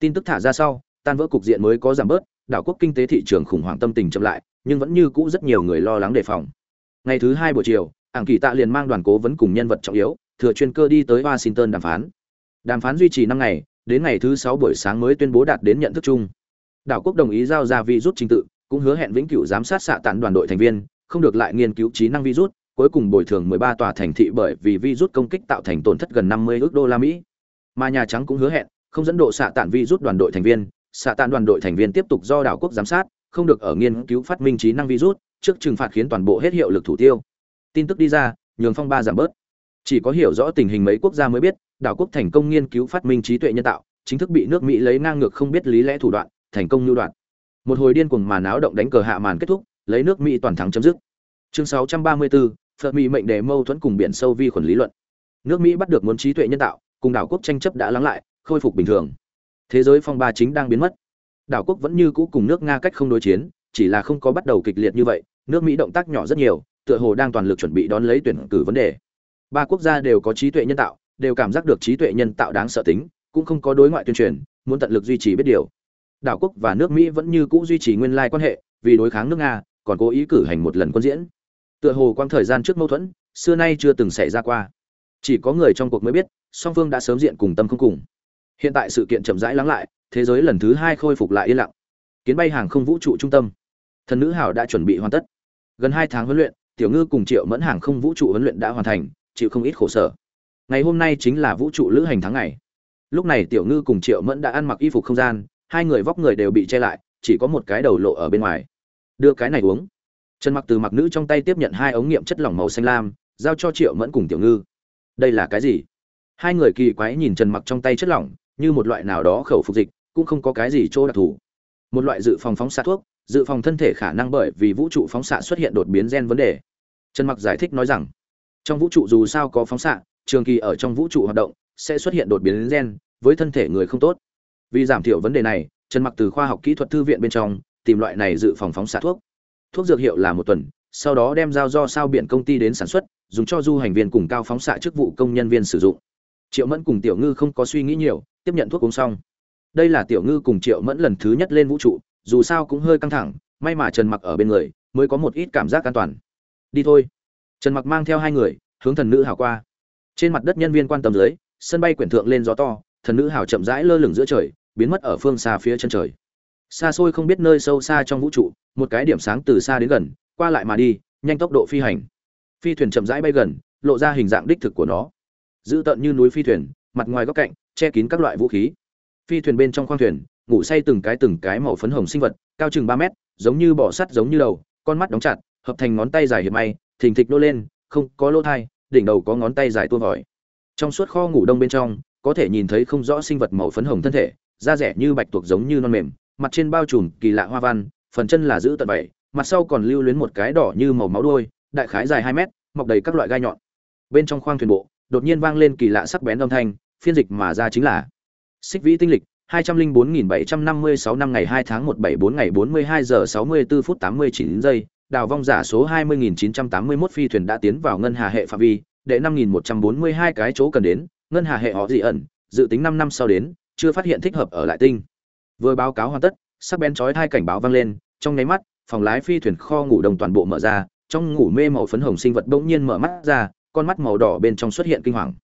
tin tức thả ra sau tan vỡ cục diện mới có giảm bớt đảo quốc kinh tế thị trường khủng hoảng tâm tình chậm lại nhưng vẫn như cũ rất nhiều người lo lắng đề phòng. Ngày thứ hai buổi chiều ảng kỳ tạ liền mang đoàn cố vấn cùng nhân vật trọng yếu thừa chuyên cơ đi tới washington đàm phán. Đàm phán duy trì năm ngày đến ngày thứ sáu buổi sáng mới tuyên bố đạt đến nhận thức chung. Đảo quốc đồng ý giao ra virus trình tự cũng hứa hẹn vĩnh cửu giám sát xạ tản đoàn đội thành viên không được lại nghiên cứu trí năng virus cuối cùng bồi thường 13 tòa thành thị bởi vì virus công kích tạo thành tổn thất gần 50 ước đô la Mỹ. Mà Nhà Trắng cũng hứa hẹn, không dẫn độ xạ tản virus đoàn đội thành viên, xạ tản đoàn đội thành viên tiếp tục do đảo quốc giám sát, không được ở nghiên cứu phát minh trí năng virus, trước trừng phạt khiến toàn bộ hết hiệu lực thủ tiêu. Tin tức đi ra, nhường phong ba giảm bớt. Chỉ có hiểu rõ tình hình mấy quốc gia mới biết, đảo quốc thành công nghiên cứu phát minh trí tuệ nhân tạo, chính thức bị nước Mỹ lấy ngang ngược không biết lý lẽ thủ đoạn, thành công lưu đoạn. Một hồi điên cuồng màn náo động đánh cờ hạ màn kết thúc, lấy nước Mỹ toàn thắng chấm dứt. Chương 634, Phật Mỹ mệnh đề mâu thuẫn cùng biển sâu vi khuẩn lý luận. Nước Mỹ bắt được muốn trí tuệ nhân tạo, cùng đảo quốc tranh chấp đã lắng lại, khôi phục bình thường. Thế giới phong ba chính đang biến mất. Đảo quốc vẫn như cũ cùng nước Nga cách không đối chiến, chỉ là không có bắt đầu kịch liệt như vậy, nước Mỹ động tác nhỏ rất nhiều, tựa hồ đang toàn lực chuẩn bị đón lấy tuyển cử vấn đề. Ba quốc gia đều có trí tuệ nhân tạo, đều cảm giác được trí tuệ nhân tạo đáng sợ tính, cũng không có đối ngoại tuyên truyền, muốn tận lực duy trì biết điều. Đảo quốc và nước Mỹ vẫn như cũ duy trì nguyên lai quan hệ, vì đối kháng nước Nga, còn cố ý cử hành một lần quân diễn tựa hồ quang thời gian trước mâu thuẫn xưa nay chưa từng xảy ra qua chỉ có người trong cuộc mới biết song phương đã sớm diện cùng tâm không cùng hiện tại sự kiện chậm rãi lắng lại, thế giới lần thứ hai khôi phục lại yên lặng. Kiến bay hàng không vũ trụ trung tâm. Thần nữ hảo đã chuẩn bị hoàn tất. Gần hai tháng huấn luyện, tiểu ngư cùng triệu mẫn hàng không vũ trụ huấn luyện đã hoàn thành, chịu không ít khổ sở. Ngày hôm nay chính là vũ trụ lữ hành tháng ngày. Lúc này tiểu ngư cùng triệu mẫn đã ăn mặc y phục không gian, hai người vóc người đều bị che lại, chỉ có một cái đầu lộ ở bên ngoài. Đưa cái này uống. Trần mặc từ mặc nữ trong tay tiếp nhận hai ống nghiệm chất lỏng màu xanh lam, giao cho triệu mẫn cùng tiểu ngư. Đây là cái gì? Hai người kỳ quái nhìn trần mặc trong tay chất lỏng như một loại nào đó khẩu phục dịch, cũng không có cái gì chỗ đặc thù. Một loại dự phòng phóng xạ thuốc, dự phòng thân thể khả năng bởi vì vũ trụ phóng xạ xuất hiện đột biến gen vấn đề. Trần mặc giải thích nói rằng, trong vũ trụ dù sao có phóng xạ, trường kỳ ở trong vũ trụ hoạt động sẽ xuất hiện đột biến gen với thân thể người không tốt. Vì giảm thiểu vấn đề này, trần mặc từ khoa học kỹ thuật thư viện bên trong tìm loại này dự phòng phóng xạ thuốc. Thuốc dược hiệu là một tuần, sau đó đem giao do sao biển công ty đến sản xuất, dùng cho du hành viên cùng cao phóng xạ chức vụ công nhân viên sử dụng. Triệu mẫn cùng tiểu ngư không có suy nghĩ nhiều tiếp nhận thuốc uống xong. Đây là tiểu ngư cùng triệu mẫn lần thứ nhất lên vũ trụ, dù sao cũng hơi căng thẳng, may mà trần mặc ở bên người, mới có một ít cảm giác an toàn. Đi thôi. Trần mặc mang theo hai người, hướng thần nữ hào qua. Trên mặt đất nhân viên quan tâm dưới, sân bay quyển thượng lên gió to, thần nữ hào chậm rãi lơ lửng giữa trời, biến mất ở phương xa phía chân trời. Xa xôi không biết nơi sâu xa trong vũ trụ, một cái điểm sáng từ xa đến gần, qua lại mà đi, nhanh tốc độ phi hành. Phi thuyền chậm rãi bay gần, lộ ra hình dạng đích thực của nó. Dữ tận như núi phi thuyền, mặt ngoài góc cạnh che kín các loại vũ khí. Phi thuyền bên trong khoang thuyền, ngủ say từng cái từng cái màu phấn hồng sinh vật, cao chừng ba mét, giống như bỏ sắt giống như đầu, con mắt đóng chặt, hợp thành ngón tay dài hiệp may, thình thịch nô lên, không có lỗ thai, đỉnh đầu có ngón tay dài tua vòi. Trong suốt kho ngủ đông bên trong, có thể nhìn thấy không rõ sinh vật màu phấn hồng thân thể, da rẻ như bạch tuộc giống như non mềm, mặt trên bao trùm kỳ lạ hoa văn, phần chân là giữ tận bảy, mặt sau còn lưu luyến một cái đỏ như màu máu đuôi, đại khái dài hai mét, mọc đầy các loại gai nhọn. Bên trong khoang thuyền bộ, đột nhiên vang lên kỳ lạ sắc bén âm thanh phiên dịch mà ra chính là xích vĩ tinh lịch, hai trăm linh bốn nghìn bảy trăm năm ngày hai tháng một bảy bốn ngày bốn mươi hai giờ sáu mươi bốn phút tám mươi chín giây, đào vong giả số hai mươi nghìn chín trăm tám mươi 20981 phi thuyền đã tiến vào ngân hà hệ phạm vi để năm nghìn một trăm bốn mươi hai cái chỗ cần đến, ngân hà hệ họ dị ẩn, dự tính năm năm sau đến, chưa phát hiện thích hợp ở lại tinh. Vừa báo cáo hoàn tất, sắc bén chói hai cảnh báo vang lên, trong nháy mắt, phòng lái phi thuyền kho ngủ đồng toàn bộ mở ra, trong ngủ mê màu phấn hồng sinh vật bỗng nhiên mở mắt ra, con mắt màu đỏ bên trong xuất hiện kinh hoàng.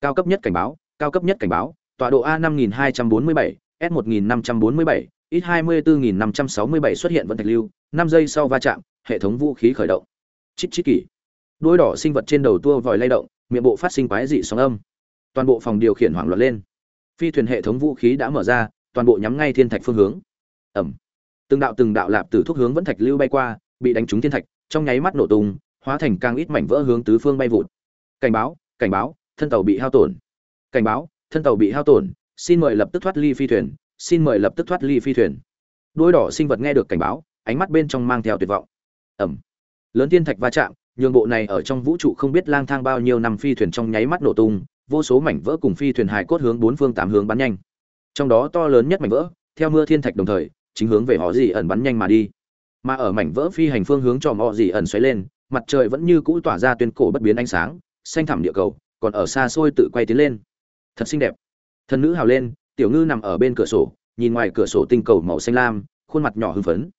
Cao cấp nhất cảnh báo cao cấp nhất cảnh báo, tọa độ a năm nghìn hai trăm bốn mươi bảy, s một nghìn năm trăm bốn mươi bảy, ít hai mươi bốn nghìn năm trăm sáu mươi bảy xuất hiện vận thạch lưu, năm giây sau va chạm, hệ thống vũ khí khởi động. Chích chích kỷ. Đuôi đỏ sinh vật trên đầu tua vòi lay động, miệng bộ phát sinh quái dị sóng âm. Toàn bộ phòng điều khiển hoảng loạn lên. Phi thuyền hệ thống vũ khí đã mở ra, toàn bộ nhắm ngay thiên thạch phương hướng. Ẩm. Từng đạo từng đạo lạp tử thuốc hướng vẫn thạch lưu bay qua, bị đánh trúng thiên thạch, trong nháy mắt nổ tung, hóa thành càng ít mảnh vỡ hướng tứ phương bay vụt. Cảnh báo cảnh báo, thân tàu bị hao tổn cảnh báo, thân tàu bị hao tổn, xin mời lập tức thoát ly phi thuyền, xin mời lập tức thoát ly phi thuyền. Đuôi đỏ sinh vật nghe được cảnh báo, ánh mắt bên trong mang theo tuyệt vọng. Ẩm lớn thiên thạch va chạm, nhường bộ này ở trong vũ trụ không biết lang thang bao nhiêu năm phi thuyền trong nháy mắt nổ tung, vô số mảnh vỡ cùng phi thuyền hài cốt hướng bốn phương tám hướng bắn nhanh. Trong đó to lớn nhất mảnh vỡ, theo mưa thiên thạch đồng thời, chính hướng về họ gì ẩn bắn nhanh mà đi. Mà ở mảnh vỡ phi hành phương hướng cho họ gì ẩn xoáy lên, mặt trời vẫn như cũ tỏa ra tuyên cổ bất biến ánh sáng, xanh thẳm địa cầu, còn ở xa xôi tự quay tiến lên thật xinh đẹp. Thần nữ hào lên, tiểu ngư nằm ở bên cửa sổ, nhìn ngoài cửa sổ tinh cầu màu xanh lam, khuôn mặt nhỏ hưng phấn.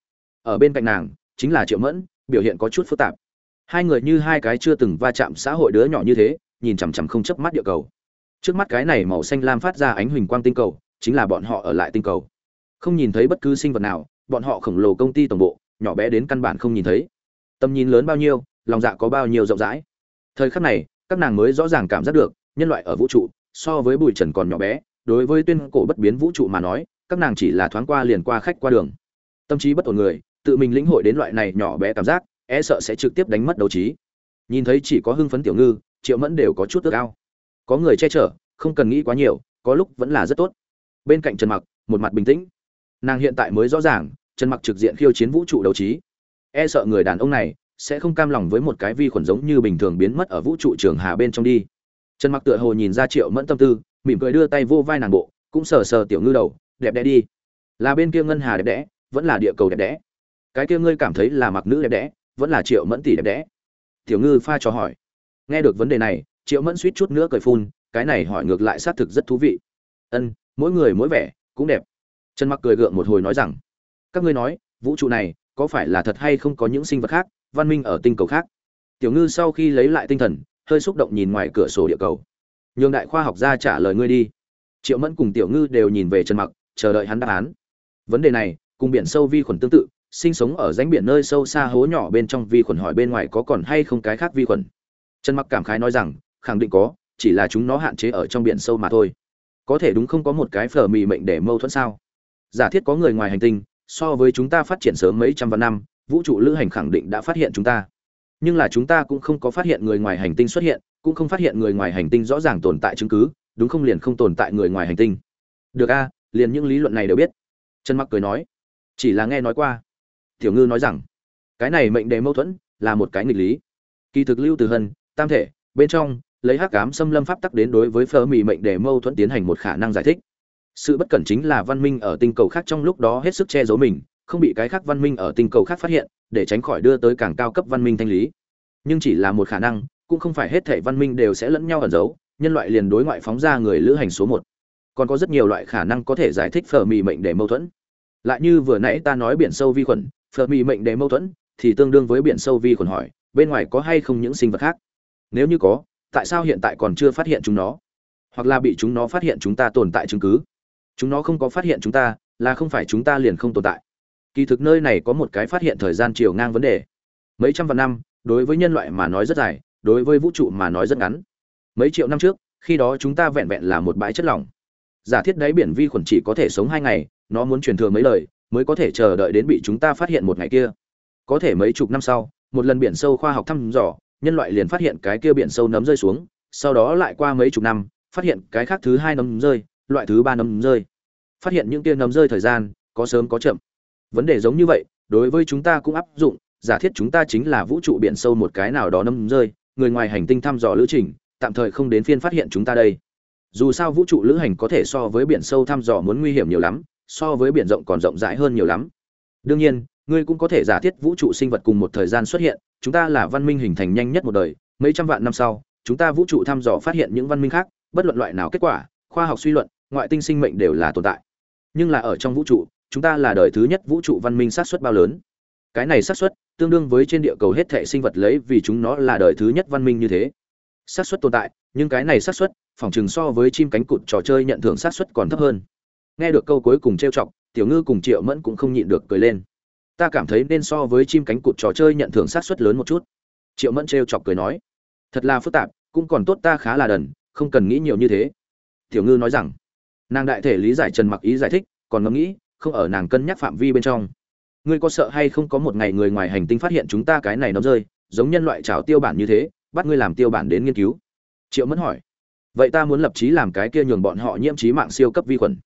Ở bên cạnh nàng, chính là triệu mẫn, biểu hiện có chút phức tạp. Hai người như hai cái chưa từng va chạm xã hội đứa nhỏ như thế, nhìn chằm chằm không chớp mắt địa cầu. Trước mắt cái này màu xanh lam phát ra ánh huỳnh quang tinh cầu, chính là bọn họ ở lại tinh cầu. Không nhìn thấy bất cứ sinh vật nào, bọn họ khổng lồ công ty tổng bộ, nhỏ bé đến căn bản không nhìn thấy. Tầm nhìn lớn bao nhiêu, lòng dạ có bao nhiêu rộng rãi. Thời khắc này, các nàng mới rõ ràng cảm giác được, nhân loại ở vũ trụ so với bụi trần còn nhỏ bé, đối với tuyên cổ bất biến vũ trụ mà nói, các nàng chỉ là thoáng qua liền qua khách qua đường. Tâm trí bất ổn người, tự mình lĩnh hội đến loại này nhỏ bé cảm giác e sợ sẽ trực tiếp đánh mất đấu trí. Nhìn thấy chỉ có hưng phấn tiểu ngư, triệu mẫn đều có chút ước ao. Có người che chở, không cần nghĩ quá nhiều, có lúc vẫn là rất tốt. Bên cạnh trần mặc, một mặt bình tĩnh. Nàng hiện tại mới rõ ràng, trần mặc trực diện khiêu chiến vũ trụ đấu trí. E sợ người đàn ông này sẽ không cam lòng với một cái vi khuẩn giống như bình thường biến mất ở vũ trụ trường hà bên trong đi trần mặc tựa hồ nhìn ra triệu mẫn tâm tư, mỉm cười đưa tay vô vai nàng bộ, cũng sờ sờ tiểu ngư đầu, đẹp đẽ đi. Là bên kia ngân hà đẹp đẽ, vẫn là địa cầu đẹp đẽ. Cái kia ngươi cảm thấy là mặc nữ đẹp đẽ, vẫn là triệu mẫn tỷ đẹp đẽ. Tiểu ngư pha cho hỏi. Nghe được vấn đề này, triệu mẫn suýt chút nữa cười phun, cái này hỏi ngược lại xác thực rất thú vị. Ân, mỗi người mỗi vẻ, cũng đẹp. Trần mặc cười gượng một hồi nói rằng, các ngươi nói, vũ trụ này, có phải là thật hay không có những sinh vật khác, văn minh ở tinh cầu khác? Tiểu ngư sau khi lấy lại tinh thần hơi xúc động nhìn ngoài cửa sổ địa cầu. Nhường đại khoa học gia trả lời ngươi đi. Triệu mẫn cùng tiểu ngư đều nhìn về trần mặc, chờ đợi hắn đáp án. Vấn đề này, cùng biển sâu vi khuẩn tương tự, sinh sống ở rãnh biển nơi sâu xa hố nhỏ bên trong vi khuẩn hỏi bên ngoài có còn hay không cái khác vi khuẩn. Trần mặc cảm khái nói rằng, khẳng định có, chỉ là chúng nó hạn chế ở trong biển sâu mà thôi. Có thể đúng không có một cái phở mì mệnh để mâu thuẫn sao? Giả thiết có người ngoài hành tinh, so với chúng ta phát triển sớm mấy trăm vạn năm, vũ trụ lữ hành khẳng định đã phát hiện chúng ta nhưng là chúng ta cũng không có phát hiện người ngoài hành tinh xuất hiện, cũng không phát hiện người ngoài hành tinh rõ ràng tồn tại chứng cứ, đúng không liền không tồn tại người ngoài hành tinh? Được a, liền những lý luận này đều biết. Trần mặc cười nói. Chỉ là nghe nói qua. Tiểu ngư nói rằng, cái này mệnh đề mâu thuẫn là một cái nghịch lý. Kỳ thực lưu từ hân, tam thể, bên trong, lấy hắc cám xâm lâm pháp tắc đến đối với phơ mì mệnh đề mâu thuẫn tiến hành một khả năng giải thích. Sự bất cẩn chính là văn minh ở tinh cầu khác trong lúc đó hết sức che giấu mình không bị cái khác văn minh ở tinh cầu khác phát hiện, để tránh khỏi đưa tới càng cao cấp văn minh thanh lý. Nhưng chỉ là một khả năng, cũng không phải hết thể văn minh đều sẽ lẫn nhau ẩn giấu, nhân loại liền đối ngoại phóng ra người lữ hành số một. Còn có rất nhiều loại khả năng có thể giải thích phở mì mệnh để mâu thuẫn. Lại như vừa nãy ta nói biển sâu vi khuẩn, phở mì mệnh để mâu thuẫn thì tương đương với biển sâu vi khuẩn hỏi, bên ngoài có hay không những sinh vật khác? Nếu như có, tại sao hiện tại còn chưa phát hiện chúng nó? Hoặc là bị chúng nó phát hiện chúng ta tồn tại chứng cứ? Chúng nó không có phát hiện chúng ta, là không phải chúng ta liền không tồn tại kỳ thực nơi này có một cái phát hiện thời gian chiều ngang vấn đề. Mấy trăm vạn năm, đối với nhân loại mà nói rất dài, đối với vũ trụ mà nói rất ngắn. Mấy triệu năm trước, khi đó chúng ta vẹn vẹn là một bãi chất lỏng. Giả thiết đáy biển vi khuẩn chỉ có thể sống hai ngày, nó muốn truyền thừa mấy lời, mới có thể chờ đợi đến bị chúng ta phát hiện một ngày kia. Có thể mấy chục năm sau, một lần biển sâu khoa học thăm dò, nhân loại liền phát hiện cái kia biển sâu nấm rơi xuống, sau đó lại qua mấy chục năm, phát hiện cái khác thứ hai nấm rơi, loại thứ ba nấm rơi. Phát hiện những kia nấm rơi thời gian, có sớm có chậm vấn đề giống như vậy, đối với chúng ta cũng áp dụng, giả thiết chúng ta chính là vũ trụ biển sâu một cái nào đó nâm rơi, người ngoài hành tinh thăm dò lữ trình, tạm thời không đến phiên phát hiện chúng ta đây. Dù sao vũ trụ lữ hành có thể so với biển sâu thăm dò muốn nguy hiểm nhiều lắm, so với biển rộng còn rộng rãi hơn nhiều lắm. Đương nhiên, ngươi cũng có thể giả thiết vũ trụ sinh vật cùng một thời gian xuất hiện, chúng ta là văn minh hình thành nhanh nhất một đời, mấy trăm vạn năm sau, chúng ta vũ trụ thăm dò phát hiện những văn minh khác, bất luận loại nào kết quả, khoa học suy luận, ngoại tinh sinh mệnh đều là tồn tại. Nhưng là ở trong vũ trụ chúng ta là đời thứ nhất vũ trụ văn minh sát xuất bao lớn. Cái này xác suất tương đương với trên địa cầu hết thể sinh vật lấy vì chúng nó là đời thứ nhất văn minh như thế. Xác suất tồn tại, nhưng cái này xác suất phòng chừng so với chim cánh cụt trò chơi nhận thưởng xác suất còn thấp hơn. Nghe được câu cuối cùng trêu chọc, tiểu ngư cùng triệu mẫn cũng không nhịn được cười lên. Ta cảm thấy nên so với chim cánh cụt trò chơi nhận thưởng xác suất lớn một chút. Triệu mẫn trêu chọc cười nói. Thật là phức tạp, cũng còn tốt ta khá là đần, không cần nghĩ nhiều như thế. Tiểu ngư nói rằng. Nàng đại thể lý giải trần mặc ý giải thích, còn ngẫm nghĩ không ở nàng cân nhắc phạm vi bên trong. Ngươi có sợ hay không có một ngày người ngoài hành tinh phát hiện chúng ta cái này nó rơi, giống nhân loại trào tiêu bản như thế, bắt ngươi làm tiêu bản đến nghiên cứu? Triệu mẫn hỏi. Vậy ta muốn lập chí làm cái kia nhường bọn họ nhiễm trí mạng siêu cấp vi khuẩn.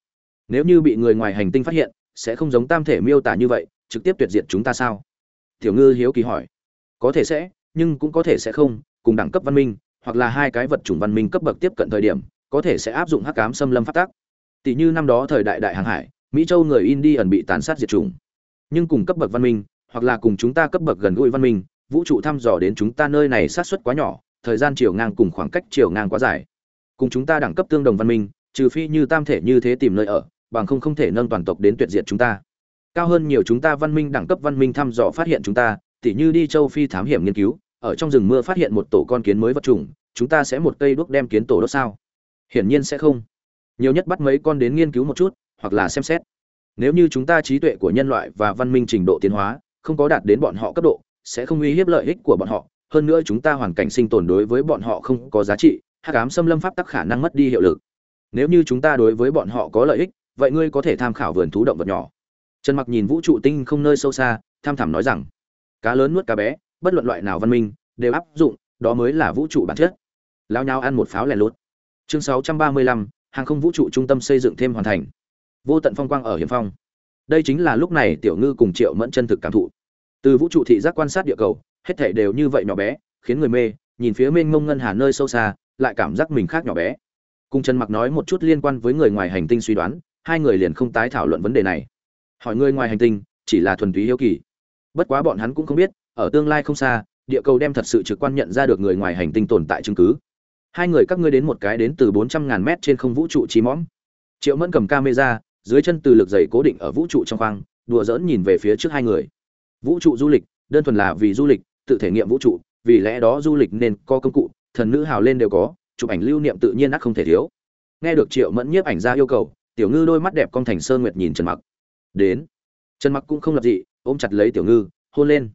Nếu như bị người ngoài hành tinh phát hiện, sẽ không giống tam thể miêu tả như vậy, trực tiếp tuyệt diệt chúng ta sao? Tiểu ngư hiếu kỳ hỏi. Có thể sẽ, nhưng cũng có thể sẽ không, cùng đẳng cấp văn minh, hoặc là hai cái vật chủng văn minh cấp bậc tiếp cận thời điểm, có thể sẽ áp dụng hắc cám xâm lâm phát tác tỷ như năm đó thời đại đại hàng hải mỹ châu người indian bị tàn sát diệt chủng. Nhưng cùng cấp bậc văn minh, hoặc là cùng chúng ta cấp bậc gần gũi văn minh, vũ trụ thăm dò đến chúng ta nơi này sát xuất quá nhỏ, thời gian chiều ngang cùng khoảng cách chiều ngang quá dài. Cùng chúng ta đẳng cấp tương đồng văn minh, trừ phi như tam thể như thế tìm nơi ở, bằng không không thể nâng toàn tộc đến tuyệt diệt chúng ta. Cao hơn nhiều chúng ta văn minh đẳng cấp văn minh thăm dò phát hiện chúng ta, tỉ như đi châu phi thám hiểm nghiên cứu, ở trong rừng mưa phát hiện một tổ con kiến mới vật chủng, chúng ta sẽ một cây đuốc đem kiến tổ đốt sao? Hiển nhiên sẽ không. Nhiều nhất bắt mấy con đến nghiên cứu một chút hoặc là xem xét. Nếu như chúng ta trí tuệ của nhân loại và văn minh trình độ tiến hóa không có đạt đến bọn họ cấp độ sẽ không uy hiếp lợi ích của bọn họ. Hơn nữa chúng ta hoàn cảnh sinh tồn đối với bọn họ không có giá trị hắc ám xâm lâm pháp tắc khả năng mất đi hiệu lực. Nếu như chúng ta đối với bọn họ có lợi ích vậy ngươi có thể tham khảo vườn thú động vật nhỏ. Trần mặc nhìn vũ trụ tinh không nơi sâu xa tham thẳm nói rằng cá lớn nuốt cá bé bất luận loại nào văn minh đều áp dụng đó mới là vũ trụ bản chất. Lao nhau ăn một pháo lẻ lốt chương 635, hàng không vũ trụ trung tâm xây dựng thêm hoàn thành vô tận phong quang ở hiểm phong. Đây chính là lúc này tiểu ngư cùng triệu mẫn chân thực cảm thụ. Từ vũ trụ thị giác quan sát địa cầu, hết thảy đều như vậy nhỏ bé, khiến người mê, nhìn phía mênh mông ngân hà nơi sâu xa, lại cảm giác mình khác nhỏ bé. Cùng trần mặc nói một chút liên quan với người ngoài hành tinh suy đoán, hai người liền không tái thảo luận vấn đề này. Hỏi người ngoài hành tinh, chỉ là thuần túy hiếu kỳ. Bất quá bọn hắn cũng không biết, ở tương lai không xa, địa cầu đem thật sự trực quan nhận ra được người ngoài hành tinh tồn tại chứng cứ. Hai người các ngươi đến một cái đến từ bốn trăm ngàn mét trên không vũ trụ trí mõm. Triệu mẫn cầm camera dưới chân từ lực dày cố định ở vũ trụ trong khoang, đùa dỡn nhìn về phía trước hai người. Vũ trụ du lịch, đơn thuần là vì du lịch, tự thể nghiệm vũ trụ, vì lẽ đó du lịch nên có công cụ, thần nữ hào lên đều có, chụp ảnh lưu niệm tự nhiên ắt không thể thiếu. Nghe được triệu mẫn nhiếp ảnh ra yêu cầu, tiểu ngư đôi mắt đẹp con thành sơn nguyệt nhìn trần mặc. Đến. Trần mặc cũng không lập dị, ôm chặt lấy tiểu ngư, hôn lên.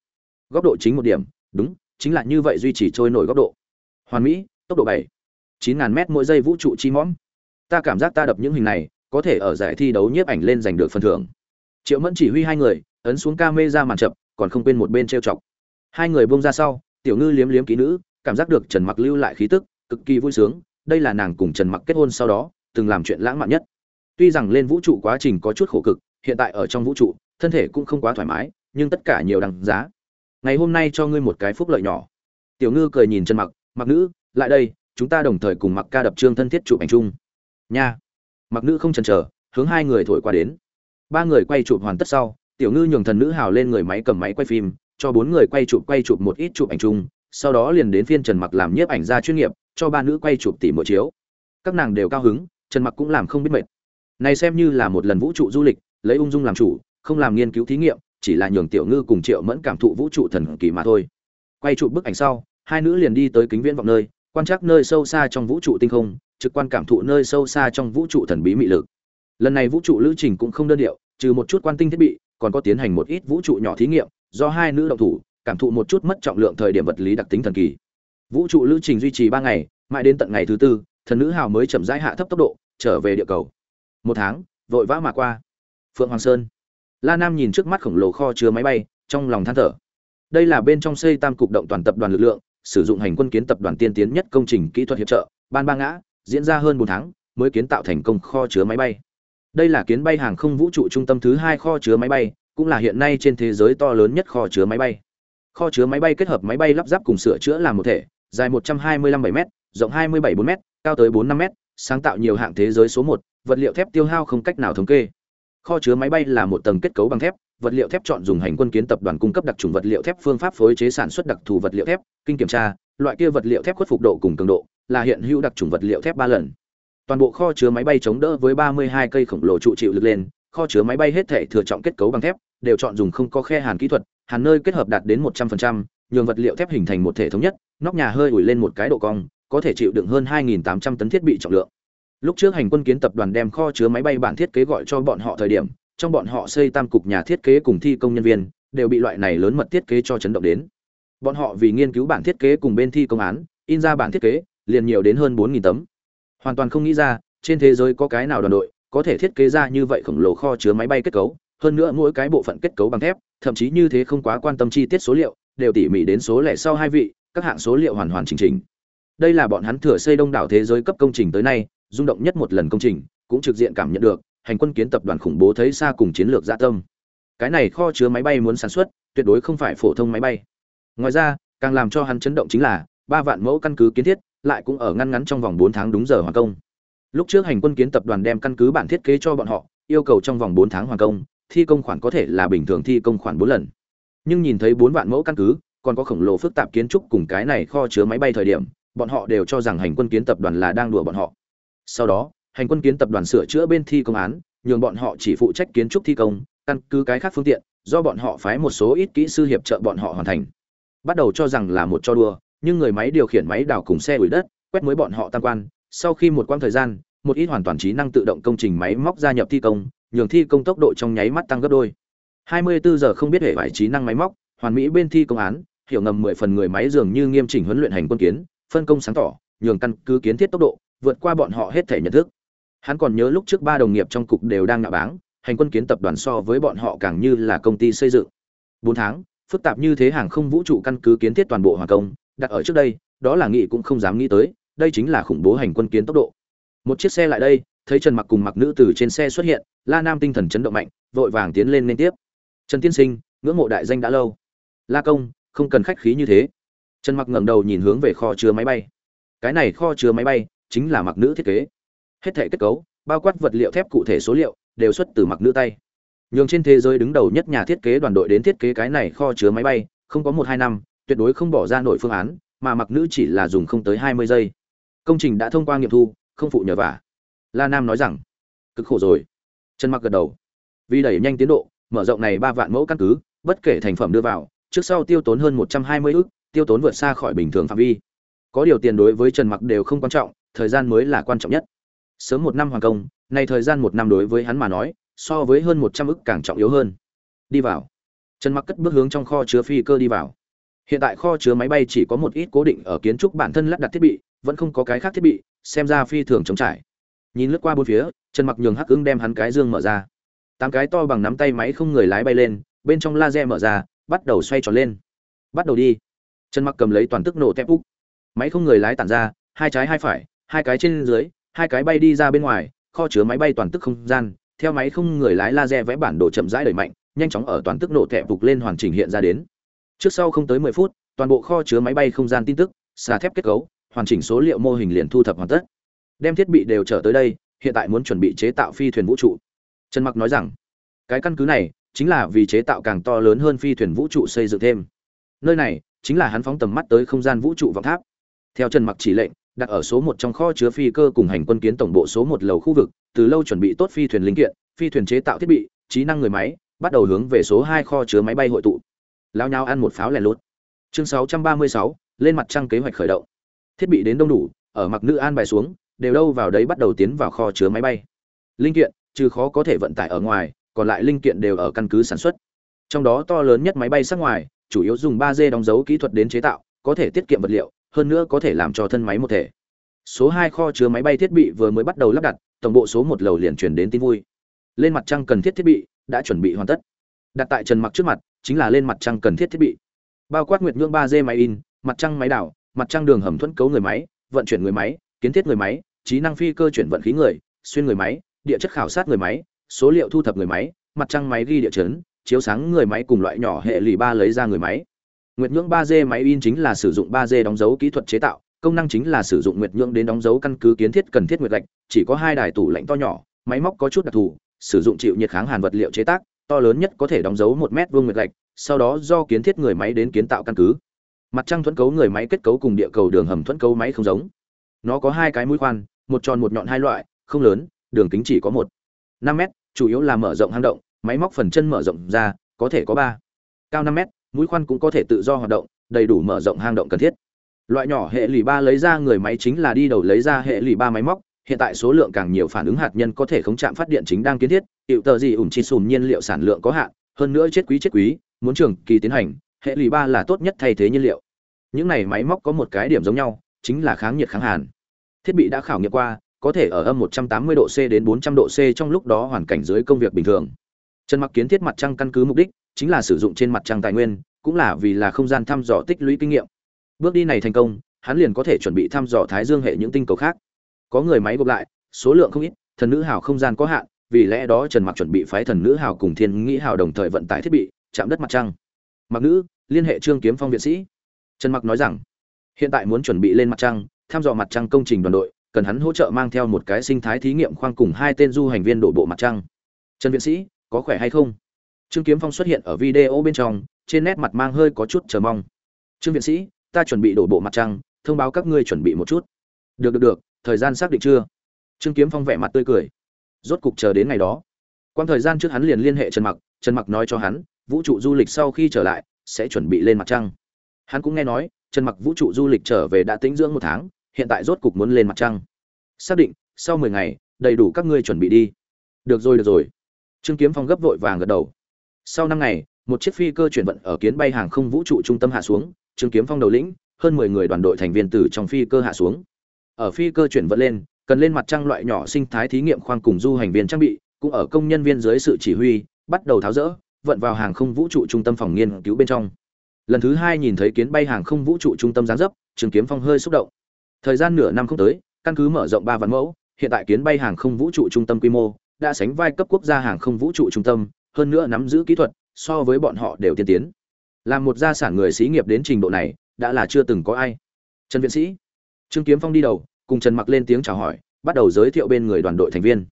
Góc độ chính một điểm, đúng, chính là như vậy duy trì trôi nổi góc độ. Hoàn mỹ, tốc độ bảy, chín ngàn mét mỗi giây vũ trụ chi mõm. Ta cảm giác ta đập những hình này có thể ở giải thi đấu nhiếp ảnh lên giành được phần thưởng. Triệu mẫn chỉ huy hai người, ấn xuống ca mê ra màn chậm, còn không quên một bên trêu chọc. Hai người buông ra sau, tiểu ngư liếm liếm ký nữ, cảm giác được trần mặc lưu lại khí tức, cực kỳ vui sướng, đây là nàng cùng trần mặc kết hôn sau đó, từng làm chuyện lãng mạn nhất. Tuy rằng lên vũ trụ quá trình có chút khổ cực, hiện tại ở trong vũ trụ, thân thể cũng không quá thoải mái, nhưng tất cả nhiều đằng giá. Ngày hôm nay cho ngươi một cái phúc lợi nhỏ. Tiểu ngư cười nhìn trần mặc mặc nữ, lại đây, chúng ta đồng thời cùng mặc ca đập trương thân thiết chụp ảnh chung. Nha mặc nữ không chần chờ, hướng hai người thổi qua đến. Ba người quay chụp hoàn tất sau, tiểu ngư nhường thần nữ hào lên người máy cầm máy quay phim, cho bốn người quay chụp quay chụp một ít chụp ảnh chung, sau đó liền đến phiên trần mặc làm nhiếp ảnh gia chuyên nghiệp, cho ba nữ quay chụp tỉ mỗi chiếu. Các nàng đều cao hứng, trần mặc cũng làm không biết mệt. Này xem như là một lần vũ trụ du lịch, lấy ung dung làm chủ, không làm nghiên cứu thí nghiệm, chỉ là nhường tiểu ngư cùng triệu mẫn cảm thụ vũ trụ thần kỳ mà thôi. Quay chụp bức ảnh sau, hai nữ liền đi tới kính viễn vọng nơi, quan trắc nơi sâu xa trong vũ trụ tinh không trực quan cảm thụ nơi sâu xa trong vũ trụ thần bí mị lực. Lần này vũ trụ lữ trình cũng không đơn điệu, trừ một chút quan tinh thiết bị, còn có tiến hành một ít vũ trụ nhỏ thí nghiệm, do hai nữ động thủ, cảm thụ một chút mất trọng lượng thời điểm vật lý đặc tính thần kỳ. Vũ trụ lữ trình duy trì ba ngày, mãi đến tận ngày thứ tư, thần nữ hào mới chậm rãi hạ thấp tốc độ, trở về địa cầu. Một tháng, vội vã mà qua. Phượng hoàng sơn. La nam nhìn trước mắt khổng lồ kho chứa máy bay, trong lòng than thở. Đây là bên trong xây tam cục động toàn tập đoàn lực lượng, sử dụng hành quân kiến tập đoàn tiên tiến nhất công trình kỹ thuật hiệp trợ, ban ba ngã diễn ra hơn bốn tháng mới kiến tạo thành công kho chứa máy bay. Đây là kiến bay hàng không vũ trụ trung tâm thứ hai kho chứa máy bay cũng là hiện nay trên thế giới to lớn nhất kho chứa máy bay. Kho chứa máy bay kết hợp máy bay lắp ráp cùng sửa chữa làm một thể dài 125 7 m rộng 27 4 m cao tới 45m, sáng tạo nhiều hạng thế giới số 1, vật liệu thép tiêu hao không cách nào thống kê. Kho chứa máy bay là một tầng kết cấu bằng thép vật liệu thép chọn dùng hành quân kiến tập đoàn cung cấp đặc trùng vật liệu thép phương pháp phối chế sản xuất đặc thù vật liệu thép kinh kiểm tra loại kia vật liệu thép khuất phục độ cùng cường độ là hiện hữu đặc trùng vật liệu thép ba lần. Toàn bộ kho chứa máy bay chống đỡ với 32 cây khổng lồ trụ chịu lực lên kho chứa máy bay hết thể thừa trọng kết cấu bằng thép đều chọn dùng không có khe hàn kỹ thuật hàn nơi kết hợp đạt đến 100%, nhường vật liệu thép hình thành một thể thống nhất nóc nhà hơi ủi lên một cái độ cong có thể chịu đựng hơn 2.800 tấn thiết bị trọng lượng. Lúc trước hành quân kiến tập đoàn đem kho chứa máy bay bản thiết kế gọi cho bọn họ thời điểm trong bọn họ xây tam cục nhà thiết kế cùng thi công nhân viên đều bị loại này lớn mật thiết kế cho chấn động đến. Bọn họ vì nghiên cứu bản thiết kế cùng bên thi công án in ra bản thiết kế liền nhiều đến hơn 4.000 tấm. Hoàn toàn không nghĩ ra, trên thế giới có cái nào đoàn đội có thể thiết kế ra như vậy khổng lồ kho chứa máy bay kết cấu, hơn nữa mỗi cái bộ phận kết cấu bằng thép, thậm chí như thế không quá quan tâm chi tiết số liệu, đều tỉ mỉ đến số lẻ sau hai vị, các hạng số liệu hoàn hoàn chỉnh chỉnh. Đây là bọn hắn thừa xây đông đảo thế giới cấp công trình tới nay, rung động nhất một lần công trình, cũng trực diện cảm nhận được, hành quân kiến tập đoàn khủng bố thấy xa cùng chiến lược dạ tâm. Cái này kho chứa máy bay muốn sản xuất, tuyệt đối không phải phổ thông máy bay. Ngoài ra, càng làm cho hắn chấn động chính là, ba vạn mẫu căn cứ kiến thiết lại cũng ở ngăn ngắn trong vòng bốn tháng đúng giờ hoàn công. Lúc trước hành quân kiến tập đoàn đem căn cứ bản thiết kế cho bọn họ, yêu cầu trong vòng bốn tháng hoàn công, thi công khoản có thể là bình thường thi công khoản bốn lần. Nhưng nhìn thấy bốn vạn mẫu căn cứ, còn có khổng lồ phức tạp kiến trúc cùng cái này kho chứa máy bay thời điểm, bọn họ đều cho rằng hành quân kiến tập đoàn là đang đùa bọn họ. Sau đó, hành quân kiến tập đoàn sửa chữa bên thi công án, nhường bọn họ chỉ phụ trách kiến trúc thi công, căn cứ cái khác phương tiện, do bọn họ phái một số ít kỹ sư hiệp trợ bọn họ hoàn thành. Bắt đầu cho rằng là một cho đùa nhưng người máy điều khiển máy đào cùng xe ủi đất, quét mới bọn họ tam quan. Sau khi một quãng thời gian, một ít hoàn toàn trí năng tự động công trình máy móc gia nhập thi công, nhường thi công tốc độ trong nháy mắt tăng gấp đôi. 24 giờ không biết hệ vải trí năng máy móc, hoàn mỹ bên thi công án, hiểu ngầm 10 phần người máy dường như nghiêm chỉnh huấn luyện hành quân kiến, phân công sáng tỏ, nhường căn cứ kiến thiết tốc độ, vượt qua bọn họ hết thể nhận thức. Hắn còn nhớ lúc trước ba đồng nghiệp trong cục đều đang nạ báng, hành quân kiến tập đoàn so với bọn họ càng như là công ty xây dựng. Bốn tháng, phức tạp như thế hàng không vũ trụ căn cứ kiến thiết toàn bộ hòa công đặt ở trước đây, đó là nghị cũng không dám nghĩ tới, đây chính là khủng bố hành quân kiến tốc độ. Một chiếc xe lại đây, thấy trần mặc cùng mặc nữ từ trên xe xuất hiện, la nam tinh thần chấn động mạnh, vội vàng tiến lên liên tiếp. Trần tiên sinh, ngưỡng mộ đại danh đã lâu. La công, không cần khách khí như thế. Trần mặc ngẩng đầu nhìn hướng về kho chứa máy bay. Cái này kho chứa máy bay chính là mặc nữ thiết kế. Hết thể kết cấu, bao quát vật liệu thép cụ thể số liệu, đều xuất từ mặc nữ tay. Nhường trên thế giới đứng đầu nhất nhà thiết kế đoàn đội đến thiết kế cái này kho chứa máy bay, không có một hai năm tuyệt đối không bỏ ra nổi phương án, mà mặc nữ chỉ là dùng không tới hai mươi giây. Công trình đã thông qua nghiệm thu, không phụ nhờ vả. La nam nói rằng, cực khổ rồi. Trần mặc gật đầu. Vì đẩy nhanh tiến độ, mở rộng này ba vạn mẫu căn cứ, bất kể thành phẩm đưa vào, trước sau tiêu tốn hơn một trăm hai mươi ước tiêu tốn vượt xa khỏi bình thường phạm vi. Có điều tiền đối với trần mặc đều không quan trọng, thời gian mới là quan trọng nhất. Sớm một năm hoàn công này thời gian một năm đối với hắn mà nói, so với hơn một trăm ức càng trọng yếu hơn. Đi vào. Trần mặc cất bước hướng trong kho chứa phi cơ đi vào hiện tại kho chứa máy bay chỉ có một ít cố định ở kiến trúc bản thân lắp đặt thiết bị, vẫn không có cái khác thiết bị, xem ra phi thường chống trải. Nhìn lướt qua bốn phía, trần mặc nhường hắc ứng đem hắn cái dương mở ra. Tám cái to bằng nắm tay máy không người lái bay lên, bên trong laser mở ra, bắt đầu xoay tròn lên. Bắt đầu đi. Trần mặc cầm lấy toàn tức nổ tép úc máy không người lái tản ra, hai trái hai phải, hai cái trên dưới, hai cái bay đi ra bên ngoài, kho chứa máy bay toàn tức không gian, theo máy không người lái laser vẽ bản đồ chậm rãi đẩy mạnh, nhanh chóng ở toàn tức nổ tẹp phục lên hoàn chỉnh hiện ra đến trước sau không tới 10 phút, toàn bộ kho chứa máy bay không gian tin tức, xà thép kết cấu, hoàn chỉnh số liệu mô hình liền thu thập hoàn tất. Đem thiết bị đều trở tới đây, hiện tại muốn chuẩn bị chế tạo phi thuyền vũ trụ. Trần mặc nói rằng, cái căn cứ này, chính là vì chế tạo càng to lớn hơn phi thuyền vũ trụ xây dựng thêm. Nơi này, chính là hắn phóng tầm mắt tới không gian vũ trụ vọng tháp. Theo trần mặc chỉ lệnh, đặt ở số một trong kho chứa phi cơ cùng hành quân kiến tổng bộ số một lầu khu vực, từ lâu chuẩn bị tốt phi thuyền linh kiện, phi thuyền chế tạo thiết bị, trí năng người máy, bắt đầu hướng về số hai kho chứa máy bay hội tụ lao nhau ăn một pháo lẻ lút. Chương 636, lên mặt trăng kế hoạch khởi động. Thiết bị đến đông đủ ở mặc nữ an bài xuống đều đâu vào đấy bắt đầu tiến vào kho chứa máy bay. Linh kiện trừ khó có thể vận tải ở ngoài còn lại linh kiện đều ở căn cứ sản xuất. Trong đó to lớn nhất máy bay sát ngoài chủ yếu dùng 3D đóng dấu kỹ thuật đến chế tạo có thể tiết kiệm vật liệu hơn nữa có thể làm cho thân máy một thể. Số hai kho chứa máy bay thiết bị vừa mới bắt đầu lắp đặt tổng bộ số một lầu liền truyền đến tin vui. Lên mặt trăng cần thiết thiết bị đã chuẩn bị hoàn tất. Đặt tại trần mặc trước mặt chính là lên mặt trăng cần thiết thiết bị. Bao quát nguyệt ngưỡng ba d máy in mặt trăng máy đảo mặt trăng đường hầm thuẫn cấu người máy vận chuyển người máy kiến thiết người máy trí năng phi cơ chuyển vận khí người xuyên người máy địa chất khảo sát người máy số liệu thu thập người máy mặt trăng máy ghi địa chấn chiếu sáng người máy cùng loại nhỏ hệ lì ba lấy ra người máy. Nguyệt nhưỡng ba d máy in chính là sử dụng ba d đóng dấu kỹ thuật chế tạo công năng chính là sử dụng nguyệt nhưỡng đến đóng dấu căn cứ kiến thiết cần thiết nguyệt lạnh, chỉ có hai đài tủ lạnh to nhỏ máy móc có chút đặc thù sử dụng chịu nhiệt kháng hàn vật liệu chế tác to lớn nhất có thể đóng dấu một mét vuông nguyệt gạch, sau đó do kiến thiết người máy đến kiến tạo căn cứ. Mặt trăng thuẫn cấu người máy kết cấu cùng địa cầu đường hầm thuẫn cấu máy không giống. Nó có hai cái mũi khoan, một tròn một nhọn hai loại, không lớn, đường kính chỉ có một, năm mét, chủ yếu là mở rộng hang động, máy móc phần chân mở rộng ra, có thể có ba, cao năm mét, mũi khoan cũng có thể tự do hoạt động, đầy đủ mở rộng hang động cần thiết. Loại nhỏ hệ lì ba lấy ra người máy chính là đi đầu lấy ra hệ lì ba máy móc hiện tại số lượng càng nhiều phản ứng hạt nhân có thể khống chạm phát điện chính đang kiến thiết hiệu tờ gì ủn chi sùn nhiên liệu sản lượng có hạn hơn nữa chết quý chết quý muốn trường kỳ tiến hành hệ lụy ba là tốt nhất thay thế nhiên liệu những này máy móc có một cái điểm giống nhau chính là kháng nhiệt kháng hàn thiết bị đã khảo nghiệm qua có thể ở âm 180 độ C đến 400 độ C trong lúc đó hoàn cảnh dưới công việc bình thường. Trần Mặc kiến thiết mặt trăng căn cứ mục đích chính là sử dụng trên mặt trăng tài nguyên, cũng là vì là không gian thăm dò tích lũy kinh nghiệm. Bước đi này thành công, hắn liền có thể chuẩn bị thăm dò Thái Dương hệ những tinh cầu khác. Có người máy gộp lại, số lượng không ít, thần nữ hào không gian có hạn, vì lẽ đó Trần Mặc chuẩn bị phái thần nữ hào cùng thiên nghĩ hào đồng thời vận tải thiết bị, chạm đất mặt trăng. Mặc nữ, liên hệ Trương Kiếm Phong viện sĩ. Trần Mặc nói rằng, hiện tại muốn chuẩn bị lên mặt trăng, thăm dò mặt trăng công trình đoàn đội, cần hắn hỗ trợ mang theo một cái sinh thái thí nghiệm khoang cùng hai tên du hành viên đổ bộ mặt trăng. Trần viện sĩ, có khỏe hay không? Trương Kiếm Phong xuất hiện ở video bên trong, trên nét mặt mang hơi có chút chờ mong. Trương viện sĩ, ta chuẩn bị đổ bộ mặt trăng, thông báo các ngươi chuẩn bị một chút. Được được được, thời gian xác định chưa? Trương Kiếm Phong vẻ mặt tươi cười. Rốt cục chờ đến ngày đó. Quang thời gian trước hắn liền liên hệ Trần Mặc, Trần Mặc nói cho hắn, vũ trụ du lịch sau khi trở lại sẽ chuẩn bị lên mặt trăng. Hắn cũng nghe nói, Trần Mặc vũ trụ du lịch trở về đã tĩnh dưỡng một tháng, hiện tại rốt cục muốn lên mặt trăng. Xác định, sau 10 ngày, đầy đủ các ngươi chuẩn bị đi. Được rồi được rồi. Trương Kiếm Phong gấp vội vàng gật đầu. Sau 5 ngày, một chiếc phi cơ chuyển vận ở kiến bay hàng không vũ trụ trung tâm hạ xuống, Trương Kiếm Phong đầu lĩnh, hơn 10 người đoàn đội thành viên từ trong phi cơ hạ xuống. Ở phi cơ chuyển vận lên, cần lên mặt trăng loại nhỏ sinh thái thí nghiệm khoang cùng du hành viên trang bị, cũng ở công nhân viên dưới sự chỉ huy, bắt đầu tháo rỡ, vận vào hàng không vũ trụ trung tâm phòng nghiên cứu bên trong. Lần thứ hai nhìn thấy kiến bay hàng không vũ trụ trung tâm giáng dấp, trường Kiếm Phong hơi xúc động. Thời gian nửa năm không tới, căn cứ mở rộng ba vạn mẫu, hiện tại kiến bay hàng không vũ trụ trung tâm quy mô đã sánh vai cấp quốc gia hàng không vũ trụ trung tâm, hơn nữa nắm giữ kỹ thuật, so với bọn họ đều tiên tiến. Làm một gia sản người xí nghiệp đến trình độ này, đã là chưa từng có ai. Trần Viện Sĩ, Trương Kiếm Phong đi đầu, cùng Trần Mặc lên tiếng chào hỏi, bắt đầu giới thiệu bên người đoàn đội thành viên.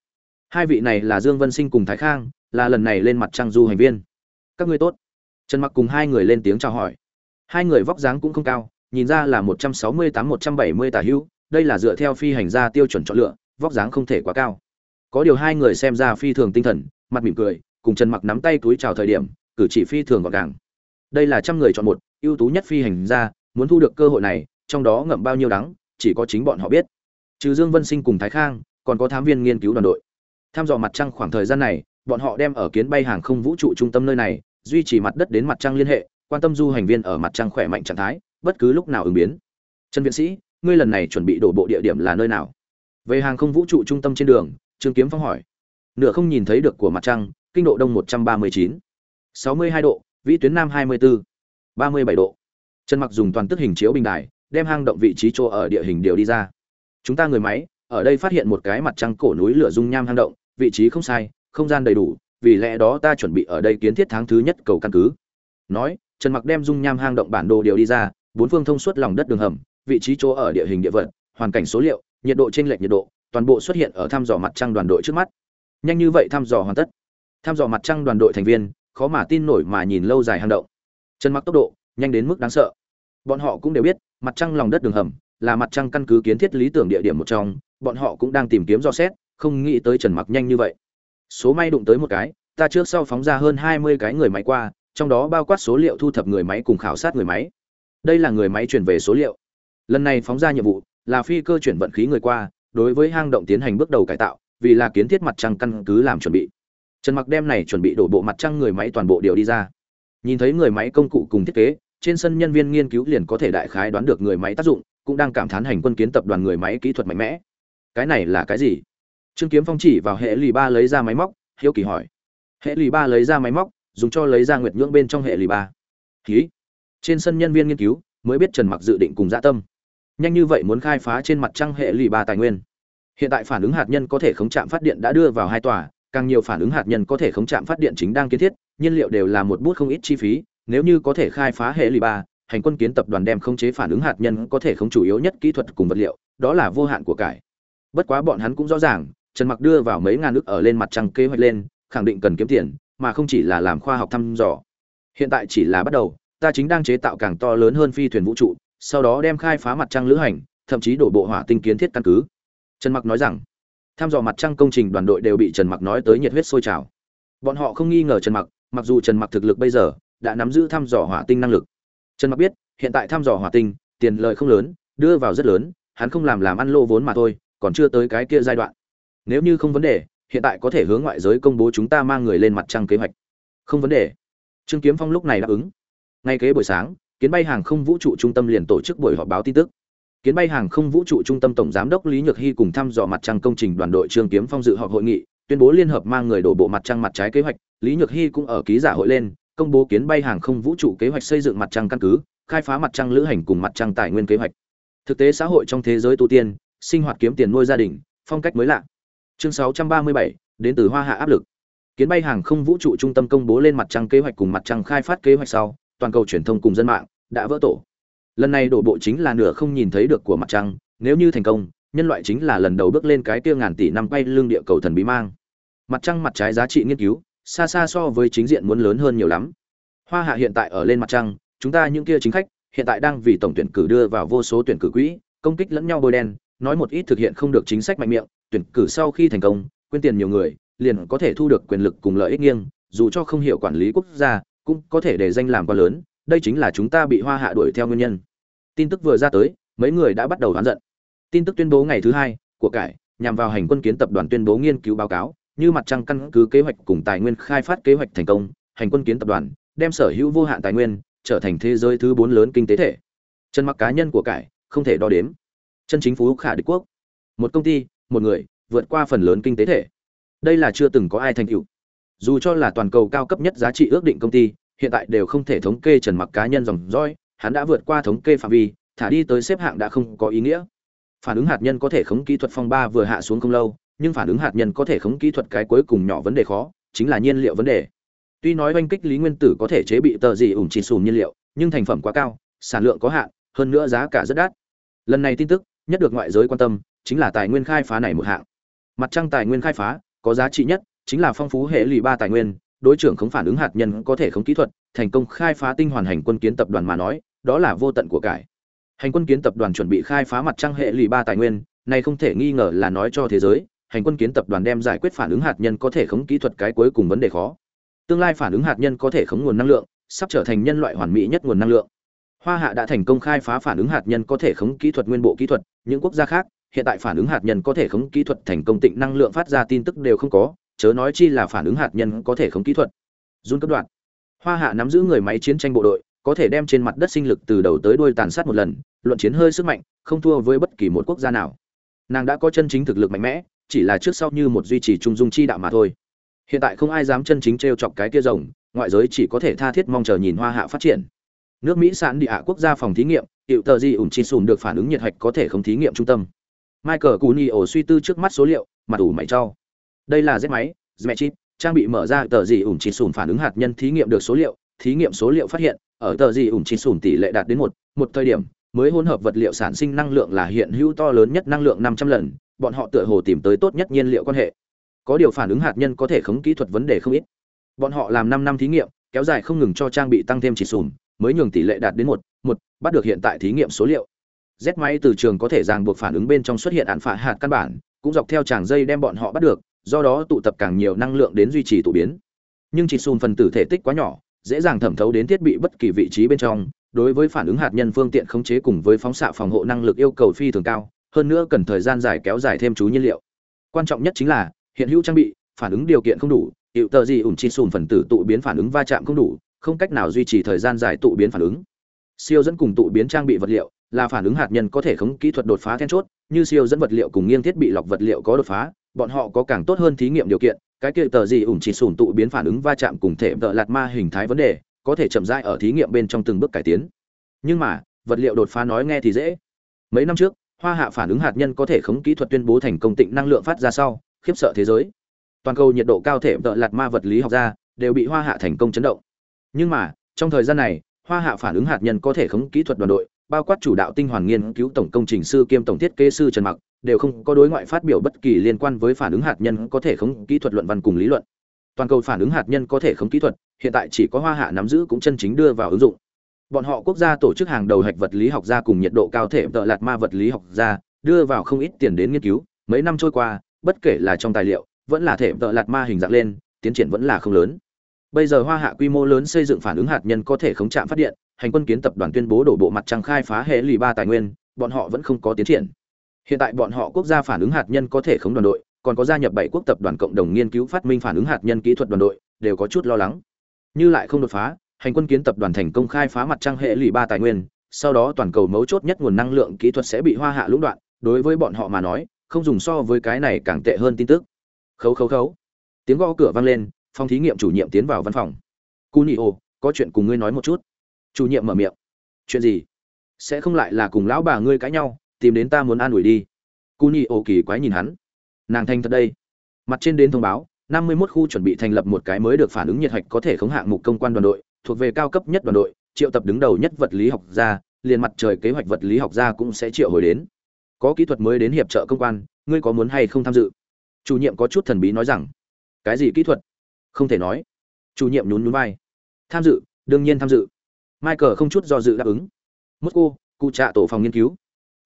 Hai vị này là Dương Vân Sinh cùng Thái Khang, là lần này lên mặt trăng du hành viên. Các ngươi tốt. Trần Mặc cùng hai người lên tiếng chào hỏi. Hai người vóc dáng cũng không cao, nhìn ra là 168-170 tả hữu, đây là dựa theo phi hành gia tiêu chuẩn chọn lựa, vóc dáng không thể quá cao. Có điều hai người xem ra phi thường tinh thần, mặt mỉm cười, cùng Trần Mặc nắm tay túi chào thời điểm, cử chỉ phi thường gọn gàng. Đây là trăm người chọn một, ưu tú nhất phi hành gia, muốn thu được cơ hội này, trong đó ngậm bao nhiêu đắng, chỉ có chính bọn họ biết. Trừ Dương Vân Sinh cùng Thái Khang, còn có thám viên nghiên cứu đoàn đội. Tham dò mặt trăng khoảng thời gian này, bọn họ đem ở kiến bay hàng không vũ trụ trung tâm nơi này, duy trì mặt đất đến mặt trăng liên hệ, quan tâm du hành viên ở mặt trăng khỏe mạnh trạng thái, bất cứ lúc nào ứng biến. Trần Viện Sĩ, ngươi lần này chuẩn bị đổ bộ địa điểm là nơi nào? Về hàng không vũ trụ trung tâm trên đường, Trương Kiếm Phong hỏi. Nửa không nhìn thấy được của mặt trăng, kinh độ đông 139, 62 độ, vĩ tuyến nam 24, 37 độ. Trần Mặc dùng toàn tức hình chiếu bình đài, đem hang động vị trí chỗ ở địa hình điều đi ra. Chúng ta người máy, ở đây phát hiện một cái mặt trăng cổ núi lửa dung nham hang động, vị trí không sai, không gian đầy đủ, vì lẽ đó ta chuẩn bị ở đây kiến thiết tháng thứ nhất cầu căn cứ. Nói, Trần Mặc đem dung nham hang động bản đồ điều đi ra, bốn phương thông suốt lòng đất đường hầm, vị trí chỗ ở địa hình địa vật, hoàn cảnh số liệu, nhiệt độ chênh lệch nhiệt độ, toàn bộ xuất hiện ở thăm dò mặt trăng đoàn đội trước mắt. Nhanh như vậy thăm dò hoàn tất. Thăm dò mặt trăng đoàn đội thành viên, khó mà tin nổi mà nhìn lâu dài hang động. Trần Mặc tốc độ, nhanh đến mức đáng sợ. Bọn họ cũng đều biết, mặt trăng lòng đất đường hầm là mặt trăng căn cứ kiến thiết lý tưởng địa điểm một trong, bọn họ cũng đang tìm kiếm do xét, không nghĩ tới Trần Mặc nhanh như vậy. Số may đụng tới một cái, ta trước sau phóng ra hơn 20 cái người máy qua, trong đó bao quát số liệu thu thập người máy cùng khảo sát người máy. Đây là người máy chuyển về số liệu. Lần này phóng ra nhiệm vụ là phi cơ chuyển vận khí người qua, đối với hang động tiến hành bước đầu cải tạo, vì là kiến thiết mặt trăng căn cứ làm chuẩn bị. Trần Mặc đem này chuẩn bị đổ bộ mặt trăng người máy toàn bộ điều đi ra. Nhìn thấy người máy công cụ cùng thiết kế, trên sân nhân viên nghiên cứu liền có thể đại khái đoán được người máy tác dụng, cũng đang cảm thán hành quân kiến tập đoàn người máy kỹ thuật mạnh mẽ. Cái này là cái gì? Trương Kiếm Phong chỉ vào hệ lì ba lấy ra máy móc, hiếu kỳ hỏi. Hệ lì ba lấy ra máy móc, dùng cho lấy ra nguyệt nhưỡng bên trong hệ lì ba. Khí. Trên sân nhân viên nghiên cứu mới biết Trần Mặc dự định cùng dạ tâm. Nhanh như vậy muốn khai phá trên mặt trăng hệ lì ba tài nguyên. Hiện tại phản ứng hạt nhân có thể khống chạm phát điện đã đưa vào hai tòa, càng nhiều phản ứng hạt nhân có thể khống chạm phát điện chính đang kiến thiết, nhiên liệu đều là một bút không ít chi phí, nếu như có thể khai phá hệ lì ba, hành quân kiến tập đoàn đem khống chế phản ứng hạt nhân có thể không chủ yếu nhất kỹ thuật cùng vật liệu, đó là vô hạn của cải. Bất quá bọn hắn cũng rõ ràng, Trần Mặc đưa vào mấy ngàn nước ở lên mặt trăng kế hoạch lên, khẳng định cần kiếm tiền, mà không chỉ là làm khoa học thăm dò. Hiện tại chỉ là bắt đầu, ta chính đang chế tạo càng to lớn hơn phi thuyền vũ trụ, sau đó đem khai phá mặt trăng lữ hành, thậm chí đổ bộ hỏa tinh kiến thiết căn cứ. Trần Mặc nói rằng, tham dò mặt trăng công trình đoàn đội đều bị Trần Mặc nói tới nhiệt huyết sôi trào. Bọn họ không nghi ngờ Trần Mặc, mặc dù Trần Mặc thực lực bây giờ đã nắm giữ thăm dò hỏa tinh năng lực. Trần Mặc biết, hiện tại thăm dò hỏa tinh, tiền lợi không lớn, đưa vào rất lớn, hắn không làm làm ăn lô vốn mà thôi, còn chưa tới cái kia giai đoạn. Nếu như không vấn đề, hiện tại có thể hướng ngoại giới công bố chúng ta mang người lên mặt trăng kế hoạch. Không vấn đề. Trương Kiếm Phong lúc này đáp ứng. Ngay kế buổi sáng, kiến bay hàng không vũ trụ trung tâm liền tổ chức buổi họp báo tin tức. Kiến bay hàng không vũ trụ trung tâm tổng giám đốc Lý Nhược Hy cùng thăm dò mặt trăng công trình đoàn đội Trương Kiếm Phong dự họp hội nghị, tuyên bố liên hợp mang người đổ bộ mặt trăng mặt trái kế hoạch, Lý Nhược Hy cũng ở ký giả hội lên, công bố kiến bay hàng không vũ trụ kế hoạch xây dựng mặt trăng căn cứ, khai phá mặt trăng lữ hành cùng mặt trăng tài nguyên kế hoạch. Thực tế xã hội trong thế giới tu tiên, sinh hoạt kiếm tiền nuôi gia đình, phong cách mới lạ. Chương 637, đến từ Hoa Hạ áp lực. Kiến bay hàng không vũ trụ trung tâm công bố lên mặt trăng kế hoạch cùng mặt trăng khai phát kế hoạch sau, toàn cầu truyền thông cùng dân mạng đã vỡ tổ. Lần này đổ bộ chính là nửa không nhìn thấy được của mặt trăng, nếu như thành công, nhân loại chính là lần đầu bước lên cái kia ngàn tỷ năm quay lưng địa cầu thần bí mang. Mặt trăng mặt trái giá trị nghiên cứu, xa xa so với chính diện muốn lớn hơn nhiều lắm. Hoa Hạ hiện tại ở lên mặt trăng, chúng ta những kia chính khách, hiện tại đang vì tổng tuyển cử đưa vào vô số tuyển cử quỹ, công kích lẫn nhau bôi đen, nói một ít thực hiện không được chính sách mạnh miệng, tuyển cử sau khi thành công, quên tiền nhiều người, liền có thể thu được quyền lực cùng lợi ích nghiêng dù cho không hiểu quản lý quốc gia cũng có thể để danh làm quá lớn đây chính là chúng ta bị hoa hạ đuổi theo nguyên nhân. Tin tức vừa ra tới mấy người đã bắt đầu oán giận. Tin tức tuyên bố ngày thứ hai của cải nhằm vào hành quân kiến tập đoàn tuyên bố nghiên cứu báo cáo như mặt trăng căn cứ kế hoạch cùng tài nguyên khai phát kế hoạch thành công, hành quân kiến tập đoàn, đem sở hữu vô hạn tài nguyên trở thành thế giới thứ bốn lớn kinh tế thể. Chân mặc cá nhân của cải, không thể đo đếm. Chân chính phú khả địch quốc. Một công ty, một người, vượt qua phần lớn kinh tế thể. Đây là chưa từng có ai thành tựu. Dù cho là toàn cầu cao cấp nhất giá trị ước định công ty, hiện tại đều không thể thống kê trần mặc cá nhân dòng dõi, hắn đã vượt qua thống kê phạm vi, thả đi tới xếp hạng đã không có ý nghĩa. Phản ứng hạt nhân có thể khống kỹ thuật phong ba vừa hạ xuống không lâu nhưng phản ứng hạt nhân có thể khống kỹ thuật cái cuối cùng nhỏ vấn đề khó, chính là nhiên liệu vấn đề. Tuy nói oanh kích lý nguyên tử có thể chế bị tờ gì ủng chỉ sùm nhiên liệu, nhưng thành phẩm quá cao, sản lượng có hạn, hơn nữa giá cả rất đắt. Lần này tin tức, nhất được ngoại giới quan tâm, chính là tài nguyên khai phá này một hạng. Mặt trăng tài nguyên khai phá, có giá trị nhất, chính là phong phú hệ lụy ba tài nguyên, đối trưởng không phản ứng hạt nhân có thể không kỹ thuật, thành công khai phá tinh hoàn hành quân kiến tập đoàn mà nói, đó là vô tận của cải. Hành quân kiến tập đoàn chuẩn bị khai phá mặt trăng hệ lụy ba tài nguyên, này không thể nghi ngờ là nói cho thế giới hành quân kiến tập đoàn đem giải quyết phản ứng hạt nhân có thể khống kỹ thuật cái cuối cùng vấn đề khó. Tương lai phản ứng hạt nhân có thể khống nguồn năng lượng, sắp trở thành nhân loại hoàn mỹ nhất nguồn năng lượng. Hoa hạ đã thành công khai phá phản ứng hạt nhân có thể khống kỹ thuật nguyên bộ kỹ thuật, những quốc gia khác, hiện tại phản ứng hạt nhân có thể khống kỹ thuật thành công tịnh năng lượng phát ra tin tức đều không có, chớ nói chi là phản ứng hạt nhân có thể khống kỹ thuật. Run cấp đoạn. Hoa hạ nắm giữ người máy chiến tranh bộ đội, có thể đem trên mặt đất sinh lực từ đầu tới đuôi tàn sát một lần, luận chiến hơi sức mạnh, không thua với bất kỳ một quốc gia nào. Nàng đã có chân chính thực lực mạnh mẽ chỉ là trước sau như một duy trì trung dung chi đạo mà thôi. Hiện tại không ai dám chân chính t chọc cái kia rồng, ngoại giới chỉ có thể tha thiết mong chờ nhìn hoa hạ phát triển. Nước mỹ sản địa hạ quốc gia phòng thí nghiệm hiệu tờ di ủng chi sùn được phản ứng nhiệt hạch có thể không thí nghiệm trung tâm. Michael cuni ổ suy tư trước mắt số liệu mặt ủ mày trao đây là giết máy, z chip, trang bị mở ra tờ di ủng chi sùn phản ứng hạt nhân thí nghiệm được số liệu, thí nghiệm số liệu phát hiện, ở tờ di ủng chi sùn tỷ lệ đạt đến một một thời điểm, mới hỗn hợp vật liệu sản sinh năng lượng là hiện hữu to lớn nhất năng lượng năm trăm lần bọn họ tựa hồ tìm tới tốt nhất nhiên liệu quan hệ. Có điều phản ứng hạt nhân có thể khống kỹ thuật vấn đề không ít. Bọn họ làm năm năm thí nghiệm, kéo dài không ngừng cho trang bị tăng thêm chỉ sùn mới nhường tỷ lệ đạt đến một một, bắt được hiện tại thí nghiệm số liệu. Z máy từ trường có thể ràng buộc phản ứng bên trong xuất hiện ạn phạt hạt căn bản, cũng dọc theo tràng dây đem bọn họ bắt được, do đó tụ tập càng nhiều năng lượng đến duy trì tụ biến. Nhưng chỉ sùn phần tử thể tích quá nhỏ, dễ dàng thẩm thấu đến thiết bị bất kỳ vị trí bên trong, đối với phản ứng hạt nhân phương tiện khống chế cùng với phóng xạ phòng hộ năng lực yêu cầu phi thường cao hơn nữa cần thời gian dài kéo dài thêm chú nhiên liệu. Quan trọng nhất chính là, hiện hữu trang bị, phản ứng điều kiện không đủ, hiệu tờ gì ủn chi sùn phần tử tụ biến phản ứng va chạm không đủ, không cách nào duy trì thời gian dài tụ biến phản ứng. Siêu dẫn cùng tụ biến trang bị vật liệu là phản ứng hạt nhân có thể khống kỹ thuật đột phá then chốt, như siêu dẫn vật liệu cùng nghiêng thiết bị lọc vật liệu có đột phá, bọn họ có càng tốt hơn thí nghiệm điều kiện, cái kia tờ gì ủn chỉ sùn tụ biến phản ứng va chạm cùng thể tợ lạt ma hình thái vấn đề có thể chậm rãi ở thí nghiệm bên trong từng bước cải tiến. Nhưng mà, vật liệu đột phá nói nghe thì dễ. Mấy năm trước hoa hạ phản ứng hạt nhân có thể khống kỹ thuật tuyên bố thành công tịnh năng lượng phát ra sau, khiếp sợ thế giới. Toàn cầu nhiệt độ cao thể vợ lạt ma vật lý học ra, đều bị hoa hạ thành công chấn động. Nhưng mà, trong thời gian này, hoa hạ phản ứng hạt nhân có thể khống kỹ thuật đoàn đội, bao quát chủ đạo tinh hoàn nghiên cứu tổng công trình sư kiêm tổng thiết kế sư trần mặc, đều không có đối ngoại phát biểu bất kỳ liên quan với phản ứng hạt nhân có thể khống kỹ thuật luận văn cùng lý luận. Toàn cầu phản ứng hạt nhân có thể khống kỹ thuật, hiện tại chỉ có hoa hạ nắm giữ cũng chân chính đưa vào ứng dụng bọn họ quốc gia tổ chức hàng đầu hạch vật lý học gia cùng nhiệt độ cao thể tợ lạt ma vật lý học gia, đưa vào không ít tiền đến nghiên cứu. Mấy năm trôi qua, bất kể là trong tài liệu, vẫn là thể tợ lạt ma hình dạng lên, tiến triển vẫn là không lớn. Bây giờ hoa hạ quy mô lớn xây dựng phản ứng hạt nhân có thể khống chạm phát điện, hành quân kiến tập đoàn tuyên bố đổ bộ mặt trăng khai phá hệ lụy ba tài nguyên, bọn họ vẫn không có tiến triển. Hiện tại bọn họ quốc gia phản ứng hạt nhân có thể khống đoàn đội, còn có gia nhập bảy quốc tập đoàn cộng đồng nghiên cứu phát minh phản ứng hạt nhân kỹ thuật đoàn đội, đều có chút lo lắng. Như lại không đột phá hành quân kiến tập đoàn thành công khai phá mặt trăng hệ lụy ba tài nguyên, sau đó toàn cầu mấu chốt nhất nguồn năng lượng kỹ thuật sẽ bị hoa hạ lũng đoạn. Đối với bọn họ mà nói, không dùng so với cái này càng tệ hơn tin tức. Khấu khấu khấu. Tiếng gõ cửa vang lên, phòng thí nghiệm chủ nhiệm tiến vào văn phòng. Cu nhị ô có chuyện cùng ngươi nói một chút. Chủ nhiệm mở miệng. Chuyện gì? Sẽ không lại là cùng lão bà ngươi cãi nhau, tìm đến ta muốn an ủi đi. Cu nhị ô kỳ quái nhìn hắn. Nàng thanh thật đây. Mặt trên đến thông báo, năm mươi 51 khu chuẩn bị thành lập một cái mới được phản ứng nhiệt hạch có thể khống hạng mục công quan đoàn đội thuộc về cao cấp nhất đoàn đội, triệu tập đứng đầu nhất vật lý học gia, liền mặt trời kế hoạch vật lý học gia cũng sẽ triệu hồi đến. Có kỹ thuật mới đến hiệp trợ công quan, ngươi có muốn hay không tham dự? Chủ nhiệm có chút thần bí nói rằng. Cái gì kỹ thuật? Không thể nói. Chủ nhiệm nhún nhún vai. Tham dự, đương nhiên tham dự. Michael không chút do dự đáp ứng. Mosco cụ trạ tổ phòng nghiên cứu.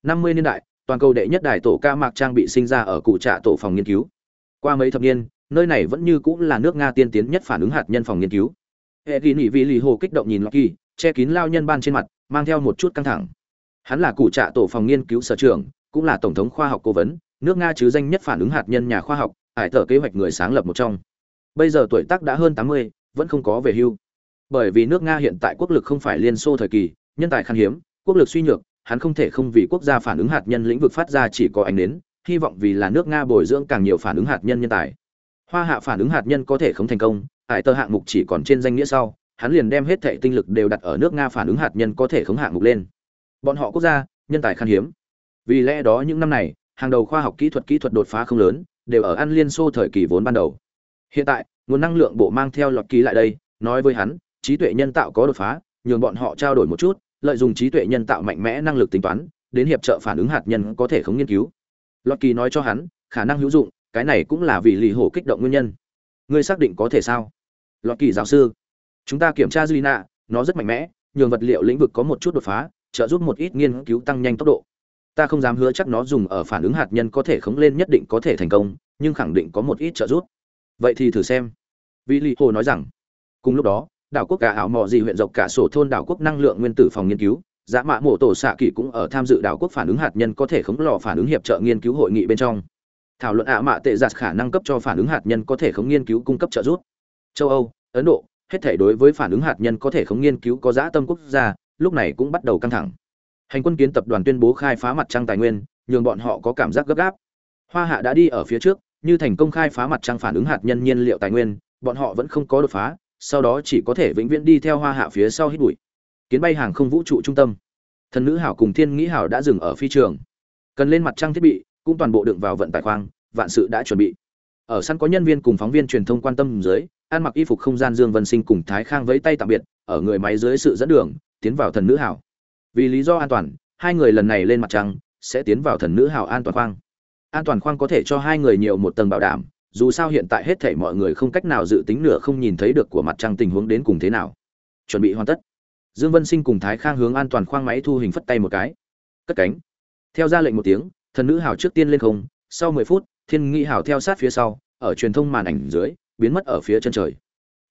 Năm mươi niên đại, toàn cầu đệ nhất đại tổ ca mạc trang bị sinh ra ở cụ trạ tổ phòng nghiên cứu. Qua mấy thập niên, nơi này vẫn như cũng là nước nga tiên tiến nhất phản ứng hạt nhân phòng nghiên cứu hệ ghi nỉ vì lì hồ kích động nhìn Loki, che kín lao nhân ban trên mặt mang theo một chút căng thẳng. Hắn là cụ trạ tổ phòng nghiên cứu sở trường cũng là tổng thống khoa học cố vấn nước nga chứ danh nhất phản ứng hạt nhân nhà khoa học ải thở kế hoạch người sáng lập một trong. Bây giờ tuổi tác đã hơn tám mươi vẫn không có về hưu. Bởi vì nước nga hiện tại quốc lực không phải liên xô thời kỳ nhân tài khan hiếm quốc lực suy nhược hắn không thể không vì quốc gia phản ứng hạt nhân lĩnh vực phát ra chỉ có ánh đến hy vọng vì là nước nga bồi dưỡng càng nhiều phản ứng hạt nhân nhân tài. Hoa hạ phản ứng hạt nhân có thể không thành công ải tờ hạng mục chỉ còn trên danh nghĩa sau, hắn liền đem hết thệ tinh lực đều đặt ở nước nga phản ứng hạt nhân có thể khống hạng mục lên. Bọn họ quốc gia, nhân tài khan hiếm. Vì lẽ đó những năm này, hàng đầu khoa học kỹ thuật kỹ thuật đột phá không lớn, đều ở ăn liên xô thời kỳ vốn ban đầu. Hiện tại, nguồn năng lượng bộ mang theo lọt ký lại đây, nói với hắn, trí tuệ nhân tạo có đột phá, nhường bọn họ trao đổi một chút, lợi dụng trí tuệ nhân tạo mạnh mẽ năng lực tính toán, đến hiệp trợ phản ứng hạt nhân có thể không nghiên cứu. Lọt kỳ nói cho hắn, khả năng hữu dụng, cái này cũng là vì lì hổ kích động nguyên nhân ngươi xác định có thể sao? Lọt kỳ giáo sư chúng ta kiểm tra Gina, nó rất mạnh mẽ nhường vật liệu lĩnh vực có một chút đột phá trợ giúp một ít nghiên cứu tăng nhanh tốc độ. Ta không dám hứa chắc nó dùng ở phản ứng hạt nhân có thể khống lên nhất định có thể thành công nhưng khẳng định có một ít trợ giúp. Vậy thì thử xem. Vị lì hồ nói rằng cùng lúc đó đảo quốc cả ảo mò gì huyện dọc cả sổ thôn đảo quốc năng lượng nguyên tử phòng nghiên cứu dã mạ mổ tổ xạ kỳ cũng ở tham dự đảo quốc phản ứng hạt nhân có thể khống lò phản ứng hiệp trợ nghiên cứu hội nghị bên trong thảo luận ạ mạ tệ giặt khả năng cấp cho phản ứng hạt nhân có thể khống nghiên cứu cung cấp trợ giúp. Châu âu, ấn độ, hết thể đối với phản ứng hạt nhân có thể khống nghiên cứu có dã tâm quốc gia, lúc này cũng bắt đầu căng thẳng. Hành quân kiến tập đoàn tuyên bố khai phá mặt trăng tài nguyên, nhường bọn họ có cảm giác gấp gáp. Hoa hạ đã đi ở phía trước, như thành công khai phá mặt trăng phản ứng hạt nhân nhiên liệu tài nguyên, bọn họ vẫn không có đột phá, sau đó chỉ có thể vĩnh viễn đi theo hoa hạ phía sau hít bụi. Kiến bay hàng không vũ trụ trung tâm. Thần nữ hảo cùng thiên nghĩ hảo đã dừng ở phi trường. Cần lên mặt trăng thiết bị cũng toàn bộ đựng vào vận tải khoang, vạn sự đã chuẩn bị. Ở sân có nhân viên cùng phóng viên truyền thông quan tâm dưới, ăn mặc y phục không gian dương vân sinh cùng thái khang vẫy tay tạm biệt, ở người máy dưới sự dẫn đường, tiến vào thần nữ hảo. Vì lý do an toàn, hai người lần này lên mặt trăng, sẽ tiến vào thần nữ hảo an toàn khoang. An toàn khoang có thể cho hai người nhiều một tầng bảo đảm, dù sao hiện tại hết thảy mọi người không cách nào dự tính nửa không nhìn thấy được của mặt trăng tình huống đến cùng thế nào. Chuẩn bị hoàn tất. Dương vân sinh cùng thái khang hướng an toàn khoang máy thu hình phất tay một cái. Cất cánh. Theo ra lệnh một tiếng thần nữ hào trước tiên lên không sau mười phút thiên nghị hào theo sát phía sau ở truyền thông màn ảnh dưới biến mất ở phía chân trời.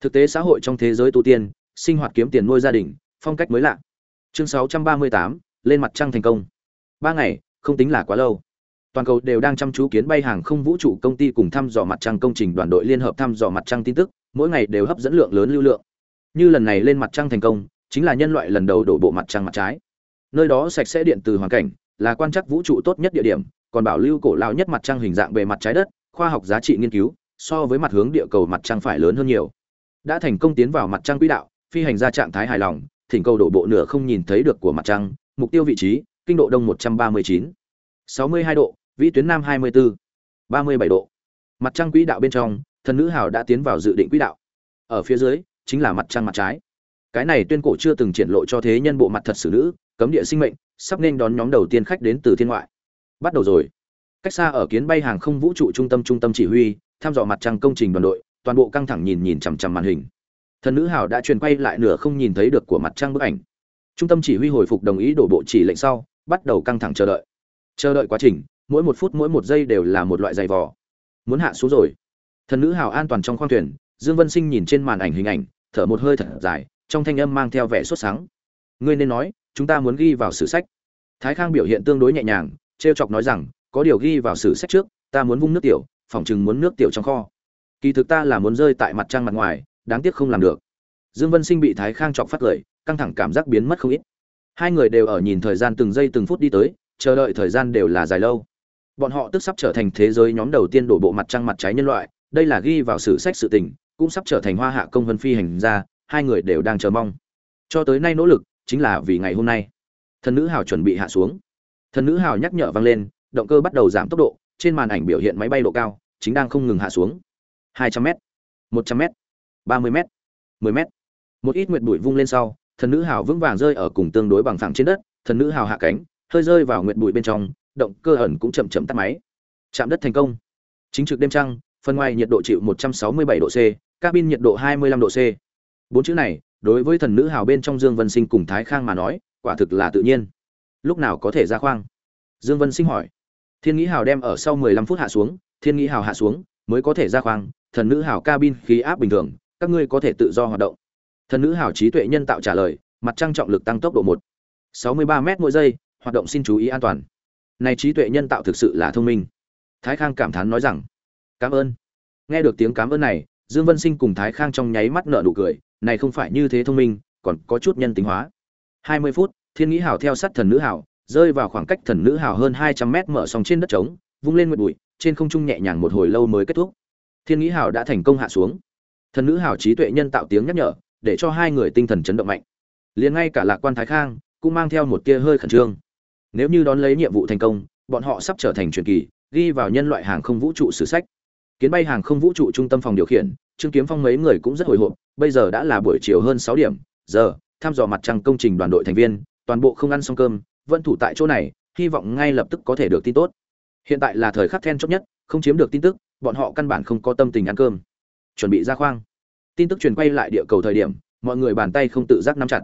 Thực tế xã hội trong thế giới tu tiên sinh hoạt kiếm tiền nuôi gia đình phong cách mới lạ. Chương 638, lên mặt trăng thành công. Ba ngày không tính là quá lâu. Toàn cầu đều đang chăm chú kiến bay hàng không vũ trụ công ty cùng thăm dò mặt trăng công trình đoàn đội liên hợp thăm dò mặt trăng tin tức mỗi ngày đều hấp dẫn lượng lớn lưu lượng. Như lần này lên mặt trăng thành công chính là nhân loại lần đầu đổ bộ mặt trăng mặt trái. Nơi đó sạch sẽ điện từ hoàn cảnh là quan trắc vũ trụ tốt nhất địa điểm còn bảo lưu cổ lao nhất mặt trăng hình dạng bề mặt trái đất khoa học giá trị nghiên cứu so với mặt hướng địa cầu mặt trăng phải lớn hơn nhiều. Đã thành công tiến vào mặt trăng quỹ đạo phi hành ra trạng thái hài lòng thỉnh cầu đổ bộ nửa không nhìn thấy được của mặt trăng mục tiêu vị trí kinh độ đông 139, 62 độ vĩ tuyến nam 24, 37 độ. Mặt trăng quỹ đạo bên trong thần nữ hào đã tiến vào dự định quỹ đạo. Ở phía dưới chính là mặt trăng mặt trái. Cái này tuyên cổ chưa từng triển lộ cho thế nhân bộ mặt thật xử nữ cấm địa sinh mệnh sắp nên đón nhóm đầu tiên khách đến từ thiên ngoại. Bắt đầu rồi. Cách xa ở kiến bay hàng không vũ trụ trung tâm trung tâm chỉ huy tham dò mặt trăng công trình đoàn đội, toàn bộ căng thẳng nhìn nhìn chằm chằm màn hình. Thần nữ hào đã truyền quay lại nửa không nhìn thấy được của mặt trăng bức ảnh. Trung tâm chỉ huy hồi phục đồng ý đổ bộ chỉ lệnh sau, bắt đầu căng thẳng chờ đợi. Chờ đợi quá trình, mỗi một phút mỗi một giây đều là một loại giày vò. Muốn hạ xuống rồi. Thần nữ hào an toàn trong khoang thuyền, dương vân sinh nhìn trên màn ảnh hình ảnh, thở một hơi thật dài, trong thanh âm mang theo vẻ sốt sáng. Ngươi nên nói chúng ta muốn ghi vào sử sách. Thái khang biểu hiện tương đối nhẹ nhàng, trêu chọc nói rằng, có điều ghi vào sử sách trước, ta muốn vung nước tiểu, phỏng chừng muốn nước tiểu trong kho. Kỳ thực ta là muốn rơi tại mặt trăng mặt ngoài, đáng tiếc không làm được. Dương vân sinh bị thái khang chọc phát cười căng thẳng cảm giác biến mất không ít. Hai người đều ở nhìn thời gian từng giây từng phút đi tới, chờ đợi thời gian đều là dài lâu. Bọn họ tức sắp trở thành thế giới nhóm đầu tiên đổ bộ mặt trăng mặt trái nhân loại, đây là ghi vào sử sách sự tình, cũng sắp trở thành hoa hạ công vân phi hành gia, hai người đều đang chờ mong. Cho tới nay nỗ lực chính là vì ngày hôm nay. Thần nữ hào chuẩn bị hạ xuống. Thần nữ hào nhắc nhở vang lên, động cơ bắt đầu giảm tốc độ, trên màn ảnh biểu hiện máy bay độ cao, chính đang không ngừng hạ xuống. 200 m 100 m 30 m 10 m một ít nguyệt bụi vung lên sau, thần nữ hào vững vàng rơi ở cùng tương đối bằng phẳng trên đất, thần nữ hào hạ cánh, hơi rơi vào nguyệt bụi bên trong, động cơ ẩn cũng chậm chậm tắt máy. Chạm đất thành công. Chính trực đêm trăng, phần ngoài nhiệt độ chịu 167 độ c, cabin nhiệt độ 25 độ c. Bốn chữ này đối với thần nữ hào bên trong dương vân sinh cùng thái khang mà nói, quả thực là tự nhiên. Lúc nào có thể ra khoang? Dương vân sinh hỏi. Thiên nghĩ hào đem ở sau 15 phút hạ xuống, thiên nghĩ hào hạ xuống, mới có thể ra khoang, thần nữ hào cabin khí áp bình thường, các ngươi có thể tự do hoạt động. Thần nữ hào trí tuệ nhân tạo trả lời, mặt trăng trọng lực tăng tốc độ một, sáu mươi ba m mỗi giây, hoạt động xin chú ý an toàn. Này trí tuệ nhân tạo thực sự là thông minh. Thái khang cảm thán nói rằng, cảm ơn. Nghe được tiếng cảm ơn này, dương vân sinh cùng thái khang trong nháy mắt nở nụ cười này không phải như thế thông minh, còn có chút nhân tính hóa. Hai mươi phút, thiên nghĩ hảo theo sát thần nữ hảo rơi vào khoảng cách thần nữ hảo hơn hai trăm mét mở sòng trên đất trống, vung lên nguyệt bụi, trên không trung nhẹ nhàng một hồi lâu mới kết thúc. Thiên nghĩ hảo đã thành công hạ xuống. Thần nữ hảo trí tuệ nhân tạo tiếng nhắc nhở, để cho hai người tinh thần chấn động mạnh. Liền ngay cả lạc quan thái khang, cũng mang theo một tia hơi khẩn trương. Nếu như đón lấy nhiệm vụ thành công, bọn họ sắp trở thành truyền kỳ, ghi vào nhân loại hàng không vũ trụ sử sách. Kiến bay hàng không vũ trụ trung tâm phòng điều khiển trương kiếm phong mấy người cũng rất hồi hộp, bây giờ đã là buổi chiều hơn sáu điểm, giờ, thăm dò mặt trăng công trình đoàn đội thành viên, toàn bộ không ăn xong cơm, vẫn thủ tại chỗ này, hy vọng ngay lập tức có thể được tin tốt. Hiện tại là thời khắc then chốt nhất, không chiếm được tin tức, bọn họ căn bản không có tâm tình ăn cơm. Chuẩn bị ra khoang. Tin tức truyền quay lại địa cầu thời điểm, mọi người bàn tay không tự giác nắm chặt.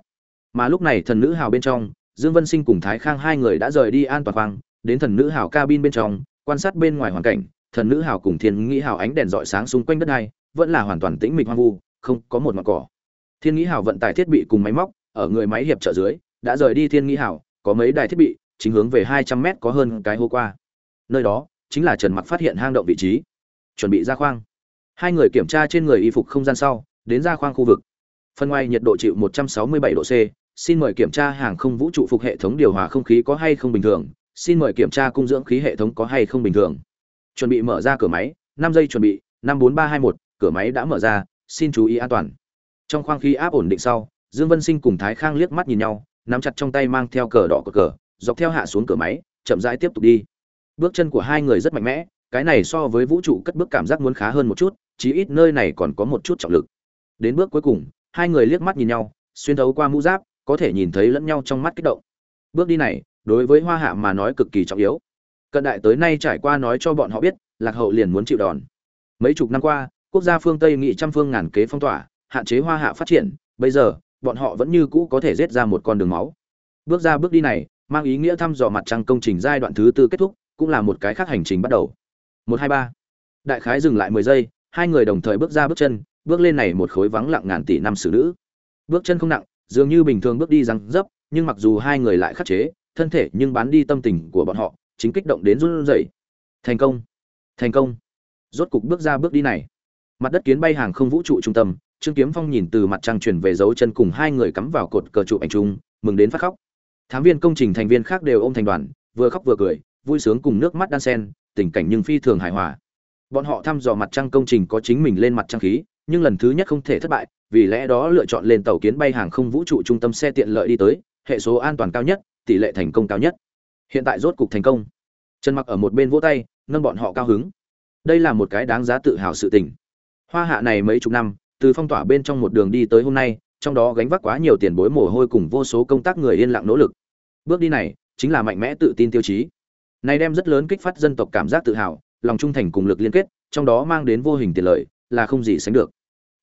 Mà lúc này thần nữ hào bên trong, dương vân sinh cùng thái khang hai người đã rời đi an toàn khoang, đến thần nữ hào cabin bên trong, quan sát bên ngoài hoàn cảnh, thần nữ hào cùng thiên nghĩ hào ánh đèn rọi sáng xung quanh đất này vẫn là hoàn toàn tĩnh mịch hoang vu, không có một ngọn cỏ. Thiên nghĩ hào vận tải thiết bị cùng máy móc, ở người máy hiệp trợ dưới, đã rời đi thiên nghĩ hào, có mấy đài thiết bị, chính hướng về hai trăm mét có hơn cái hô qua. Nơi đó, chính là trần mặc phát hiện hang động vị trí. Chuẩn bị ra khoang. Hai người kiểm tra trên người y phục không gian sau, đến ra khoang khu vực. Phân ngoài nhiệt độ chịu 167 độ C, xin mời kiểm tra hàng không vũ trụ phục hệ thống điều hòa không khí có hay không bình thường, xin mời kiểm tra cung dưỡng khí hệ thống có hay không bình thường. Chuẩn bị mở ra cửa máy, năm giây chuẩn bị, năm bốn ba hai một cửa máy đã mở ra, xin chú ý an toàn. Trong khoang khí áp ổn định sau, dương vân sinh cùng thái khang liếc mắt nhìn nhau, nắm chặt trong tay mang theo cờ đỏ cờ cờ, dọc theo hạ xuống cửa máy, chậm rãi tiếp tục đi. Bước chân của hai người rất mạnh mẽ, cái này so với vũ trụ cất bước cảm giác muốn khá hơn một chút, chí ít nơi này còn có một chút trọng lực. Đến bước cuối cùng, hai người liếc mắt nhìn nhau, xuyên thấu qua mũ giáp, có thể nhìn thấy lẫn nhau trong mắt kích động. Bước đi này, đối với hoa hạ mà nói cực kỳ trọng yếu. Cận đại tới nay trải qua nói cho bọn họ biết, lạc hậu liền muốn chịu đòn. Mấy chục năm qua quốc gia phương tây nghị trăm phương ngàn kế phong tỏa, hạn chế hoa hạ phát triển, bây giờ, bọn họ vẫn như cũ có thể giết ra một con đường máu. Bước ra bước đi này, mang ý nghĩa thăm dò mặt trăng công trình giai đoạn thứ tư kết thúc, cũng là một cái khác hành trình bắt đầu. Một, hai, ba. Đại khái dừng lại mười giây, hai người đồng thời bước ra bước chân, bước lên này một khối vắng lặng ngàn tỷ năm xử nữ. Bước chân không nặng, dường như bình thường bước đi răng dấp, nhưng mặc dù hai người lại khắc chế, thân thể nhưng bán đi tâm tình của bọn họ, chính kích động đến run rẩy. Thành công thành công. Rốt cục bước ra bước đi này mặt đất kiến bay hàng không vũ trụ trung tâm, trương kiếm phong nhìn từ mặt trăng chuyển về dấu chân cùng hai người cắm vào cột cờ trụ ảnh chung, mừng đến phát khóc. Thám viên công trình thành viên khác đều ôm thành đoàn, vừa khóc vừa cười, vui sướng cùng nước mắt đan sen tình cảnh nhưng phi thường hài hòa. Bọn họ thăm dò mặt trăng công trình có chính mình lên mặt trăng khí, nhưng lần thứ nhất không thể thất bại, vì lẽ đó lựa chọn lên tàu kiến bay hàng không vũ trụ trung tâm xe tiện lợi đi tới, hệ số an toàn cao nhất, tỷ lệ thành công cao nhất. Hiện tại rốt cục thành công. Trần mặc ở một bên vỗ tay, nâng bọn họ cao hứng. Đây là một cái đáng giá tự hào sự tình hoa hạ này mấy chục năm, từ phong tỏa bên trong một đường đi tới hôm nay, trong đó gánh vác quá nhiều tiền bối mồ hôi cùng vô số công tác người yên lặng nỗ lực. Bước đi này, chính là mạnh mẽ tự tin tiêu chí. Này đem rất lớn kích phát dân tộc cảm giác tự hào, lòng trung thành cùng lực liên kết, trong đó mang đến vô hình tiền lợi, là không gì sánh được.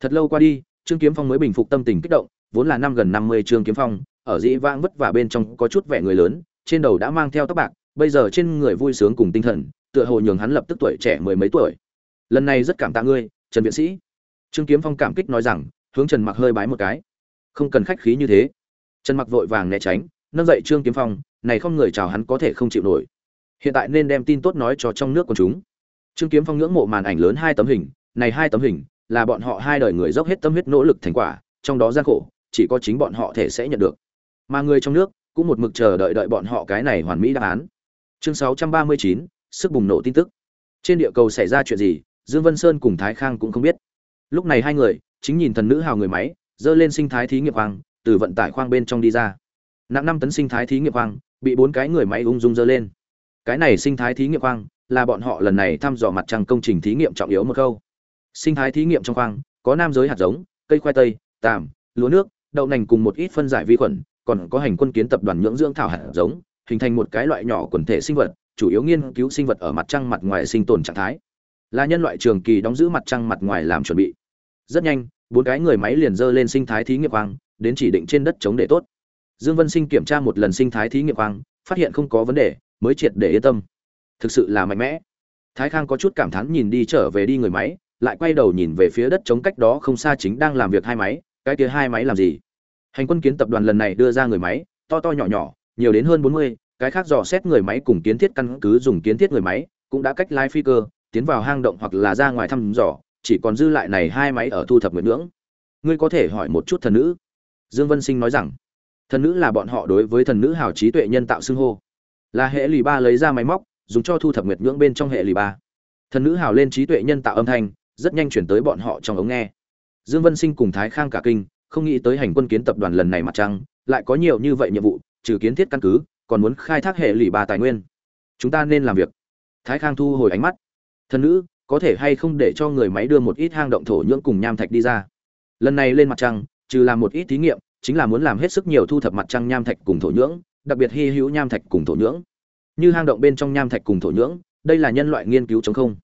Thật lâu qua đi, trương kiếm phong mới bình phục tâm tình kích động, vốn là năm gần năm mươi trương kiếm phong, ở dĩ vãng vất vả bên trong có chút vẻ người lớn, trên đầu đã mang theo tóc bạc, bây giờ trên người vui sướng cùng tinh thần, tựa hồ nhường hắn lập tức tuổi trẻ mười mấy tuổi. Lần này rất cảm tạ ngươi trần viện sĩ. Trương kiếm phong cảm kích nói rằng hướng trần mặc hơi bái một cái. Không cần khách khí như thế. Trần mặc vội vàng né tránh nâng dậy trương kiếm phong này không người chào hắn có thể không chịu nổi. Hiện tại nên đem tin tốt nói cho trong nước của chúng. Trương kiếm phong ngưỡng mộ màn ảnh lớn hai tấm hình này hai tấm hình là bọn họ hai đời người dốc hết tâm huyết nỗ lực thành quả trong đó gian khổ chỉ có chính bọn họ thể sẽ nhận được. Mà người trong nước cũng một mực chờ đợi đợi bọn họ cái này hoàn mỹ đáp án. Chương 639, sức bùng nổ tin tức. Trên địa cầu xảy ra chuyện gì dương vân sơn cùng thái khang cũng không biết. Lúc này hai người chính nhìn thần nữ hào người máy dơ lên sinh thái thí nghiệm khoang từ vận tải khoang bên trong đi ra. Nặng năm tấn sinh thái thí nghiệm khoang bị bốn cái người máy ung dung dơ lên. Cái này sinh thái thí nghiệm khoang là bọn họ lần này thăm dò mặt trăng công trình thí nghiệm trọng yếu một câu. Sinh thái thí nghiệm trong khoang có nam giới hạt giống cây khoai tây tằm, lúa nước đậu nành cùng một ít phân giải vi khuẩn còn có hành quân kiến tập đoàn nhưỡng dưỡng thảo hạt giống hình thành một cái loại nhỏ quần thể sinh vật chủ yếu nghiên cứu sinh vật ở mặt trăng mặt ngoài sinh tồn trạng thái là nhân loại trường kỳ đóng giữ mặt trăng mặt ngoài làm chuẩn bị. Rất nhanh, bốn cái người máy liền dơ lên sinh thái thí nghiệm khoang đến chỉ định trên đất chống để tốt. Dương vân sinh kiểm tra một lần sinh thái thí nghiệm khoang phát hiện không có vấn đề, mới triệt để yên tâm. Thực sự là mạnh mẽ. Thái khang có chút cảm thán nhìn đi trở về đi người máy, lại quay đầu nhìn về phía đất chống cách đó không xa chính đang làm việc hai máy, cái kia hai máy làm gì? Hành quân kiến tập đoàn lần này đưa ra người máy, to to nhỏ nhỏ, nhiều đến hơn bốn mươi, cái khác dò xét người máy cùng kiến thiết căn cứ dùng kiến thiết người máy, cũng đã cách lai phi cơ tiến vào hang động hoặc là ra ngoài thăm dò, chỉ còn dư lại này hai máy ở thu thập nguyện ngưỡng. Ngươi có thể hỏi một chút thần nữ. Dương vân sinh nói rằng. Thần nữ là bọn họ đối với thần nữ hào trí tuệ nhân tạo xưng hô. Là hệ lì ba lấy ra máy móc, dùng cho thu thập nguyệt ngưỡng bên trong hệ lì ba. Thần nữ hào lên trí tuệ nhân tạo âm thanh, rất nhanh chuyển tới bọn họ trong ống nghe. Dương vân sinh cùng thái khang cả kinh, không nghĩ tới hành quân kiến tập đoàn lần này mặt trăng, lại có nhiều như vậy nhiệm vụ, trừ kiến thiết căn cứ, còn muốn khai thác hệ lì ba tài nguyên. Chúng ta nên làm việc. Thái khang thu hồi ánh mắt thần nữ, có thể hay không để cho người máy đưa một ít hang động thổ nhưỡng cùng nham thạch đi ra? Lần này lên mặt trăng, trừ làm một ít thí nghiệm, chính là muốn làm hết sức nhiều thu thập mặt trăng nham thạch cùng thổ nhưỡng, đặc biệt hy hữu nham thạch cùng thổ nhưỡng. Như hang động bên trong nham thạch cùng thổ nhưỡng, đây là nhân loại nghiên cứu chống không.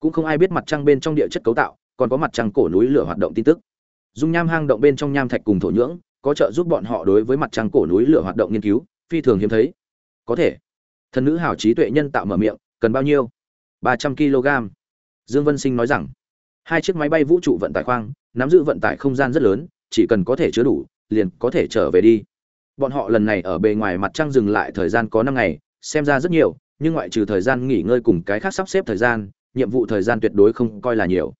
Cũng không ai biết mặt trăng bên trong địa chất cấu tạo, còn có mặt trăng cổ núi lửa hoạt động tin tức. Dung nham hang động bên trong nham thạch cùng thổ nhưỡng, có trợ giúp bọn họ đối với mặt trăng cổ núi lửa hoạt động nghiên cứu, phi thường hiếm thấy. Có thể. Thần nữ hảo trí tuệ nhân tạo mở miệng, cần bao nhiêu? Ba trăm kg. Dương vân sinh nói rằng, hai chiếc máy bay vũ trụ vận tải khoang, nắm giữ vận tải không gian rất lớn, chỉ cần có thể chứa đủ, liền có thể trở về đi. Bọn họ lần này ở bề ngoài mặt trăng dừng lại thời gian có năm ngày, xem ra rất nhiều, nhưng ngoại trừ thời gian nghỉ ngơi cùng cái khác sắp xếp thời gian, nhiệm vụ thời gian tuyệt đối không coi là nhiều.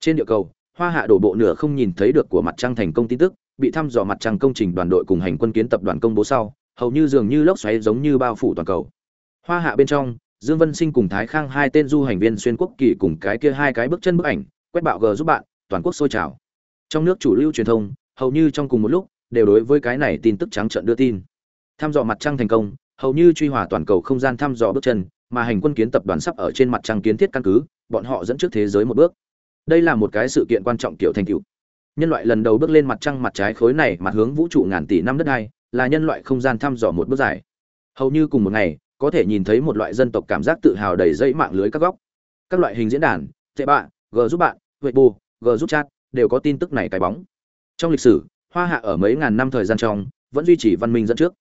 Trên địa cầu, hoa hạ đổ bộ nửa không nhìn thấy được của mặt trăng thành công tin tức, bị thăm dò mặt trăng công trình đoàn đội cùng hành quân kiến tập đoàn công bố sau, hầu như dường như lốc xoáy giống như bao phủ toàn cầu. Hoa hạ bên trong dương vân sinh cùng thái khang hai tên du hành viên xuyên quốc kỳ cùng cái kia hai cái bước chân bức ảnh, quét bạo g giúp bạn, toàn quốc sôi trào. Trong nước chủ lưu truyền thông, hầu như trong cùng một lúc, đều đối với cái này tin tức trắng trợn đưa tin. Thăm dò mặt trăng thành công, hầu như truy hỏa toàn cầu không gian thăm dò bước chân, mà hành quân kiến tập đoàn sắp ở trên mặt trăng kiến thiết căn cứ, bọn họ dẫn trước thế giới một bước. Đây là một cái sự kiện quan trọng kiểu thành tựu. Nhân loại lần đầu bước lên mặt trăng mặt trái khối này, mặt hướng vũ trụ ngàn tỷ năm đất này là nhân loại không gian thăm dò một bước dài. Hầu như cùng một ngày có thể nhìn thấy một loại dân tộc cảm giác tự hào đầy dây mạng lưới các góc. Các loại hình diễn đàn, tệ bạ g giúp bạn, huệ bù g giúp chat, đều có tin tức này cái bóng. Trong lịch sử, hoa hạ ở mấy ngàn năm thời gian trong, vẫn duy trì văn minh dẫn trước.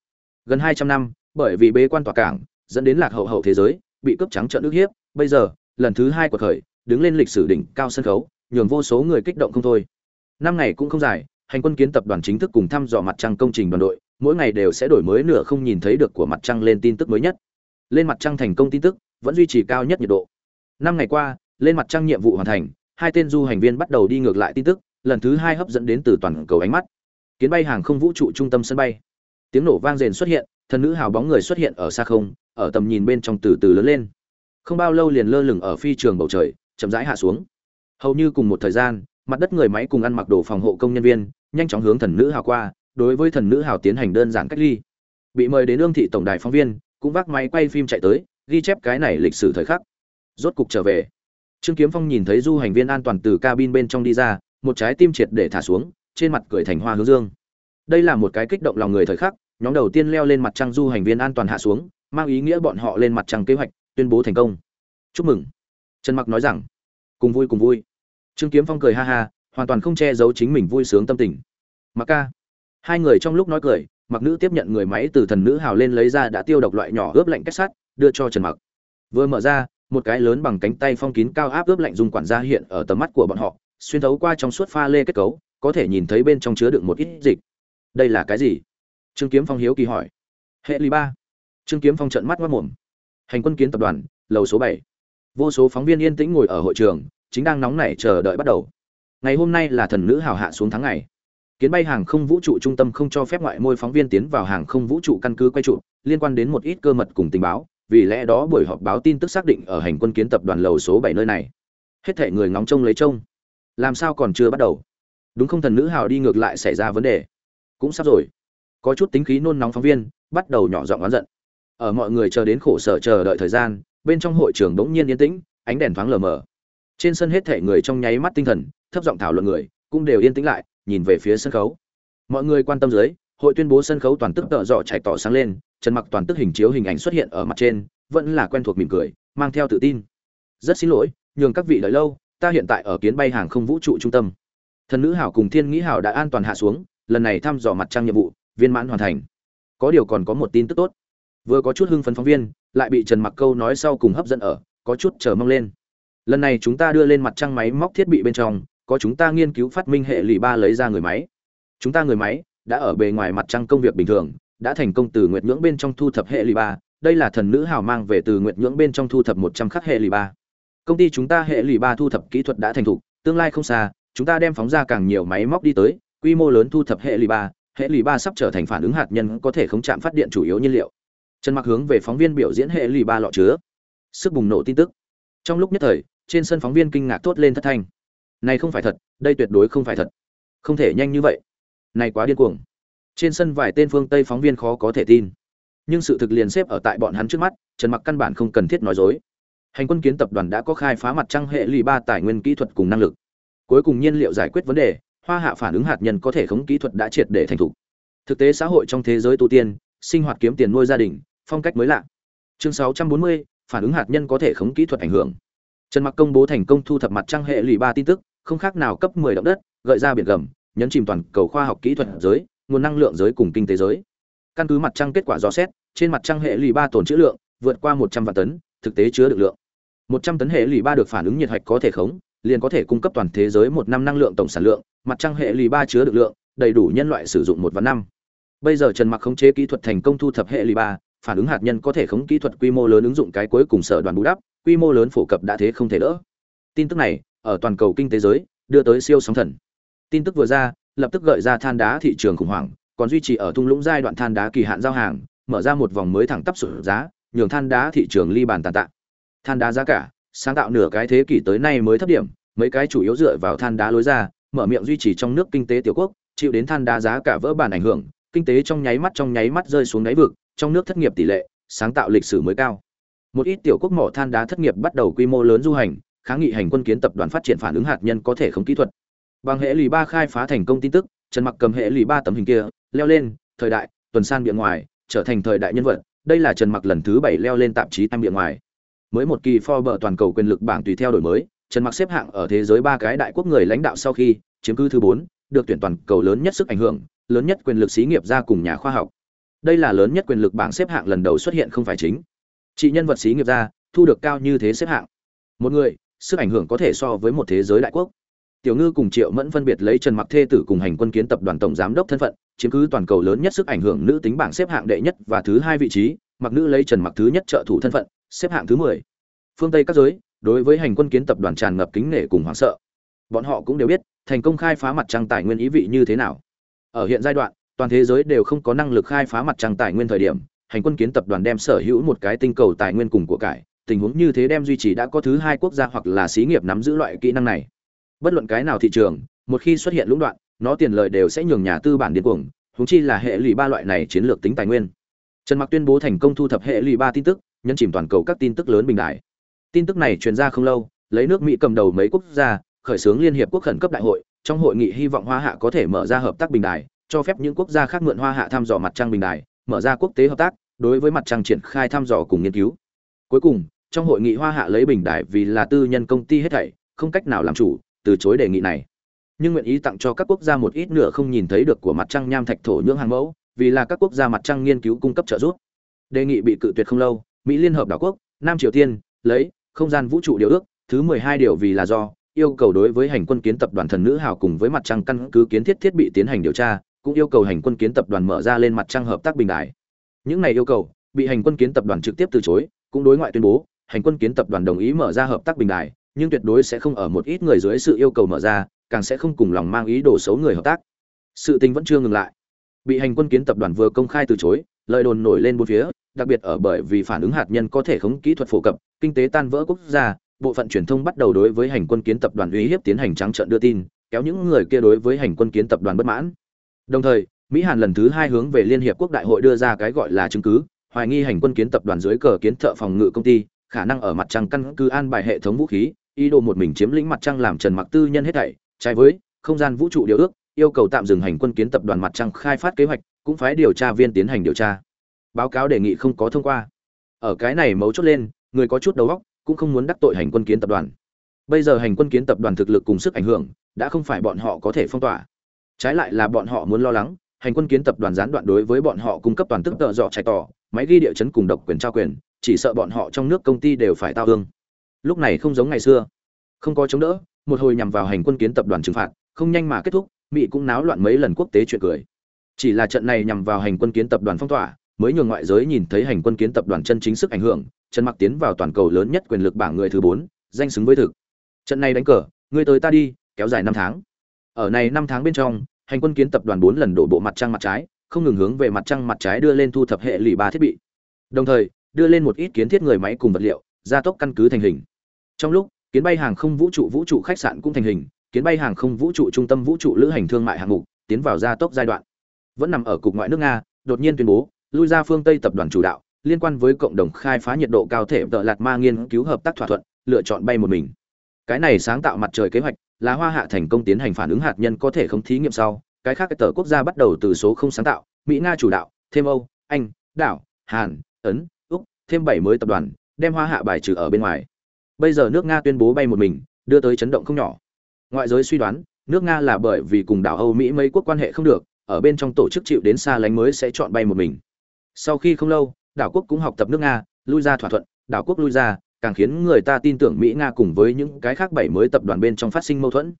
Gần hai trăm năm, bởi vì bế quan tỏa cảng, dẫn đến lạc hậu hậu thế giới, bị cướp trắng trợn ức hiếp, bây giờ, lần thứ hai của khởi, đứng lên lịch sử đỉnh cao sân khấu, nhường vô số người kích động không thôi. Năm ngày cũng không dài, hành quân kiến tập đoàn chính thức cùng thăm dò mặt trăng công trình đoàn đội mỗi ngày đều sẽ đổi mới nửa không nhìn thấy được của mặt trăng lên tin tức mới nhất. Lên mặt trăng thành công tin tức, vẫn duy trì cao nhất nhiệt độ. Năm ngày qua, lên mặt trăng nhiệm vụ hoàn thành, hai tên du hành viên bắt đầu đi ngược lại tin tức, lần thứ hai hấp dẫn đến từ toàn cầu ánh mắt. Kiến bay hàng không vũ trụ trung tâm sân bay. Tiếng nổ vang rền xuất hiện, thần nữ hào bóng người xuất hiện ở xa không, ở tầm nhìn bên trong từ từ lớn lên. Không bao lâu liền lơ lửng ở phi trường bầu trời, chậm rãi hạ xuống. Hầu như cùng một thời gian, mặt đất người máy cùng ăn mặc đồ phòng hộ công nhân viên, nhanh chóng hướng thần nữ hào qua đối với thần nữ hào tiến hành đơn giản cách ly. Bị mời đến ương thị tổng đài phóng viên, cũng vác máy quay phim chạy tới, ghi chép cái này lịch sử thời khắc. Rốt cục trở về. Trương kiếm phong nhìn thấy du hành viên an toàn từ cabin bên trong đi ra, một trái tim triệt để thả xuống, trên mặt cười thành hoa hướng dương. Đây là một cái kích động lòng người thời khắc, nhóm đầu tiên leo lên mặt trăng du hành viên an toàn hạ xuống, mang ý nghĩa bọn họ lên mặt trăng kế hoạch, tuyên bố thành công. Chúc mừng. Trần mặc nói rằng, cùng vui cùng vui. Trương kiếm phong cười ha ha, hoàn toàn không che giấu chính mình vui sướng tâm tình. Mặc ca hai người trong lúc nói cười, mặc nữ tiếp nhận người máy từ thần nữ hào lên lấy ra đã tiêu độc loại nhỏ ướp lạnh kết sắt, đưa cho trần mặc. Vừa mở ra, một cái lớn bằng cánh tay phong kín cao áp ướp lạnh dùng quản gia hiện ở tầm mắt của bọn họ, xuyên thấu qua trong suốt pha lê kết cấu, có thể nhìn thấy bên trong chứa đựng một ít dịch. Đây là cái gì? Trương kiếm phong hiếu kỳ hỏi. Hệ lý ba. Trương kiếm phong trận mắt mất mồm. Hành quân kiến tập đoàn, lầu số bảy. Vô số phóng viên yên tĩnh ngồi ở hội trường, chính đang nóng nảy chờ đợi bắt đầu. Ngày hôm nay là thần nữ hào hạ xuống tháng ngày kiến bay hàng không vũ trụ trung tâm không cho phép ngoại môi phóng viên tiến vào hàng không vũ trụ căn cứ quay trụ, liên quan đến một ít cơ mật cùng tình báo, vì lẽ đó buổi họp báo tin tức xác định ở hành quân kiến tập đoàn lầu số bảy nơi này. Hết thể người ngóng trông lấy trông. Làm sao còn chưa bắt đầu? Đúng không thần nữ hào đi ngược lại xảy ra vấn đề. Cũng sắp rồi. Có chút tính khí nôn nóng phóng viên, bắt đầu nhỏ giọng oán giận. Ở mọi người chờ đến khổ sở chờ đợi thời gian, bên trong hội trường bỗng nhiên yên tĩnh, ánh đèn thoáng lờ mờ. Trên sân hết thể người trong nháy mắt tinh thần, thấp giọng thảo luận người, cũng đều yên tĩnh lại nhìn về phía sân khấu. Mọi người quan tâm dưới, hội tuyên bố sân khấu toàn tức tợ dọ chạy tỏ sáng lên, trần mặc toàn tức hình chiếu hình ảnh xuất hiện ở mặt trên, vẫn là quen thuộc mỉm cười, mang theo tự tin. Rất xin lỗi, nhường các vị đợi lâu, ta hiện tại ở kiến bay hàng không vũ trụ trung tâm. Thần nữ hảo cùng thiên nghĩ hảo đã an toàn hạ xuống, lần này thăm dò mặt trăng nhiệm vụ, viên mãn hoàn thành. Có điều còn có một tin tức tốt. Vừa có chút hưng phấn phóng viên, lại bị trần mặc câu nói sau cùng hấp dẫn ở, có chút chờ mong lên. Lần này chúng ta đưa lên mặt trăng máy móc thiết bị bên trong có chúng ta nghiên cứu phát minh hệ lì ba lấy ra người máy. Chúng ta người máy đã ở bề ngoài mặt trăng công việc bình thường, đã thành công từ nguyệt nhưỡng bên trong thu thập hệ lì ba. Đây là thần nữ hào mang về từ nguyệt nhưỡng bên trong thu thập một trăm khắc hệ lì ba. Công ty chúng ta hệ lì ba thu thập kỹ thuật đã thành thục, tương lai không xa, chúng ta đem phóng ra càng nhiều máy móc đi tới, quy mô lớn thu thập hệ lì ba. Hệ lì ba sắp trở thành phản ứng hạt nhân, có thể không chạm phát điện chủ yếu nhiên liệu. Trần mặc hướng về phóng viên biểu diễn hệ lì ba lọ chứa. Sức bùng nổ tin tức. Trong lúc nhất thời, trên sân phóng viên kinh ngạc thốt lên thất thanh này không phải thật đây tuyệt đối không phải thật. Không thể nhanh như vậy. Này quá điên cuồng. Trên sân vài tên phương tây phóng viên khó có thể tin. Nhưng sự thực liền xếp ở tại bọn hắn trước mắt trần mặc căn bản không cần thiết nói dối. Hành quân kiến tập đoàn đã có khai phá mặt trăng hệ lụy ba tài nguyên kỹ thuật cùng năng lực. Cuối cùng nhiên liệu giải quyết vấn đề hoa hạ phản ứng hạt nhân có thể khống kỹ thuật đã triệt để thành thục. Thực tế xã hội trong thế giới tu tiên sinh hoạt kiếm tiền nuôi gia đình phong cách mới lạ. Chương 640, phản ứng hạt nhân có thể khống kỹ thuật ảnh hưởng trần mặc công bố thành công thu thập mặt trăng hệ lụy ba tin tức, không khác nào cấp 10 động đất, gợi ra biển gầm, nhấn chìm toàn cầu khoa học kỹ thuật giới, nguồn năng lượng giới cùng kinh tế giới. Căn cứ mặt trăng kết quả dò xét, trên mặt trăng hệ lụy ba tồn trữ lượng vượt qua 100 vạn tấn, thực tế chứa được lượng. 100 tấn hệ lụy ba được phản ứng nhiệt hạch có thể khống, liền có thể cung cấp toàn thế giới một năm năng lượng tổng sản lượng, mặt trăng hệ lụy ba chứa được lượng, đầy đủ nhân loại sử dụng một vạn năm. Bây giờ trần mặc khống chế kỹ thuật thành công thu thập hệ lụy ba, phản ứng hạt nhân có thể khống kỹ thuật quy mô lớn ứng dụng cái cuối cùng sở đoàn bù đắp quy mô lớn phổ cập đã thế không thể đỡ tin tức này, ở toàn cầu kinh tế giới, đưa tới siêu sóng thần. Tin tức vừa ra, lập tức gợi ra than đá thị trường khủng hoảng, còn duy trì ở thung lũng giai đoạn than đá kỳ hạn giao hàng, mở ra một vòng mới thẳng tắp sụt giá, nhường than đá thị trường ly bàn tàn tạ. Than đá giá cả, sáng tạo nửa cái thế kỷ tới nay mới thấp điểm, mấy cái chủ yếu dựa vào than đá lối ra, mở miệng duy trì trong nước kinh tế tiểu quốc, chịu đến than đá giá cả vỡ bản ảnh hưởng, kinh tế trong nháy mắt trong nháy mắt rơi xuống đáy vực, trong nước thất nghiệp tỷ lệ, sáng tạo lịch sử mới cao một ít tiểu quốc mỏ than đá thất nghiệp bắt đầu quy mô lớn du hành kháng nghị hành quân kiến tập đoàn phát triển phản ứng hạt nhân có thể không kỹ thuật. Bằng hệ lì ba khai phá thành công tin tức, trần mặc cầm hệ lì ba tấm hình kia, leo lên, thời đại, tuần san miệng ngoài, trở thành thời đại nhân vật, đây là trần mặc lần thứ bảy leo lên tạp chí tam miệng ngoài. Mới một kỳ Forbes toàn cầu quyền lực bảng tùy theo đổi mới, trần mặc xếp hạng ở thế giới ba cái đại quốc người lãnh đạo sau khi, chiếm cứ thứ bốn, được tuyển toàn cầu lớn nhất sức ảnh hưởng, lớn nhất quyền lực xí nghiệp ra cùng nhà khoa học. Đây là lớn nhất quyền lực bảng xếp hạng lần đầu xuất hiện không phải chính chị nhân vật xí nghiệp ra, thu được cao như thế xếp hạng. Một người, sức ảnh hưởng có thể so với một thế giới đại quốc. Tiểu ngư cùng triệu mẫn phân biệt lấy trần mặc thê tử cùng hành quân kiến tập đoàn tổng giám đốc thân phận, chiếm cứ toàn cầu lớn nhất sức ảnh hưởng nữ tính bảng xếp hạng đệ nhất và thứ hai vị trí, mặc nữ lấy trần mặc thứ nhất trợ thủ thân phận, xếp hạng thứ mười. Phương tây các giới, đối với hành quân kiến tập đoàn tràn ngập kính nể cùng hoảng sợ. Bọn họ cũng đều biết, thành công khai phá mặt trăng tài nguyên ý vị như thế nào. Ở hiện giai đoạn, toàn thế giới đều không có năng lực khai phá mặt trăng tài nguyên thời điểm hành quân kiến tập đoàn đem sở hữu một cái tinh cầu tài nguyên cùng của cải tình huống như thế đem duy trì đã có thứ hai quốc gia hoặc là xí nghiệp nắm giữ loại kỹ năng này bất luận cái nào thị trường một khi xuất hiện lũng đoạn nó tiền lợi đều sẽ nhường nhà tư bản điên cuồng huống chi là hệ lụy ba loại này chiến lược tính tài nguyên trần mặc tuyên bố thành công thu thập hệ lụy ba tin tức nhân chìm toàn cầu các tin tức lớn bình đại tin tức này truyền ra không lâu lấy nước mỹ cầm đầu mấy quốc gia khởi xướng liên hiệp quốc khẩn cấp đại hội trong hội nghị hy vọng hoa hạ có thể mở ra hợp tác bình đại, cho phép những quốc gia khác mượn hoa hạ thăm dò mặt trăng bình đại mở ra quốc tế hợp tác, đối với mặt trăng triển khai thăm dò cùng nghiên cứu. Cuối cùng, trong hội nghị hoa hạ lấy bình đại vì là tư nhân công ty hết thảy, không cách nào làm chủ từ chối đề nghị này. Nhưng nguyện ý tặng cho các quốc gia một ít nửa không nhìn thấy được của mặt trăng nham thạch thổ nhưỡng hàng mẫu, vì là các quốc gia mặt trăng nghiên cứu cung cấp trợ giúp. Đề nghị bị cự tuyệt không lâu, mỹ liên hợp đảo quốc, nam triều tiên, lấy không gian vũ trụ điều ước, thứ mười hai điều vì là do, yêu cầu đối với hành quân kiến tập đoàn thần nữ hào cùng với mặt trăng căn cứ kiến thiết thiết bị tiến hành điều tra cũng yêu cầu hành quân kiến tập đoàn mở ra lên mặt trăng hợp tác bình đại những này yêu cầu, bị hành quân kiến tập đoàn trực tiếp từ chối, cũng đối ngoại tuyên bố, hành quân kiến tập đoàn đồng ý mở ra hợp tác bình đại nhưng tuyệt đối sẽ không ở một ít người dưới sự yêu cầu mở ra, càng sẽ không cùng lòng mang ý đồ xấu người hợp tác. Sự tình vẫn chưa ngừng lại. Bị hành quân kiến tập đoàn vừa công khai từ chối, lời đồn nổi lên bốn phía, đặc biệt ở bởi vì phản ứng hạt nhân có thể khống kỹ thuật phổ cập, kinh tế tan vỡ quốc gia, bộ phận truyền thông bắt đầu đối với hành quân kiến tập đoàn uy hiếp tiến hành trắng trợn đưa tin, kéo những người kia đối với hành quân kiến tập đoàn bất mãn đồng thời, mỹ hàn lần thứ hai hướng về liên hiệp quốc đại hội đưa ra cái gọi là chứng cứ, hoài nghi hành quân kiến tập đoàn dưới cờ kiến thợ phòng ngự công ty, khả năng ở mặt trăng căn cứ an bài hệ thống vũ khí, ý đồ một mình chiếm lĩnh mặt trăng làm trần mặc tư nhân hết thảy. Trái với không gian vũ trụ điều ước, yêu cầu tạm dừng hành quân kiến tập đoàn mặt trăng khai phát kế hoạch, cũng phải điều tra viên tiến hành điều tra. Báo cáo đề nghị không có thông qua. Ở cái này mấu chốt lên, người có chút đầu óc, cũng không muốn đắc tội hành quân kiến tập đoàn. Bây giờ hành quân kiến tập đoàn thực lực cùng sức ảnh hưởng, đã không phải bọn họ có thể phong tỏa trái lại là bọn họ muốn lo lắng, hành quân kiến tập đoàn gián đoạn đối với bọn họ cung cấp toàn tức tợ dọ chạy tỏ, máy ghi địa chấn cùng độc quyền trao quyền, chỉ sợ bọn họ trong nước công ty đều phải tao hương. Lúc này không giống ngày xưa. Không có chống đỡ, một hồi nhằm vào hành quân kiến tập đoàn trừng phạt, không nhanh mà kết thúc, mỹ cũng náo loạn mấy lần quốc tế chuyện cười. Chỉ là trận này nhằm vào hành quân kiến tập đoàn phong tỏa, mới nhường ngoại giới nhìn thấy hành quân kiến tập đoàn chân chính sức ảnh hưởng, trần mặc tiến vào toàn cầu lớn nhất quyền lực bảng người thứ bốn, danh xứng với thực. Trận này đánh cờ người tới ta đi, kéo dài năm tháng ở này năm tháng bên trong, hành quân kiến tập đoàn bốn lần đổ bộ mặt trăng mặt trái, không ngừng hướng về mặt trăng mặt trái đưa lên thu thập hệ lì ba thiết bị. Đồng thời, đưa lên một ít kiến thiết người máy cùng vật liệu, gia tốc căn cứ thành hình. Trong lúc, kiến bay hàng không vũ trụ vũ trụ khách sạn cũng thành hình, kiến bay hàng không vũ trụ trung tâm vũ trụ lữ hành thương mại hạng mục tiến vào gia tốc giai đoạn. Vẫn nằm ở cục ngoại nước nga, đột nhiên tuyên bố, lui ra phương tây tập đoàn chủ đạo, liên quan với cộng đồng khai phá nhiệt độ cao thể tợ lạt ma nghiên cứu hợp tác thỏa thuận, lựa chọn bay một mình. Cái này sáng tạo mặt trời kế hoạch là hoa hạ thành công tiến hành phản ứng hạt nhân có thể không thí nghiệm sau, cái khác cái tờ quốc gia bắt đầu từ số không sáng tạo, mỹ, nga chủ đạo, thêm âu, anh, đảo, hàn, ấn, úc, thêm bảy mới tập đoàn, đem hoa hạ bài trừ ở bên ngoài. Bây giờ nước nga tuyên bố bay một mình, đưa tới chấn động không nhỏ. Ngoại giới suy đoán, nước nga là bởi vì cùng đảo âu mỹ mấy quốc quan hệ không được, ở bên trong tổ chức chịu đến xa lánh mới sẽ chọn bay một mình. Sau khi không lâu, đảo quốc cũng học tập nước nga, lui ra thỏa thuận, đảo quốc lui ra càng khiến người ta tin tưởng mỹ nga cùng với những cái khác bảy mới tập đoàn bên trong phát sinh mâu thuẫn.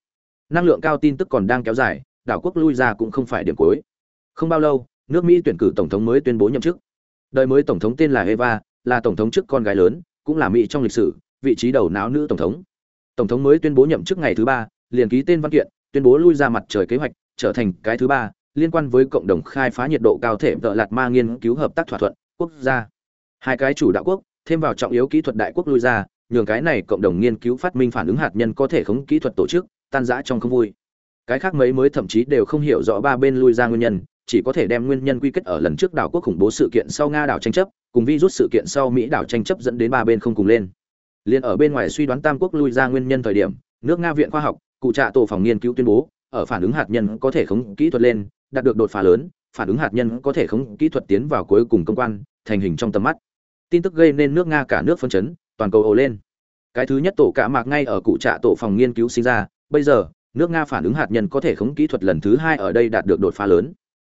Năng lượng cao tin tức còn đang kéo dài, đảo quốc lui ra cũng không phải điểm cuối. Không bao lâu, nước mỹ tuyển cử tổng thống mới tuyên bố nhậm chức. Đời mới tổng thống tên là eva, là tổng thống trước con gái lớn, cũng là mỹ trong lịch sử, vị trí đầu não nữ tổng thống. Tổng thống mới tuyên bố nhậm chức ngày thứ ba, liền ký tên văn kiện, tuyên bố lui ra mặt trời kế hoạch, trở thành cái thứ ba, liên quan với cộng đồng khai phá nhiệt độ cao thể tợ lạt ma nghiên cứu hợp tác thỏa thuận quốc gia. Hai cái chủ đạo quốc thêm vào trọng yếu kỹ thuật đại quốc lui ra, nhường cái này cộng đồng nghiên cứu phát minh phản ứng hạt nhân có thể khống kỹ thuật tổ chức, tan rã trong không vui. Cái khác mấy mới thậm chí đều không hiểu rõ ba bên lui ra nguyên nhân, chỉ có thể đem nguyên nhân quy kết ở lần trước đảo quốc khủng bố sự kiện sau nga đảo tranh chấp, cùng virus sự kiện sau mỹ đảo tranh chấp dẫn đến ba bên không cùng lên. Liền ở bên ngoài suy đoán tam quốc lui ra nguyên nhân thời điểm, nước nga viện khoa học, cụ trạ tổ phòng nghiên cứu tuyên bố, ở phản ứng hạt nhân có thể khống kỹ thuật lên, đạt được đột phá lớn, phản ứng hạt nhân có thể khống kỹ thuật tiến vào cuối cùng công quan, thành hình trong tầm mắt tin tức gây nên nước nga cả nước phân chấn, toàn cầu ồ lên. Cái thứ nhất tổ cả mạc ngay ở cụ trạ tổ phòng nghiên cứu sinh ra, bây giờ, nước nga phản ứng hạt nhân có thể khống kỹ thuật lần thứ hai ở đây đạt được đột phá lớn.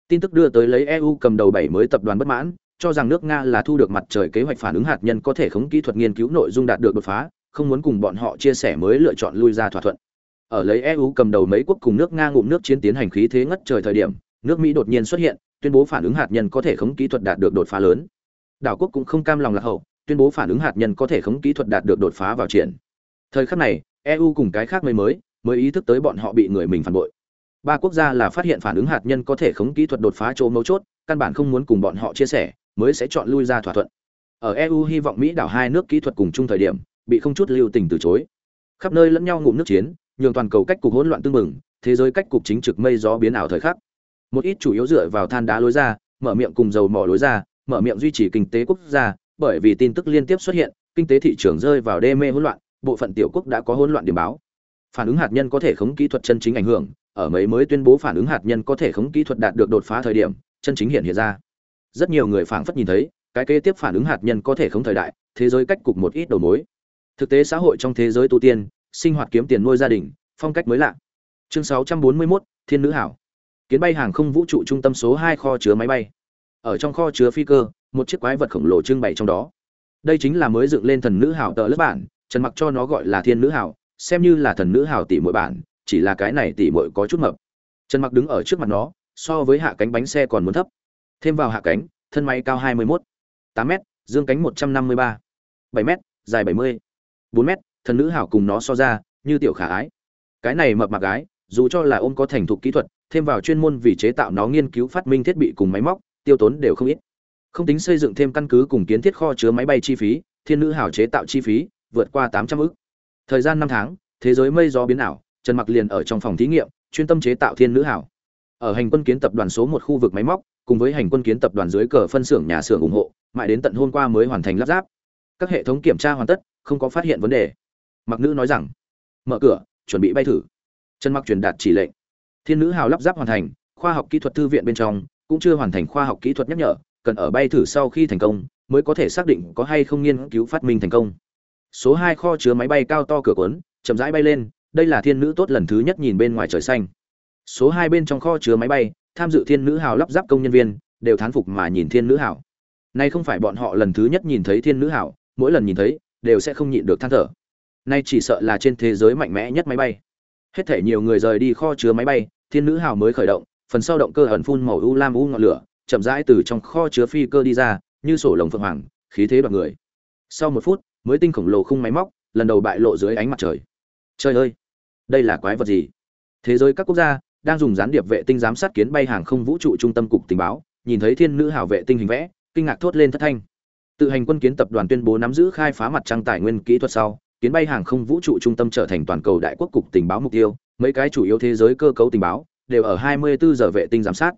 Tin tức đưa tới lấy eu cầm đầu bảy mới tập đoàn bất mãn, cho rằng nước nga là thu được mặt trời kế hoạch phản ứng hạt nhân có thể khống kỹ thuật nghiên cứu nội dung đạt được đột phá, không muốn cùng bọn họ chia sẻ mới lựa chọn lui ra thỏa thuận. Ở lấy eu cầm đầu mấy quốc cùng nước nga ngụm nước chiến tiến hành khí thế ngất trời thời điểm, nước mỹ đột nhiên xuất hiện, tuyên bố phản ứng hạt nhân có thể khống kỹ thuật đạt được đột phá lớn đảo quốc cũng không cam lòng lạc hậu, tuyên bố phản ứng hạt nhân có thể khống kỹ thuật đạt được đột phá vào triển. Thời khắc này eu cùng cái khác mới mới mới ý thức tới bọn họ bị người mình phản bội. Ba quốc gia là phát hiện phản ứng hạt nhân có thể khống kỹ thuật đột phá chỗ mấu chốt, căn bản không muốn cùng bọn họ chia sẻ, mới sẽ chọn lui ra thỏa thuận. Ở eu hy vọng mỹ đảo hai nước kỹ thuật cùng chung thời điểm, bị không chút lưu tình từ chối. Khắp nơi lẫn nhau ngụm nước chiến, nhường toàn cầu cách cục hỗn loạn tương mừng thế giới cách cục chính trực mây gió biến ảo thời khắc. Một ít chủ yếu dựa vào than đá lối ra, mở miệng cùng dầu mỏ lối ra mở miệng duy trì kinh tế quốc gia bởi vì tin tức liên tiếp xuất hiện kinh tế thị trường rơi vào đê mê hỗn loạn bộ phận tiểu quốc đã có hỗn loạn điểm báo. Phản ứng hạt nhân có thể khống kỹ thuật chân chính ảnh hưởng ở mấy mới tuyên bố phản ứng hạt nhân có thể khống kỹ thuật đạt được đột phá thời điểm chân chính hiện hiện ra. Rất nhiều người phảng phất nhìn thấy cái kế tiếp phản ứng hạt nhân có thể khống thời đại thế giới cách cục một ít đầu mối. Thực tế xã hội trong thế giới tu tiên sinh hoạt kiếm tiền nuôi gia đình phong cách mới lạ. Chương 641, thiên nữ hảo. Kiến bay hàng không vũ trụ trung tâm số 2 kho chứa máy bay ở trong kho chứa phi cơ một chiếc quái vật khổng lồ trưng bày trong đó. Đây chính là mới dựng lên thần nữ hảo tờ lớp bản trần mặc cho nó gọi là thiên nữ hảo xem như là thần nữ hảo tỷ mỗi bản chỉ là cái này tỷ mỗi có chút mập. Trần mặc đứng ở trước mặt nó so với hạ cánh bánh xe còn muốn thấp. Thêm vào hạ cánh thân máy cao 21, 8 m dương cánh 153, 7 m dài 70, 4 m thần nữ hảo cùng nó so ra như tiểu khả ái. Cái này mập mạp gái dù cho là ôm có thành thục kỹ thuật thêm vào chuyên môn vì chế tạo nó nghiên cứu phát minh thiết bị cùng máy móc tiêu tốn đều không ít. Không tính xây dựng thêm căn cứ cùng kiến thiết kho chứa máy bay chi phí, thiên nữ hảo chế tạo chi phí, vượt qua tám trăm ức. Thời gian năm tháng, thế giới mây gió biến ảo, trần mặc liền ở trong phòng thí nghiệm, chuyên tâm chế tạo thiên nữ hảo ở hành quân kiến tập đoàn số một khu vực máy móc, cùng với hành quân kiến tập đoàn dưới cờ phân xưởng nhà xưởng ủng hộ, mãi đến tận hôm qua mới hoàn thành lắp ráp. Các hệ thống kiểm tra hoàn tất, không có phát hiện vấn đề. Mặc nữ nói rằng, mở cửa, chuẩn bị bay thử. Trần mặc truyền đạt chỉ lệnh. Thiên nữ hào lắp ráp hoàn thành, khoa học kỹ thuật thư viện bên trong cũng chưa hoàn thành khoa học kỹ thuật nhắc nhở, cần ở bay thử sau khi thành công, mới có thể xác định có hay không nghiên cứu phát minh thành công. Số hai kho chứa máy bay cao to cửa cuốn, chậm rãi bay lên, đây là thiên nữ tốt lần thứ nhất nhìn bên ngoài trời xanh. Số hai bên trong kho chứa máy bay, tham dự thiên nữ hào lắp ráp công nhân viên, đều thán phục mà nhìn thiên nữ hào. Nay không phải bọn họ lần thứ nhất nhìn thấy thiên nữ hào, mỗi lần nhìn thấy, đều sẽ không nhịn được than thở. Nay chỉ sợ là trên thế giới mạnh mẽ nhất máy bay. Hết thể nhiều người rời đi kho chứa máy bay, thiên nữ hào mới khởi động phần sau động cơ ẩn phun màu u lam u ngọn lửa, chậm rãi từ trong kho chứa phi cơ đi ra, như sổ lồng phượng hoàng, khí thế đoạt người. Sau một phút, mới tinh khổng lồ khung máy móc, lần đầu bại lộ dưới ánh mặt trời. Trời ơi, đây là quái vật gì? Thế giới các quốc gia đang dùng gián điệp vệ tinh giám sát kiến bay hàng không vũ trụ trung tâm cục tình báo, nhìn thấy thiên nữ hào vệ tinh hình vẽ, kinh ngạc thốt lên thất thanh. Tự hành quân kiến tập đoàn tuyên bố nắm giữ khai phá mặt trăng tài nguyên kỹ thuật sau, kiến bay hàng không vũ trụ trung tâm trở thành toàn cầu đại quốc cục tình báo mục tiêu, mấy cái chủ yếu thế giới cơ cấu tình báo đều ở 24 giờ vệ tinh giám sát.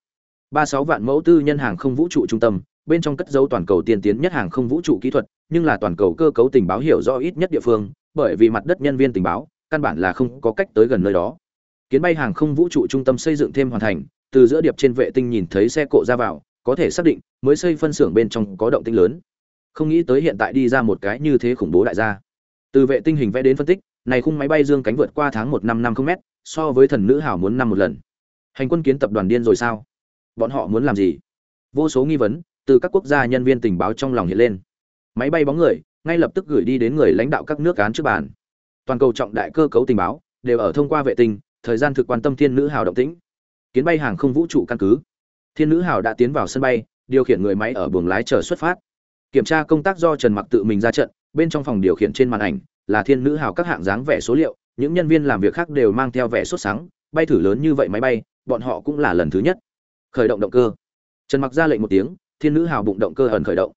36 vạn mẫu tư nhân hàng không vũ trụ trung tâm, bên trong cất dấu toàn cầu tiên tiến nhất hàng không vũ trụ kỹ thuật, nhưng là toàn cầu cơ cấu tình báo hiểu rõ ít nhất địa phương, bởi vì mặt đất nhân viên tình báo, căn bản là không có cách tới gần nơi đó. Kiến bay hàng không vũ trụ trung tâm xây dựng thêm hoàn thành, từ giữa điệp trên vệ tinh nhìn thấy xe cộ ra vào, có thể xác định, mới xây phân xưởng bên trong có động tĩnh lớn. Không nghĩ tới hiện tại đi ra một cái như thế khủng bố đại gia. Từ vệ tinh hình vẽ đến phân tích, này khung máy bay dương cánh vượt qua tháng một năm năm không m so với thần nữ hảo muốn năm một lần hành quân kiến tập đoàn điên rồi sao? Bọn họ muốn làm gì? Vô số nghi vấn từ các quốc gia nhân viên tình báo trong lòng hiện lên. Máy bay bóng người ngay lập tức gửi đi đến người lãnh đạo các nước cán trước bàn. Toàn cầu trọng đại cơ cấu tình báo đều ở thông qua vệ tinh, thời gian thực quan tâm thiên nữ hào động tĩnh. Kiến bay hàng không vũ trụ căn cứ. Thiên nữ hào đã tiến vào sân bay, điều khiển người máy ở buồng lái chờ xuất phát. Kiểm tra công tác do trần mặc tự mình ra trận, bên trong phòng điều khiển trên màn ảnh là thiên nữ hào các hạng dáng vẻ số liệu, những nhân viên làm việc khác đều mang theo vẻ sốt sáng, bay thử lớn như vậy máy bay bọn họ cũng là lần thứ nhất. Khởi động động cơ. Trần mặc ra lệnh một tiếng, thiên nữ hào bụng động cơ ẩn khởi động.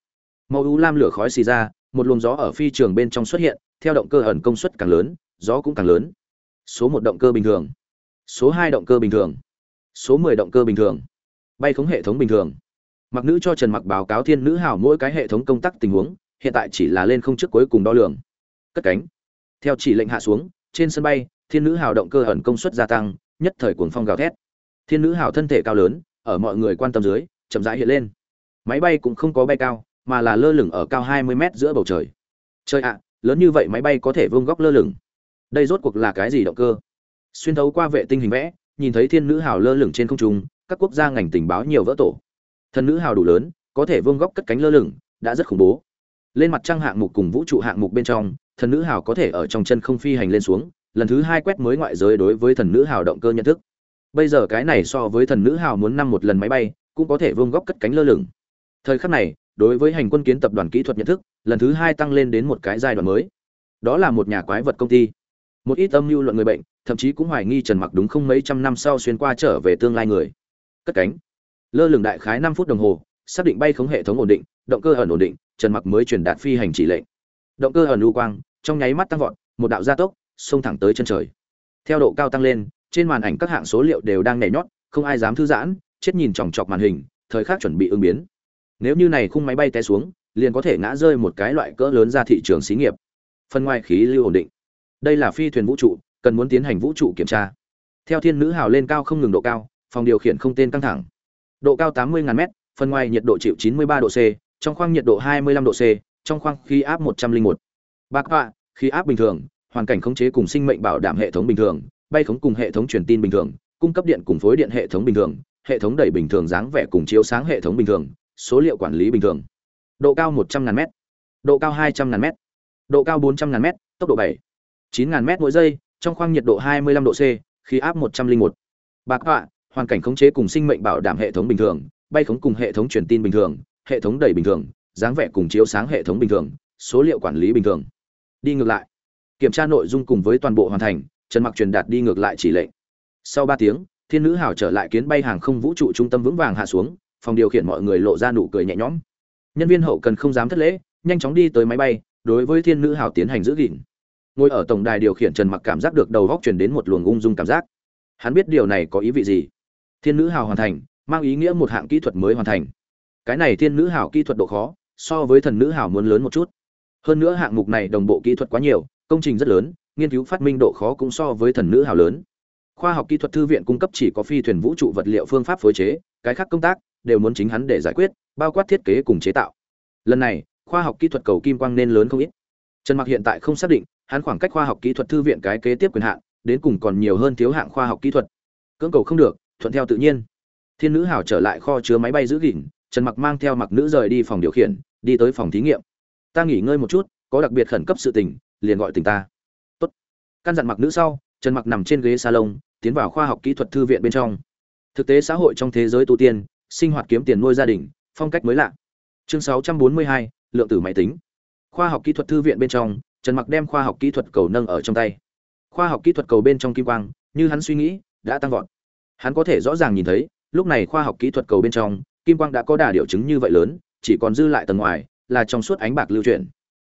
Màu u lam lửa khói xì ra, một luồng gió ở phi trường bên trong xuất hiện, theo động cơ ẩn công suất càng lớn, gió cũng càng lớn. Số một động cơ bình thường. Số hai động cơ bình thường. Số mười động cơ bình thường. Bay khống hệ thống bình thường. Mặc nữ cho trần mặc báo cáo thiên nữ hào mỗi cái hệ thống công tác tình huống, hiện tại chỉ là lên không trước cuối cùng đo lường. Cất cánh. Theo chỉ lệnh hạ xuống, trên sân bay, thiên nữ hào động cơ ẩn công suất gia tăng, nhất thời cuồng phong gào thét thiên nữ hào thân thể cao lớn, ở mọi người quan tâm dưới, chậm rãi hiện lên. Máy bay cũng không có bay cao, mà là lơ lửng ở cao 20 mét giữa bầu trời. Trời ạ, lớn như vậy máy bay có thể vương góc lơ lửng. Đây rốt cuộc là cái gì động cơ? Xuyên thấu qua vệ tinh hình vẽ, nhìn thấy thiên nữ hào lơ lửng trên không trung, các quốc gia ngành tình báo nhiều vỡ tổ. Thần nữ hào đủ lớn, có thể vương góc cất cánh lơ lửng, đã rất khủng bố. Lên mặt trăng hạng mục cùng vũ trụ hạng mục bên trong, thần nữ hào có thể ở trong chân không phi hành lên xuống, lần thứ hai quét mới ngoại giới đối với thần nữ hào động cơ nhận thức bây giờ cái này so với thần nữ hào muốn năm một lần máy bay, cũng có thể vương góc cất cánh lơ lửng. Thời khắc này, đối với hành quân kiến tập đoàn kỹ thuật nhận thức, lần thứ hai tăng lên đến một cái giai đoạn mới. Đó là một nhà quái vật công ty. Một ít âm mưu luận người bệnh, thậm chí cũng hoài nghi trần mặc đúng không mấy trăm năm sau xuyên qua trở về tương lai người. Cất cánh. Lơ lửng đại khái năm phút đồng hồ, xác định bay không hệ thống ổn định, động cơ ẩn ổn định, trần mặc mới truyền đạt phi hành chỉ lệnh. Động cơ ẩn lưu quang, trong nháy mắt tăng vọt, một đạo gia tốc, xông thẳng tới chân trời. Theo độ cao tăng lên trên màn ảnh các hạng số liệu đều đang nhảy nhót, không ai dám thư giãn, chết nhìn chòng chọc màn hình, thời khắc chuẩn bị ứng biến. Nếu như này khung máy bay té xuống, liền có thể ngã rơi một cái loại cỡ lớn ra thị trường xí nghiệp. Phần ngoài khí lưu ổn định. Đây là phi thuyền vũ trụ, cần muốn tiến hành vũ trụ kiểm tra. Theo thiên nữ hào lên cao không ngừng độ cao, phòng điều khiển không tên căng thẳng. Độ cao 80.000 m phần ngoài nhiệt độ chịu 93 độ c, trong khoang nhiệt độ 25 độ c, trong khoang khí áp 101. bác họa, khí áp bình thường, hoàn cảnh khống chế cùng sinh mệnh bảo đảm hệ thống bình thường bay khống cùng hệ thống truyền tin bình thường, cung cấp điện cùng phối điện hệ thống bình thường, hệ thống đẩy bình thường dáng vẻ cùng chiếu sáng hệ thống bình thường, số liệu quản lý bình thường độ cao 100.000 m độ cao 200.000 m độ cao 400.000 m tốc độ 7 9.000 m mỗi giây, trong khoang nhiệt độ 25 độ c, khí áp 101. bạc họa, hoàn cảnh khống chế cùng sinh mệnh bảo đảm hệ thống bình thường, bay khống cùng hệ thống truyền tin bình thường, hệ thống đẩy bình thường, dáng vẻ cùng chiếu sáng hệ thống bình thường, số liệu quản lý bình thường đi ngược lại, kiểm tra nội dung cùng với toàn bộ hoàn thành trần mặc truyền đạt đi ngược lại chỉ lệnh. Sau ba tiếng, thiên nữ hảo trở lại kiến bay hàng không vũ trụ trung tâm vững vàng hạ xuống, phòng điều khiển mọi người lộ ra nụ cười nhẹ nhõm. Nhân viên hậu cần không dám thất lễ, nhanh chóng đi tới máy bay, đối với thiên nữ hảo tiến hành giữ gìn. Ngồi ở tổng đài điều khiển trần mặc cảm giác được đầu góc truyền đến một luồng ung dung cảm giác. Hắn biết điều này có ý vị gì. Thiên nữ hào hoàn thành, mang ý nghĩa một hạng kỹ thuật mới hoàn thành. Cái này thiên nữ hào kỹ thuật độ khó, so với thần nữ hào muốn lớn một chút. Hơn nữa hạng mục này đồng bộ kỹ thuật quá nhiều, công trình rất lớn nghiên cứu phát minh độ khó cũng so với thần nữ hào lớn. Khoa học kỹ thuật thư viện cung cấp chỉ có phi thuyền vũ trụ vật liệu phương pháp phối chế, cái khác công tác đều muốn chính hắn để giải quyết, bao quát thiết kế cùng chế tạo. Lần này, khoa học kỹ thuật cầu kim quang nên lớn không ít. Trần mặc hiện tại không xác định, hắn khoảng cách khoa học kỹ thuật thư viện cái kế tiếp quyền hạn, đến cùng còn nhiều hơn thiếu hạng khoa học kỹ thuật. Cưỡng cầu không được, thuận theo tự nhiên. Thiên nữ hảo trở lại kho chứa máy bay giữ gìn, trần mặc mang theo mặc nữ rời đi phòng điều khiển, đi tới phòng thí nghiệm. Ta nghỉ ngơi một chút, có đặc biệt khẩn cấp sự tình, liền gọi tình ta căn dặn mặc nữ sau trần mặc nằm trên ghế salon tiến vào khoa học kỹ thuật thư viện bên trong. Thực tế xã hội trong thế giới tu tiên sinh hoạt kiếm tiền nuôi gia đình phong cách mới lạ. Chương 642, lượng tử máy tính. Khoa học kỹ thuật thư viện bên trong trần mặc đem khoa học kỹ thuật cầu nâng ở trong tay. Khoa học kỹ thuật cầu bên trong kim quang như hắn suy nghĩ đã tăng vọt. Hắn có thể rõ ràng nhìn thấy lúc này khoa học kỹ thuật cầu bên trong kim quang đã có đà điều chứng như vậy lớn chỉ còn dư lại tầng ngoài là trong suốt ánh bạc lưu chuyển.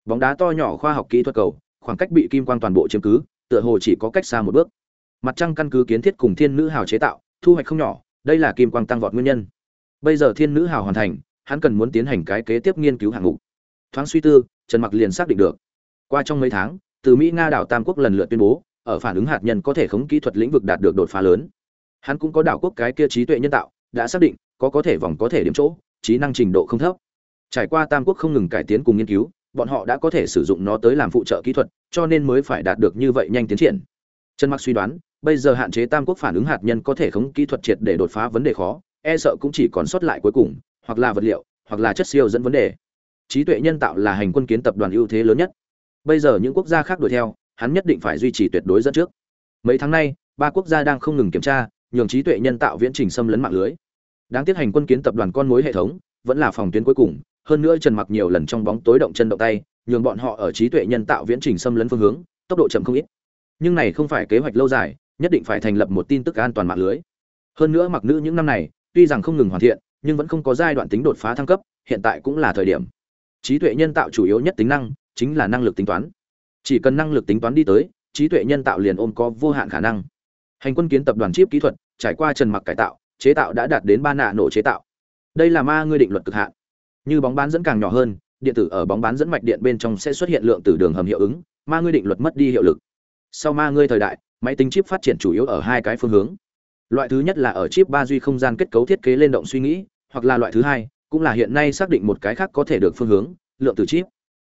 Bóng đá to nhỏ khoa học kỹ thuật cầu khoảng cách bị kim quang toàn bộ chiếm cứ tựa hồ chỉ có cách xa một bước. Mặt trăng căn cứ kiến thiết cùng thiên nữ hào chế tạo, thu hoạch không nhỏ, đây là kim quang tăng vọt nguyên nhân. Bây giờ thiên nữ hào hoàn thành, hắn cần muốn tiến hành cái kế tiếp nghiên cứu hạng mục. Thoáng suy tư, trần mặc liền xác định được. Qua trong mấy tháng, từ mỹ nga đảo tam quốc lần lượt tuyên bố, ở phản ứng hạt nhân có thể khống kỹ thuật lĩnh vực đạt được đột phá lớn. Hắn cũng có đảo quốc cái kia trí tuệ nhân tạo, đã xác định, có có thể vòng có thể điểm chỗ, trí năng trình độ không thấp. Trải qua tam quốc không ngừng cải tiến cùng nghiên cứu bọn họ đã có thể sử dụng nó tới làm phụ trợ kỹ thuật, cho nên mới phải đạt được như vậy nhanh tiến triển. Trần mặc suy đoán, bây giờ hạn chế tam quốc phản ứng hạt nhân có thể khống kỹ thuật triệt để đột phá vấn đề khó e sợ cũng chỉ còn sót lại cuối cùng, hoặc là vật liệu, hoặc là chất siêu dẫn vấn đề. Trí tuệ nhân tạo là hành quân kiến tập đoàn ưu thế lớn nhất. Bây giờ những quốc gia khác đuổi theo, hắn nhất định phải duy trì tuyệt đối dẫn trước. Mấy tháng nay, ba quốc gia đang không ngừng kiểm tra, nhường trí tuệ nhân tạo viễn trình xâm lấn mạng lưới. Đáng tiếc hành quân kiến tập đoàn con mối hệ thống vẫn là phòng tuyến cuối cùng hơn nữa trần mặc nhiều lần trong bóng tối động chân động tay, nhường bọn họ ở trí tuệ nhân tạo viễn trình xâm lấn phương hướng, tốc độ chậm không ít. Nhưng này không phải kế hoạch lâu dài, nhất định phải thành lập một tin tức an toàn mạng lưới. Hơn nữa mặc nữ những năm này, tuy rằng không ngừng hoàn thiện, nhưng vẫn không có giai đoạn tính đột phá thăng cấp, hiện tại cũng là thời điểm. Trí tuệ nhân tạo chủ yếu nhất tính năng, chính là năng lực tính toán. Chỉ cần năng lực tính toán đi tới, trí tuệ nhân tạo liền ôm có vô hạn khả năng. Hành quân kiến tập đoàn chip kỹ thuật, trải qua trần mặc cải tạo, chế tạo đã đạt đến ba nạ nổ chế tạo. Đây là ma ngươi định luật cực hạn như bóng bán dẫn càng nhỏ hơn, điện tử ở bóng bán dẫn mạch điện bên trong sẽ xuất hiện lượng tử đường hầm hiệu ứng, ma ngươi định luật mất đi hiệu lực. Sau ma ngươi thời đại, máy tính chip phát triển chủ yếu ở hai cái phương hướng. Loại thứ nhất là ở chip ba duy không gian kết cấu thiết kế lên động suy nghĩ, hoặc là loại thứ hai, cũng là hiện nay xác định một cái khác có thể được phương hướng, lượng tử chip.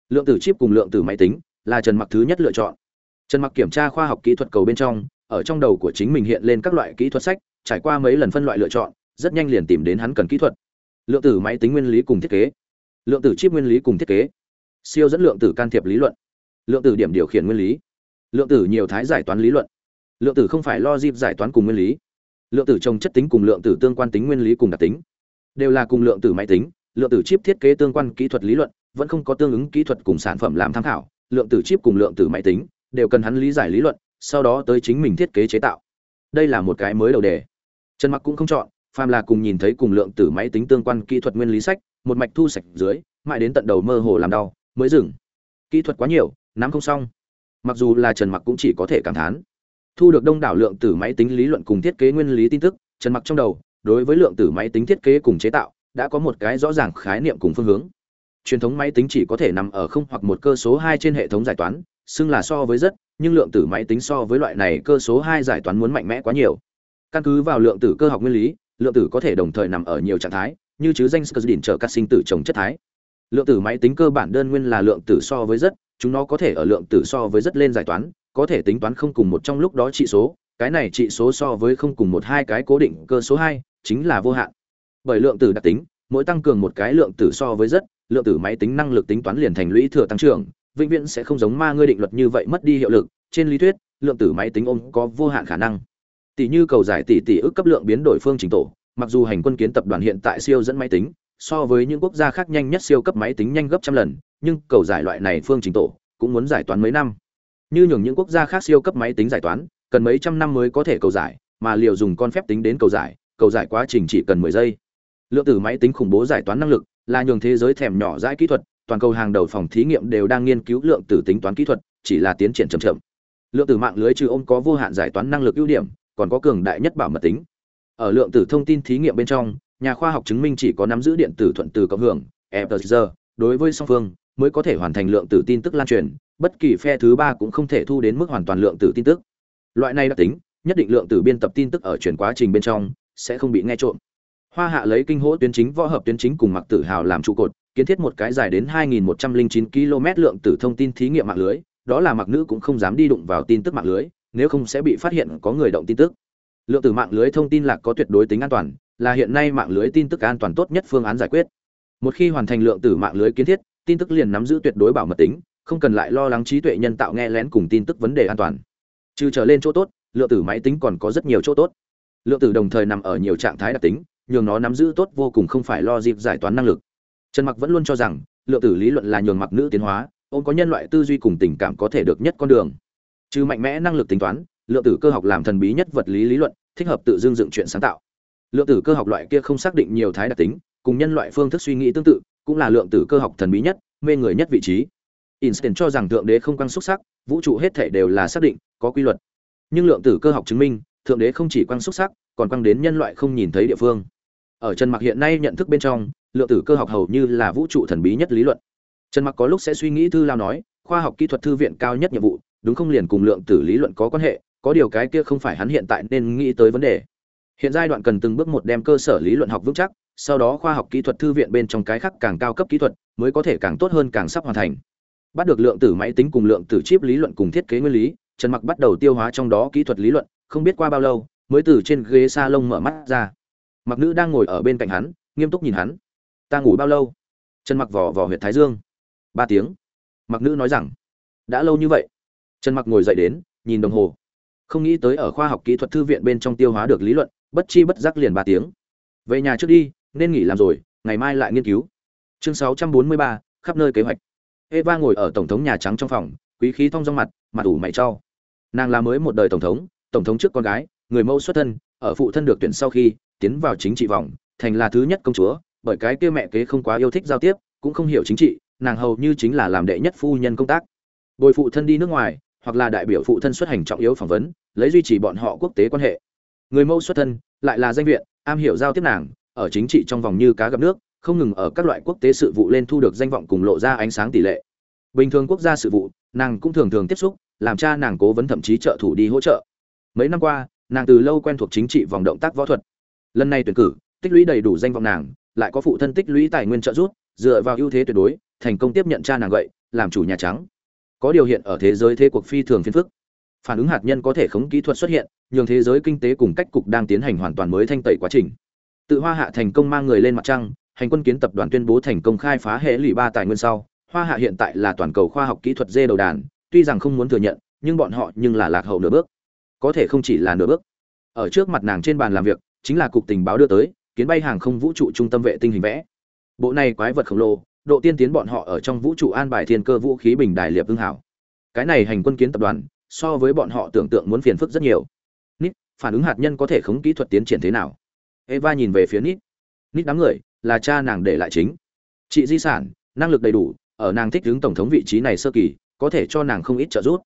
Lượng tử chip cùng lượng tử máy tính là trần mặc thứ nhất lựa chọn. Trần mặc kiểm tra khoa học kỹ thuật cầu bên trong, ở trong đầu của chính mình hiện lên các loại kỹ thuật sách, trải qua mấy lần phân loại lựa chọn, rất nhanh liền tìm đến hắn cần kỹ thuật lượng tử máy tính nguyên lý cùng thiết kế. Lượng tử chip nguyên lý cùng thiết kế. Siêu dẫn lượng tử can thiệp lý luận. Lượng tử điểm điều khiển nguyên lý. Lượng tử nhiều thái giải toán lý luận. Lượng tử không phải lo dịp giải toán cùng nguyên lý. Lượng tử trồng chất tính cùng lượng tử tương quan tính nguyên lý cùng đặc tính. Đều là cùng lượng tử máy tính. Lượng tử chip thiết kế tương quan kỹ thuật lý luận, vẫn không có tương ứng kỹ thuật cùng sản phẩm làm tham khảo. Lượng tử chip cùng lượng tử máy tính đều cần hắn lý giải lý luận, sau đó tới chính mình thiết kế chế tạo. Đây là một cái mới đầu đề. Trần mặc cũng không chọn phàm là cùng nhìn thấy cùng lượng tử máy tính tương quan kỹ thuật nguyên lý sách, một mạch thu sạch dưới, mãi đến tận đầu mơ hồ làm đau, mới dừng. Kỹ thuật quá nhiều, nắm không xong. Mặc dù là trần mặc cũng chỉ có thể cảm thán. Thu được đông đảo lượng tử máy tính lý luận cùng thiết kế nguyên lý tin tức, trần mặc trong đầu, đối với lượng tử máy tính thiết kế cùng chế tạo, đã có một cái rõ ràng khái niệm cùng phương hướng. Truyền thống máy tính chỉ có thể nằm ở không hoặc một cơ số hai trên hệ thống giải toán, xưng là so với rất, nhưng lượng tử máy tính so với loại này cơ số hai giải toán muốn mạnh mẽ quá nhiều. Căn cứ vào lượng tử cơ học nguyên lý lượng tử có thể đồng thời nằm ở nhiều trạng thái, như chứ danh Skerdin trở các sinh tử trồng chất thái. Lượng tử máy tính cơ bản đơn nguyên là lượng tử so với rất, chúng nó có thể ở lượng tử so với rất lên giải toán, có thể tính toán không cùng một trong lúc đó trị số, cái này trị số so với không cùng một hai cái cố định cơ số hai, chính là vô hạn. Bởi lượng tử đặc tính, mỗi tăng cường một cái lượng tử so với rất, lượng tử máy tính năng lực tính toán liền thành lũy thừa tăng trưởng, vĩnh viễn sẽ không giống ma ngươi định luật như vậy mất đi hiệu lực. Trên lý thuyết, lượng tử máy tính ôm có vô hạn khả năng tỷ như cầu giải tỷ tỷ ước cấp lượng biến đổi phương trình tổ, mặc dù hành quân kiến tập đoàn hiện tại siêu dẫn máy tính, so với những quốc gia khác nhanh nhất siêu cấp máy tính nhanh gấp trăm lần, nhưng cầu giải loại này phương trình tổ cũng muốn giải toán mấy năm. Như nhường những quốc gia khác siêu cấp máy tính giải toán, cần mấy trăm năm mới có thể cầu giải, mà liều dùng con phép tính đến cầu giải cầu giải quá trình chỉ cần mười giây. Lượng tử máy tính khủng bố giải toán năng lực, là nhường thế giới thèm nhỏ dãi kỹ thuật, toàn cầu hàng đầu phòng thí nghiệm đều đang nghiên cứu lượng tử tính toán kỹ thuật, chỉ là tiến triển chậm chậm. Lượng tử mạng lưới trừ ôm có vô hạn giải toán năng lực ưu điểm còn có cường đại nhất bảo mật tính. Ở lượng tử thông tin thí nghiệm bên trong nhà khoa học chứng minh chỉ có nắm giữ điện tử thuận từ cộng hưởng FTZ, đối với song phương mới có thể hoàn thành lượng tử tin tức lan truyền bất kỳ phe thứ ba cũng không thể thu đến mức hoàn toàn lượng tử tin tức. Loại này đặc tính nhất định lượng tử biên tập tin tức ở truyền quá trình bên trong sẽ không bị nghe trộm. Hoa hạ lấy kinh hỗ tuyến chính võ hợp tuyến chính cùng mặc tử hào làm trụ cột kiến thiết một cái dài đến 2.109 km lượng tử thông tin thí nghiệm mạng lưới đó là mặc nữ cũng không dám đi đụng vào tin tức mạng lưới nếu không sẽ bị phát hiện có người động tin tức. Lượng tử mạng lưới thông tin lạc có tuyệt đối tính an toàn, là hiện nay mạng lưới tin tức an toàn tốt nhất phương án giải quyết. Một khi hoàn thành lượng tử mạng lưới kiến thiết, tin tức liền nắm giữ tuyệt đối bảo mật tính, không cần lại lo lắng trí tuệ nhân tạo nghe lén cùng tin tức vấn đề an toàn. Trừ trở lên chỗ tốt, lượng tử máy tính còn có rất nhiều chỗ tốt. Lượng tử đồng thời nằm ở nhiều trạng thái đặc tính, nhường nó nắm giữ tốt vô cùng không phải lo dịp giải toán năng lực. Trần mặc vẫn luôn cho rằng, lượng tử lý luận là nhường mặc nữ tiến hóa ôm có nhân loại tư duy cùng tình cảm có thể được nhất con đường trừ mạnh mẽ năng lực tính toán, lượng tử cơ học làm thần bí nhất vật lý lý luận, thích hợp tự dương dựng chuyện sáng tạo. Lượng tử cơ học loại kia không xác định nhiều thái đặc tính, cùng nhân loại phương thức suy nghĩ tương tự, cũng là lượng tử cơ học thần bí nhất, mê người nhất vị trí. Einstein cho rằng thượng đế không quang xuất sắc, vũ trụ hết thể đều là xác định, có quy luật. Nhưng lượng tử cơ học chứng minh, thượng đế không chỉ quang xuất sắc, còn quang đến nhân loại không nhìn thấy địa phương. Ở trần mặc hiện nay nhận thức bên trong, lượng tử cơ học hầu như là vũ trụ thần bí nhất lý luận. Trần mặc có lúc sẽ suy nghĩ thư lao nói, khoa học kỹ thuật thư viện cao nhất nhiệm vụ đúng không liền cùng lượng tử lý luận có quan hệ, có điều cái kia không phải hắn hiện tại nên nghĩ tới vấn đề. Hiện giai đoạn cần từng bước một đem cơ sở lý luận học vững chắc, sau đó khoa học kỹ thuật thư viện bên trong cái khác càng cao cấp kỹ thuật, mới có thể càng tốt hơn càng sắp hoàn thành. Bắt được lượng tử máy tính cùng lượng tử chip lý luận cùng thiết kế nguyên lý, trần mặc bắt đầu tiêu hóa trong đó kỹ thuật lý luận, không biết qua bao lâu, mới từ trên ghế sa lông mở mắt ra. Mặc nữ đang ngồi ở bên cạnh hắn, nghiêm túc nhìn hắn. Ta ngủ bao lâu? Trần mặc vỏ vỏ huyệt thái dương. Ba tiếng. Mặc nữ nói rằng, đã lâu như vậy trần mặc ngồi dậy đến nhìn đồng hồ. Không nghĩ tới ở khoa học kỹ thuật thư viện bên trong tiêu hóa được lý luận bất chi bất giác liền ba tiếng. Về nhà trước đi nên nghỉ làm rồi ngày mai lại nghiên cứu. Chương 643, khắp nơi kế hoạch. Eva ngồi ở tổng thống nhà trắng trong phòng quý khí thong dong mặt mặt ủ mày trao nàng là mới một đời tổng thống tổng thống trước con gái người mẫu xuất thân ở phụ thân được tuyển sau khi tiến vào chính trị vòng thành là thứ nhất công chúa bởi cái kia mẹ kế không quá yêu thích giao tiếp cũng không hiểu chính trị nàng hầu như chính là làm đệ nhất phu nhân công tác. Bồi phụ thân đi nước ngoài hoặc là đại biểu phụ thân xuất hành trọng yếu phỏng vấn, lấy duy trì bọn họ quốc tế quan hệ. Người mẫu xuất thân, lại là danh viện, am hiểu giao tiếp nàng, ở chính trị trong vòng như cá gặp nước, không ngừng ở các loại quốc tế sự vụ lên thu được danh vọng cùng lộ ra ánh sáng tỷ lệ. Bình thường quốc gia sự vụ, nàng cũng thường thường tiếp xúc, làm cha nàng cố vấn thậm chí trợ thủ đi hỗ trợ. Mấy năm qua, nàng từ lâu quen thuộc chính trị vòng động tác võ thuật. Lần này tuyển cử, tích lũy đầy đủ danh vọng nàng, lại có phụ thân tích lũy tài nguyên trợ giúp, dựa vào ưu thế tuyệt đối, thành công tiếp nhận cha nàng gậy làm chủ nhà trắng có điều hiện ở thế giới thế cuộc phi thường phiên phức. Phản ứng hạt nhân có thể khống kỹ thuật xuất hiện, nhường thế giới kinh tế cùng cách cục đang tiến hành hoàn toàn mới thanh tẩy quá trình. Tự hoa hạ thành công mang người lên mặt trăng, hành quân kiến tập đoàn tuyên bố thành công khai phá hệ lụy ba tài nguyên sau, hoa hạ hiện tại là toàn cầu khoa học kỹ thuật dê đầu đàn, tuy rằng không muốn thừa nhận, nhưng bọn họ nhưng là lạc hậu nửa bước. Có thể không chỉ là nửa bước. Ở trước mặt nàng trên bàn làm việc, chính là cục tình báo đưa tới, kiến bay hàng không vũ trụ trung tâm vệ tinh hình vẽ. Bộ này quái vật khổng lồ độ tiên tiến bọn họ ở trong vũ trụ an bài thiên cơ vũ khí bình đài liệp ưng hảo. Cái này hành quân kiến tập đoàn, so với bọn họ tưởng tượng muốn phiền phức rất nhiều. Nít, phản ứng hạt nhân có thể khống kỹ thuật tiến triển thế nào? Eva nhìn về phía nít. Nít đám người, là cha nàng để lại chính. Chị di sản, năng lực đầy đủ, ở nàng thích đứng tổng thống vị trí này sơ kỳ, có thể cho nàng không ít trợ giúp.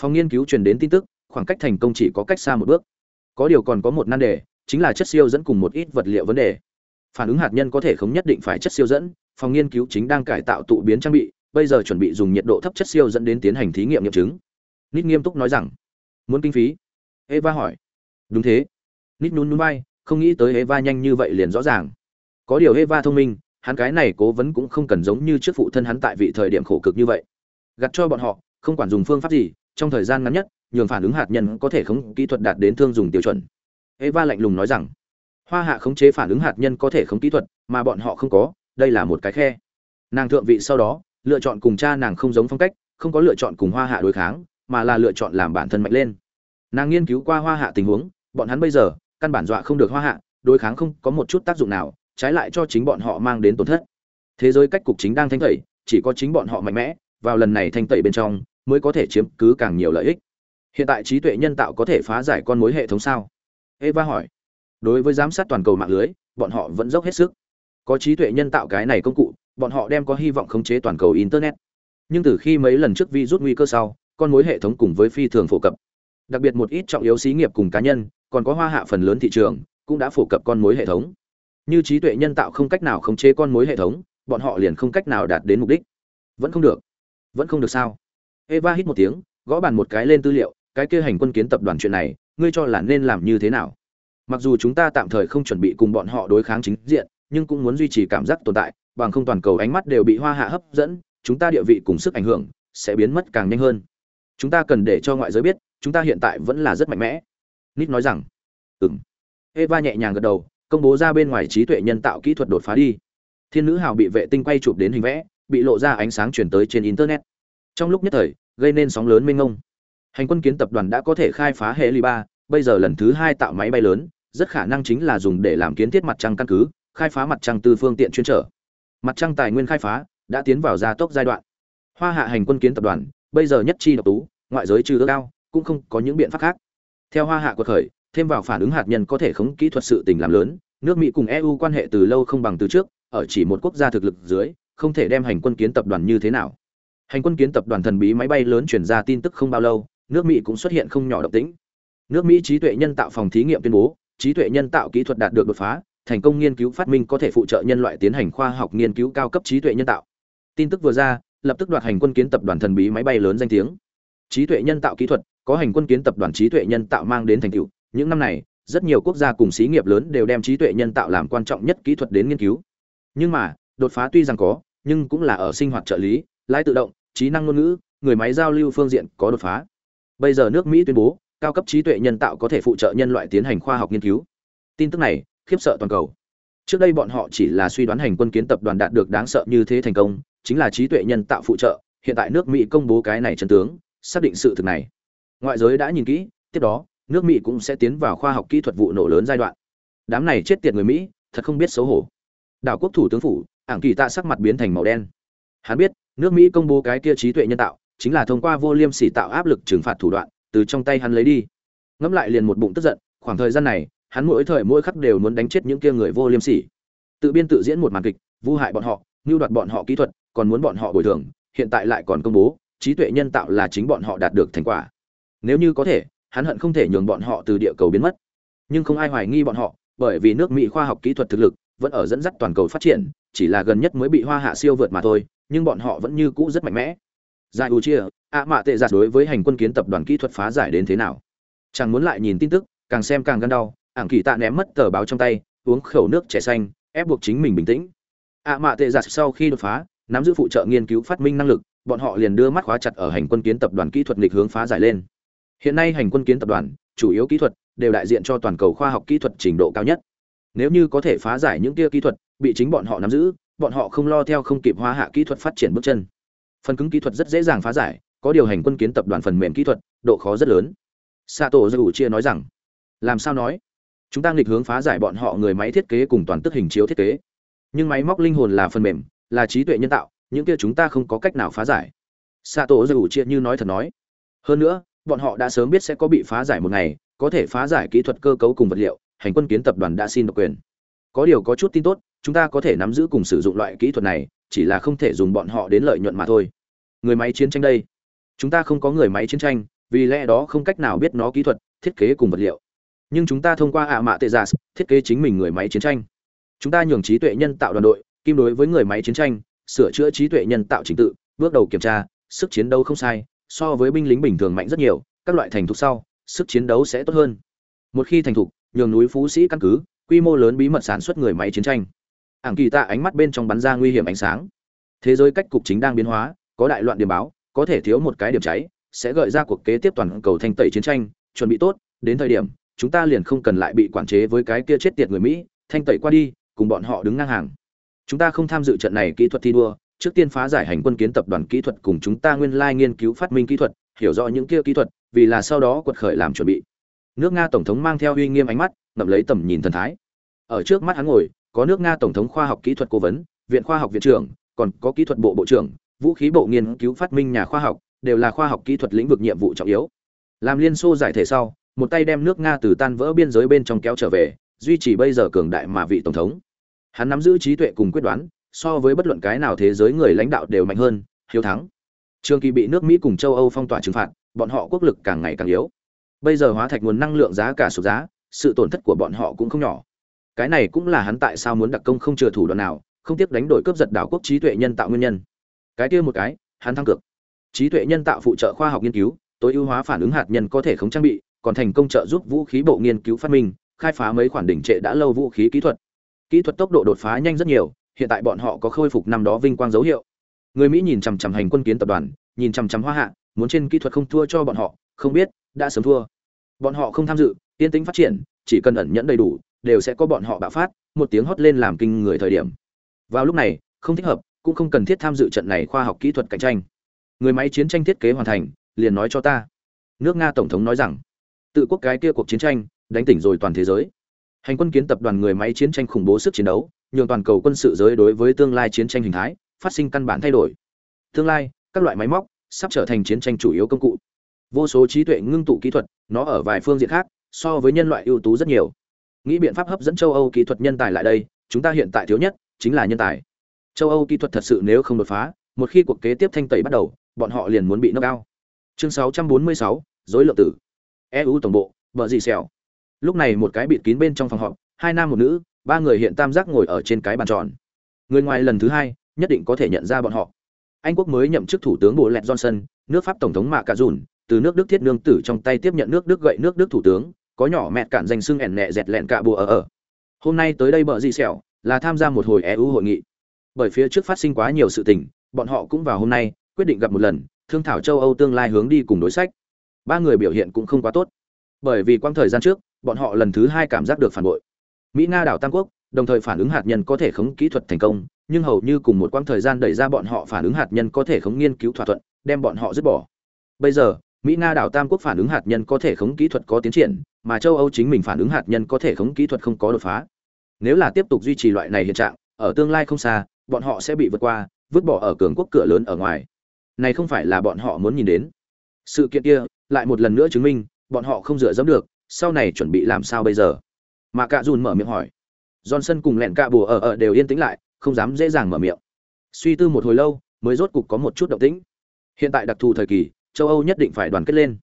Phòng nghiên cứu truyền đến tin tức, khoảng cách thành công chỉ có cách xa một bước. Có điều còn có một nan đề, chính là chất siêu dẫn cùng một ít vật liệu vấn đề. Phản ứng hạt nhân có thể không nhất định phải chất siêu dẫn phòng nghiên cứu chính đang cải tạo tụ biến trang bị, bây giờ chuẩn bị dùng nhiệt độ thấp chất siêu dẫn đến tiến hành thí nghiệm nghiệm chứng. Nít nghiêm túc nói rằng, muốn kinh phí? Eva hỏi. Đúng thế. Nít nhún nhún vai, không nghĩ tới eva nhanh như vậy liền rõ ràng. Có điều eva thông minh, hắn cái này cố vấn cũng không cần giống như trước phụ thân hắn tại vị thời điểm khổ cực như vậy. Gặt cho bọn họ, không quản dùng phương pháp gì, trong thời gian ngắn nhất, nhường phản ứng hạt nhân có thể không kỹ thuật đạt đến thương dùng tiêu chuẩn. Eva lạnh lùng nói rằng, hoa hạ khống chế phản ứng hạt nhân có thể không kỹ thuật, mà bọn họ không có đây là một cái khe. Nàng thượng vị sau đó, lựa chọn cùng cha nàng không giống phong cách, không có lựa chọn cùng hoa hạ đối kháng, mà là lựa chọn làm bản thân mạnh lên. Nàng nghiên cứu qua hoa hạ tình huống, bọn hắn bây giờ, căn bản dọa không được hoa hạ, đối kháng không có một chút tác dụng nào, trái lại cho chính bọn họ mang đến tổn thất. Thế giới cách cục chính đang thanh tẩy, chỉ có chính bọn họ mạnh mẽ, vào lần này thanh tẩy bên trong, mới có thể chiếm cứ càng nhiều lợi ích. Hiện tại trí tuệ nhân tạo có thể phá giải con mối hệ thống sao? Eva hỏi. Đối với giám sát toàn cầu mạng lưới, bọn họ vẫn dốc hết sức có trí tuệ nhân tạo cái này công cụ, bọn họ đem có hy vọng khống chế toàn cầu internet. Nhưng từ khi mấy lần trước vi rút nguy cơ sau, con mối hệ thống cùng với phi thường phổ cập. Đặc biệt một ít trọng yếu xí nghiệp cùng cá nhân, còn có hoa hạ phần lớn thị trường, cũng đã phổ cập con mối hệ thống. Như trí tuệ nhân tạo không cách nào khống chế con mối hệ thống, bọn họ liền không cách nào đạt đến mục đích. Vẫn không được. Vẫn không được sao? Eva hít một tiếng, gõ bàn một cái lên tư liệu, cái kia hành quân kiến tập đoàn chuyện này, ngươi cho là nên làm như thế nào? Mặc dù chúng ta tạm thời không chuẩn bị cùng bọn họ đối kháng chính diện nhưng cũng muốn duy trì cảm giác tồn tại, bằng không toàn cầu ánh mắt đều bị hoa hạ hấp dẫn, chúng ta địa vị cùng sức ảnh hưởng sẽ biến mất càng nhanh hơn. Chúng ta cần để cho ngoại giới biết, chúng ta hiện tại vẫn là rất mạnh mẽ. Nít nói rằng. Ừng eva nhẹ nhàng gật đầu, công bố ra bên ngoài trí tuệ nhân tạo kỹ thuật đột phá đi. Thiên nữ hào bị vệ tinh quay chụp đến hình vẽ, bị lộ ra ánh sáng chuyển tới trên internet. Trong lúc nhất thời, gây nên sóng lớn mênh ngông hành quân kiến tập đoàn đã có thể khai phá hệ ly ba, bây giờ lần thứ hai tạo máy bay lớn, rất khả năng chính là dùng để làm kiến thiết mặt trăng căn cứ khai phá mặt trăng từ phương tiện chuyên trở. Mặt trăng tài nguyên khai phá, đã tiến vào gia tốc giai đoạn. Hoa hạ hành quân kiến tập đoàn, bây giờ nhất chi độc tú, ngoại giới trừ ước cao cũng không có những biện pháp khác. Theo hoa hạ quật khởi, thêm vào phản ứng hạt nhân có thể khống kỹ thuật sự tình làm lớn, nước mỹ cùng eu quan hệ từ lâu không bằng từ trước, ở chỉ một quốc gia thực lực dưới, không thể đem hành quân kiến tập đoàn như thế nào. Hành quân kiến tập đoàn thần bí máy bay lớn truyền ra tin tức không bao lâu, nước mỹ cũng xuất hiện không nhỏ động tĩnh. Nước mỹ trí tuệ nhân tạo phòng thí nghiệm tuyên bố, trí tuệ nhân tạo kỹ thuật đạt được đột phá thành công nghiên cứu phát minh có thể phụ trợ nhân loại tiến hành khoa học nghiên cứu cao cấp trí tuệ nhân tạo. Tin tức vừa ra, lập tức đoạt hành quân kiến tập đoàn thần bí máy bay lớn danh tiếng. Trí tuệ nhân tạo kỹ thuật, có hành quân kiến tập đoàn trí tuệ nhân tạo mang đến thành tựu. Những năm này, rất nhiều quốc gia cùng xí nghiệp lớn đều đem trí tuệ nhân tạo làm quan trọng nhất kỹ thuật đến nghiên cứu. Nhưng mà, đột phá tuy rằng có, nhưng cũng là ở sinh hoạt trợ lý, lái tự động, trí năng ngôn ngữ, người máy giao lưu phương diện có đột phá. Bây giờ nước mỹ tuyên bố, cao cấp trí tuệ nhân tạo có thể phụ trợ nhân loại tiến hành khoa học nghiên cứu. Tin tức này khiếp sợ toàn cầu. Trước đây bọn họ chỉ là suy đoán hành quân kiến tập đoàn đạt được đáng sợ như thế thành công, chính là trí tuệ nhân tạo phụ trợ, hiện tại nước mỹ công bố cái này chân tướng, xác định sự thực này. Ngoại giới đã nhìn kỹ, tiếp đó, nước mỹ cũng sẽ tiến vào khoa học kỹ thuật vụ nổ lớn giai đoạn. Đám này chết tiệt người mỹ, thật không biết xấu hổ. Đảo quốc thủ tướng phủ, ảng kỳ tạ sắc mặt biến thành màu đen. Hắn biết, nước mỹ công bố cái kia trí tuệ nhân tạo, chính là thông qua vô liêm sỉ tạo áp lực trừng phạt thủ đoạn, từ trong tay hắn lấy đi. Ngẫm lại liền một bụng tức giận, khoảng thời gian này hắn mỗi thời mỗi khắc đều muốn đánh chết những kia người vô liêm sỉ. Tự biên tự diễn một màn kịch, vu hại bọn họ, mưu đoạt bọn họ kỹ thuật, còn muốn bọn họ bồi thường, hiện tại lại còn công bố, trí tuệ nhân tạo là chính bọn họ đạt được thành quả. Nếu như có thể, hắn hận không thể nhường bọn họ từ địa cầu biến mất. Nhưng không ai hoài nghi bọn họ, bởi vì nước mỹ khoa học kỹ thuật thực lực vẫn ở dẫn dắt toàn cầu phát triển, chỉ là gần nhất mới bị hoa hạ siêu vượt mà thôi, nhưng bọn họ vẫn như cũ rất mạnh mẽ. Giải u chia, ạ mạ tệ giặt đối với hành quân kiến tập đoàn kỹ thuật phá giải đến thế nào? Chẳng muốn lại nhìn tin tức, càng xem càng gân đau ảng kỳ tạ ném mất tờ báo trong tay, uống khẩu nước trẻ xanh, ép buộc chính mình bình tĩnh. Ạ mạ tệ giặt sau khi đột phá, nắm giữ phụ trợ nghiên cứu phát minh năng lực, bọn họ liền đưa mắt khóa chặt ở hành quân kiến tập đoàn kỹ thuật nghịch hướng phá giải lên. Hiện nay hành quân kiến tập đoàn, chủ yếu kỹ thuật, đều đại diện cho toàn cầu khoa học kỹ thuật trình độ cao nhất. Nếu như có thể phá giải những kia kỹ thuật bị chính bọn họ nắm giữ, bọn họ không lo theo không kịp hóa hạ kỹ thuật phát triển bước chân. Phần cứng kỹ thuật rất dễ dàng phá giải, có điều hành quân kiến tập đoàn phần mềm kỹ thuật, độ khó rất lớn. Sato dư chia nói rằng, làm sao nói? Chúng ta nghịch hướng phá giải bọn họ người máy thiết kế cùng toàn tức hình chiếu thiết kế. Nhưng máy móc linh hồn là phần mềm, là trí tuệ nhân tạo, những kia chúng ta không có cách nào phá giải. Xạ tổ dầu chia như nói thật nói. Hơn nữa, bọn họ đã sớm biết sẽ có bị phá giải một ngày, có thể phá giải kỹ thuật cơ cấu cùng vật liệu, hành quân kiến tập đoàn đã xin độc quyền. Có điều có chút tin tốt, chúng ta có thể nắm giữ cùng sử dụng loại kỹ thuật này, chỉ là không thể dùng bọn họ đến lợi nhuận mà thôi. Người máy chiến tranh đây. Chúng ta không có người máy chiến tranh, vì lẽ đó không cách nào biết nó kỹ thuật, thiết kế cùng vật liệu nhưng chúng ta thông qua ạ mạ tệ giả thiết kế chính mình người máy chiến tranh. Chúng ta nhường trí tuệ nhân tạo đoàn đội, kim đối với người máy chiến tranh, sửa chữa trí tuệ nhân tạo trình tự, bước đầu kiểm tra, sức chiến đấu không sai, so với binh lính bình thường mạnh rất nhiều, các loại thành thục sau, sức chiến đấu sẽ tốt hơn. Một khi thành thục, nhường núi phú sĩ căn cứ, quy mô lớn bí mật sản xuất người máy chiến tranh. Ảng kỳ tạ ánh mắt bên trong bắn ra nguy hiểm ánh sáng. Thế giới cách cục chính đang biến hóa, có đại loạn điểm báo, có thể thiếu một cái điểm cháy, sẽ gợi ra cuộc kế tiếp toàn cầu thanh tẩy chiến tranh, chuẩn bị tốt, đến thời điểm chúng ta liền không cần lại bị quản chế với cái kia chết tiệt người mỹ, thanh tẩy qua đi, cùng bọn họ đứng ngang hàng. Chúng ta không tham dự trận này kỹ thuật thi đua, trước tiên phá giải hành quân kiến tập đoàn kỹ thuật cùng chúng ta nguyên lai nghiên cứu phát minh kỹ thuật, hiểu rõ những kia kỹ thuật, vì là sau đó quật khởi làm chuẩn bị. Nước nga tổng thống mang theo uy nghiêm ánh mắt, ngậm lấy tầm nhìn thần thái. Ở trước mắt hắn ngồi, có nước nga tổng thống khoa học kỹ thuật cố vấn, viện khoa học viện trưởng, còn có kỹ thuật bộ bộ trưởng, vũ khí bộ nghiên cứu phát minh nhà khoa học, đều là khoa học kỹ thuật lĩnh vực nhiệm vụ trọng yếu. Làm liên xô giải thể sau một tay đem nước nga từ tan vỡ biên giới bên trong kéo trở về, duy trì bây giờ cường đại mà vị tổng thống. Hắn nắm giữ trí tuệ cùng quyết đoán, so với bất luận cái nào thế giới người lãnh đạo đều mạnh hơn, hiếu thắng. Trường kỳ bị nước mỹ cùng châu âu phong tỏa trừng phạt, bọn họ quốc lực càng ngày càng yếu. Bây giờ hóa thạch nguồn năng lượng giá cả sụt giá, sự tổn thất của bọn họ cũng không nhỏ. Cái này cũng là hắn tại sao muốn đặc công không chừa thủ đoạn nào, không tiếc đánh đổi cướp giật đảo quốc trí tuệ nhân tạo nguyên nhân. Cái kia một cái, hắn thăng cực trí tuệ nhân tạo phụ trợ khoa học nghiên cứu, tối ưu hóa phản ứng hạt nhân có thể không trang bị còn thành công trợ giúp vũ khí bộ nghiên cứu phát minh, khai phá mấy khoản đỉnh trệ đã lâu vũ khí kỹ thuật. Kỹ thuật tốc độ đột phá nhanh rất nhiều, hiện tại bọn họ có khôi phục năm đó vinh quang dấu hiệu. Người mỹ nhìn chằm chằm hành quân kiến tập đoàn, nhìn chằm chằm hoa hạ, muốn trên kỹ thuật không thua cho bọn họ, không biết, đã sớm thua. Bọn họ không tham dự, yên tĩnh phát triển, chỉ cần ẩn nhẫn đầy đủ, đều sẽ có bọn họ bạo phát, một tiếng hót lên làm kinh người thời điểm. Vào lúc này, không thích hợp, cũng không cần thiết tham dự trận này khoa học kỹ thuật cạnh tranh. Người máy chiến tranh thiết kế hoàn thành, liền nói cho ta. Nước nga tổng thống nói rằng tự quốc cái kia cuộc chiến tranh đánh tỉnh rồi toàn thế giới. Hành quân kiến tập đoàn người máy chiến tranh khủng bố sức chiến đấu nhường toàn cầu quân sự giới đối với tương lai chiến tranh hình thái phát sinh căn bản thay đổi. Tương lai các loại máy móc sắp trở thành chiến tranh chủ yếu công cụ. Vô số trí tuệ ngưng tụ kỹ thuật nó ở vài phương diện khác so với nhân loại ưu tú rất nhiều. Nghĩ biện pháp hấp dẫn châu âu kỹ thuật nhân tài lại đây chúng ta hiện tại thiếu nhất chính là nhân tài. Châu âu kỹ thuật thật sự nếu không đột phá một khi cuộc kế tiếp thanh tẩy bắt đầu bọn họ liền muốn bị nâng cao. Chương 646, dối lượng tử eu tổng bộ vợ gì xèo. Lúc này một cái bịt kín bên trong phòng họp, hai nam một nữ, ba người hiện tam giác ngồi ở trên cái bàn tròn. Người ngoài lần thứ hai, nhất định có thể nhận ra bọn họ. Anh quốc mới nhậm chức thủ tướng bộ lẹt johnson, nước pháp tổng thống mạ cà dùn, từ nước đức thiết nương tử trong tay tiếp nhận nước đức gậy nước đức thủ tướng, có nhỏ mẹ cản danh xưng ẻn nẹ dẹt lẹn cạ bùa ở ở. Hôm nay tới đây bờ gì xẻo là tham gia một hồi eu hội nghị. Bởi phía trước phát sinh quá nhiều sự tình, bọn họ cũng vào hôm nay, quyết định gặp một lần, thương thảo châu âu tương lai hướng đi cùng đối sách ba người biểu hiện cũng không quá tốt. Bởi vì quang thời gian trước, bọn họ lần thứ hai cảm giác được phản bội. Mỹ nga đảo tam quốc, đồng thời phản ứng hạt nhân có thể khống kỹ thuật thành công, nhưng hầu như cùng một quãng thời gian đẩy ra bọn họ phản ứng hạt nhân có thể khống nghiên cứu thỏa thuận, đem bọn họ dứt bỏ. Bây giờ, mỹ nga đảo tam quốc phản ứng hạt nhân có thể khống kỹ thuật có tiến triển, mà châu âu chính mình phản ứng hạt nhân có thể khống kỹ thuật không có đột phá. Nếu là tiếp tục duy trì loại này hiện trạng, ở tương lai không xa, bọn họ sẽ bị vượt qua, vứt bỏ ở cường quốc cửa lớn ở ngoài. Này không phải là bọn họ muốn nhìn đến. Sự kiện kia lại một lần nữa chứng minh, bọn họ không dựa dẫm được, sau này chuẩn bị làm sao bây giờ? Mà cạ dùn mở miệng hỏi. Johnson cùng lẹn cạ bùa ở ở đều yên tĩnh lại, không dám dễ dàng mở miệng. Suy tư một hồi lâu, mới rốt cục có một chút động tĩnh. Hiện tại đặc thù thời kỳ, châu âu nhất định phải đoàn kết lên.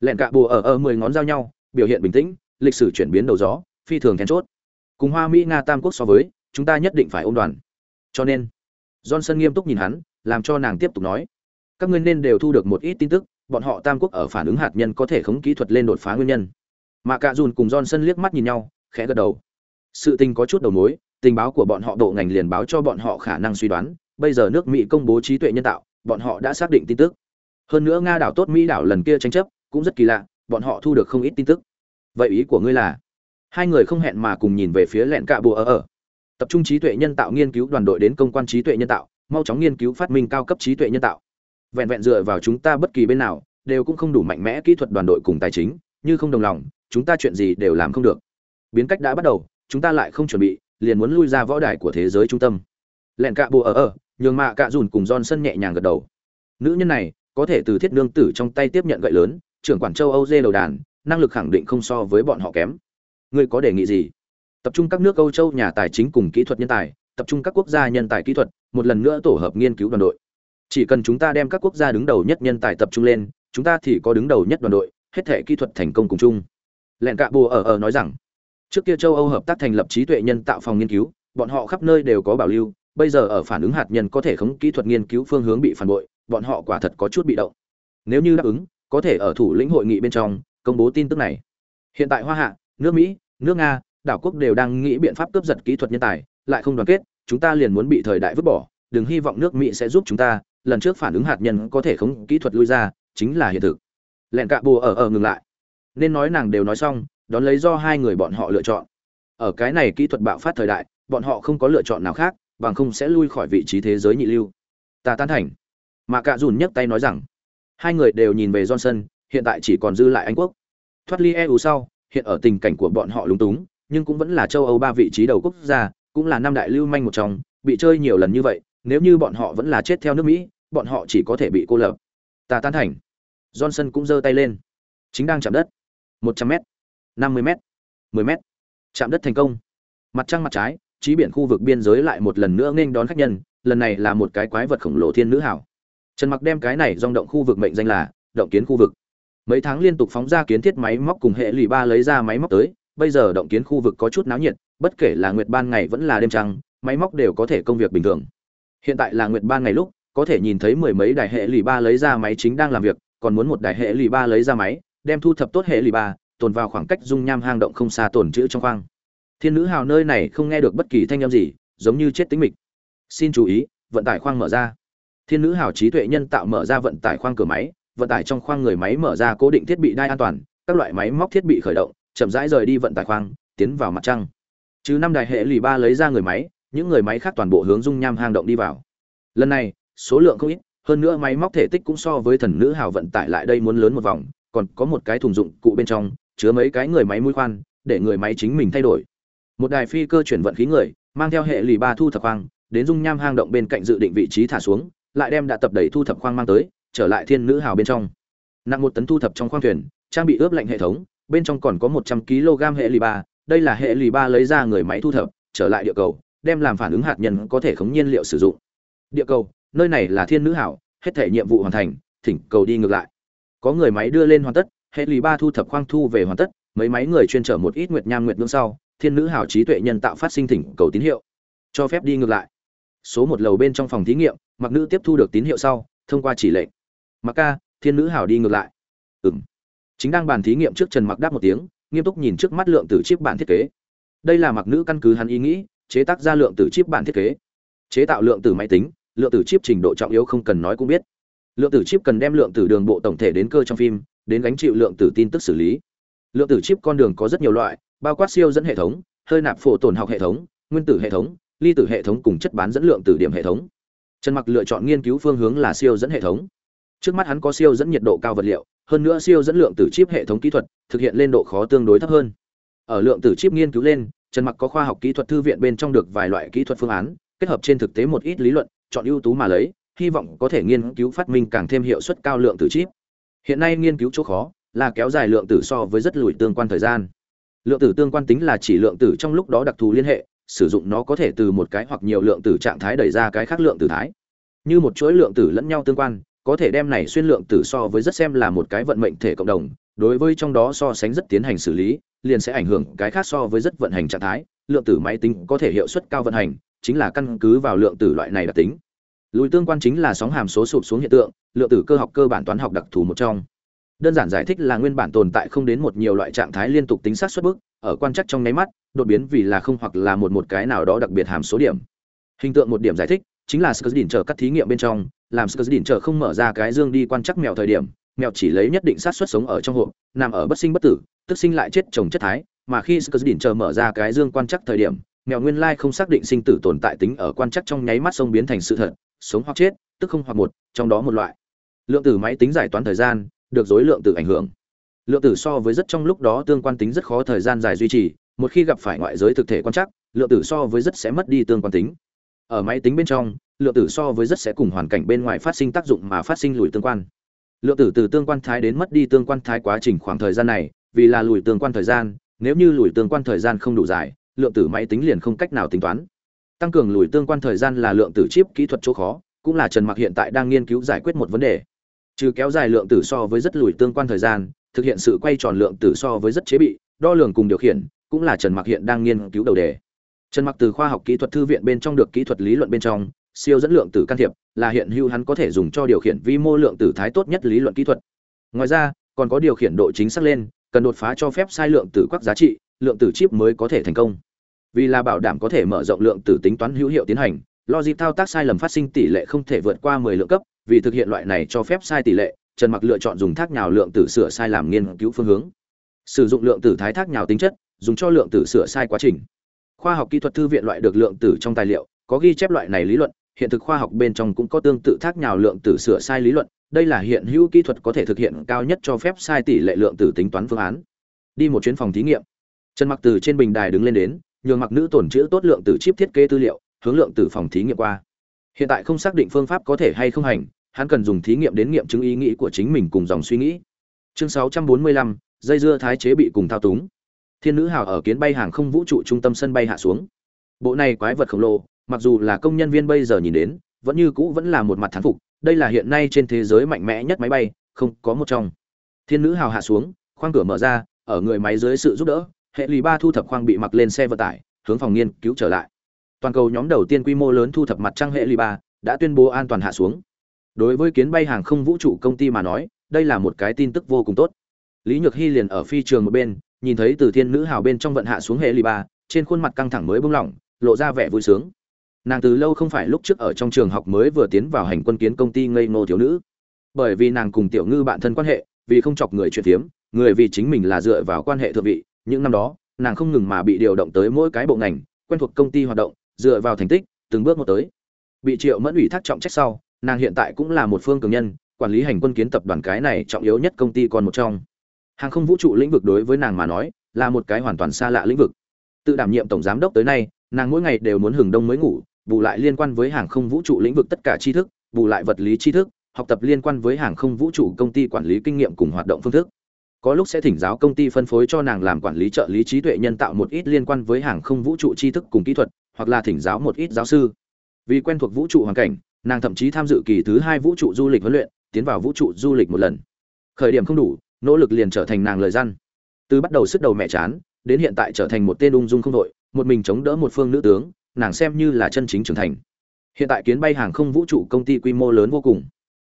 Lẹn cạ bùa ở ở mười ngón giao nhau, biểu hiện bình tĩnh, lịch sử chuyển biến đầu gió, phi thường then chốt. Cùng hoa mỹ nga tam quốc so với, chúng ta nhất định phải ôm đoàn. Cho nên, johnson nghiêm túc nhìn hắn, làm cho nàng tiếp tục nói. Các ngươi nên đều thu được một ít tin tức bọn họ tam quốc ở phản ứng hạt nhân có thể khống kỹ thuật lên đột phá nguyên nhân. Mà cả dùn cùng johnson liếc mắt nhìn nhau, khẽ gật đầu. Sự tình có chút đầu mối, tình báo của bọn họ độ ngành liền báo cho bọn họ khả năng suy đoán, bây giờ nước mỹ công bố trí tuệ nhân tạo, bọn họ đã xác định tin tức. Hơn nữa nga đảo tốt mỹ đảo lần kia tranh chấp, cũng rất kỳ lạ, bọn họ thu được không ít tin tức. Vậy ý của ngươi là? Hai người không hẹn mà cùng nhìn về phía lẹn cạ bùa ở ở. Tập trung trí tuệ nhân tạo nghiên cứu đoàn đội đến công quan trí tuệ nhân tạo, mau chóng nghiên cứu phát minh cao cấp trí tuệ nhân tạo vẹn vẹn dựa vào chúng ta bất kỳ bên nào, đều cũng không đủ mạnh mẽ kỹ thuật đoàn đội cùng tài chính, như không đồng lòng, chúng ta chuyện gì đều làm không được. Biến cách đã bắt đầu, chúng ta lại không chuẩn bị, liền muốn lui ra võ đài của thế giới trung tâm. Lẹn cạ bùa ở ở, nhường mạ cạ dùn cùng giòn sân nhẹ nhàng gật đầu. Nữ nhân này, có thể từ thiết nương tử trong tay tiếp nhận gậy lớn, trưởng quản châu âu dê đầu đàn, năng lực khẳng định không so với bọn họ kém. Ngươi có đề nghị gì? Tập trung các nước âu châu nhà tài chính cùng kỹ thuật nhân tài, tập trung các quốc gia nhân tài kỹ thuật, một lần nữa tổ hợp nghiên cứu đoàn đội chỉ cần chúng ta đem các quốc gia đứng đầu nhất nhân tài tập trung lên, chúng ta thì có đứng đầu nhất đoàn đội, hết thể kỹ thuật thành công cùng chung. Lẹn cạ bùa ở ở nói rằng, trước kia châu âu hợp tác thành lập trí tuệ nhân tạo phòng nghiên cứu, bọn họ khắp nơi đều có bảo lưu, bây giờ ở phản ứng hạt nhân có thể khống kỹ thuật nghiên cứu phương hướng bị phản bội, bọn họ quả thật có chút bị động. Nếu như đáp ứng, có thể ở thủ lĩnh hội nghị bên trong công bố tin tức này. Hiện tại hoa hạ, nước mỹ, nước nga, đảo quốc đều đang nghĩ biện pháp cướp giật kỹ thuật nhân tài, lại không đoàn kết, chúng ta liền muốn bị thời đại vứt bỏ, đừng hy vọng nước mỹ sẽ giúp chúng ta lần trước phản ứng hạt nhân có thể không kỹ thuật lui ra, chính là hiện thực. Lẹn cạ bùa ở ở ngừng lại. Nên nói nàng đều nói xong, đón lấy do hai người bọn họ lựa chọn. Ở cái này kỹ thuật bạo phát thời đại, bọn họ không có lựa chọn nào khác, bằng không sẽ lui khỏi vị trí thế giới nhị lưu. Ta tán thành. Mà cạ dùn nhấc tay nói rằng, hai người đều nhìn về johnson, hiện tại chỉ còn dư lại anh quốc. Thoát ly eu sau, hiện ở tình cảnh của bọn họ lúng túng, nhưng cũng vẫn là châu âu ba vị trí đầu quốc gia, cũng là năm đại lưu manh một trong, bị chơi nhiều lần như vậy nếu như bọn họ vẫn là chết theo nước mỹ, bọn họ chỉ có thể bị cô lập. Ta tán thành. Johnson cũng giơ tay lên. Chính đang chạm đất. Một trăm m năm mươi m mười m chạm đất thành công. Mặt trăng mặt trái trí biển khu vực biên giới lại một lần nữa nghênh đón khách nhân, lần này là một cái quái vật khổng lồ thiên nữ hảo. Trần mặc đem cái này dòng động khu vực mệnh danh là động kiến khu vực. Mấy tháng liên tục phóng ra kiến thiết máy móc cùng hệ lụy ba lấy ra máy móc tới, bây giờ động kiến khu vực có chút náo nhiệt, bất kể là nguyệt ban ngày vẫn là đêm trăng, máy móc đều có thể công việc bình thường hiện tại là nguyệt ban ngày lúc, có thể nhìn thấy mười mấy đài hệ lì ba lấy ra máy chính đang làm việc, còn muốn một đài hệ lì ba lấy ra máy, đem thu thập tốt hệ lì ba, tồn vào khoảng cách dung nham hang động không xa tồn chữ trong khoang. Thiên nữ hào nơi này không nghe được bất kỳ thanh âm gì, giống như chết tính mịch. Xin chú ý, vận tải khoang mở ra. Thiên nữ hào trí tuệ nhân tạo mở ra vận tải khoang cửa máy, vận tải trong khoang người máy mở ra cố định thiết bị đai an toàn, các loại máy móc thiết bị khởi động, chậm rãi rời đi vận tải khoang, tiến vào mặt trăng. Chứ năm đài hệ lì ba lấy ra người máy những người máy khác toàn bộ hướng dung nham hang động đi vào. Lần này, số lượng không ít, hơn nữa máy móc thể tích cũng so với thần nữ hào vận tải lại đây muốn lớn một vòng, còn có một cái thùng dụng cụ bên trong, chứa mấy cái người máy mũi khoan, để người máy chính mình thay đổi. Một đài phi cơ chuyển vận khí người, mang theo hệ lì ba thu thập khoang, đến dung nham hang động bên cạnh dự định vị trí thả xuống, lại đem đã tập đầy thu thập khoang mang tới, trở lại thiên nữ hào bên trong. Nặng một tấn thu thập trong khoang thuyền, trang bị ướp lạnh hệ thống, bên trong còn có một trăm kg hệ lì ba, đây là hệ lì ba lấy ra người máy thu thập, trở lại địa cầu đem làm phản ứng hạt nhân có thể khống nhiên liệu sử dụng. Địa cầu, nơi này là thiên nữ hảo, hết thể nhiệm vụ hoàn thành, thỉnh cầu đi ngược lại. Có người máy đưa lên hoàn tất, hệ lì ba thu thập khoang thu về hoàn tất, mấy máy người chuyên trở một ít nguyệt nham nguyệt ngưỡng sau, thiên nữ hảo trí tuệ nhân tạo phát sinh thỉnh cầu tín hiệu. Cho phép đi ngược lại. Số một lầu bên trong phòng thí nghiệm, mặc nữ tiếp thu được tín hiệu sau, thông qua chỉ lệnh. Mặc ca, thiên nữ hảo đi ngược lại. Ừng chính đang bàn thí nghiệm trước trần mặc đáp một tiếng, nghiêm túc nhìn trước mắt lượng tử chip bản thiết kế. Đây là mặc nữ căn cứ hắn ý nghĩ chế tác ra lượng tử chip bản thiết kế. Chế tạo lượng tử máy tính, lượng tử chip trình độ trọng yếu không cần nói cũng biết. Lượng tử chip cần đem lượng tử đường bộ tổng thể đến cơ trong phim, đến gánh chịu lượng tử tin tức xử lý. Lượng tử chip con đường có rất nhiều loại, bao quát siêu dẫn hệ thống, hơi nạp phổ tồn học hệ thống, nguyên tử hệ thống, ly tử hệ thống cùng chất bán dẫn lượng tử điểm hệ thống. Trần mặc lựa chọn nghiên cứu phương hướng là siêu dẫn hệ thống. Trước mắt hắn có siêu dẫn nhiệt độ cao vật liệu, hơn nữa siêu dẫn lượng tử chip hệ thống kỹ thuật thực hiện lên độ khó tương đối thấp hơn. Ở lượng tử chip nghiên cứu lên trần mặc có khoa học kỹ thuật thư viện bên trong được vài loại kỹ thuật phương án, kết hợp trên thực tế một ít lý luận, chọn ưu tú mà lấy, hy vọng có thể nghiên cứu phát minh càng thêm hiệu suất cao lượng tử chip. Hiện nay nghiên cứu chỗ khó là kéo dài lượng tử so với rất lùi tương quan thời gian. Lượng tử tương quan tính là chỉ lượng tử trong lúc đó đặc thù liên hệ, sử dụng nó có thể từ một cái hoặc nhiều lượng tử trạng thái đẩy ra cái khác lượng tử thái. Như một chuỗi lượng tử lẫn nhau tương quan, có thể đem này xuyên lượng tử so với rất xem là một cái vận mệnh thể cộng đồng đối với trong đó so sánh rất tiến hành xử lý, liền sẽ ảnh hưởng cái khác so với rất vận hành trạng thái, lượng tử máy tính có thể hiệu suất cao vận hành, chính là căn cứ vào lượng tử loại này đặc tính. Lùi tương quan chính là sóng hàm số sụp xuống hiện tượng, lượng tử cơ học cơ bản toán học đặc thù một trong. Đơn giản giải thích là nguyên bản tồn tại không đến một nhiều loại trạng thái liên tục tính sát xuất bức, ở quan chắc trong nháy mắt, đột biến vì là không hoặc là một một cái nào đó đặc biệt hàm số điểm. Hình tượng một điểm giải thích, chính là Skurdin chờ các thí nghiệm bên trong, làm Skurdin chờ không mở ra cái dương đi quan chắc mèo thời điểm mèo chỉ lấy nhất định sát xuất sống ở trong hộp, nằm ở bất sinh bất tử, tức sinh lại chết chồng chất thái, mà khi Skurdin chờ mở ra cái dương quan chắc thời điểm, mèo nguyên lai không xác định sinh tử tồn tại tính ở quan chắc trong nháy mắt sông biến thành sự thật, sống hoặc chết, tức không hoặc một, trong đó một loại. Lượng tử máy tính giải toán thời gian, được dối lượng tử ảnh hưởng. Lượng tử so với rất trong lúc đó tương quan tính rất khó thời gian dài duy trì, một khi gặp phải ngoại giới thực thể quan chắc, lượng tử so với rất sẽ mất đi tương quan tính. Ở máy tính bên trong, lượng tử so với rất sẽ cùng hoàn cảnh bên ngoài phát sinh tác dụng mà phát sinh lùi tương quan lượng tử từ tương quan thái đến mất đi tương quan thái quá trình khoảng thời gian này, vì là lùi tương quan thời gian, nếu như lùi tương quan thời gian không đủ dài, lượng tử máy tính liền không cách nào tính toán. Tăng cường lùi tương quan thời gian là lượng tử chip kỹ thuật chỗ khó, cũng là trần mặc hiện tại đang nghiên cứu giải quyết một vấn đề. Trừ kéo dài lượng tử so với rất lùi tương quan thời gian, thực hiện sự quay tròn lượng tử so với rất chế bị, đo lường cùng điều khiển, cũng là trần mặc hiện đang nghiên cứu đầu đề. Trần mặc từ khoa học kỹ thuật thư viện bên trong được kỹ thuật lý luận bên trong siêu dẫn lượng tử can thiệp, là hiện hữu hắn có thể dùng cho điều khiển vi mô lượng tử thái tốt nhất lý luận kỹ thuật. Ngoài ra, còn có điều khiển độ chính xác lên, cần đột phá cho phép sai lượng tử quắc giá trị, lượng tử chip mới có thể thành công. Vì là bảo đảm có thể mở rộng lượng tử tính toán hữu hiệu tiến hành, logic thao tác sai lầm phát sinh tỷ lệ không thể vượt qua 10 lượng cấp, vì thực hiện loại này cho phép sai tỷ lệ, trần mặc lựa chọn dùng thác nhào lượng tử sửa sai làm nghiên cứu phương hướng. Sử dụng lượng tử thái thác nhào tính chất, dùng cho lượng tử sửa sai quá trình. Khoa học kỹ thuật thư viện loại được lượng tử trong tài liệu, có ghi chép loại này lý luận hiện thực khoa học bên trong cũng có tương tự thác nhào lượng tử sửa sai lý luận đây là hiện hữu kỹ thuật có thể thực hiện cao nhất cho phép sai tỷ lệ lượng tử tính toán phương án. Đi một chuyến phòng thí nghiệm. Trần mặc từ trên bình đài đứng lên đến nhường mặc nữ tổn chữ tốt lượng tử chip thiết kế tư liệu hướng lượng tử phòng thí nghiệm qua. Hiện tại không xác định phương pháp có thể hay không hành hắn cần dùng thí nghiệm đến nghiệm chứng ý nghĩ của chính mình cùng dòng suy nghĩ. Chương 645, dây dưa thái chế bị cùng thao túng. Thiên nữ hào ở kiến bay hàng không vũ trụ trung tâm sân bay hạ xuống. Bộ này quái vật khổng lồ mặc dù là công nhân viên bây giờ nhìn đến, vẫn như cũ vẫn là một mặt thán phục, đây là hiện nay trên thế giới mạnh mẽ nhất máy bay, không có một trong. Thiên nữ hào hạ xuống, khoang cửa mở ra, ở người máy dưới sự giúp đỡ, hệ lụy ba thu thập khoang bị mặc lên xe vận tải, hướng phòng nghiên cứu trở lại. Toàn cầu nhóm đầu tiên quy mô lớn thu thập mặt trăng hệ lụy ba đã tuyên bố an toàn hạ xuống. Đối với kiến bay hàng không vũ trụ công ty mà nói, đây là một cái tin tức vô cùng tốt. Lý nhược hy liền ở phi trường một bên, nhìn thấy từ thiên nữ hào bên trong vận hạ xuống hệ lụy ba, trên khuôn mặt căng thẳng mới bông lỏng, lộ ra vẻ vui sướng nàng từ lâu không phải lúc trước ở trong trường học mới vừa tiến vào hành quân kiến công ty ngây ngô thiếu nữ. Bởi vì nàng cùng tiểu ngư bạn thân quan hệ, vì không chọc người chuyện phiếm người vì chính mình là dựa vào quan hệ thượng vị, những năm đó, nàng không ngừng mà bị điều động tới mỗi cái bộ ngành, quen thuộc công ty hoạt động, dựa vào thành tích, từng bước một tới. Bị triệu mẫn ủy thác trọng trách sau, nàng hiện tại cũng là một phương cường nhân, quản lý hành quân kiến tập đoàn cái này trọng yếu nhất công ty còn một trong. Hàng không vũ trụ lĩnh vực đối với nàng mà nói, là một cái hoàn toàn xa lạ lĩnh vực. Tự đảm nhiệm tổng giám đốc tới nay, nàng mỗi ngày đều muốn hừng đông mới ngủ bù lại liên quan với hàng không vũ trụ lĩnh vực tất cả tri thức, bù lại vật lý tri thức, học tập liên quan với hàng không vũ trụ công ty quản lý kinh nghiệm cùng hoạt động phương thức. Có lúc sẽ thỉnh giáo công ty phân phối cho nàng làm quản lý trợ lý trí tuệ nhân tạo một ít liên quan với hàng không vũ trụ tri thức cùng kỹ thuật, hoặc là thỉnh giáo một ít giáo sư. Vì quen thuộc vũ trụ hoàn cảnh, nàng thậm chí tham dự kỳ thứ hai vũ trụ du lịch huấn luyện, tiến vào vũ trụ du lịch một lần. Khởi điểm không đủ, nỗ lực liền trở thành nàng lời răn từ bắt đầu sức đầu mẹ chán, đến hiện tại trở thành một tên ung dung không đội, một mình chống đỡ một phương nữ tướng nàng xem như là chân chính trưởng thành. Hiện tại kiến bay hàng không vũ trụ công ty quy mô lớn vô cùng.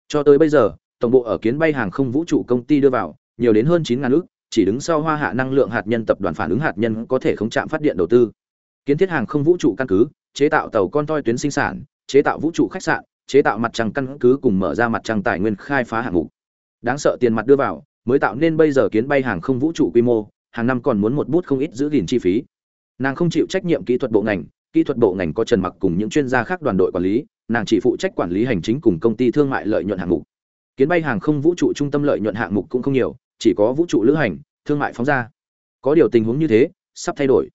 Cho tới bây giờ, tổng bộ ở kiến bay hàng không vũ trụ công ty đưa vào, nhiều đến hơn chín ngàn ước, chỉ đứng sau hoa hạ năng lượng hạt nhân tập đoàn phản ứng hạt nhân có thể không chạm phát điện đầu tư. Kiến thiết hàng không vũ trụ căn cứ, chế tạo tàu con toi tuyến sinh sản, chế tạo vũ trụ khách sạn, chế tạo mặt trăng căn cứ cùng mở ra mặt trăng tài nguyên khai phá hạng mục. Đáng sợ tiền mặt đưa vào, mới tạo nên bây giờ kiến bay hàng không vũ trụ quy mô, hàng năm còn muốn một bút không ít giữ gìn chi phí. Nàng không chịu trách nhiệm kỹ thuật bộ ngành kỹ thuật bộ ngành có trần mặc cùng những chuyên gia khác đoàn đội quản lý, nàng chỉ phụ trách quản lý hành chính cùng công ty thương mại lợi nhuận hạng mục. Kiến bay hàng không vũ trụ trung tâm lợi nhuận hạng mục cũng không nhiều, chỉ có vũ trụ lữ hành, thương mại phóng ra. Có điều tình huống như thế, sắp thay đổi.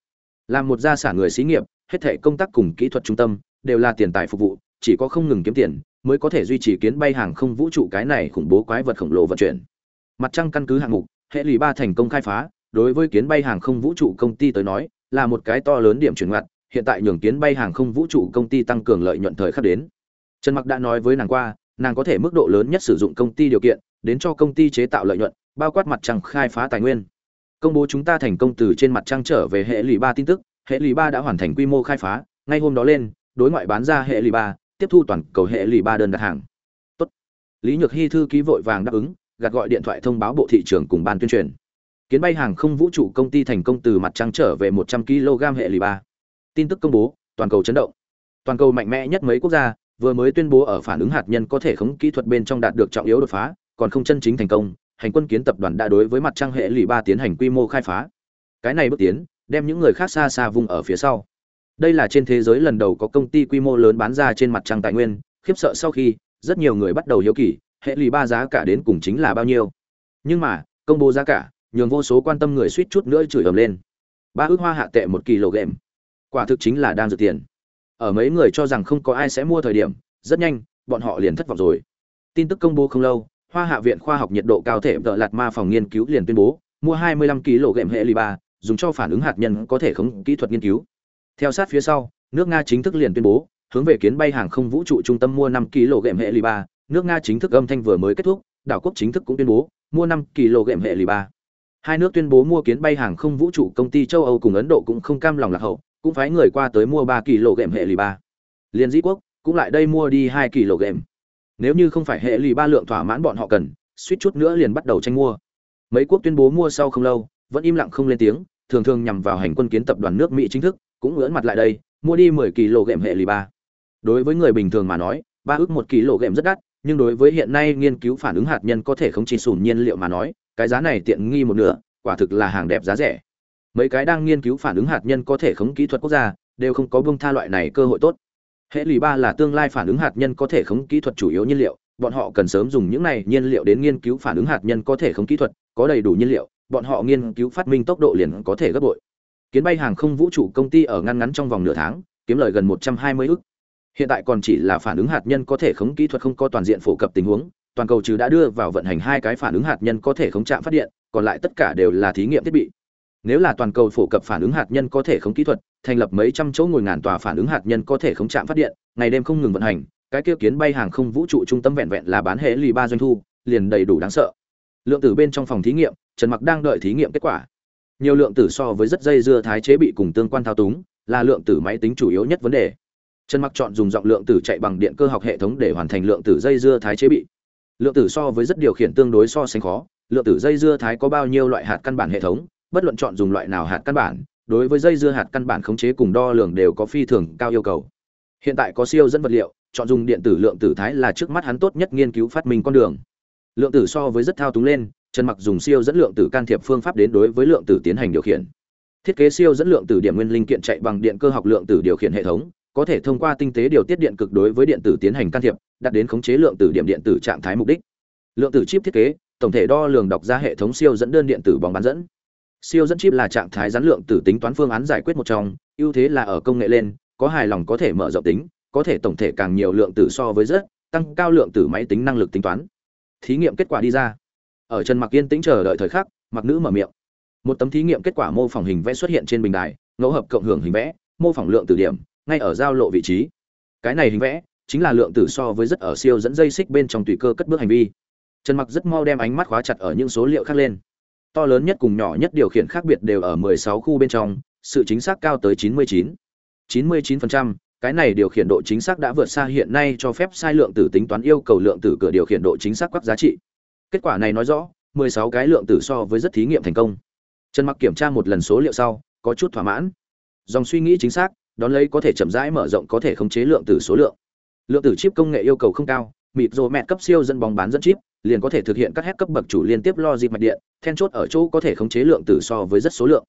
Làm một gia sản người xí nghiệp, hết thể công tác cùng kỹ thuật trung tâm, đều là tiền tài phục vụ, chỉ có không ngừng kiếm tiền, mới có thể duy trì kiến bay hàng không vũ trụ cái này khủng bố quái vật khổng lồ vận chuyển. Mặt trăng căn cứ hạng mục, hệ lụy ba thành công khai phá, đối với kiến bay hàng không vũ trụ công ty tới nói, là một cái to lớn điểm chuyển ngoặt hiện tại nhường kiến bay hàng không vũ trụ công ty tăng cường lợi nhuận thời khắc đến. Trần mặc đã nói với nàng qua, nàng có thể mức độ lớn nhất sử dụng công ty điều kiện, đến cho công ty chế tạo lợi nhuận, bao quát mặt trăng khai phá tài nguyên. Công bố chúng ta thành công từ trên mặt trăng trở về hệ lụy ba tin tức, hệ lụy ba đã hoàn thành quy mô khai phá, ngay hôm đó lên, đối ngoại bán ra hệ lụy ba, tiếp thu toàn cầu hệ lụy ba đơn đặt hàng. Tốt. lý nhược hy thư ký vội vàng đáp ứng, gạt gọi điện thoại thông báo bộ thị trường cùng ban tuyên truyền. Kiến bay hàng không vũ trụ công ty thành công từ mặt trăng trở về 100 kg hệ lụy ba tin tức công bố, toàn cầu chấn động. Toàn cầu mạnh mẽ nhất mấy quốc gia, vừa mới tuyên bố ở phản ứng hạt nhân có thể khống kỹ thuật bên trong đạt được trọng yếu đột phá, còn không chân chính thành công, hành quân kiến tập đoàn đã đối với mặt trăng hệ lụy ba tiến hành quy mô khai phá. Cái này bước tiến, đem những người khác xa xa vùng ở phía sau. Đây là trên thế giới lần đầu có công ty quy mô lớn bán ra trên mặt trăng tài nguyên, khiếp sợ sau khi, rất nhiều người bắt đầu hiếu kỳ, hệ lụy ba giá cả đến cùng chính là bao nhiêu. Nhưng mà, công bố giá cả, nhường vô số quan tâm người suýt chút nữa chửi ầm lên. Ba ước hoa hạ tệ một kg quả thực chính là đang dự tiền. Ở mấy người cho rằng không có ai sẽ mua thời điểm, rất nhanh, bọn họ liền thất vọng rồi. Tin tức công bố không lâu, hoa hạ viện khoa học nhiệt độ cao thể tợ lạt ma phòng nghiên cứu liền tuyên bố, mua 25 kg hệ lì ba, dùng cho phản ứng hạt nhân có thể khống kỹ thuật nghiên cứu. Theo sát phía sau, nước nga chính thức liền tuyên bố, hướng về kiến bay hàng không vũ trụ trung tâm mua 5 kg hệ lì ba. Nước nga chính thức âm thanh vừa mới kết thúc, đảo quốc chính thức cũng tuyên bố, mua 5 kg hệ lì ba. Hai nước tuyên bố mua kiến bay hàng không vũ trụ công ty châu âu cùng ấn độ cũng không cam lòng lạc hậu cũng phái người qua tới mua ba kg hệ lì ba. Liên dĩ quốc cũng lại đây mua đi hai kg nếu như không phải hệ lì ba lượng thỏa mãn bọn họ cần, suýt chút nữa liền bắt đầu tranh mua. Mấy quốc tuyên bố mua sau không lâu, vẫn im lặng không lên tiếng, thường thường nhằm vào hành quân kiến tập đoàn nước mỹ chính thức, cũng ngưỡng mặt lại đây, mua đi 10 kg hệ lì ba. Đối với người bình thường mà nói, ba ước một kg rất đắt, nhưng đối với hiện nay nghiên cứu phản ứng hạt nhân có thể không chỉ sùn nhiên liệu mà nói, cái giá này tiện nghi một nửa, quả thực là hàng đẹp giá rẻ mấy cái đang nghiên cứu phản ứng hạt nhân có thể khống kỹ thuật quốc gia, đều không có bông tha loại này cơ hội tốt. Hệ lụy ba là tương lai phản ứng hạt nhân có thể khống kỹ thuật chủ yếu nhiên liệu, bọn họ cần sớm dùng những này nhiên liệu đến nghiên cứu phản ứng hạt nhân có thể khống kỹ thuật, có đầy đủ nhiên liệu, bọn họ nghiên cứu phát minh tốc độ liền có thể gấp bội. Kiến bay hàng không vũ trụ công ty ở ngăn ngắn trong vòng nửa tháng, kiếm lời gần một trăm hai mươi ức. Hiện tại còn chỉ là phản ứng hạt nhân có thể khống kỹ thuật không có toàn diện phổ cập tình huống, toàn cầu trừ đã đưa vào vận hành hai cái phản ứng hạt nhân có thể khống chạm phát điện, còn lại tất cả đều là thí nghiệm thiết bị nếu là toàn cầu phổ cập phản ứng hạt nhân có thể khống kỹ thuật, thành lập mấy trăm chỗ ngồi ngàn tòa phản ứng hạt nhân có thể khống chạm phát điện, ngày đêm không ngừng vận hành, cái kia kiến bay hàng không vũ trụ trung tâm vẹn vẹn là bán hệ lì ba doanh thu, liền đầy đủ đáng sợ. Lượng tử bên trong phòng thí nghiệm, trần mặc đang đợi thí nghiệm kết quả. Nhiều lượng tử so với rất dây dưa thái chế bị cùng tương quan thao túng, là lượng tử máy tính chủ yếu nhất vấn đề. Trần mặc chọn dùng giọng lượng tử chạy bằng điện cơ học hệ thống để hoàn thành lượng tử dây dưa thái chế bị. Lượng tử so với rất điều khiển tương đối so sánh khó, lượng tử dây dưa thái có bao nhiêu loại hạt căn bản hệ thống bất luận chọn dùng loại nào hạt căn bản, đối với dây dưa hạt căn bản khống chế cùng đo lường đều có phi thường cao yêu cầu. Hiện tại có siêu dẫn vật liệu, chọn dùng điện tử lượng tử thái là trước mắt hắn tốt nhất nghiên cứu phát minh con đường. Lượng tử so với rất thao túng lên, trần mặc dùng siêu dẫn lượng tử can thiệp phương pháp đến đối với lượng tử tiến hành điều khiển. Thiết kế siêu dẫn lượng tử điểm nguyên linh kiện chạy bằng điện cơ học lượng tử điều khiển hệ thống, có thể thông qua tinh tế điều tiết điện cực đối với điện tử tiến hành can thiệp, đạt đến khống chế lượng tử điểm điện tử trạng thái mục đích. Lượng tử chip thiết kế, tổng thể đo lường đọc ra hệ thống siêu dẫn đơn điện tử bóng bán dẫn siêu dẫn chip là trạng thái rắn lượng tử tính toán phương án giải quyết một trong, ưu thế là ở công nghệ lên, có hài lòng có thể mở rộng tính, có thể tổng thể càng nhiều lượng tử so với rất, tăng cao lượng tử máy tính năng lực tính toán. Thí nghiệm kết quả đi ra. Ở chân mặc yên tĩnh chờ đợi thời khắc, mặc nữ mở miệng. Một tấm thí nghiệm kết quả mô phỏng hình vẽ xuất hiện trên bình đài, ngẫu hợp cộng hưởng hình vẽ, mô phỏng lượng tử điểm, ngay ở giao lộ vị trí. Cái này hình vẽ chính là lượng tử so với rất ở siêu dẫn dây xích bên trong tùy cơ cất bước hành vi. Trần mặc rất mau đem ánh mắt khóa chặt ở những số liệu khác lên to lớn nhất cùng nhỏ nhất điều khiển khác biệt đều ở 16 khu bên trong sự chính xác cao tới 99 99%, cái này điều khiển độ chính xác đã vượt xa hiện nay cho phép sai lượng tử tính toán yêu cầu lượng tử cửa điều khiển độ chính xác các giá trị. Kết quả này nói rõ 16 cái lượng tử so với rất thí nghiệm thành công. Trần mặc kiểm tra một lần số liệu sau có chút thỏa mãn. Dòng suy nghĩ chính xác đón lấy có thể chậm rãi mở rộng có thể khống chế lượng tử số lượng. Lượng tử chip công nghệ yêu cầu không cao mịt rồ mẹ cấp siêu dẫn bóng bán dẫn chip liền có thể thực hiện các hét cấp bậc chủ liên tiếp logic mạch điện, then chốt ở chỗ có thể khống chế lượng tử so với rất số lượng.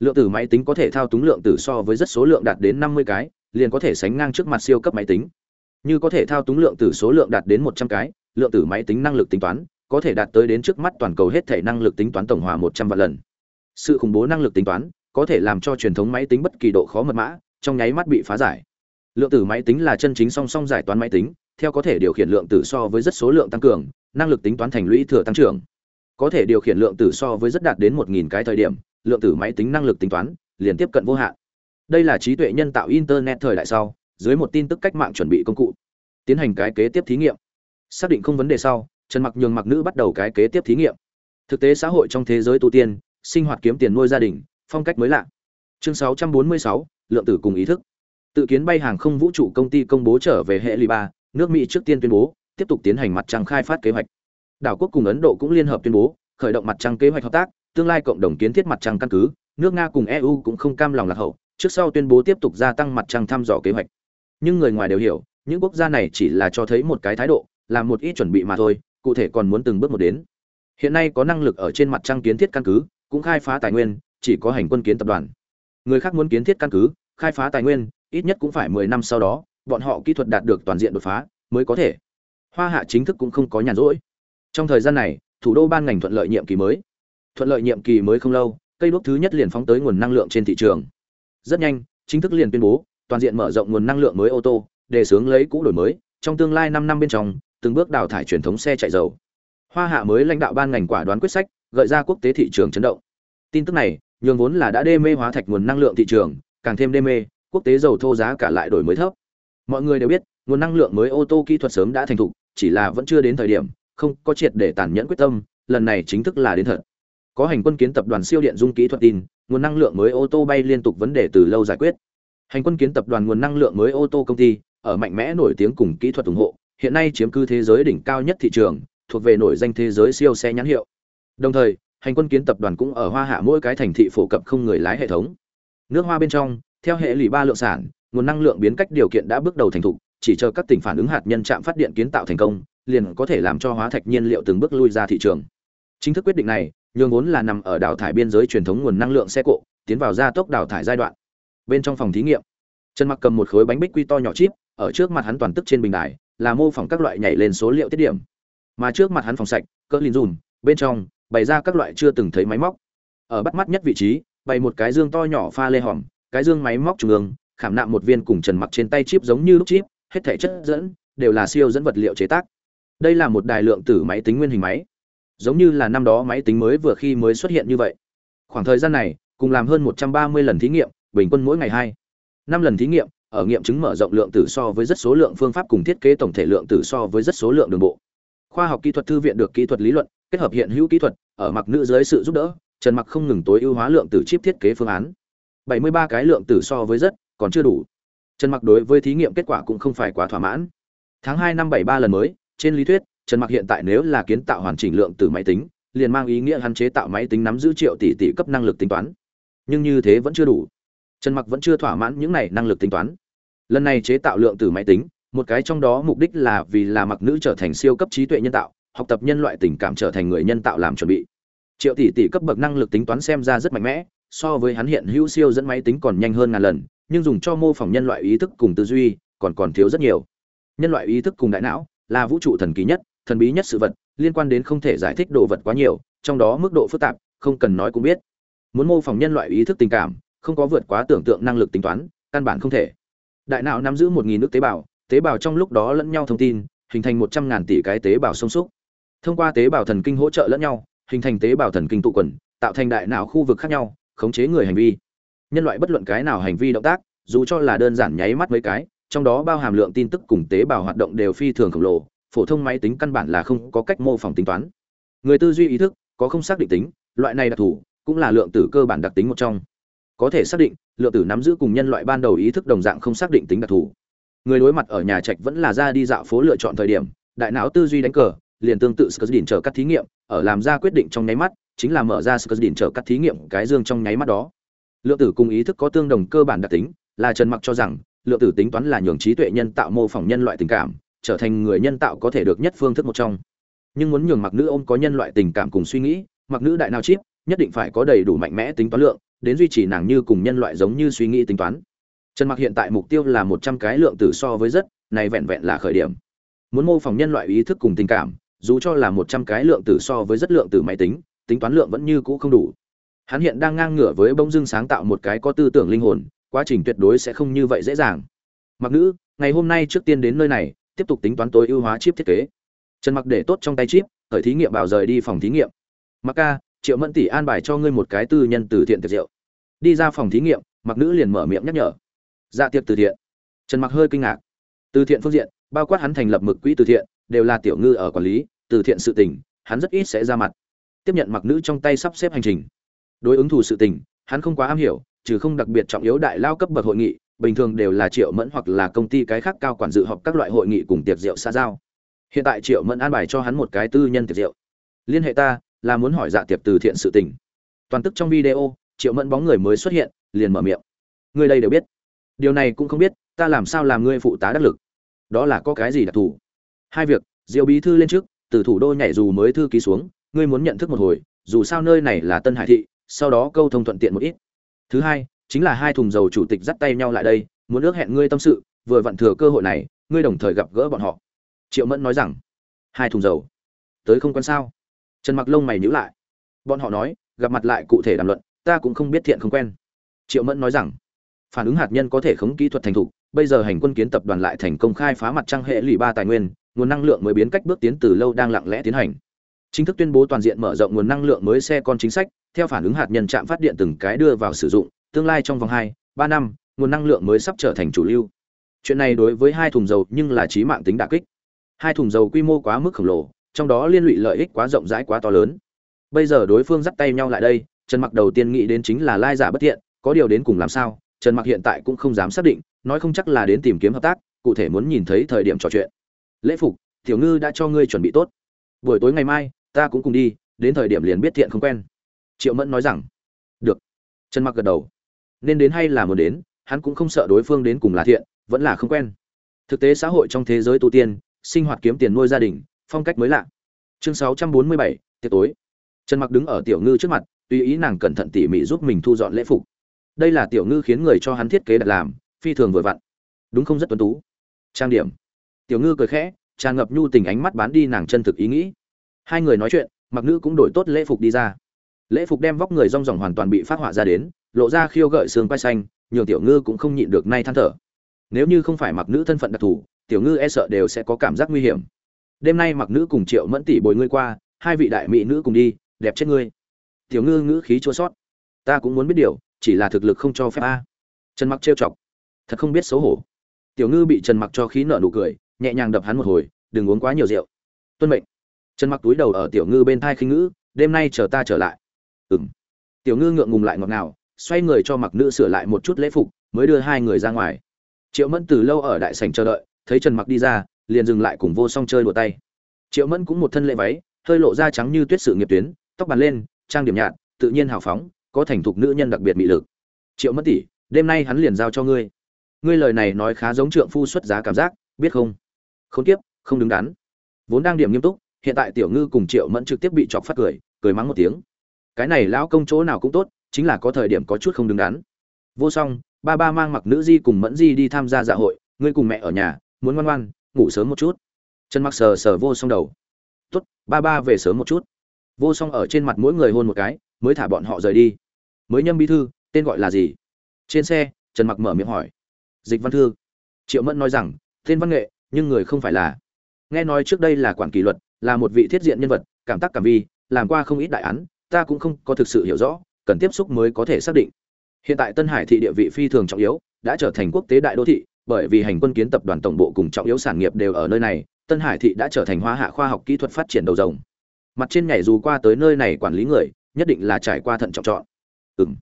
Lượng tử máy tính có thể thao túng lượng tử so với rất số lượng đạt đến 50 cái, liền có thể sánh ngang trước mặt siêu cấp máy tính. Như có thể thao túng lượng tử số lượng đạt đến 100 cái, lượng tử máy tính năng lực tính toán có thể đạt tới đến trước mắt toàn cầu hết thể năng lực tính toán tổng hòa 100 vạn lần. Sự khủng bố năng lực tính toán có thể làm cho truyền thống máy tính bất kỳ độ khó mật mã, trong nháy mắt bị phá giải. Lượng tử máy tính là chân chính song song giải toán máy tính, theo có thể điều khiển lượng tử so với rất số lượng tăng cường năng lực tính toán thành lũy thừa tăng trưởng. Có thể điều khiển lượng tử so với rất đạt đến một nghìn cái thời điểm lượng tử máy tính năng lực tính toán liền tiếp cận vô hạn. Đây là trí tuệ nhân tạo internet thời đại sau dưới một tin tức cách mạng chuẩn bị công cụ tiến hành cái kế tiếp thí nghiệm. Xác định không vấn đề sau trần mặc nhường mặc nữ bắt đầu cái kế tiếp thí nghiệm. Thực tế xã hội trong thế giới tu tiên sinh hoạt kiếm tiền nuôi gia đình phong cách mới lạ. Chương 646, lượng tử cùng ý thức. Tự kiến bay hàng không vũ trụ công ty công bố trở về hệ lì ba nước mỹ trước tiên tuyên bố tiếp tục tiến hành mặt trăng khai phát kế hoạch. Đảo quốc cùng ấn độ cũng liên hợp tuyên bố, khởi động mặt trăng kế hoạch hợp tác, tương lai cộng đồng kiến thiết mặt trăng căn cứ, nước nga cùng eu cũng không cam lòng lạc hậu, trước sau tuyên bố tiếp tục gia tăng mặt trăng thăm dò kế hoạch. Nhưng người ngoài đều hiểu, những quốc gia này chỉ là cho thấy một cái thái độ làm một ít chuẩn bị mà thôi, cụ thể còn muốn từng bước một đến. Hiện nay có năng lực ở trên mặt trăng kiến thiết căn cứ, cũng khai phá tài nguyên, chỉ có hành quân kiến tập đoàn. Người khác muốn kiến thiết căn cứ, khai phá tài nguyên, ít nhất cũng phải mười năm sau đó, bọn họ kỹ thuật đạt được toàn diện đột phá, mới có thể hoa hạ chính thức cũng không có nhàn rỗi. Trong thời gian này, thủ đô ban ngành thuận lợi nhiệm kỳ mới. Thuận lợi nhiệm kỳ mới không lâu, cây đuốc thứ nhất liền phóng tới nguồn năng lượng trên thị trường. Rất nhanh, chính thức liền tuyên bố, toàn diện mở rộng nguồn năng lượng mới ô tô, đề xướng lấy cũ đổi mới, trong tương lai năm năm bên trong, từng bước đào thải truyền thống xe chạy dầu. Hoa hạ mới lãnh đạo ban ngành quả đoán quyết sách, gợi ra quốc tế thị trường chấn động. Tin tức này, nhường vốn là đã đê mê hóa thạch nguồn năng lượng thị trường, càng thêm đê mê, quốc tế dầu thô giá cả lại đổi mới thấp. Mọi người đều biết, nguồn năng lượng mới ô tô kỹ thuật sớm đã thành thục chỉ là vẫn chưa đến thời điểm, không có triệt để tàn nhẫn quyết tâm, lần này chính thức là đến thật. Có hành quân kiến tập đoàn siêu điện dung kỹ thuật tin, nguồn năng lượng mới ô tô bay liên tục vấn đề từ lâu giải quyết. Hành quân kiến tập đoàn nguồn năng lượng mới ô tô công ty, ở mạnh mẽ nổi tiếng cùng kỹ thuật ủng hộ, hiện nay chiếm cứ thế giới đỉnh cao nhất thị trường, thuộc về nổi danh thế giới siêu xe nhãn hiệu. Đồng thời, hành quân kiến tập đoàn cũng ở hoa hạ mỗi cái thành thị phổ cập không người lái hệ thống. Nước hoa bên trong, theo hệ lụy ba lượng sản, nguồn năng lượng biến cách điều kiện đã bước đầu thành thục chỉ chờ các tỉnh phản ứng hạt nhân chạm phát điện kiến tạo thành công, liền có thể làm cho hóa thạch nhiên liệu từng bước lui ra thị trường. Chính thức quyết định này, nhường vốn là nằm ở đào thải biên giới truyền thống nguồn năng lượng xe cộ, tiến vào gia tốc đào thải giai đoạn. Bên trong phòng thí nghiệm, trần mặc cầm một khối bánh bích quy to nhỏ chip, ở trước mặt hắn toàn tức trên bình đài, là mô phỏng các loại nhảy lên số liệu tiết điểm. Mà trước mặt hắn phòng sạch, cỡ linh dùm, bên trong bày ra các loại chưa từng thấy máy móc. Ở bắt mắt nhất vị trí, bày một cái dương to nhỏ pha lê hòm cái dương máy móc trung ương, khảm nạm một viên cùng trần mặc trên tay chip giống như lúc chip hết thể chất dẫn, đều là siêu dẫn vật liệu chế tác. Đây là một đài lượng tử máy tính nguyên hình máy. Giống như là năm đó máy tính mới vừa khi mới xuất hiện như vậy. Khoảng thời gian này, cùng làm hơn 130 lần thí nghiệm, bình quân mỗi ngày hai, năm lần thí nghiệm, ở nghiệm chứng mở rộng lượng tử so với rất số lượng phương pháp cùng thiết kế tổng thể lượng tử so với rất số lượng đường bộ. Khoa học kỹ thuật thư viện được kỹ thuật lý luận, kết hợp hiện hữu kỹ thuật, ở mặc nữ dưới sự giúp đỡ, trần mặc không ngừng tối ưu hóa lượng tử chip thiết kế phương án. 73 cái lượng tử so với rất, còn chưa đủ trần mặc đối với thí nghiệm kết quả cũng không phải quá thỏa mãn. Tháng 2 năm 73 lần mới, trên lý thuyết, trần mặc hiện tại nếu là kiến tạo hoàn chỉnh lượng tử máy tính, liền mang ý nghĩa hắn chế tạo máy tính nắm giữ triệu tỷ tỷ cấp năng lực tính toán. Nhưng như thế vẫn chưa đủ. Trần mặc vẫn chưa thỏa mãn những này năng lực tính toán. Lần này chế tạo lượng tử máy tính, một cái trong đó mục đích là vì là mặc nữ trở thành siêu cấp trí tuệ nhân tạo, học tập nhân loại tình cảm trở thành người nhân tạo làm chuẩn bị. Triệu tỷ tỷ cấp bậc năng lực tính toán xem ra rất mạnh mẽ, so với hắn hiện hữu siêu dẫn máy tính còn nhanh hơn ngàn lần nhưng dùng cho mô phỏng nhân loại ý thức cùng tư duy còn còn thiếu rất nhiều. Nhân loại ý thức cùng đại não là vũ trụ thần kỳ nhất, thần bí nhất sự vật, liên quan đến không thể giải thích đồ vật quá nhiều, trong đó mức độ phức tạp, không cần nói cũng biết. Muốn mô phỏng nhân loại ý thức tình cảm, không có vượt quá tưởng tượng năng lực tính toán, căn bản không thể. Đại não nắm giữ một nghìn nước tế bào tế bào trong lúc đó lẫn nhau thông tin, hình thành một trăm ngàn tỷ cái tế bào sông xúc. Thông qua tế bào thần kinh hỗ trợ lẫn nhau, hình thành tế bào thần kinh tụ quần, tạo thành đại não khu vực khác nhau, khống chế người hành vi nhân loại bất luận cái nào hành vi động tác, dù cho là đơn giản nháy mắt mấy cái, trong đó bao hàm lượng tin tức cùng tế bào hoạt động đều phi thường khổng lồ, phổ thông máy tính căn bản là không có cách mô phỏng tính toán. Người tư duy ý thức có không xác định tính, loại này đặc thù cũng là lượng tử cơ bản đặc tính một trong. Có thể xác định, lượng tử nắm giữ cùng nhân loại ban đầu ý thức đồng dạng không xác định tính đặc thù. Người đối mặt ở nhà trạch vẫn là ra đi dạo phố lựa chọn thời điểm, đại não tư duy đánh cờ, liền tương tự Skurdin chờ các thí nghiệm, ở làm ra quyết định trong nháy mắt, chính là mở ra Skurdin chờ các thí nghiệm cái dương trong nháy mắt đó lượng tử cùng ý thức có tương đồng cơ bản đặc tính, là trần mặc cho rằng, lượng tử tính toán là nhường trí tuệ nhân tạo mô phỏng nhân loại tình cảm, trở thành người nhân tạo có thể được nhất phương thức một trong. Nhưng muốn nhường mặc nữ ôm có nhân loại tình cảm cùng suy nghĩ, mặc nữ đại nào chip, nhất định phải có đầy đủ mạnh mẽ tính toán lượng, đến duy trì nàng như cùng nhân loại giống như suy nghĩ tính toán. Trần mặc hiện tại mục tiêu là một trăm cái lượng tử so với rất, này vẹn vẹn là khởi điểm. Muốn mô phỏng nhân loại ý thức cùng tình cảm, dù cho là một trăm cái lượng tử so với rất lượng tử máy tính tính toán lượng vẫn như cũ không đủ hắn hiện đang ngang ngửa với bông dưng sáng tạo một cái có tư tưởng linh hồn, quá trình tuyệt đối sẽ không như vậy dễ dàng. Mặc nữ, ngày hôm nay trước tiên đến nơi này, tiếp tục tính toán tối ưu hóa chip thiết kế. Trần mặc để tốt trong tay chip khởi thí nghiệm bảo rời đi phòng thí nghiệm. Mặc ca, triệu mẫn tỷ an bài cho ngươi một cái tư nhân từ thiện tiệc rượu. Đi ra phòng thí nghiệm, mặc nữ liền mở miệng nhắc nhở. Dạ tiệc từ thiện. Trần mặc hơi kinh ngạc. Từ thiện phương diện, bao quát hắn thành lập mực quỹ từ thiện, đều là tiểu ngư ở quản lý, từ thiện sự tình, hắn rất ít sẽ ra mặt. Tiếp nhận mặc nữ trong tay sắp xếp hành trình đối ứng thủ sự tình, hắn không quá am hiểu, trừ không đặc biệt trọng yếu đại lao cấp bậc hội nghị, bình thường đều là triệu mẫn hoặc là công ty cái khác cao quản dự họp các loại hội nghị cùng tiệc rượu xa giao. Hiện tại triệu mẫn an bài cho hắn một cái tư nhân tiệc rượu. Liên hệ ta, là muốn hỏi dạ tiệc từ thiện sự tình. Toàn tức trong video, triệu mẫn bóng người mới xuất hiện, liền mở miệng. Người đây đều biết. Điều này cũng không biết, ta làm sao làm ngươi phụ tá đắc lực? Đó là có cái gì đặc thù? Hai việc diệu bí thư lên trước, từ thủ đô nhảy dù mới thư ký xuống, ngươi muốn nhận thức một hồi, dù sao nơi này là tân hải thị sau đó câu thông thuận tiện một ít. Thứ hai, chính là hai thùng dầu chủ tịch dắt tay nhau lại đây, muốn ước hẹn ngươi tâm sự, vừa vặn thừa cơ hội này, ngươi đồng thời gặp gỡ bọn họ. Triệu mẫn nói rằng, hai thùng dầu? Tới không quan sao? Trần mặc lông mày nhíu lại. Bọn họ nói, gặp mặt lại cụ thể đàm luận, ta cũng không biết thiện không quen. Triệu mẫn nói rằng, phản ứng hạt nhân có thể khống kỹ thuật thành thục, bây giờ hành quân kiến tập đoàn lại thành công khai phá mặt trăng hệ lụy ba tài nguyên, nguồn năng lượng mới biến cách bước tiến từ lâu đang lặng lẽ tiến hành chính thức tuyên bố toàn diện mở rộng nguồn năng lượng mới xe con chính sách, theo phản ứng hạt nhân chạm phát điện từng cái đưa vào sử dụng, tương lai trong vòng hai, ba năm, nguồn năng lượng mới sắp trở thành chủ lưu. Chuyện này đối với hai thùng dầu nhưng là trí mạng tính đả kích. Hai thùng dầu quy mô quá mức khổng lồ, trong đó liên lụy lợi ích quá rộng rãi quá to lớn. Bây giờ đối phương dắt tay nhau lại đây, trần mặc đầu tiên nghĩ đến chính là lai giả bất thiện, có điều đến cùng làm sao, trần mặc hiện tại cũng không dám xác định, nói không chắc là đến tìm kiếm hợp tác, cụ thể muốn nhìn thấy thời điểm trò chuyện. Lễ phục, tiểu ngư đã cho ngươi chuẩn bị tốt. Buổi tối ngày mai ta cũng cùng đi đến thời điểm liền biết thiện không quen. Triệu mẫn nói rằng được. Trần mặc gật đầu. Nên đến hay là muốn đến hắn cũng không sợ đối phương đến cùng là thiện vẫn là không quen. Thực tế xã hội trong thế giới tu tiên sinh hoạt kiếm tiền nuôi gia đình phong cách mới lạ. Chương 647, tiệc tối. Trần mặc đứng ở tiểu ngư trước mặt tùy ý nàng cẩn thận tỉ mỉ giúp mình thu dọn lễ phục. Đây là tiểu ngư khiến người cho hắn thiết kế đặt làm phi thường vừa vặn. Đúng không? Rất tuấn tú. Trang điểm. Tiểu ngư cười khẽ tràn ngập nhu tình ánh mắt bán đi nàng chân thực ý nghĩ hai người nói chuyện, mặc nữ cũng đổi tốt lễ phục đi ra. Lễ phục đem vóc người rong ròng hoàn toàn bị phát họa ra đến, lộ ra khiêu gợi xương quai xanh, nhường tiểu ngư cũng không nhịn được nay than thở. Nếu như không phải mặc nữ thân phận đặc thù, tiểu ngư e sợ đều sẽ có cảm giác nguy hiểm. Đêm nay mặc nữ cùng triệu mẫn tỷ bồi ngươi qua, hai vị đại mỹ nữ cùng đi, đẹp chết ngươi. Tiểu ngư ngữ khí chua sót. Ta cũng muốn biết điều, chỉ là thực lực không cho phép a. Trần mặc trêu chọc. Thật không biết xấu hổ. Tiểu ngư bị trần mặc cho khí nợ nụ cười, nhẹ nhàng đập hắn một hồi, đừng uống quá nhiều rượu. Tuân mệnh trần mặc túi đầu ở tiểu ngư bên thai khinh ngữ đêm nay chờ ta trở lại. Ừm. Tiểu ngư ngượng ngùng lại ngọt ngào xoay người cho mặc nữ sửa lại một chút lễ phục mới đưa hai người ra ngoài. Triệu mẫn từ lâu ở đại sảnh chờ đợi thấy trần mặc đi ra liền dừng lại cùng vô song chơi đùa tay. Triệu mẫn cũng một thân lễ váy hơi lộ da trắng như tuyết sự nghiệp tuyến tóc bàn lên trang điểm nhạt tự nhiên hào phóng có thành thục nữ nhân đặc biệt mị lực. Triệu mẫn tỷ đêm nay hắn liền giao cho ngươi. Ngươi lời này nói khá giống trượng phu xuất giá cảm giác biết không? Không kiếp, không đứng đắn. Vốn đang điểm nghiêm túc hiện tại tiểu ngư cùng triệu mẫn trực tiếp bị chọc phát cười cười mắng một tiếng. Cái này lão công chỗ nào cũng tốt, chính là có thời điểm có chút không đứng đắn. Vô song, ba ba mang mặc nữ di cùng mẫn di đi tham gia dạ hội, ngươi cùng mẹ ở nhà, muốn ngoan ngoan, ngủ sớm một chút. Trần mặc sờ sờ vô song đầu. Tốt, ba ba về sớm một chút. Vô song ở trên mặt mỗi người hôn một cái, mới thả bọn họ rời đi. Mới nhâm bí thư, tên gọi là gì? Trên xe, trần mặc mở miệng hỏi. Dịch văn thư. Triệu mẫn nói rằng tên văn nghệ, nhưng người không phải là. Nghe nói trước đây là quản kỷ luật là một vị thiết diện nhân vật, cảm tác cảm vi, làm qua không ít đại án, ta cũng không có thực sự hiểu rõ, cần tiếp xúc mới có thể xác định. Hiện tại tân hải thị địa vị phi thường trọng yếu, đã trở thành quốc tế đại đô thị, bởi vì hành quân kiến tập đoàn tổng bộ cùng trọng yếu sản nghiệp đều ở nơi này, tân hải thị đã trở thành hoa hạ khoa học kỹ thuật phát triển đầu rồng. Mặt trên nhảy dù qua tới nơi này quản lý người, nhất định là trải qua thận trọng chọn. Ừng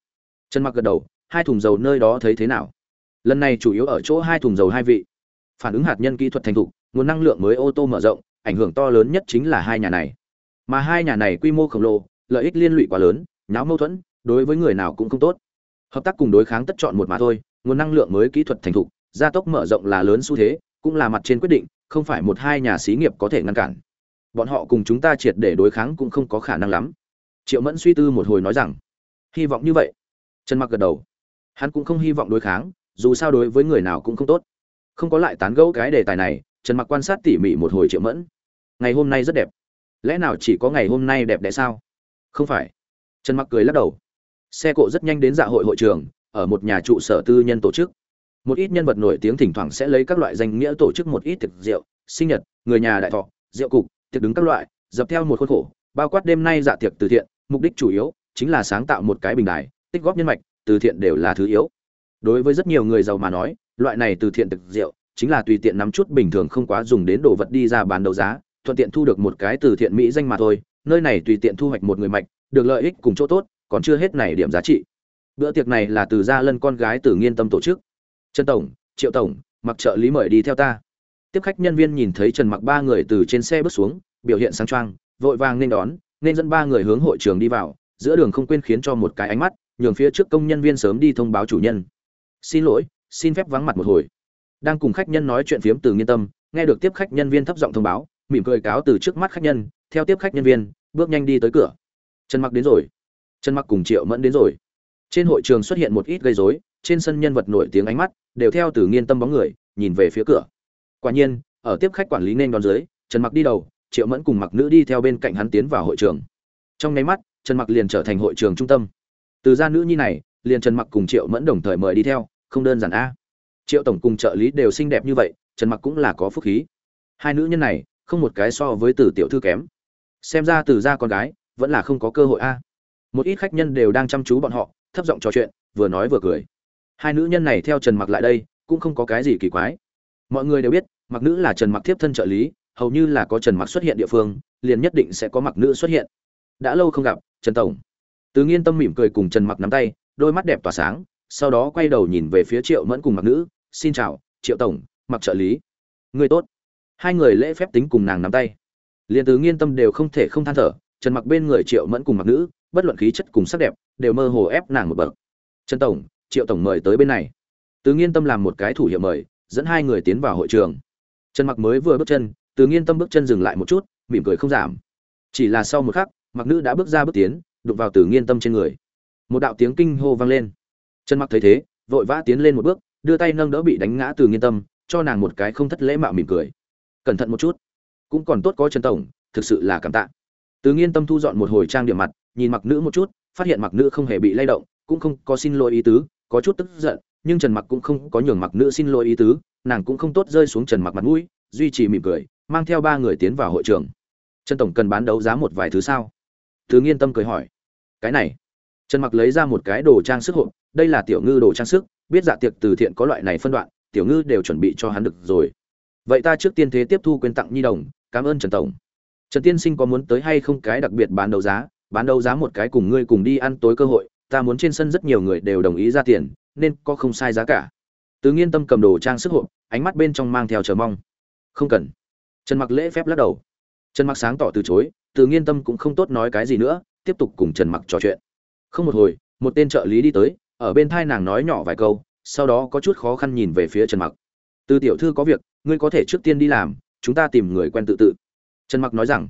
chân mặc gật đầu, hai thùng dầu nơi đó thấy thế nào? Lần này chủ yếu ở chỗ hai thùng dầu hai vị. Phản ứng hạt nhân kỹ thuật thành thục, nguồn năng lượng mới ô tô mở rộng ảnh hưởng to lớn nhất chính là hai nhà này. Mà hai nhà này quy mô khổng lồ, lợi ích liên lụy quá lớn, nháo mâu thuẫn, đối với người nào cũng không tốt. Hợp tác cùng đối kháng tất chọn một mà thôi, nguồn năng lượng mới kỹ thuật thành thục, gia tốc mở rộng là lớn xu thế, cũng là mặt trên quyết định, không phải một hai nhà xí nghiệp có thể ngăn cản. Bọn họ cùng chúng ta triệt để đối kháng cũng không có khả năng lắm. Triệu mẫn suy tư một hồi nói rằng, hy vọng như vậy. Trần mặc gật đầu. Hắn cũng không hy vọng đối kháng, dù sao đối với người nào cũng không tốt. Không có lại tán gẫu cái đề tài này, trần mặc quan sát tỉ mỉ một hồi triệu mẫn ngày hôm nay rất đẹp. Lẽ nào chỉ có ngày hôm nay đẹp đẽ sao? Không phải. Trần mặc cười lắc đầu. Xe cộ rất nhanh đến dạ hội hội trường, ở một nhà trụ sở tư nhân tổ chức. Một ít nhân vật nổi tiếng thỉnh thoảng sẽ lấy các loại danh nghĩa tổ chức một ít tiệc rượu, sinh nhật, người nhà đại thọ, rượu cục, tiệc đứng các loại, dập theo một khuôn khổ, bao quát đêm nay dạ tiệc từ thiện, mục đích chủ yếu chính là sáng tạo một cái bình đài, tích góp nhân mạch, từ thiện đều là thứ yếu. Đối với rất nhiều người giàu mà nói, loại này từ thiện thực rượu chính là tùy tiện nắm chút bình thường không quá dùng đến đồ vật đi ra bán đấu giá thuận tiện thu được một cái từ thiện mỹ danh mà thôi, nơi này tùy tiện thu hoạch một người mạch, được lợi ích cùng chỗ tốt, còn chưa hết này điểm giá trị. Bữa tiệc này là từ gia lân con gái từ nghiên tâm tổ chức. Trần tổng, triệu tổng, mặc trợ lý mời đi theo ta. Tiếp khách nhân viên nhìn thấy trần mặc ba người từ trên xe bước xuống, biểu hiện sáng trang vội vàng nên đón, nên dẫn ba người hướng hội trường đi vào, giữa đường không quên khiến cho một cái ánh mắt, nhường phía trước công nhân viên sớm đi thông báo chủ nhân. Xin lỗi, xin phép vắng mặt một hồi. Đang cùng khách nhân nói chuyện phiếm từ nghiên tâm, nghe được tiếp khách nhân viên thấp giọng thông báo mỉm cười cáo từ trước mắt khách nhân, theo tiếp khách nhân viên, bước nhanh đi tới cửa. Trần mặc đến rồi. Trần mặc cùng triệu mẫn đến rồi. Trên hội trường xuất hiện một ít gây rối, trên sân nhân vật nổi tiếng ánh mắt đều theo từ nghiên tâm bóng người, nhìn về phía cửa. Quả nhiên, ở tiếp khách quản lý nên đón dưới, trần mặc đi đầu, triệu mẫn cùng mặc nữ đi theo bên cạnh hắn tiến vào hội trường. Trong nháy mắt, trần mặc liền trở thành hội trường trung tâm. Từ gia nữ nhi này, liền trần mặc cùng triệu mẫn đồng thời mời đi theo, không đơn giản a. Triệu tổng cùng trợ lý đều xinh đẹp như vậy, trần mặc cũng là có phúc khí. Hai nữ nhân này không một cái so với từ tiểu thư kém. Xem ra từ gia con gái, vẫn là không có cơ hội a. Một ít khách nhân đều đang chăm chú bọn họ, thấp giọng trò chuyện, vừa nói vừa cười. Hai nữ nhân này theo trần mặc lại đây, cũng không có cái gì kỳ quái. Mọi người đều biết, mặc nữ là trần mặc tiếp thân trợ lý, hầu như là có trần mặc xuất hiện địa phương, liền nhất định sẽ có mặc nữ xuất hiện. Đã lâu không gặp, trần tổng. Từ nghiên tâm mỉm cười cùng trần mặc nắm tay, đôi mắt đẹp tỏa sáng, sau đó quay đầu nhìn về phía triệu mẫn cùng mặc nữ, xin chào, triệu tổng, mặc trợ lý. Người tốt hai người lễ phép tính cùng nàng nắm tay. Liền từ nghiên tâm đều không thể không than thở, trần mặc bên người triệu mẫn cùng mặc nữ, bất luận khí chất cùng sắc đẹp, đều mơ hồ ép nàng một bậc. Trần tổng, triệu tổng mời tới bên này. Từ nghiên tâm làm một cái thủ hiệu mời, dẫn hai người tiến vào hội trường. Trần mặc mới vừa bước chân, từ nghiên tâm bước chân dừng lại một chút, mỉm cười không giảm. Chỉ là sau một khắc, mặc nữ đã bước ra bước tiến, đụng vào từ nghiên tâm trên người. Một đạo tiếng kinh hô vang lên. Trần mặc thấy thế, vội vã tiến lên một bước, đưa tay nâng đỡ bị đánh ngã từ nghiên tâm, cho nàng một cái không thất lễ mạo mỉm cười cẩn thận một chút. Cũng còn tốt có trần tổng, thực sự là cảm tạ. Từ nghiên tâm thu dọn một hồi trang điểm mặt, nhìn mặc nữ một chút, phát hiện mặc nữ không hề bị lay động, cũng không có xin lỗi ý tứ, có chút tức giận, nhưng trần mặc cũng không có nhường mặc nữ xin lỗi ý tứ, nàng cũng không tốt rơi xuống trần mặc mặt mũi, duy trì mỉm cười, mang theo ba người tiến vào hội trường. Trần tổng cần bán đấu giá một vài thứ sao? Thứ nghiên tâm cười hỏi. Cái này. Trần mặc lấy ra một cái đồ trang sức hộp, đây là tiểu ngư đồ trang sức, biết dạ tiệc từ thiện có loại này phân đoạn, tiểu ngư đều chuẩn bị cho hắn được rồi vậy ta trước tiên thế tiếp thu quyên tặng nhi đồng, cảm ơn trần tổng. Trần tiên sinh có muốn tới hay không cái đặc biệt bán đấu giá? Bán đấu giá một cái cùng ngươi cùng đi ăn tối cơ hội, ta muốn trên sân rất nhiều người đều đồng ý ra tiền, nên có không sai giá cả. Tứ nghiên tâm cầm đồ trang sức hộp, ánh mắt bên trong mang theo chờ mong. Không cần. Trần mặc lễ phép lắc đầu. Trần mặc sáng tỏ từ chối, từ nghiên tâm cũng không tốt nói cái gì nữa, tiếp tục cùng trần mặc trò chuyện. Không một hồi, một tên trợ lý đi tới, ở bên thai nàng nói nhỏ vài câu, sau đó có chút khó khăn nhìn về phía trần mặc. Từ tiểu thư có việc ngươi có thể trước tiên đi làm, chúng ta tìm người quen tự tự. Trần mặc nói rằng,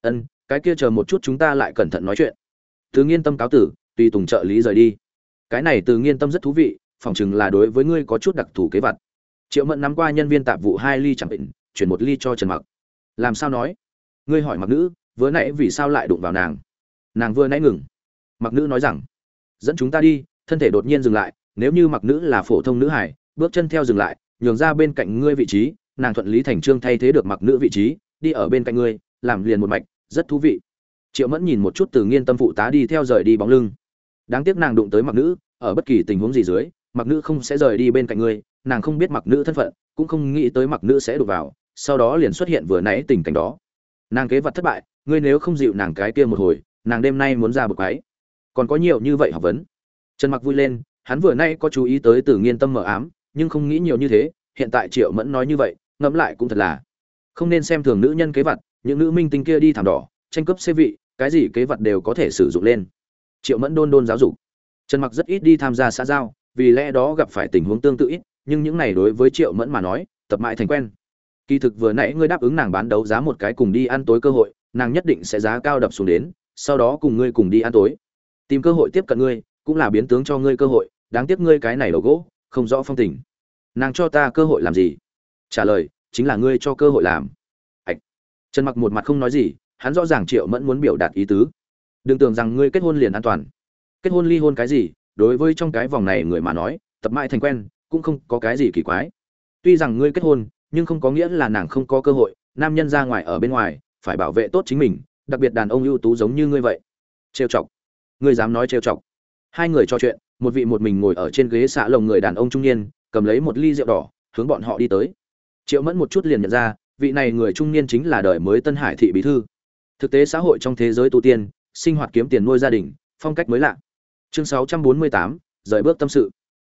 ân, cái kia chờ một chút chúng ta lại cẩn thận nói chuyện. Từ nghiên tâm cáo tử, tùy tùng trợ lý rời đi. Cái này từ nghiên tâm rất thú vị, phỏng chừng là đối với ngươi có chút đặc thù kế vật triệu mẫn nắm qua nhân viên tạp vụ hai ly chẳng định, chuyển một ly cho trần mặc. Làm sao nói? Ngươi hỏi mặc nữ, vừa nãy vì sao lại đụng vào nàng? Nàng vừa nãy ngừng. Mặc nữ nói rằng, dẫn chúng ta đi, thân thể đột nhiên dừng lại, nếu như mặc nữ là phổ thông nữ hải, bước chân theo dừng lại nhường ra bên cạnh ngươi vị trí, nàng thuận lý thành trương thay thế được mặc nữ vị trí, đi ở bên cạnh ngươi, làm liền một mạch, rất thú vị. Triệu mẫn nhìn một chút từ nghiên tâm phụ tá đi theo rời đi bóng lưng. Đáng tiếc nàng đụng tới mặc nữ, ở bất kỳ tình huống gì dưới, mặc nữ không sẽ rời đi bên cạnh ngươi, nàng không biết mặc nữ thân phận, cũng không nghĩ tới mặc nữ sẽ đụng vào, sau đó liền xuất hiện vừa nãy tình cảnh đó. Nàng kế vật thất bại, ngươi nếu không dịu nàng cái kia một hồi, nàng đêm nay muốn ra bực ấy còn có nhiều như vậy học vấn. Trần mặc vui lên, hắn vừa nay có chú ý tới từ nghiên tâm mở ám nhưng không nghĩ nhiều như thế, hiện tại triệu mẫn nói như vậy, ngẫm lại cũng thật là không nên xem thường nữ nhân kế vật, những nữ minh tinh kia đi thảm đỏ, tranh cướp xê vị, cái gì kế vật đều có thể sử dụng lên. Triệu mẫn đôn đôn giáo dục. Trần mặc rất ít đi tham gia xã giao, vì lẽ đó gặp phải tình huống tương tự ít, nhưng những này đối với triệu mẫn mà nói, tập mãi thành quen. Kỳ thực vừa nãy ngươi đáp ứng nàng bán đấu giá một cái cùng đi ăn tối cơ hội, nàng nhất định sẽ giá cao đập xuống đến, sau đó cùng ngươi cùng đi ăn tối. Tìm cơ hội tiếp cận ngươi, cũng là biến tướng cho ngươi cơ hội, đáng tiếc ngươi cái này đầu gỗ không rõ phong tình. Nàng cho ta cơ hội làm gì? Trả lời, chính là ngươi cho cơ hội làm. Ạch. Trần mặc một mặt không nói gì, hắn rõ ràng triệu mẫn muốn biểu đạt ý tứ. Đừng tưởng rằng ngươi kết hôn liền an toàn. Kết hôn ly hôn cái gì? Đối với trong cái vòng này người mà nói, tập mãi thành quen, cũng không có cái gì kỳ quái. Tuy rằng ngươi kết hôn, nhưng không có nghĩa là nàng không có cơ hội, nam nhân ra ngoài ở bên ngoài, phải bảo vệ tốt chính mình, đặc biệt đàn ông ưu tú giống như ngươi vậy. Trêu chọc. Ngươi dám nói trêu chọc. Hai người trò chuyện một vị một mình ngồi ở trên ghế xạ lồng người đàn ông trung niên cầm lấy một ly rượu đỏ hướng bọn họ đi tới. Triệu mẫn một chút liền nhận ra vị này người trung niên chính là đời mới tân hải thị bí thư. Thực tế xã hội trong thế giới tu tiên sinh hoạt kiếm tiền nuôi gia đình phong cách mới lạ. Chương 648, rời bước tâm sự.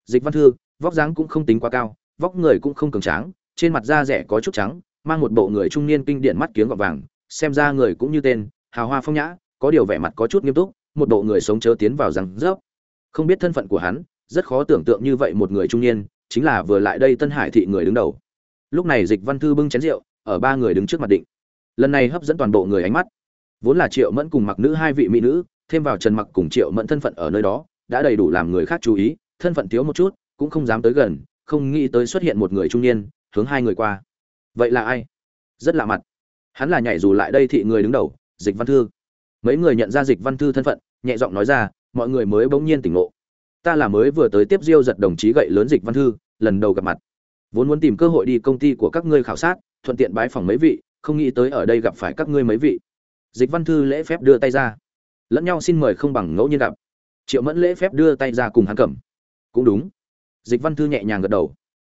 Dịch văn thư vóc dáng cũng không tính quá cao vóc người cũng không cường tráng trên mặt da rẻ có chút trắng mang một bộ người trung niên kinh điển mắt kiếng gọt vàng xem ra người cũng như tên hào hoa phong nhã có điều vẻ mặt có chút nghiêm túc một bộ người sống chớ tiến vào rằng rớp không biết thân phận của hắn, rất khó tưởng tượng như vậy một người trung niên, chính là vừa lại đây tân hải thị người đứng đầu. Lúc này dịch văn thư bưng chén rượu, ở ba người đứng trước mặt định. Lần này hấp dẫn toàn bộ người ánh mắt. Vốn là triệu mẫn cùng mặc nữ hai vị mỹ nữ, thêm vào trần mặc cùng triệu mẫn thân phận ở nơi đó, đã đầy đủ làm người khác chú ý, thân phận thiếu một chút, cũng không dám tới gần, không nghĩ tới xuất hiện một người trung niên, hướng hai người qua. Vậy là ai? Rất lạ mặt. Hắn là nhảy dù lại đây thị người đứng đầu, dịch văn thư. Mấy người nhận ra dịch văn thư thân phận, nhẹ giọng nói ra mọi người mới bỗng nhiên tỉnh ngộ. Ta là mới vừa tới tiếp diêu giật đồng chí gậy lớn dịch văn thư, lần đầu gặp mặt. Vốn muốn tìm cơ hội đi công ty của các ngươi khảo sát, thuận tiện bái phòng mấy vị, không nghĩ tới ở đây gặp phải các ngươi mấy vị. Dịch văn thư lễ phép đưa tay ra. Lẫn nhau xin mời không bằng ngẫu nhiên gặp. Triệu mẫn lễ phép đưa tay ra cùng hắn cầm. Cũng đúng. Dịch văn thư nhẹ nhàng gật đầu.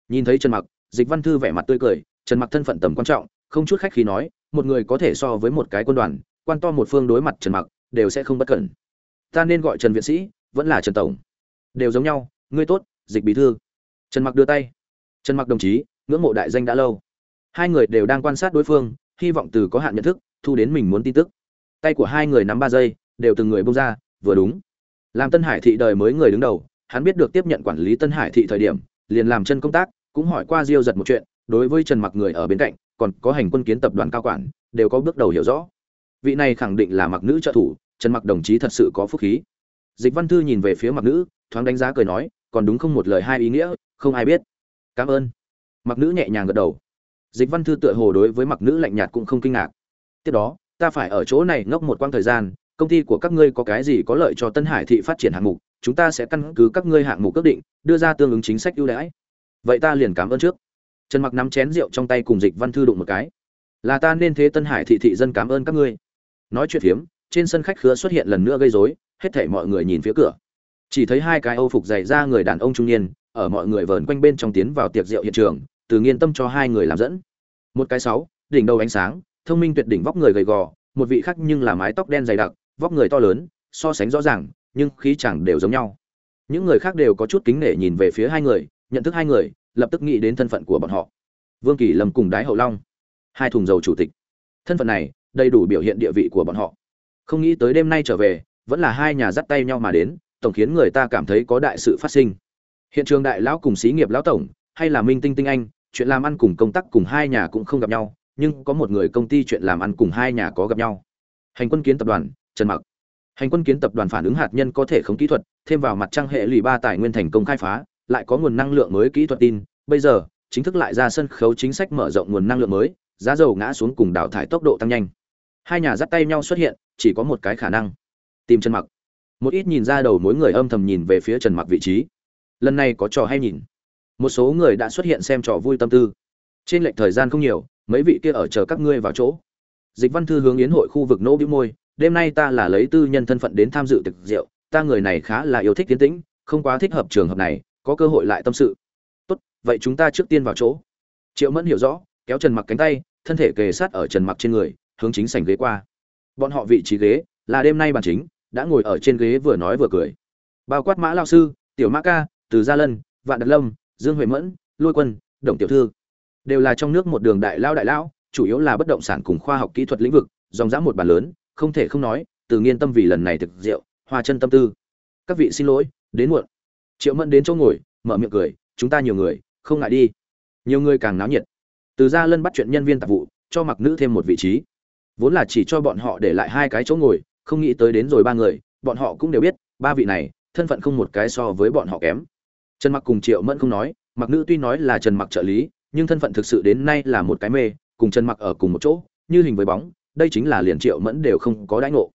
Nhìn thấy trần mặc, dịch văn thư vẻ mặt tươi cười, trần mặc thân phận tầm quan trọng, không chút khách khí nói, một người có thể so với một cái quân đoàn, quan to một phương đối mặt trần mặc, đều sẽ không bất cẩn ta nên gọi trần viện sĩ, vẫn là trần tổng. Đều giống nhau, ngươi tốt, dịch bí thư. Trần mặc đưa tay. Trần mặc đồng chí, ngưỡng mộ đại danh đã lâu. Hai người đều đang quan sát đối phương, hy vọng từ có hạn nhận thức, thu đến mình muốn tin tức. Tay của hai người nắm ba giây, đều từng người bông ra, vừa đúng. Làm tân hải thị đời mới người đứng đầu, hắn biết được tiếp nhận quản lý tân hải thị thời điểm, liền làm chân công tác, cũng hỏi qua diêu giật một chuyện, đối với trần mặc người ở bên cạnh, còn có hành quân kiến tập đoàn cao quản, đều có bước đầu hiểu rõ. Vị này khẳng định là mặc nữ trợ thủ trần mặc đồng chí thật sự có phúc khí. Dịch văn thư nhìn về phía mặc nữ, thoáng đánh giá cười nói, còn đúng không một lời hai ý nghĩa, không ai biết. Cảm ơn. Mặc nữ nhẹ nhàng gật đầu. Dịch văn thư tựa hồ đối với mặc nữ lạnh nhạt cũng không kinh ngạc. Tiếp đó, ta phải ở chỗ này ngốc một quãng thời gian, công ty của các ngươi có cái gì có lợi cho tân hải thị phát triển hạng mục, chúng ta sẽ căn cứ các ngươi hạng mục ước định, đưa ra tương ứng chính sách ưu đãi. Vậy ta liền cảm ơn trước. Trần mặc nắm chén rượu trong tay cùng dịch văn thư đụng một cái. Là ta nên thế tân hải thị thị dân cảm ơn các ngươi. Nói chuyện phiếm trên sân khách khứa xuất hiện lần nữa gây rối, hết thảy mọi người nhìn phía cửa. Chỉ thấy hai cái âu phục dày ra người đàn ông trung niên, ở mọi người vờn quanh bên trong tiến vào tiệc rượu hiện trường, từ nghiên tâm cho hai người làm dẫn. Một cái sáu, đỉnh đầu ánh sáng, thông minh tuyệt đỉnh vóc người gầy gò, một vị khác nhưng là mái tóc đen dày đặc, vóc người to lớn, so sánh rõ ràng, nhưng khí chẳng đều giống nhau. Những người khác đều có chút kính nể nhìn về phía hai người, nhận thức hai người, lập tức nghĩ đến thân phận của bọn họ. Vương kỳ lâm cùng đái hậu long, hai thùng dầu chủ tịch. Thân phận này, đầy đủ biểu hiện địa vị của bọn họ không nghĩ tới đêm nay trở về, vẫn là hai nhà dắt tay nhau mà đến, tổng khiến người ta cảm thấy có đại sự phát sinh. Hiện trường đại lão cùng xí nghiệp lão tổng, hay là minh tinh tinh anh, chuyện làm ăn cùng công tác cùng hai nhà cũng không gặp nhau, nhưng có một người công ty chuyện làm ăn cùng hai nhà có gặp nhau. Hành quân kiến tập đoàn, trần mặc. Hành quân kiến tập đoàn phản ứng hạt nhân có thể không kỹ thuật, thêm vào mặt trăng hệ lụy ba tài nguyên thành công khai phá, lại có nguồn năng lượng mới kỹ thuật tin. Bây giờ, chính thức lại ra sân khấu chính sách mở rộng nguồn năng lượng mới, giá dầu ngã xuống cùng đào thải tốc độ tăng nhanh hai nhà dắt tay nhau xuất hiện, chỉ có một cái khả năng. Tìm trần mặc. Một ít nhìn ra đầu mối người âm thầm nhìn về phía trần mặc vị trí. Lần này có trò hay nhìn. Một số người đã xuất hiện xem trò vui tâm tư. Trên lệch thời gian không nhiều, mấy vị kia ở chờ các ngươi vào chỗ. Dịch văn thư hướng yến hội khu vực nỗ bĩu môi, đêm nay ta là lấy tư nhân thân phận đến tham dự tiệc rượu, ta người này khá là yêu thích tiến tĩnh, không quá thích hợp trường hợp này, có cơ hội lại tâm sự. Tốt, vậy chúng ta trước tiên vào chỗ. Triệu mẫn hiểu rõ, kéo trần mặc cánh tay, thân thể kề sát ở trần mặc trên người hướng chính sảnh ghế qua. Bọn họ vị trí ghế là đêm nay bàn chính, đã ngồi ở trên ghế vừa nói vừa cười. Bao quát mã lao sư, tiểu mã ca, từ gia lân, vạn đặc lâm, dương huệ mẫn, lôi quân, đồng tiểu thư. Đều là trong nước một đường đại lao đại lão, chủ yếu là bất động sản cùng khoa học kỹ thuật lĩnh vực, dòng dã một bàn lớn, không thể không nói, từ nghiên tâm vì lần này thực rượu hoa chân tâm tư. Các vị xin lỗi, đến muộn. Triệu mẫn đến chỗ ngồi, mở miệng cười, chúng ta nhiều người, không ngại đi. Nhiều người càng náo nhiệt. Từ gia lân bắt chuyện nhân viên tạp vụ, cho mặc nữ thêm một vị trí vốn là chỉ cho bọn họ để lại hai cái chỗ ngồi, không nghĩ tới đến rồi ba người, bọn họ cũng đều biết, ba vị này, thân phận không một cái so với bọn họ kém. Trần mặc cùng triệu mẫn không nói, mặc nữ tuy nói là trần mặc trợ lý, nhưng thân phận thực sự đến nay là một cái mê, cùng trần mặc ở cùng một chỗ, như hình với bóng, đây chính là liền triệu mẫn đều không có đãi ngộ.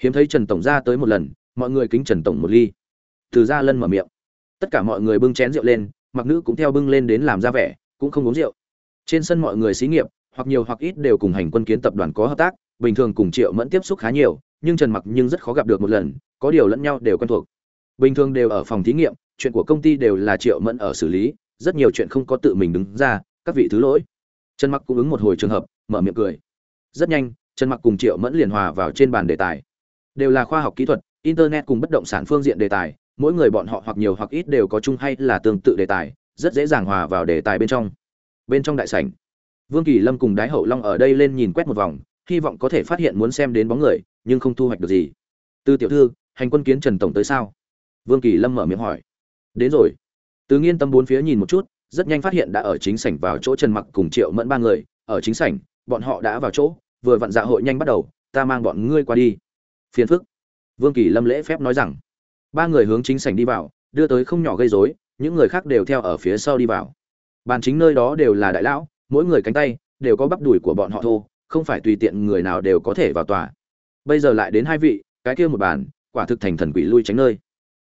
Hiếm thấy trần tổng ra tới một lần, mọi người kính trần tổng một ly. Từ ra lân mở miệng. Tất cả mọi người bưng chén rượu lên, mặc nữ cũng theo bưng lên đến làm ra vẻ, cũng không uống rượu. Trên sân mọi người xí nghiệp hoặc nhiều hoặc ít đều cùng hành quân kiến tập đoàn có hợp tác, bình thường cùng triệu mẫn tiếp xúc khá nhiều, nhưng trần mặc nhưng rất khó gặp được một lần, có điều lẫn nhau đều quen thuộc. Bình thường đều ở phòng thí nghiệm, chuyện của công ty đều là triệu mẫn ở xử lý, rất nhiều chuyện không có tự mình đứng ra, các vị thứ lỗi. Trần mặc cũng ứng một hồi trường hợp, mở miệng cười. Rất nhanh, trần mặc cùng triệu mẫn liền hòa vào trên bàn đề tài. Đều là khoa học kỹ thuật, internet cùng bất động sản phương diện đề tài, mỗi người bọn họ hoặc nhiều hoặc ít đều có chung hay là tương tự đề tài, rất dễ dàng hòa vào đề tài bên trong. Bên trong đại sảnh vương kỳ lâm cùng đái hậu long ở đây lên nhìn quét một vòng, hy vọng có thể phát hiện muốn xem đến bóng người, nhưng không thu hoạch được gì. Từ tiểu thư, hành quân kiến trần tổng tới sao? Vương kỳ lâm mở miệng hỏi. Đến rồi. Từ nghiên tâm bốn phía nhìn một chút, rất nhanh phát hiện đã ở chính sảnh vào chỗ trần mặc cùng triệu mẫn ba người, ở chính sảnh, bọn họ đã vào chỗ, vừa vặn dạ hội nhanh bắt đầu, ta mang bọn ngươi qua đi. Phiền phức. Vương kỳ lâm lễ phép nói rằng. Ba người hướng chính sảnh đi vào, đưa tới không nhỏ gây rối, những người khác đều theo ở phía sau đi vào. Bàn chính nơi đó đều là đại lão mỗi người cánh tay đều có bắp đùi của bọn họ thô, không phải tùy tiện người nào đều có thể vào tòa. Bây giờ lại đến hai vị, cái kia một bàn, quả thực thành thần quỷ lui tránh nơi.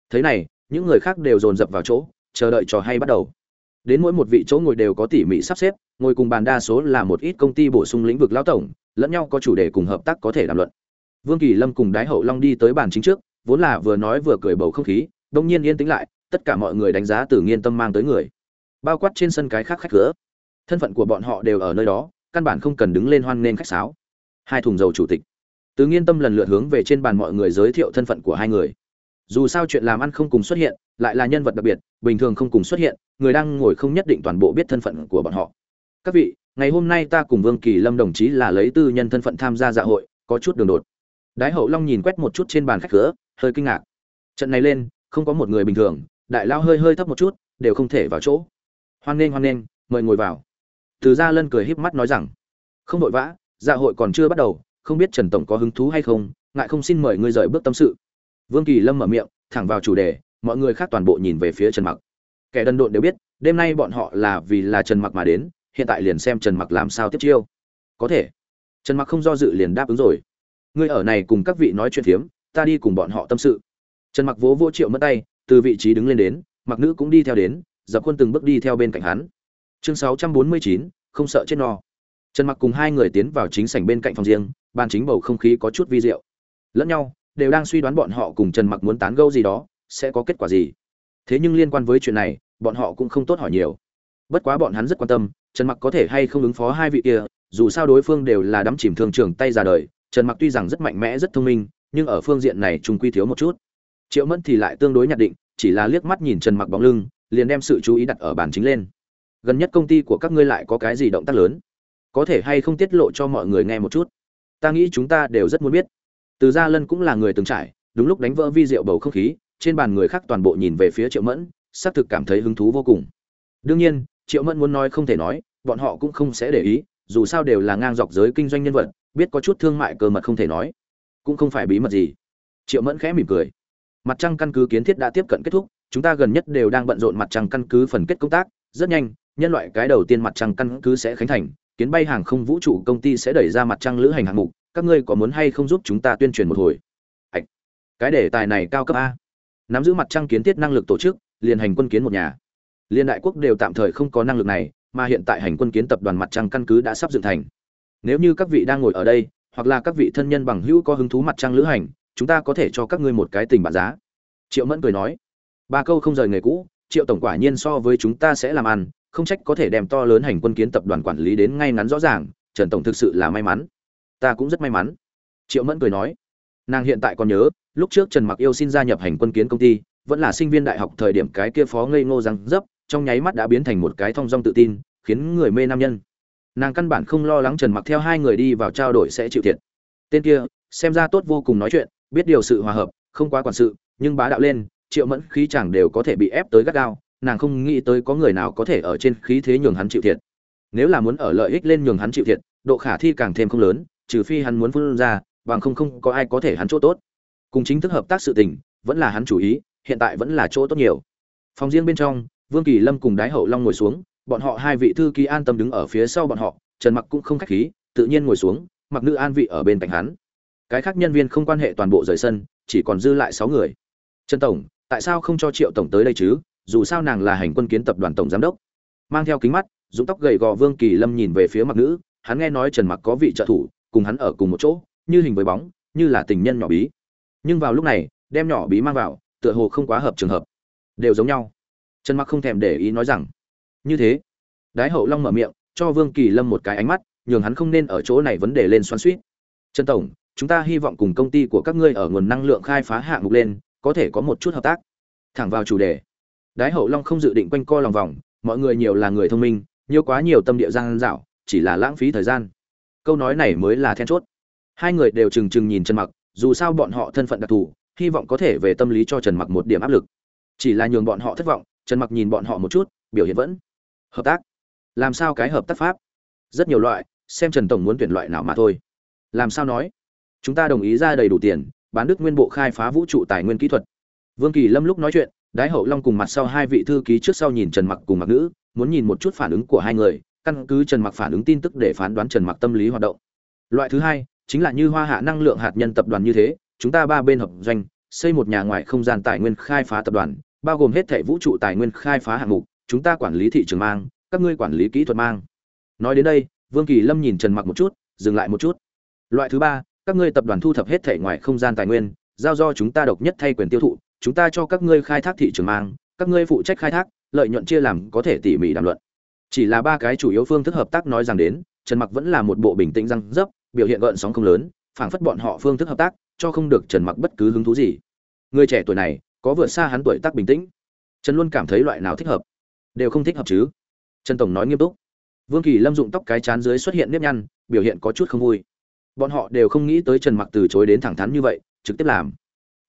Thế này, những người khác đều dồn dập vào chỗ, chờ đợi trò hay bắt đầu. Đến mỗi một vị chỗ ngồi đều có tỉ mỉ sắp xếp, ngồi cùng bàn đa số là một ít công ty bổ sung lĩnh vực lão tổng, lẫn nhau có chủ đề cùng hợp tác có thể đàm luận. Vương kỳ lâm cùng đái hậu long đi tới bàn chính trước, vốn là vừa nói vừa cười bầu không khí, đông nhiên yên tĩnh lại, tất cả mọi người đánh giá từ nghiên tâm mang tới người. Bao quát trên sân cái khác khách cửa thân phận của bọn họ đều ở nơi đó, căn bản không cần đứng lên hoan nghênh khách sáo. Hai thùng dầu chủ tịch. Tứ nghiên tâm lần lượt hướng về trên bàn mọi người giới thiệu thân phận của hai người. Dù sao chuyện làm ăn không cùng xuất hiện, lại là nhân vật đặc biệt, bình thường không cùng xuất hiện, người đang ngồi không nhất định toàn bộ biết thân phận của bọn họ. Các vị, ngày hôm nay ta cùng vương kỳ lâm đồng chí là lấy tư nhân thân phận tham gia dạ hội, có chút đường đột. Đái hậu long nhìn quét một chút trên bàn khách cửa, hơi kinh ngạc. Trận này lên, không có một người bình thường, đại lao hơi hơi thấp một chút, đều không thể vào chỗ. Hoan nghênh hoan nghênh, mời ngồi vào từ gia lân cười híp mắt nói rằng, không vội vã dạ hội còn chưa bắt đầu, không biết trần tổng có hứng thú hay không, ngại không xin mời ngươi rời bước tâm sự. Vương kỳ lâm mở miệng, thẳng vào chủ đề, mọi người khác toàn bộ nhìn về phía trần mặc. Kẻ đần độn đều biết, đêm nay bọn họ là vì là trần mặc mà đến, hiện tại liền xem trần mặc làm sao tiếp chiêu. Có thể. Trần mặc không do dự liền đáp ứng rồi. Ngươi ở này cùng các vị nói chuyện phiếm, ta đi cùng bọn họ tâm sự. Trần mặc vỗ vỗ triệu mất tay, từ vị trí đứng lên đến, mặc nữ cũng đi theo đến, dập khuôn từng bước đi theo bên cạnh hắn chương 649, không sợ chết no. Trần mặc cùng hai người tiến vào chính sảnh bên cạnh phòng riêng bàn chính bầu không khí có chút vi diệu. Lẫn nhau đều đang suy đoán bọn họ cùng trần mặc muốn tán gẫu gì đó sẽ có kết quả gì. Thế nhưng liên quan với chuyện này bọn họ cũng không tốt hỏi nhiều. Bất quá bọn hắn rất quan tâm trần mặc có thể hay không ứng phó hai vị kia dù sao đối phương đều là đắm chìm thường trường tay ra đời trần mặc tuy rằng rất mạnh mẽ rất thông minh nhưng ở phương diện này chúng quy thiếu một chút. Triệu mẫn thì lại tương đối nhận định chỉ là liếc mắt nhìn trần mặc bóng lưng liền đem sự chú ý đặt ở bàn chính lên gần nhất công ty của các ngươi lại có cái gì động tác lớn? Có thể hay không tiết lộ cho mọi người nghe một chút? Ta nghĩ chúng ta đều rất muốn biết. Từ gia lân cũng là người từng trải, đúng lúc đánh vỡ vi diệu bầu không khí, trên bàn người khác toàn bộ nhìn về phía triệu mẫn, xác thực cảm thấy hứng thú vô cùng. Đương nhiên, triệu mẫn muốn nói không thể nói, bọn họ cũng không sẽ để ý, dù sao đều là ngang dọc giới kinh doanh nhân vật, biết có chút thương mại cơ mật không thể nói. Cũng không phải bí mật gì. Triệu mẫn khẽ mỉm cười. Mặt trăng căn cứ kiến thiết đã tiếp cận kết thúc, chúng ta gần nhất đều đang bận rộn mặt trăng căn cứ phần kết công tác, rất nhanh nhân loại cái đầu tiên mặt trăng căn cứ sẽ khánh thành, kiến bay hàng không vũ trụ công ty sẽ đẩy ra mặt trăng lữ hành hạng mục, các ngươi có muốn hay không giúp chúng ta tuyên truyền một hồi? Ạch, cái đề tài này cao cấp a. Nắm giữ mặt trăng kiến thiết năng lực tổ chức, liền hành quân kiến một nhà. Liên đại quốc đều tạm thời không có năng lực này, mà hiện tại hành quân kiến tập đoàn mặt trăng căn cứ đã sắp dựng thành. Nếu như các vị đang ngồi ở đây, hoặc là các vị thân nhân bằng hữu có hứng thú mặt trăng lữ hành, chúng ta có thể cho các ngươi một cái tình bản giá. Triệu mẫn cười nói, ba câu không rời nghề cũ, triệu tổng quả nhiên so với chúng ta sẽ làm ăn không trách có thể đem to lớn hành quân kiến tập đoàn quản lý đến ngay ngắn rõ ràng, trần tổng thực sự là may mắn. Ta cũng rất may mắn. Triệu mẫn cười nói. Nàng hiện tại còn nhớ, lúc trước trần mặc yêu xin gia nhập hành quân kiến công ty, vẫn là sinh viên đại học thời điểm cái kia phó ngây ngô răng dấp, trong nháy mắt đã biến thành một cái thong dong tự tin, khiến người mê nam nhân. Nàng căn bản không lo lắng trần mặc theo hai người đi vào trao đổi sẽ chịu thiệt. Tên kia, xem ra tốt vô cùng nói chuyện, biết điều sự hòa hợp, không quá quản sự, nhưng bá đạo lên, triệu mẫn khí chẳng đều có thể bị ép tới gắt gao nàng không nghĩ tới có người nào có thể ở trên khí thế nhường hắn chịu thiệt. Nếu là muốn ở lợi ích lên nhường hắn chịu thiệt, độ khả thi càng thêm không lớn, trừ phi hắn muốn phun ra, bằng không không có ai có thể hắn chỗ tốt. Cùng chính thức hợp tác sự tình, vẫn là hắn chủ ý, hiện tại vẫn là chỗ tốt nhiều. Phòng riêng bên trong, vương kỳ lâm cùng đái hậu long ngồi xuống, bọn họ hai vị thư ký an tâm đứng ở phía sau bọn họ, trần mặc cũng không khách khí, tự nhiên ngồi xuống, mặc nữ an vị ở bên cạnh hắn. Cái khác nhân viên không quan hệ toàn bộ rời sân, chỉ còn dư lại sáu người. Trần tổng, tại sao không cho triệu tổng tới đây chứ? Dù sao nàng là hành quân kiến tập đoàn tổng giám đốc. Mang theo kính mắt, dũng tóc gầy gò vương kỳ lâm nhìn về phía mặc nữ, hắn nghe nói trần mặc có vị trợ thủ, cùng hắn ở cùng một chỗ, như hình với bóng, như là tình nhân nhỏ bí. Nhưng vào lúc này, đem nhỏ bí mang vào, tựa hồ không quá hợp trường hợp. Đều giống nhau. Trần mặc không thèm để ý nói rằng, như thế. Đái hậu long mở miệng, cho vương kỳ lâm một cái ánh mắt, nhường hắn không nên ở chỗ này vấn đề lên xoắn suýt trần tổng, chúng ta hy vọng cùng công ty của các ngươi ở nguồn năng lượng khai phá hạng mục lên, có thể có một chút hợp tác. Thẳng vào chủ đề đái hậu long không dự định quanh co lòng vòng, mọi người nhiều là người thông minh, nhiều quá nhiều tâm địa giang dạo, chỉ là lãng phí thời gian. Câu nói này mới là then chốt. Hai người đều trừng trừng nhìn trần mặc, dù sao bọn họ thân phận đặc thù, hy vọng có thể về tâm lý cho trần mặc một điểm áp lực. Chỉ là nhường bọn họ thất vọng, trần mặc nhìn bọn họ một chút, biểu hiện vẫn hợp tác. Làm sao cái hợp tác pháp? Rất nhiều loại, xem trần tổng muốn tuyển loại nào mà thôi. Làm sao nói? Chúng ta đồng ý ra đầy đủ tiền, bán đức nguyên bộ khai phá vũ trụ tài nguyên kỹ thuật. Vương kỳ lâm lúc nói chuyện đái hậu long cùng mặt sau hai vị thư ký trước sau nhìn trần mặc cùng mặc nữ muốn nhìn một chút phản ứng của hai người, căn cứ trần mặc phản ứng tin tức để phán đoán trần mặc tâm lý hoạt động. Loại thứ hai, chính là như hoa hạ năng lượng hạt nhân tập đoàn như thế, chúng ta ba bên hợp doanh, xây một nhà ngoài không gian tài nguyên khai phá tập đoàn, bao gồm hết thảy vũ trụ tài nguyên khai phá hạng mục, chúng ta quản lý thị trường mang, các ngươi quản lý kỹ thuật mang. Nói đến đây, vương kỳ lâm nhìn trần mặc một chút, dừng lại một chút. Loại thứ ba, các ngươi tập đoàn thu thập hết thảy ngoài không gian tài nguyên, giao do chúng ta độc nhất thay quyền tiêu thụ chúng ta cho các ngươi khai thác thị trường mang, các ngươi phụ trách khai thác, lợi nhuận chia làm có thể tỉ mỉ đàm luận. Chỉ là ba cái chủ yếu phương thức hợp tác nói rằng đến, trần mặc vẫn là một bộ bình tĩnh răng dấp, biểu hiện gợn sóng không lớn, phảng phất bọn họ phương thức hợp tác, cho không được trần mặc bất cứ hứng thú gì. Người trẻ tuổi này, có vượt xa hắn tuổi tác bình tĩnh. Trần luôn cảm thấy loại nào thích hợp, đều không thích hợp chứ. Trần tổng nói nghiêm túc. Vương kỳ lâm dụng tóc cái chán dưới xuất hiện nếp nhăn, biểu hiện có chút không vui. Bọn họ đều không nghĩ tới trần mặc từ chối đến thẳng thắn như vậy, trực tiếp làm.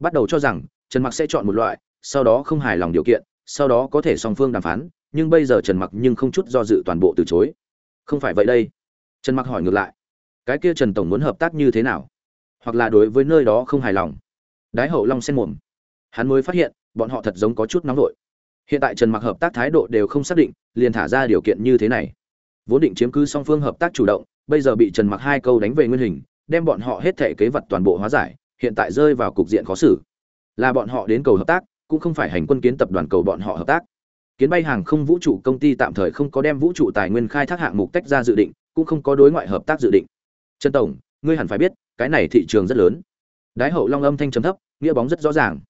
Bắt đầu cho rằng trần mặc sẽ chọn một loại, sau đó không hài lòng điều kiện, sau đó có thể song phương đàm phán, nhưng bây giờ trần mặc nhưng không chút do dự toàn bộ từ chối. Không phải vậy đây. Trần mặc hỏi ngược lại. Cái kia trần tổng muốn hợp tác như thế nào? Hoặc là đối với nơi đó không hài lòng? Đái hậu long sen mồm. Hắn mới phát hiện, bọn họ thật giống có chút nóng vội. Hiện tại trần mặc hợp tác thái độ đều không xác định, liền thả ra điều kiện như thế này. Vốn định chiếm cứ song phương hợp tác chủ động, bây giờ bị trần mặc hai câu đánh về nguyên hình, đem bọn họ hết thể kế vật toàn bộ hóa giải, hiện tại rơi vào cục diện khó xử là bọn họ đến cầu hợp tác, cũng không phải hành quân kiến tập đoàn cầu bọn họ hợp tác. Kiến bay hàng không vũ trụ công ty tạm thời không có đem vũ trụ tài nguyên khai thác hạng mục tách ra dự định, cũng không có đối ngoại hợp tác dự định. Trần tổng, ngươi hẳn phải biết, cái này thị trường rất lớn. Đái hậu long âm thanh trầm thấp, nghĩa bóng rất rõ ràng.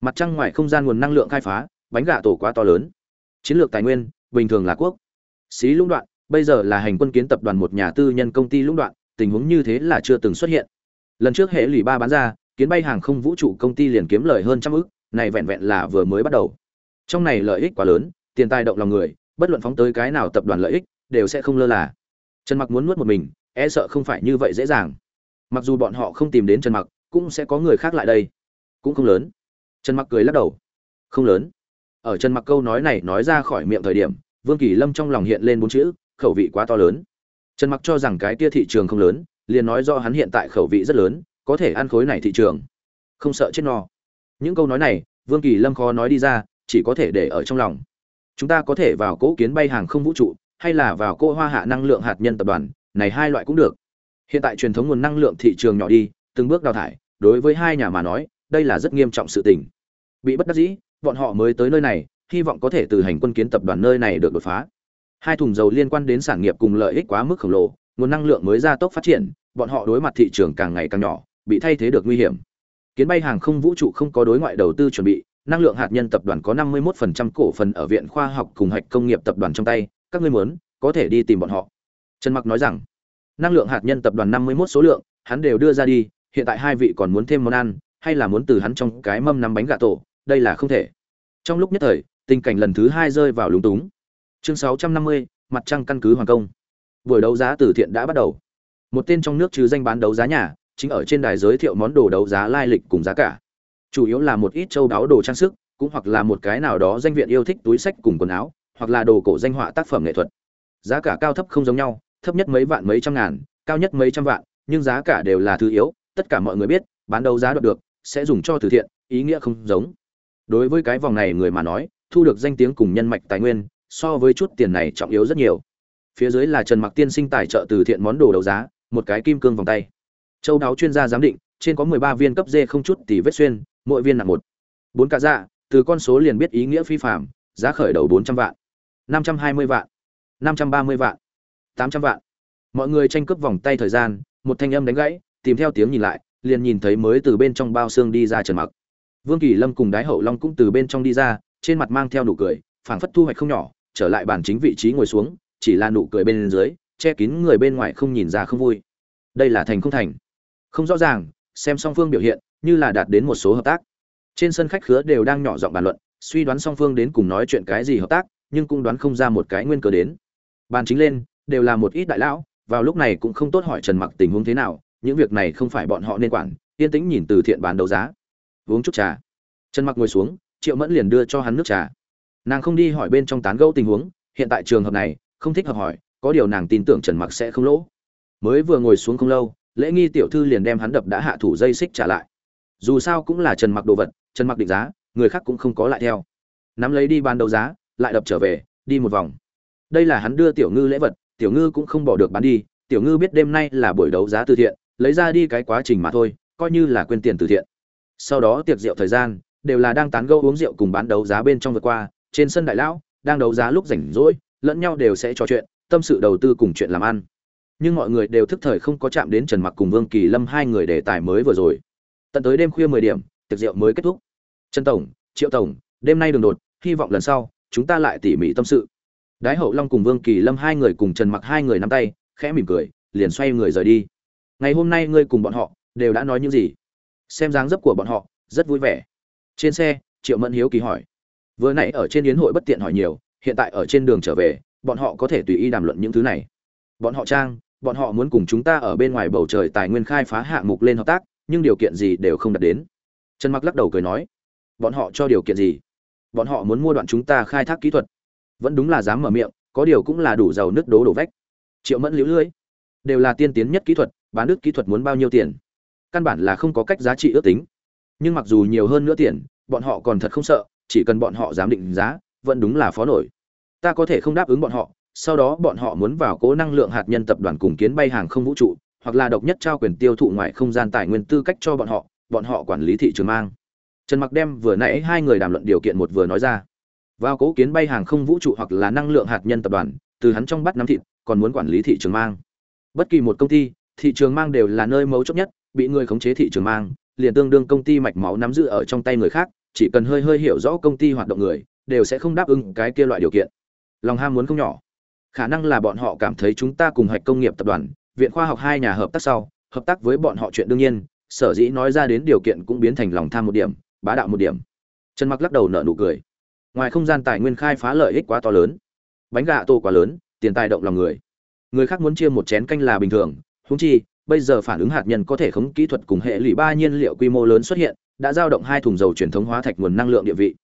Mặt trăng ngoài không gian nguồn năng lượng khai phá, bánh gà tổ quá to lớn. Chiến lược tài nguyên, bình thường là quốc. Xí lũng đoạn, bây giờ là hành quân kiến tập đoàn một nhà tư nhân công ty lũng đoạn, tình huống như thế là chưa từng xuất hiện. Lần trước hệ lụy ba bán ra kiến bay hàng không vũ trụ công ty liền kiếm lời hơn trăm ức, này vẹn vẹn là vừa mới bắt đầu. Trong này lợi ích quá lớn, tiền tài động lòng người, bất luận phóng tới cái nào tập đoàn lợi ích, đều sẽ không lơ là. Trần mặc muốn nuốt một mình e sợ không phải như vậy dễ dàng. Mặc dù bọn họ không tìm đến trần mặc, cũng sẽ có người khác lại đây. Cũng không lớn. Trần mặc cười lắc đầu. Không lớn. Ở trần mặc câu nói này nói ra khỏi miệng thời điểm, vương kỳ lâm trong lòng hiện lên bốn chữ, khẩu vị quá to lớn. Trần mặc cho rằng cái kia thị trường không lớn, liền nói do hắn hiện tại khẩu vị rất lớn có thể ăn khối này thị trường. Không sợ chết no. Những câu nói này, vương kỳ lâm khó nói đi ra, chỉ có thể để ở trong lòng. Chúng ta có thể vào cỗ kiến bay hàng không vũ trụ, hay là vào cỗ hoa hạ năng lượng hạt nhân tập đoàn, này hai loại cũng được. Hiện tại truyền thống nguồn năng lượng thị trường nhỏ đi, từng bước đào thải, đối với hai nhà mà nói, đây là rất nghiêm trọng sự tình. Bị bất đắc dĩ, bọn họ mới tới nơi này, hy vọng có thể từ hành quân kiến tập đoàn nơi này được đột phá. Hai thùng dầu liên quan đến sản nghiệp cùng lợi ích quá mức khổng lồ, nguồn năng lượng mới gia tốc phát triển, bọn họ đối mặt thị trường càng ngày càng nhỏ bị thay thế được nguy hiểm. Kiến bay hàng không vũ trụ không có đối ngoại đầu tư chuẩn bị năng lượng hạt nhân tập đoàn có 51% cổ phần ở viện khoa học cùng hạch công nghiệp tập đoàn trong tay các ngươi muốn có thể đi tìm bọn họ. Trần mặc nói rằng năng lượng hạt nhân tập đoàn 51 số lượng hắn đều đưa ra đi hiện tại hai vị còn muốn thêm món ăn hay là muốn từ hắn trong cái mâm nắm bánh gà tổ đây là không thể. Trong lúc nhất thời tình cảnh lần thứ hai rơi vào lúng túng. Chương 650, mặt trăng căn cứ hoàng công. Buổi đấu giá từ thiện đã bắt đầu. Một tên trong nước trừ danh bán đấu giá nhà chính ở trên đài giới thiệu món đồ đấu giá lai lịch cùng giá cả. Chủ yếu là một ít châu đáo đồ trang sức, cũng hoặc là một cái nào đó danh viện yêu thích túi sách cùng quần áo, hoặc là đồ cổ danh họa tác phẩm nghệ thuật. Giá cả cao thấp không giống nhau, thấp nhất mấy vạn mấy trăm ngàn, cao nhất mấy trăm vạn, nhưng giá cả đều là thứ yếu, tất cả mọi người biết, bán đấu giá đoạt được, sẽ dùng cho từ thiện, ý nghĩa không giống. Đối với cái vòng này người mà nói, thu được danh tiếng cùng nhân mạch tài nguyên, so với chút tiền này trọng yếu rất nhiều. Phía dưới là trần mặc tiên sinh tài trợ từ thiện món đồ đấu giá, một cái kim cương vòng tay châu đáo chuyên gia giám định, trên có 13 viên cấp dê không chút tỷ vết xuyên, mỗi viên nặng một. Bốn cả dạ từ con số liền biết ý nghĩa phi phạm giá khởi đầu 400 vạn. 520 vạn. 530 vạn. 800 vạn. Mọi người tranh cướp vòng tay thời gian, một thanh âm đánh gãy, tìm theo tiếng nhìn lại, liền nhìn thấy mới từ bên trong bao xương đi ra trần mặc. Vương kỳ lâm cùng đái hậu long cũng từ bên trong đi ra, trên mặt mang theo nụ cười, phảng phất thu hoạch không nhỏ, trở lại bàn chính vị trí ngồi xuống, chỉ là nụ cười bên dưới, che kín người bên ngoài không nhìn ra không vui. Đây là thành không thành không rõ ràng, xem song phương biểu hiện, như là đạt đến một số hợp tác. Trên sân khách khứa đều đang nhỏ giọng bàn luận, suy đoán song phương đến cùng nói chuyện cái gì hợp tác, nhưng cũng đoán không ra một cái nguyên cớ đến. Bàn chính lên, đều là một ít đại lão, vào lúc này cũng không tốt hỏi trần mặc tình huống thế nào, những việc này không phải bọn họ nên quản, yên tĩnh nhìn từ thiện bán đấu giá. Uống chút trà. Trần mặc ngồi xuống, triệu mẫn liền đưa cho hắn nước trà. Nàng không đi hỏi bên trong tán gẫu tình huống, hiện tại trường hợp này, không thích hợp hỏi, có điều nàng tin tưởng trần mặc sẽ không lỗ. Mới vừa ngồi xuống không lâu lễ nghi tiểu thư liền đem hắn đập đã hạ thủ dây xích trả lại. Dù sao cũng là trần mặc đồ vật, trần mặc định giá, người khác cũng không có lại theo. Nắm lấy đi bán đấu giá, lại đập trở về, đi một vòng. Đây là hắn đưa tiểu ngư lễ vật, tiểu ngư cũng không bỏ được bán đi, tiểu ngư biết đêm nay là buổi đấu giá từ thiện, lấy ra đi cái quá trình mà thôi, coi như là quên tiền từ thiện. Sau đó tiệc rượu thời gian, đều là đang tán gẫu uống rượu cùng bán đấu giá bên trong vượt qua, trên sân đại lão, đang đấu giá lúc rảnh rỗi, lẫn nhau đều sẽ trò chuyện, tâm sự đầu tư cùng chuyện làm ăn nhưng mọi người đều thức thời không có chạm đến trần mặc cùng vương kỳ lâm hai người đề tài mới vừa rồi. Tận tới đêm khuya 10 điểm, tiệc rượu mới kết thúc. Trần tổng, triệu tổng, đêm nay đường đột, hy vọng lần sau, chúng ta lại tỉ mỉ tâm sự. Đái hậu long cùng vương kỳ lâm hai người cùng trần mặc hai người nắm tay, khẽ mỉm cười, liền xoay người rời đi. Ngày hôm nay ngươi cùng bọn họ, đều đã nói những gì? Xem dáng dấp của bọn họ, rất vui vẻ. Trên xe, triệu mẫn hiếu kỳ hỏi. Vừa nãy ở trên yến hội bất tiện hỏi nhiều, hiện tại ở trên đường trở về, bọn họ có thể tùy ý đàm luận những thứ này. Bọn họ trang bọn họ muốn cùng chúng ta ở bên ngoài bầu trời tài nguyên khai phá hạng mục lên hợp tác, nhưng điều kiện gì đều không đạt đến. Trần mặc lắc đầu cười nói, bọn họ cho điều kiện gì? Bọn họ muốn mua đoạn chúng ta khai thác kỹ thuật. Vẫn đúng là dám mở miệng, có điều cũng là đủ giàu nước đố đổ vách. Triệu mẫn liễu lưới, đều là tiên tiến nhất kỹ thuật, bán nước kỹ thuật muốn bao nhiêu tiền? Căn bản là không có cách giá trị ước tính. Nhưng mặc dù nhiều hơn nữa tiền, bọn họ còn thật không sợ, chỉ cần bọn họ dám định giá, vẫn đúng là phó nổi. Ta có thể không đáp ứng bọn họ sau đó bọn họ muốn vào cố năng lượng hạt nhân tập đoàn cùng kiến bay hàng không vũ trụ, hoặc là độc nhất trao quyền tiêu thụ ngoài không gian tài nguyên tư cách cho bọn họ bọn họ quản lý thị trường mang. Trần mặc đem vừa nãy hai người đàm luận điều kiện một vừa nói ra. Vào cố kiến bay hàng không vũ trụ hoặc là năng lượng hạt nhân tập đoàn, từ hắn trong bắt nắm thịt, còn muốn quản lý thị trường mang. Bất kỳ một công ty, thị trường mang đều là nơi mấu chốt nhất, bị người khống chế thị trường mang, liền tương đương công ty mạch máu nắm giữ ở trong tay người khác, chỉ cần hơi hơi hiểu rõ công ty hoạt động người, đều sẽ không đáp ứng cái kia loại điều kiện. Lòng ham muốn không nhỏ khả năng là bọn họ cảm thấy chúng ta cùng hạch công nghiệp tập đoàn, viện khoa học hai nhà hợp tác sau, hợp tác với bọn họ chuyện đương nhiên, sở dĩ nói ra đến điều kiện cũng biến thành lòng tham một điểm, bá đạo một điểm. Trần mặc lắc đầu nở nụ cười. Ngoài không gian tài nguyên khai phá lợi ích quá to lớn. Bánh gà tô quá lớn, tiền tài động lòng người. Người khác muốn chia một chén canh là bình thường húng chi, bây giờ phản ứng hạt nhân có thể khống kỹ thuật cùng hệ lụy ba nhiên liệu quy mô lớn xuất hiện, đã giao động hai thùng dầu truyền thống hóa thạch nguồn năng lượng địa vị.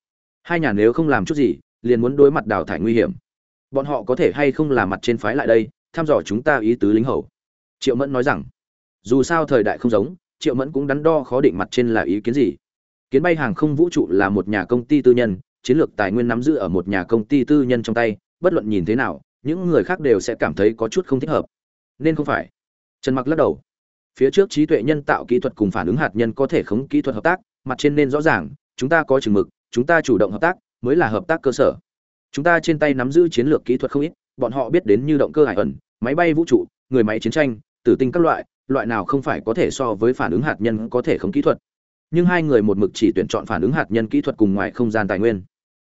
Hai nhà nếu không làm chút gì, liền muốn đối mặt đào thải nguy hiểm bọn họ có thể hay không là mặt trên phái lại đây, thăm dò chúng ta ý tứ lính hầu. Triệu mẫn nói rằng, dù sao thời đại không giống, triệu mẫn cũng đắn đo khó định mặt trên là ý kiến gì. Kiến bay hàng không vũ trụ là một nhà công ty tư nhân, chiến lược tài nguyên nắm giữ ở một nhà công ty tư nhân trong tay, bất luận nhìn thế nào, những người khác đều sẽ cảm thấy có chút không thích hợp. Nên không phải. Trần mặc lắc đầu. Phía trước trí tuệ nhân tạo kỹ thuật cùng phản ứng hạt nhân có thể khống kỹ thuật hợp tác, mặt trên nên rõ ràng, chúng ta có chừng mực, chúng ta chủ động hợp tác, mới là hợp tác cơ sở chúng ta trên tay nắm giữ chiến lược kỹ thuật không ít, bọn họ biết đến như động cơ hải ẩn, máy bay vũ trụ, người máy chiến tranh, tử tinh các loại loại nào không phải có thể so với phản ứng hạt nhân có thể không kỹ thuật. Nhưng hai người một mực chỉ tuyển chọn phản ứng hạt nhân kỹ thuật cùng ngoài không gian tài nguyên.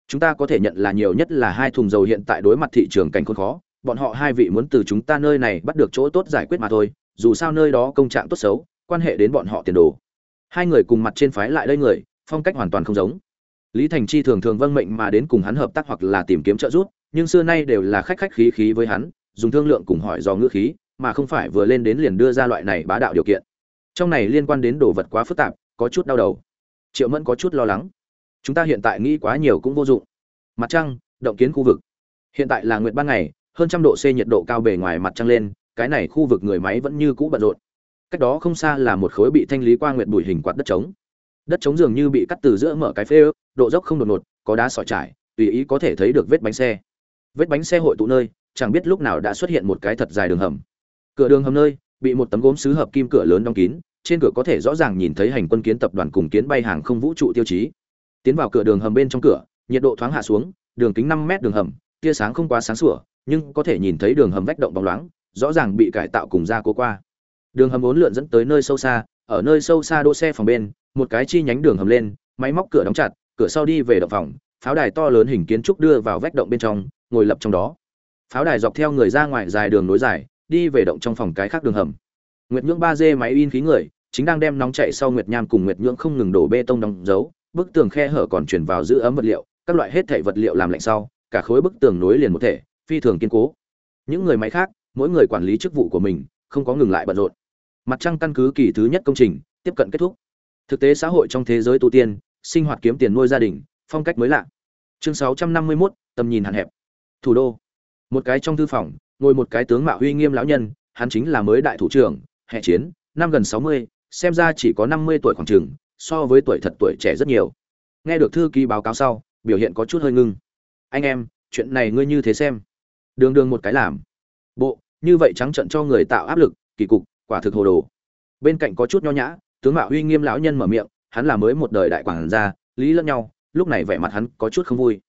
Chúng ta có thể nhận là nhiều nhất là hai thùng dầu hiện tại đối mặt thị trường cảnh khốn khó, bọn họ hai vị muốn từ chúng ta nơi này bắt được chỗ tốt giải quyết mà thôi, dù sao nơi đó công trạng tốt xấu, quan hệ đến bọn họ tiền đồ. Hai người cùng mặt trên phái lại đây người, phong cách hoàn toàn không giống lý thành chi thường thường vâng mệnh mà đến cùng hắn hợp tác hoặc là tìm kiếm trợ giúp, nhưng xưa nay đều là khách khách khí khí với hắn, dùng thương lượng cùng hỏi do ngữ khí, mà không phải vừa lên đến liền đưa ra loại này bá đạo điều kiện. Trong này liên quan đến đồ vật quá phức tạp, có chút đau đầu. Triệu mẫn có chút lo lắng. Chúng ta hiện tại nghĩ quá nhiều cũng vô dụng. Mặt trăng, động kiến khu vực. Hiện tại là nguyệt ban ngày, hơn trăm độ c nhiệt độ cao bề ngoài mặt trăng lên, cái này khu vực người máy vẫn như cũ bận rộn. Cách đó không xa là một khối bị thanh lý qua nguyệt bụi hình quạt đất trống đất trống dường như bị cắt từ giữa mở cái phê ước, độ dốc không đột ngột, có đá sỏi trải, tùy ý có thể thấy được vết bánh xe. Vết bánh xe hội tụ nơi, chẳng biết lúc nào đã xuất hiện một cái thật dài đường hầm. Cửa đường hầm nơi, bị một tấm gốm sứ hợp kim cửa lớn đóng kín, trên cửa có thể rõ ràng nhìn thấy hành quân kiến tập đoàn cùng kiến bay hàng không vũ trụ tiêu chí. Tiến vào cửa đường hầm bên trong cửa, nhiệt độ thoáng hạ xuống, đường kính năm mét đường hầm, tia sáng không quá sáng sủa, nhưng có thể nhìn thấy đường hầm vách động bóng loáng, rõ ràng bị cải tạo cùng gia cố qua. Đường hầm bốn lượn dẫn tới nơi sâu xa, ở nơi sâu xa đỗ xe phòng bên một cái chi nhánh đường hầm lên, máy móc cửa đóng chặt, cửa sau đi về động phòng, pháo đài to lớn hình kiến trúc đưa vào vách động bên trong, ngồi lập trong đó. Pháo đài dọc theo người ra ngoài dài đường nối dài, đi về động trong phòng cái khác đường hầm. Nguyệt nhưỡng ba d máy in khí người, chính đang đem nóng chạy sau nguyệt nham cùng nguyệt nhưỡng không ngừng đổ bê tông đóng dấu, bức tường khe hở còn chuyển vào giữ ấm vật liệu, các loại hết thể vật liệu làm lạnh sau, cả khối bức tường nối liền một thể, phi thường kiên cố. Những người máy khác, mỗi người quản lý chức vụ của mình, không có ngừng lại bận rộn. Mặt trăng căn cứ kỳ thứ nhất công trình, tiếp cận kết thúc thực tế xã hội trong thế giới tu tiên sinh hoạt kiếm tiền nuôi gia đình phong cách mới lạ. Chương 651, tầm nhìn hạn hẹp. Thủ đô. Một cái trong thư phòng ngồi một cái tướng mạo uy nghiêm lão nhân hắn chính là mới đại thủ trưởng hệ chiến năm gần 60, xem ra chỉ có 50 tuổi khoảng chừng so với tuổi thật tuổi trẻ rất nhiều. Nghe được thư ký báo cáo sau biểu hiện có chút hơi ngưng. Anh em chuyện này ngươi như thế xem. Đường đường một cái làm. Bộ như vậy trắng trận cho người tạo áp lực kỳ cục quả thực hồ đồ. Bên cạnh có chút nho nhã tướng mạo uy nghiêm lão nhân mở miệng, hắn là mới một đời đại quảng gia, lý lẫn nhau, lúc này vẻ mặt hắn có chút không vui.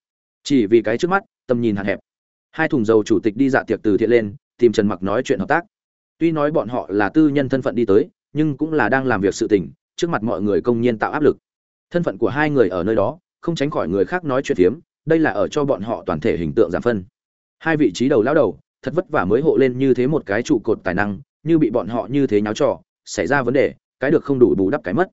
Chỉ vì cái trước mắt, tầm nhìn hạn hẹp. Hai thùng dầu chủ tịch đi dạ tiệc từ thiện lên, tìm trần mặc nói chuyện hợp tác. Tuy nói bọn họ là tư nhân thân phận đi tới, nhưng cũng là đang làm việc sự tình, trước mặt mọi người công nhiên tạo áp lực. Thân phận của hai người ở nơi đó, không tránh khỏi người khác nói chuyện phiếm, đây là ở cho bọn họ toàn thể hình tượng giảm phân. Hai vị trí đầu lão đầu, thật vất vả mới hộ lên như thế một cái trụ cột tài năng, như bị bọn họ như thế nháo trò, xảy ra vấn đề cái được không đủ bù đắp cái mất.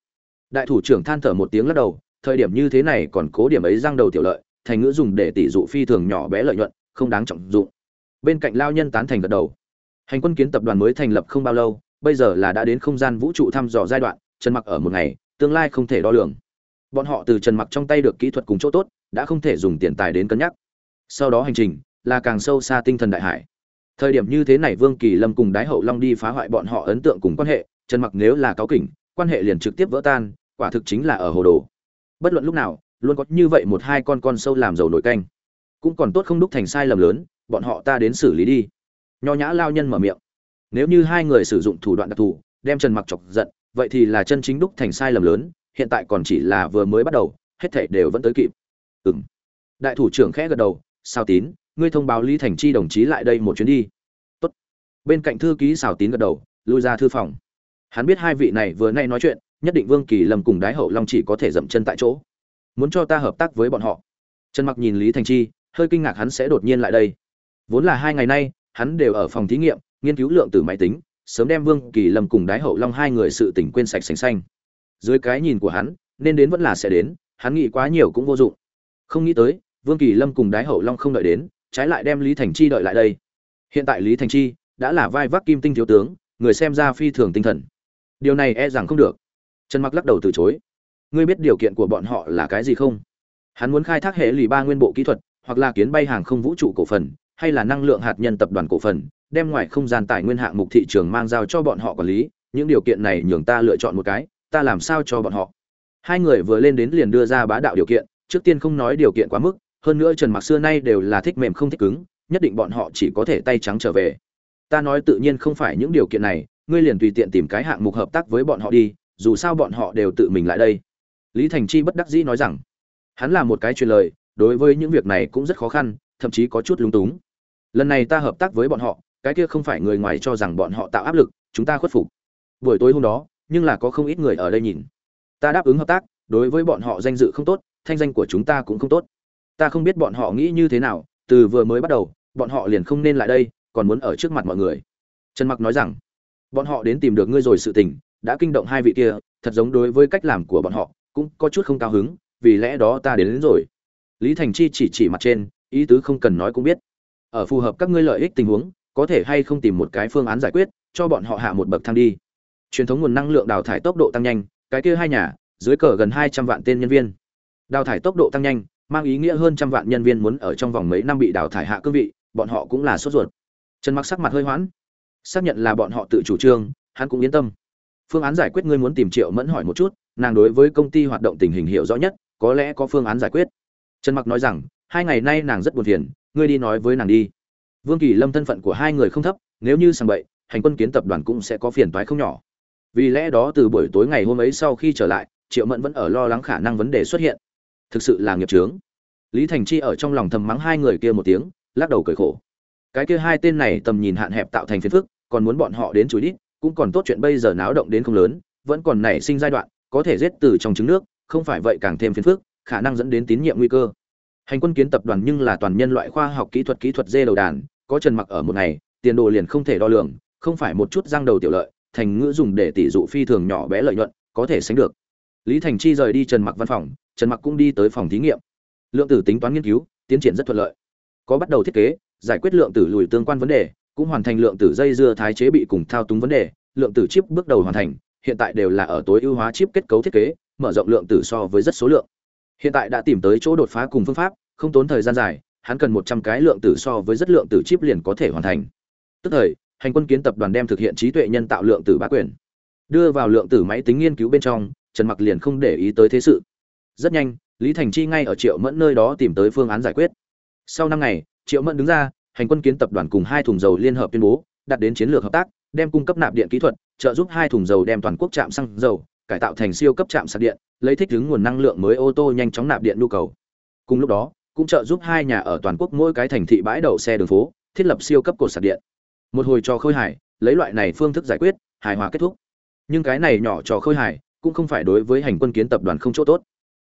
Đại thủ trưởng than thở một tiếng lắc đầu, thời điểm như thế này còn cố điểm ấy răng đầu tiểu lợi, thành ngữ dùng để tỷ dụ phi thường nhỏ bé lợi nhuận, không đáng trọng dụng. Bên cạnh lao nhân tán thành gật đầu. Hành quân kiến tập đoàn mới thành lập không bao lâu, bây giờ là đã đến không gian vũ trụ thăm dò giai đoạn, trần mặc ở một ngày, tương lai không thể đo lường. Bọn họ từ trần mặc trong tay được kỹ thuật cùng chỗ tốt, đã không thể dùng tiền tài đến cân nhắc. Sau đó hành trình, là càng sâu xa tinh thần đại hải. Thời điểm như thế này vương kỳ lâm cùng đái hậu long đi phá hoại bọn họ ấn tượng cùng quan hệ trần mặc nếu là cáo kỉnh, quan hệ liền trực tiếp vỡ tan, quả thực chính là ở hồ đồ. Bất luận lúc nào, luôn có như vậy một hai con con sâu làm dầu nổi canh. Cũng còn tốt không đúc thành sai lầm lớn, bọn họ ta đến xử lý đi. Nho nhã lao nhân mở miệng. Nếu như hai người sử dụng thủ đoạn đặc thù, đem trần mặc chọc giận, vậy thì là chân chính đúc thành sai lầm lớn, hiện tại còn chỉ là vừa mới bắt đầu, hết thảy đều vẫn tới kịp. Ừm. Đại thủ trưởng khẽ gật đầu sao tín, ngươi thông báo lý thành chi đồng chí lại đây một chuyến đi. Tốt. Bên cạnh thư ký xào tín gật đầu, lui ra thư phòng hắn biết hai vị này vừa nay nói chuyện, nhất định vương kỳ lâm cùng đái hậu long chỉ có thể dậm chân tại chỗ. Muốn cho ta hợp tác với bọn họ. Trần mặc nhìn lý thành chi, hơi kinh ngạc hắn sẽ đột nhiên lại đây. Vốn là hai ngày nay, hắn đều ở phòng thí nghiệm, nghiên cứu lượng tử máy tính, sớm đem vương kỳ lâm cùng đái hậu long hai người sự tỉnh quên sạch sành xanh. Dưới cái nhìn của hắn, nên đến vẫn là sẽ đến, hắn nghĩ quá nhiều cũng vô dụng. Không nghĩ tới, vương kỳ lâm cùng đái hậu long không đợi đến, trái lại đem lý thành chi đợi lại đây. Hiện tại lý thành chi đã là vai vác kim tinh thiếu tướng, người xem ra phi thường tinh thần điều này e rằng không được. Trần mặc lắc đầu từ chối. Ngươi biết điều kiện của bọn họ là cái gì không? Hắn muốn khai thác hệ lụy ba nguyên bộ kỹ thuật, hoặc là kiến bay hàng không vũ trụ cổ phần, hay là năng lượng hạt nhân tập đoàn cổ phần, đem ngoài không gian tài nguyên hạng mục thị trường mang giao cho bọn họ quản lý, những điều kiện này nhường ta lựa chọn một cái, ta làm sao cho bọn họ? Hai người vừa lên đến liền đưa ra bá đạo điều kiện, trước tiên không nói điều kiện quá mức, hơn nữa trần mặc xưa nay đều là thích mềm không thích cứng, nhất định bọn họ chỉ có thể tay trắng trở về. Ta nói tự nhiên không phải những điều kiện này ngươi liền tùy tiện tìm cái hạng mục hợp tác với bọn họ đi, dù sao bọn họ đều tự mình lại đây. Lý thành chi bất đắc dĩ nói rằng. Hắn là một cái truyền lời, đối với những việc này cũng rất khó khăn, thậm chí có chút lung túng. Lần này ta hợp tác với bọn họ, cái kia không phải người ngoài cho rằng bọn họ tạo áp lực, chúng ta khuất phục. Buổi tối hôm đó, nhưng là có không ít người ở đây nhìn. Ta đáp ứng hợp tác, đối với bọn họ danh dự không tốt, thanh danh của chúng ta cũng không tốt. Ta không biết bọn họ nghĩ như thế nào, từ vừa mới bắt đầu, bọn họ liền không nên lại đây, còn muốn ở trước mặt mọi người. Trần mặc nói rằng bọn họ đến tìm được ngươi rồi sự tình đã kinh động hai vị kia thật giống đối với cách làm của bọn họ cũng có chút không cao hứng vì lẽ đó ta đến, đến rồi. Lý thành chi chỉ chỉ mặt trên ý tứ không cần nói cũng biết. Ở phù hợp các ngươi lợi ích tình huống có thể hay không tìm một cái phương án giải quyết cho bọn họ hạ một bậc thang đi. Truyền thống nguồn năng lượng đào thải tốc độ tăng nhanh cái kia hai nhà dưới cờ gần hai trăm vạn tên nhân viên. Đào thải tốc độ tăng nhanh mang ý nghĩa hơn trăm vạn nhân viên muốn ở trong vòng mấy năm bị đào thải hạ cương vị bọn họ cũng là sốt ruột. Trần mặc sắc mặt hơi hoãn xác nhận là bọn họ tự chủ trương, hắn cũng yên tâm. Phương án giải quyết ngươi muốn tìm triệu mẫn hỏi một chút, nàng đối với công ty hoạt động tình hình hiểu rõ nhất, có lẽ có phương án giải quyết. Trần mặc nói rằng, hai ngày nay nàng rất buồn phiền, ngươi đi nói với nàng đi. Vương kỳ lâm thân phận của hai người không thấp, nếu như sang bậy, hành quân kiến tập đoàn cũng sẽ có phiền toái không nhỏ. Vì lẽ đó từ buổi tối ngày hôm ấy sau khi trở lại, triệu mẫn vẫn ở lo lắng khả năng vấn đề xuất hiện. Thực sự là nghiệp trướng lý thành chi ở trong lòng thầm mắng hai người kia một tiếng, lắc đầu cười khổ. Cái kia hai tên này tầm nhìn hạn hẹp tạo thành phiền phức còn muốn bọn họ đến chúi đít, cũng còn tốt chuyện bây giờ náo động đến không lớn, vẫn còn nảy sinh giai đoạn, có thể giết từ trong trứng nước, không phải vậy càng thêm phiền phức, khả năng dẫn đến tín nhiệm nguy cơ. Hành quân kiến tập đoàn nhưng là toàn nhân loại khoa học kỹ thuật kỹ thuật dê đầu đàn, có trần mặc ở một ngày, tiền đồ liền không thể đo lường, không phải một chút răng đầu tiểu lợi, thành ngữ dùng để tỷ dụ phi thường nhỏ bé lợi nhuận, có thể sánh được. Lý thành chi rời đi trần mặc văn phòng, trần mặc cũng đi tới phòng thí nghiệm. Lượng tử tính toán nghiên cứu, tiến triển rất thuận lợi. Có bắt đầu thiết kế, giải quyết lượng tử lùi tương quan vấn đề cũng hoàn thành lượng tử dây dưa thái chế bị cùng thao túng vấn đề, lượng tử chip bước đầu hoàn thành, hiện tại đều là ở tối ưu hóa chip kết cấu thiết kế, mở rộng lượng tử so với rất số lượng. Hiện tại đã tìm tới chỗ đột phá cùng phương pháp, không tốn thời gian dài, hắn cần một trăm cái lượng tử so với rất lượng tử chip liền có thể hoàn thành. Tức thời, hành quân kiến tập đoàn đem thực hiện trí tuệ nhân tạo lượng tử bá quyền. Đưa vào lượng tử máy tính nghiên cứu bên trong, trần mặc liền không để ý tới thế sự. Rất nhanh, lý thành chi ngay ở triệu mẫn nơi đó tìm tới phương án giải quyết. Sau năm ngày, triệu mẫn đứng ra hành quân kiến tập đoàn cùng hai thùng dầu liên hợp tuyên bố, đặt đến chiến lược hợp tác, đem cung cấp nạp điện kỹ thuật, trợ giúp hai thùng dầu đem toàn quốc trạm xăng dầu, cải tạo thành siêu cấp trạm sạc điện, lấy thích ứng nguồn năng lượng mới ô tô nhanh chóng nạp điện nhu cầu. Cùng lúc đó, cũng trợ giúp hai nhà ở toàn quốc mỗi cái thành thị bãi đậu xe đường phố, thiết lập siêu cấp cột sạc điện. Một hồi trò khôi hài, lấy loại này phương thức giải quyết, hài hòa kết thúc. Nhưng cái này nhỏ trò khôi hài, cũng không phải đối với hành quân kiến tập đoàn không chỗ tốt.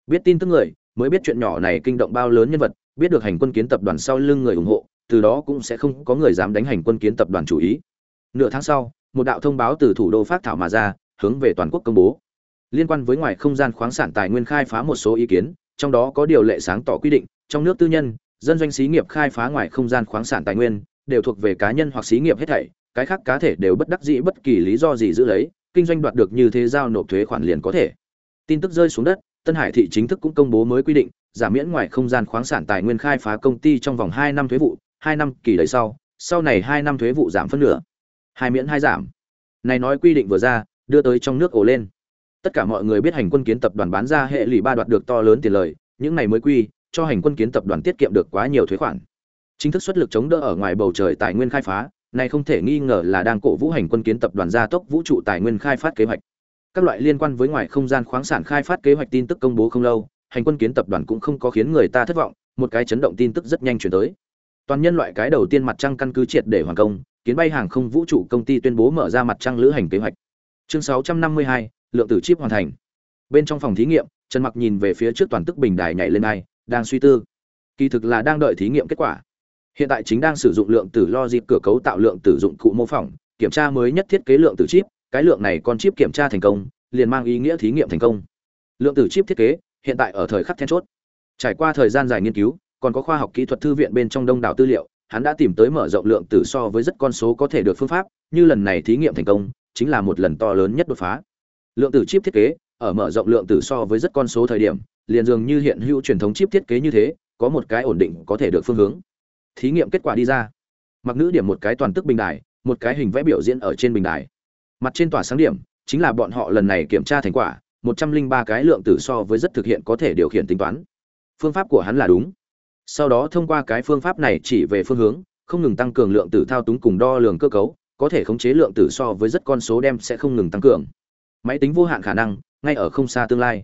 Biết tin tức người, mới biết chuyện nhỏ này kinh động bao lớn nhân vật, biết được hành quân kiến tập đoàn sau lưng người ủng hộ từ đó cũng sẽ không có người dám đánh hành quân kiến tập đoàn chủ ý. Nửa tháng sau, một đạo thông báo từ thủ đô phát thảo mà ra, hướng về toàn quốc công bố. Liên quan với ngoài không gian khoáng sản tài nguyên khai phá một số ý kiến, trong đó có điều lệ sáng tỏ quy định, trong nước tư nhân, dân doanh xí nghiệp khai phá ngoài không gian khoáng sản tài nguyên, đều thuộc về cá nhân hoặc xí nghiệp hết thảy, cái khác cá thể đều bất đắc dĩ bất kỳ lý do gì giữ lấy, kinh doanh đoạt được như thế giao nộp thuế khoản liền có thể. Tin tức rơi xuống đất, tân hải thị chính thức cũng công bố mới quy định, giảm miễn ngoài không gian khoáng sản tài nguyên khai phá công ty trong vòng hai năm thuế vụ hai năm kỳ đấy sau sau này hai năm thuế vụ giảm phân nửa. Hai miễn hai giảm. Này nói quy định vừa ra, đưa tới trong nước ổ lên. Tất cả mọi người biết hành quân kiến tập đoàn bán ra hệ lụy ba đoạt được to lớn tiền lời, những này mới quy, cho hành quân kiến tập đoàn tiết kiệm được quá nhiều thuế khoản. Chính thức xuất lực chống đỡ ở ngoài bầu trời tài nguyên khai phá, này không thể nghi ngờ là đang cổ vũ hành quân kiến tập đoàn gia tốc vũ trụ tài nguyên khai phát kế hoạch. Các loại liên quan với ngoài không gian khoáng sản khai phát kế hoạch tin tức công bố không lâu, hành quân kiến tập đoàn cũng không có khiến người ta thất vọng, một cái chấn động tin tức rất nhanh chuyển tới toàn nhân loại cái đầu tiên mặt trăng căn cứ triệt để hoàn công kiến bay hàng không vũ trụ công ty tuyên bố mở ra mặt trăng lữ hành kế hoạch. Chương 652, lượng tử chip hoàn thành. Bên trong phòng thí nghiệm trần mặc nhìn về phía trước toàn tức bình đài nhảy lên này đang suy tư. Kỳ thực là đang đợi thí nghiệm kết quả. Hiện tại chính đang sử dụng lượng tử logic cửa cấu tạo lượng tử dụng cụ mô phỏng kiểm tra mới nhất thiết kế lượng tử chip cái lượng này con chip kiểm tra thành công liền mang ý nghĩa thí nghiệm thành công. Lượng tử chip thiết kế hiện tại ở thời khắc then chốt. Trải qua thời gian dài nghiên cứu còn có khoa học kỹ thuật thư viện bên trong đông đảo tư liệu, hắn đã tìm tới mở rộng lượng tử so với rất con số có thể được phương pháp, như lần này thí nghiệm thành công, chính là một lần to lớn nhất đột phá. Lượng tử chip thiết kế, ở mở rộng lượng tử so với rất con số thời điểm, liền dường như hiện hữu truyền thống chip thiết kế như thế, có một cái ổn định có thể được phương hướng. Thí nghiệm kết quả đi ra. Mặc nữ điểm một cái toàn tức bình đài, một cái hình vẽ biểu diễn ở trên bình đài. Mặt trên tỏa sáng điểm, chính là bọn họ lần này kiểm tra thành quả, một trăm linh ba cái lượng tử so với rất thực hiện có thể điều khiển tính toán. Phương pháp của hắn là đúng sau đó thông qua cái phương pháp này chỉ về phương hướng, không ngừng tăng cường lượng tử thao túng cùng đo lường cơ cấu, có thể khống chế lượng tử so với rất con số đem sẽ không ngừng tăng cường. Máy tính vô hạn khả năng, ngay ở không xa tương lai.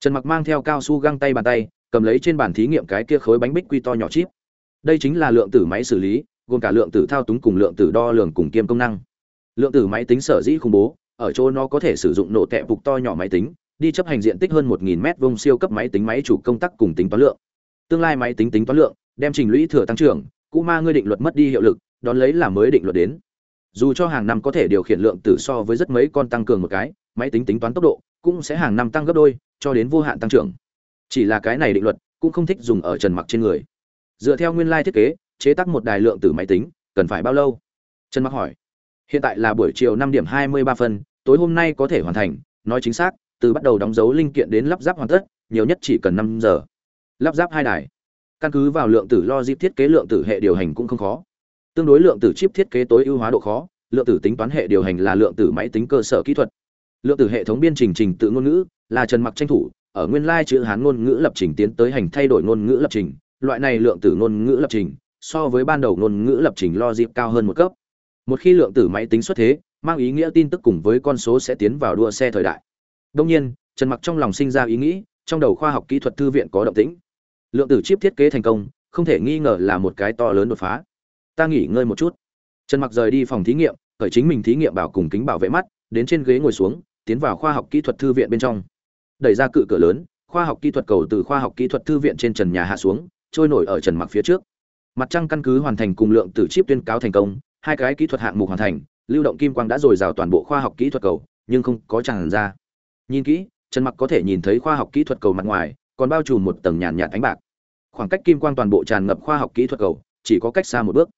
Trần mặc mang theo cao su găng tay bàn tay, cầm lấy trên bàn thí nghiệm cái kia khối bánh bích quy to nhỏ chip. Đây chính là lượng tử máy xử lý, gồm cả lượng tử thao túng cùng lượng tử đo lường cùng kiêm công năng. Lượng tử máy tính sở dĩ khủng bố, ở chỗ nó có thể sử dụng nổ tệ phục to nhỏ máy tính, đi chấp hành diện tích hơn 1.000 mét vuông siêu cấp máy tính máy chủ công tác cùng tính toán lượng tương lai máy tính tính toán lượng, đem trình lũy thừa tăng trưởng, cũ ma ngươi định luật mất đi hiệu lực, đón lấy là mới định luật đến. Dù cho hàng năm có thể điều khiển lượng tử so với rất mấy con tăng cường một cái, máy tính tính toán tốc độ cũng sẽ hàng năm tăng gấp đôi, cho đến vô hạn tăng trưởng. Chỉ là cái này định luật cũng không thích dùng ở trần mặc trên người. Dựa theo nguyên lai thiết kế, chế tác một đài lượng tử máy tính, cần phải bao lâu? Trần mặc hỏi. Hiện tại là buổi chiều năm điểm hai mươi ba phân, tối hôm nay có thể hoàn thành, nói chính xác, từ bắt đầu đóng dấu linh kiện đến lắp ráp hoàn tất, nhiều nhất chỉ cần năm giờ lắp ráp hai đài. Căn cứ vào lượng tử logic thiết kế lượng tử hệ điều hành cũng không khó. Tương đối lượng tử chip thiết kế tối ưu hóa độ khó, lượng tử tính toán hệ điều hành là lượng tử máy tính cơ sở kỹ thuật. Lượng tử hệ thống biên trình trình tự ngôn ngữ là trần mặc tranh thủ, ở nguyên lai chữ hán ngôn ngữ lập trình tiến tới hành thay đổi ngôn ngữ lập trình, loại này lượng tử ngôn ngữ lập trình so với ban đầu ngôn ngữ lập trình logic cao hơn một cấp. Một khi lượng tử máy tính xuất thế, mang ý nghĩa tin tức cùng với con số sẽ tiến vào đua xe thời đại. Đông nhiên, trần mặc trong lòng sinh ra ý nghĩ, trong đầu khoa học kỹ thuật thư viện có động tĩnh lượng tử chip thiết kế thành công, không thể nghi ngờ là một cái to lớn đột phá. Ta nghỉ ngơi một chút. Trần mặc rời đi phòng thí nghiệm, khởi chính mình thí nghiệm bảo cùng kính bảo vệ mắt, đến trên ghế ngồi xuống, tiến vào khoa học kỹ thuật thư viện bên trong. Đẩy ra cự cửa lớn, khoa học kỹ thuật cầu từ khoa học kỹ thuật thư viện trên trần nhà hạ xuống, trôi nổi ở trần mặc phía trước. Mặt trăng căn cứ hoàn thành cùng lượng tử chip tuyên cáo thành công, hai cái kỹ thuật hạng mục hoàn thành, lưu động kim quang đã dồi dào toàn bộ khoa học kỹ thuật cầu, nhưng không có tràn ra. Nhìn kỹ, trần mặc có thể nhìn thấy khoa học kỹ thuật cầu mặt ngoài còn bao trùm một tầng nhàn nhạt ánh bạc. Khoảng cách kim quang toàn bộ tràn ngập khoa học kỹ thuật cầu, chỉ có cách xa một bước.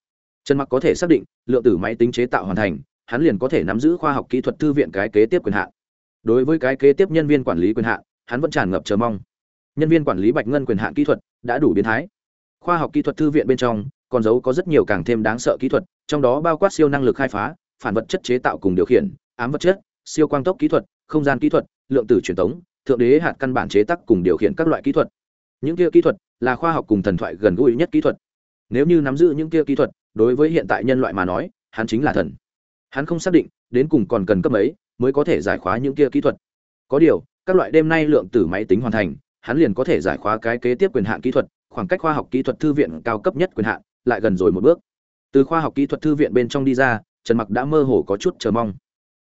Trần mặc có thể xác định, lượng tử máy tính chế tạo hoàn thành, hắn liền có thể nắm giữ khoa học kỹ thuật thư viện cái kế tiếp quyền hạn. Đối với cái kế tiếp nhân viên quản lý quyền hạn, hắn vẫn tràn ngập chờ mong. Nhân viên quản lý bạch ngân quyền hạn kỹ thuật đã đủ biến thái. Khoa học kỹ thuật thư viện bên trong, còn giấu có rất nhiều càng thêm đáng sợ kỹ thuật, trong đó bao quát siêu năng lực khai phá, phản vật chất chế tạo cùng điều khiển, ám vật chất, siêu quang tốc kỹ thuật, không gian kỹ thuật, lượng tử truyền tống thượng đế hạt căn bản chế tác cùng điều khiển các loại kỹ thuật. Những kia kỹ thuật là khoa học cùng thần thoại gần gũi nhất kỹ thuật. Nếu như nắm giữ những kia kỹ thuật, đối với hiện tại nhân loại mà nói, hắn chính là thần. Hắn không xác định, đến cùng còn cần cấp mấy mới có thể giải khóa những kia kỹ thuật. Có điều, các loại đêm nay lượng tử máy tính hoàn thành, hắn liền có thể giải khóa cái kế tiếp quyền hạn kỹ thuật, khoảng cách khoa học kỹ thuật thư viện cao cấp nhất quyền hạn, lại gần rồi một bước. Từ khoa học kỹ thuật thư viện bên trong đi ra, trần mặc đã mơ hồ có chút chờ mong.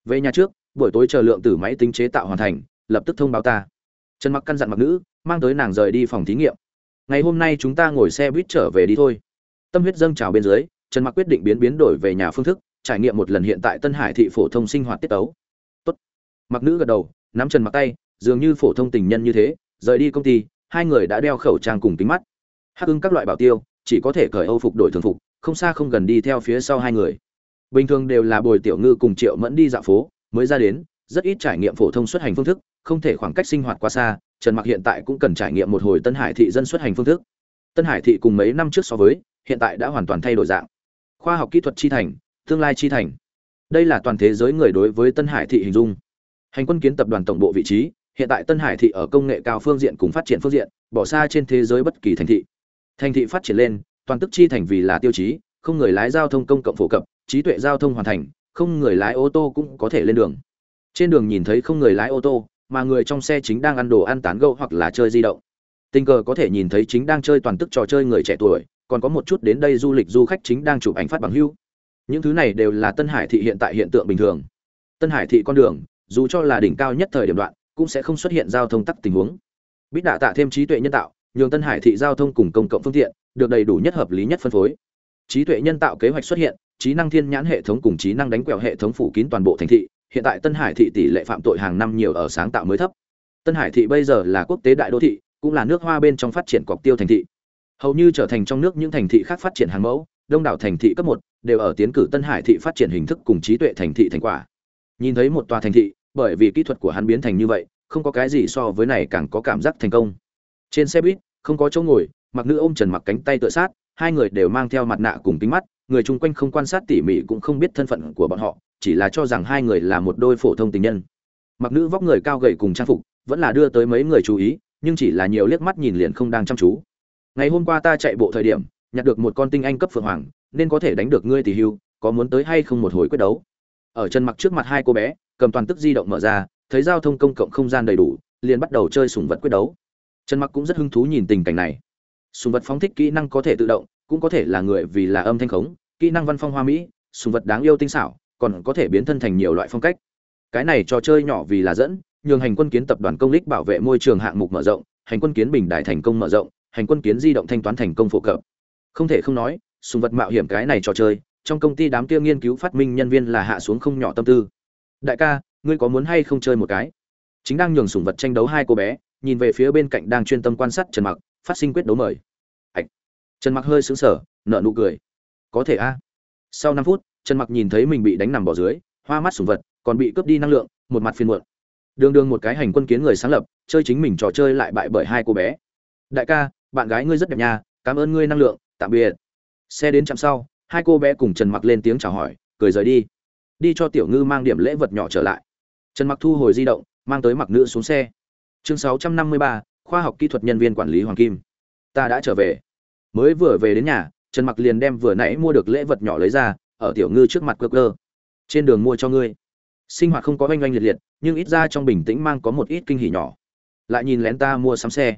Về nhà trước, buổi tối chờ lượng tử máy tính chế tạo hoàn thành lập tức thông báo ta. Trần mặc căn dặn mặc nữ, mang tới nàng rời đi phòng thí nghiệm. Ngày hôm nay chúng ta ngồi xe buýt trở về đi thôi. Tâm huyết dâng trào bên dưới, trần mặc quyết định biến biến đổi về nhà phương thức, trải nghiệm một lần hiện tại tân hải thị phổ thông sinh hoạt tiết tấu. Tốt. Mặc nữ gật đầu, nắm trần mặc tay, dường như phổ thông tình nhân như thế, rời đi công ty, hai người đã đeo khẩu trang cùng kính mắt. Hắc ưng các loại bảo tiêu, chỉ có thể cởi âu phục đổi thường phục, không xa không gần đi theo phía sau hai người. Bình thường đều là bồi tiểu ngư cùng triệu mẫn đi dạo phố, mới ra đến, rất ít trải nghiệm phổ thông xuất hành phương thức không thể khoảng cách sinh hoạt quá xa, trần mặc hiện tại cũng cần trải nghiệm một hồi tân hải thị dân xuất hành phương thức. Tân hải thị cùng mấy năm trước so với, hiện tại đã hoàn toàn thay đổi dạng. Khoa học kỹ thuật chi thành, tương lai chi thành. Đây là toàn thế giới người đối với tân hải thị hình dung. Hành quân kiến tập đoàn tổng bộ vị trí, hiện tại tân hải thị ở công nghệ cao phương diện cùng phát triển phương diện, bỏ xa trên thế giới bất kỳ thành thị. Thành thị phát triển lên, toàn tức chi thành vì là tiêu chí, không người lái giao thông công cộng phổ cập, trí tuệ giao thông hoàn thành, không người lái ô tô cũng có thể lên đường. Trên đường nhìn thấy không người lái ô tô mà người trong xe chính đang ăn đồ ăn tán gẫu hoặc là chơi di động. Tình cờ có thể nhìn thấy chính đang chơi toàn tức trò chơi người trẻ tuổi, còn có một chút đến đây du lịch du khách chính đang chụp ảnh phát bằng hưu. Những thứ này đều là tân hải thị hiện tại hiện tượng bình thường. Tân hải thị con đường, dù cho là đỉnh cao nhất thời điểm đoạn, cũng sẽ không xuất hiện giao thông tắc tình huống. Bít đã tạo thêm trí tuệ nhân tạo, nhường tân hải thị giao thông cùng công cộng phương tiện, được đầy đủ nhất hợp lý nhất phân phối. Trí tuệ nhân tạo kế hoạch xuất hiện, trí năng thiên nhãn hệ thống cùng trí năng đánh quẹo hệ thống phủ kín toàn bộ thành thị hiện tại tân hải thị tỷ lệ phạm tội hàng năm nhiều ở sáng tạo mới thấp. Tân hải thị bây giờ là quốc tế đại đô thị, cũng là nước hoa bên trong phát triển cọc tiêu thành thị. Hầu như trở thành trong nước những thành thị khác phát triển hàng mẫu, đông đảo thành thị cấp một đều ở tiến cử tân hải thị phát triển hình thức cùng trí tuệ thành thị thành quả. Nhìn thấy một tòa thành thị, bởi vì kỹ thuật của hắn biến thành như vậy, không có cái gì so với này càng có cảm giác thành công. Trên xe buýt, không có chỗ ngồi, mặc nữ ôm trần mặc cánh tay tựa sát, hai người đều mang theo mặt nạ cùng kính mắt người chung quanh không quan sát tỉ mỉ cũng không biết thân phận của bọn họ, chỉ là cho rằng hai người là một đôi phổ thông tình nhân. Mặc nữ vóc người cao gầy cùng trang phục, vẫn là đưa tới mấy người chú ý, nhưng chỉ là nhiều liếc mắt nhìn liền không đang chăm chú. Ngày hôm qua ta chạy bộ thời điểm, nhặt được một con tinh anh cấp phượng hoàng, nên có thể đánh được ngươi tỷ hưu, có muốn tới hay không một hồi quyết đấu. Ở chân mặc trước mặt hai cô bé, cầm toàn tức di động mở ra, thấy giao thông công cộng không gian đầy đủ, liền bắt đầu chơi sùng vật quyết đấu. Trần mặc cũng rất hứng thú nhìn tình cảnh này. Sùng vật phóng thích kỹ năng có thể tự động cũng có thể là người vì là âm thanh khống, kỹ năng văn phong hoa mỹ, sùng vật đáng yêu tinh xảo, còn có thể biến thân thành nhiều loại phong cách. Cái này trò chơi nhỏ vì là dẫn, nhường hành quân kiến tập đoàn công lích bảo vệ môi trường hạng mục mở rộng, hành quân kiến bình đại thành công mở rộng, hành quân kiến di động thanh toán thành công phổ cập. Không thể không nói, sùng vật mạo hiểm cái này trò chơi, trong công ty đám kia nghiên cứu phát minh nhân viên là hạ xuống không nhỏ tâm tư. Đại ca, ngươi có muốn hay không chơi một cái? Chính đang nhường sùng vật tranh đấu hai cô bé, nhìn về phía bên cạnh đang chuyên tâm quan sát trần mặc, phát sinh quyết đấu mời trần mặc hơi sững sờ nợ nụ cười. Có thể a. Sau 5 phút trần mặc nhìn thấy mình bị đánh nằm bỏ dưới hoa mắt sủng vật còn bị cướp đi năng lượng một mặt phiền muộn. Đường đường một cái hành quân kiến người sáng lập chơi chính mình trò chơi lại bại bởi hai cô bé. Đại ca bạn gái ngươi rất đẹp nha cảm ơn ngươi năng lượng tạm biệt. Xe đến chạm sau hai cô bé cùng trần mặc lên tiếng chào hỏi cười rời đi. Đi cho tiểu ngư mang điểm lễ vật nhỏ trở lại. Trần mặc thu hồi di động mang tới mặc nữ xuống xe. Chương 653, khoa học kỹ thuật nhân viên quản lý hoàng kim. Ta đã trở về mới vừa về đến nhà, trần mặc liền đem vừa nãy mua được lễ vật nhỏ lấy ra, ở tiểu ngư trước mặt cơ cơ trên đường mua cho ngươi. Sinh hoạt không có oanh oanh liệt liệt, nhưng ít ra trong bình tĩnh mang có một ít kinh hỉ nhỏ. Lại nhìn lén ta mua sắm xe.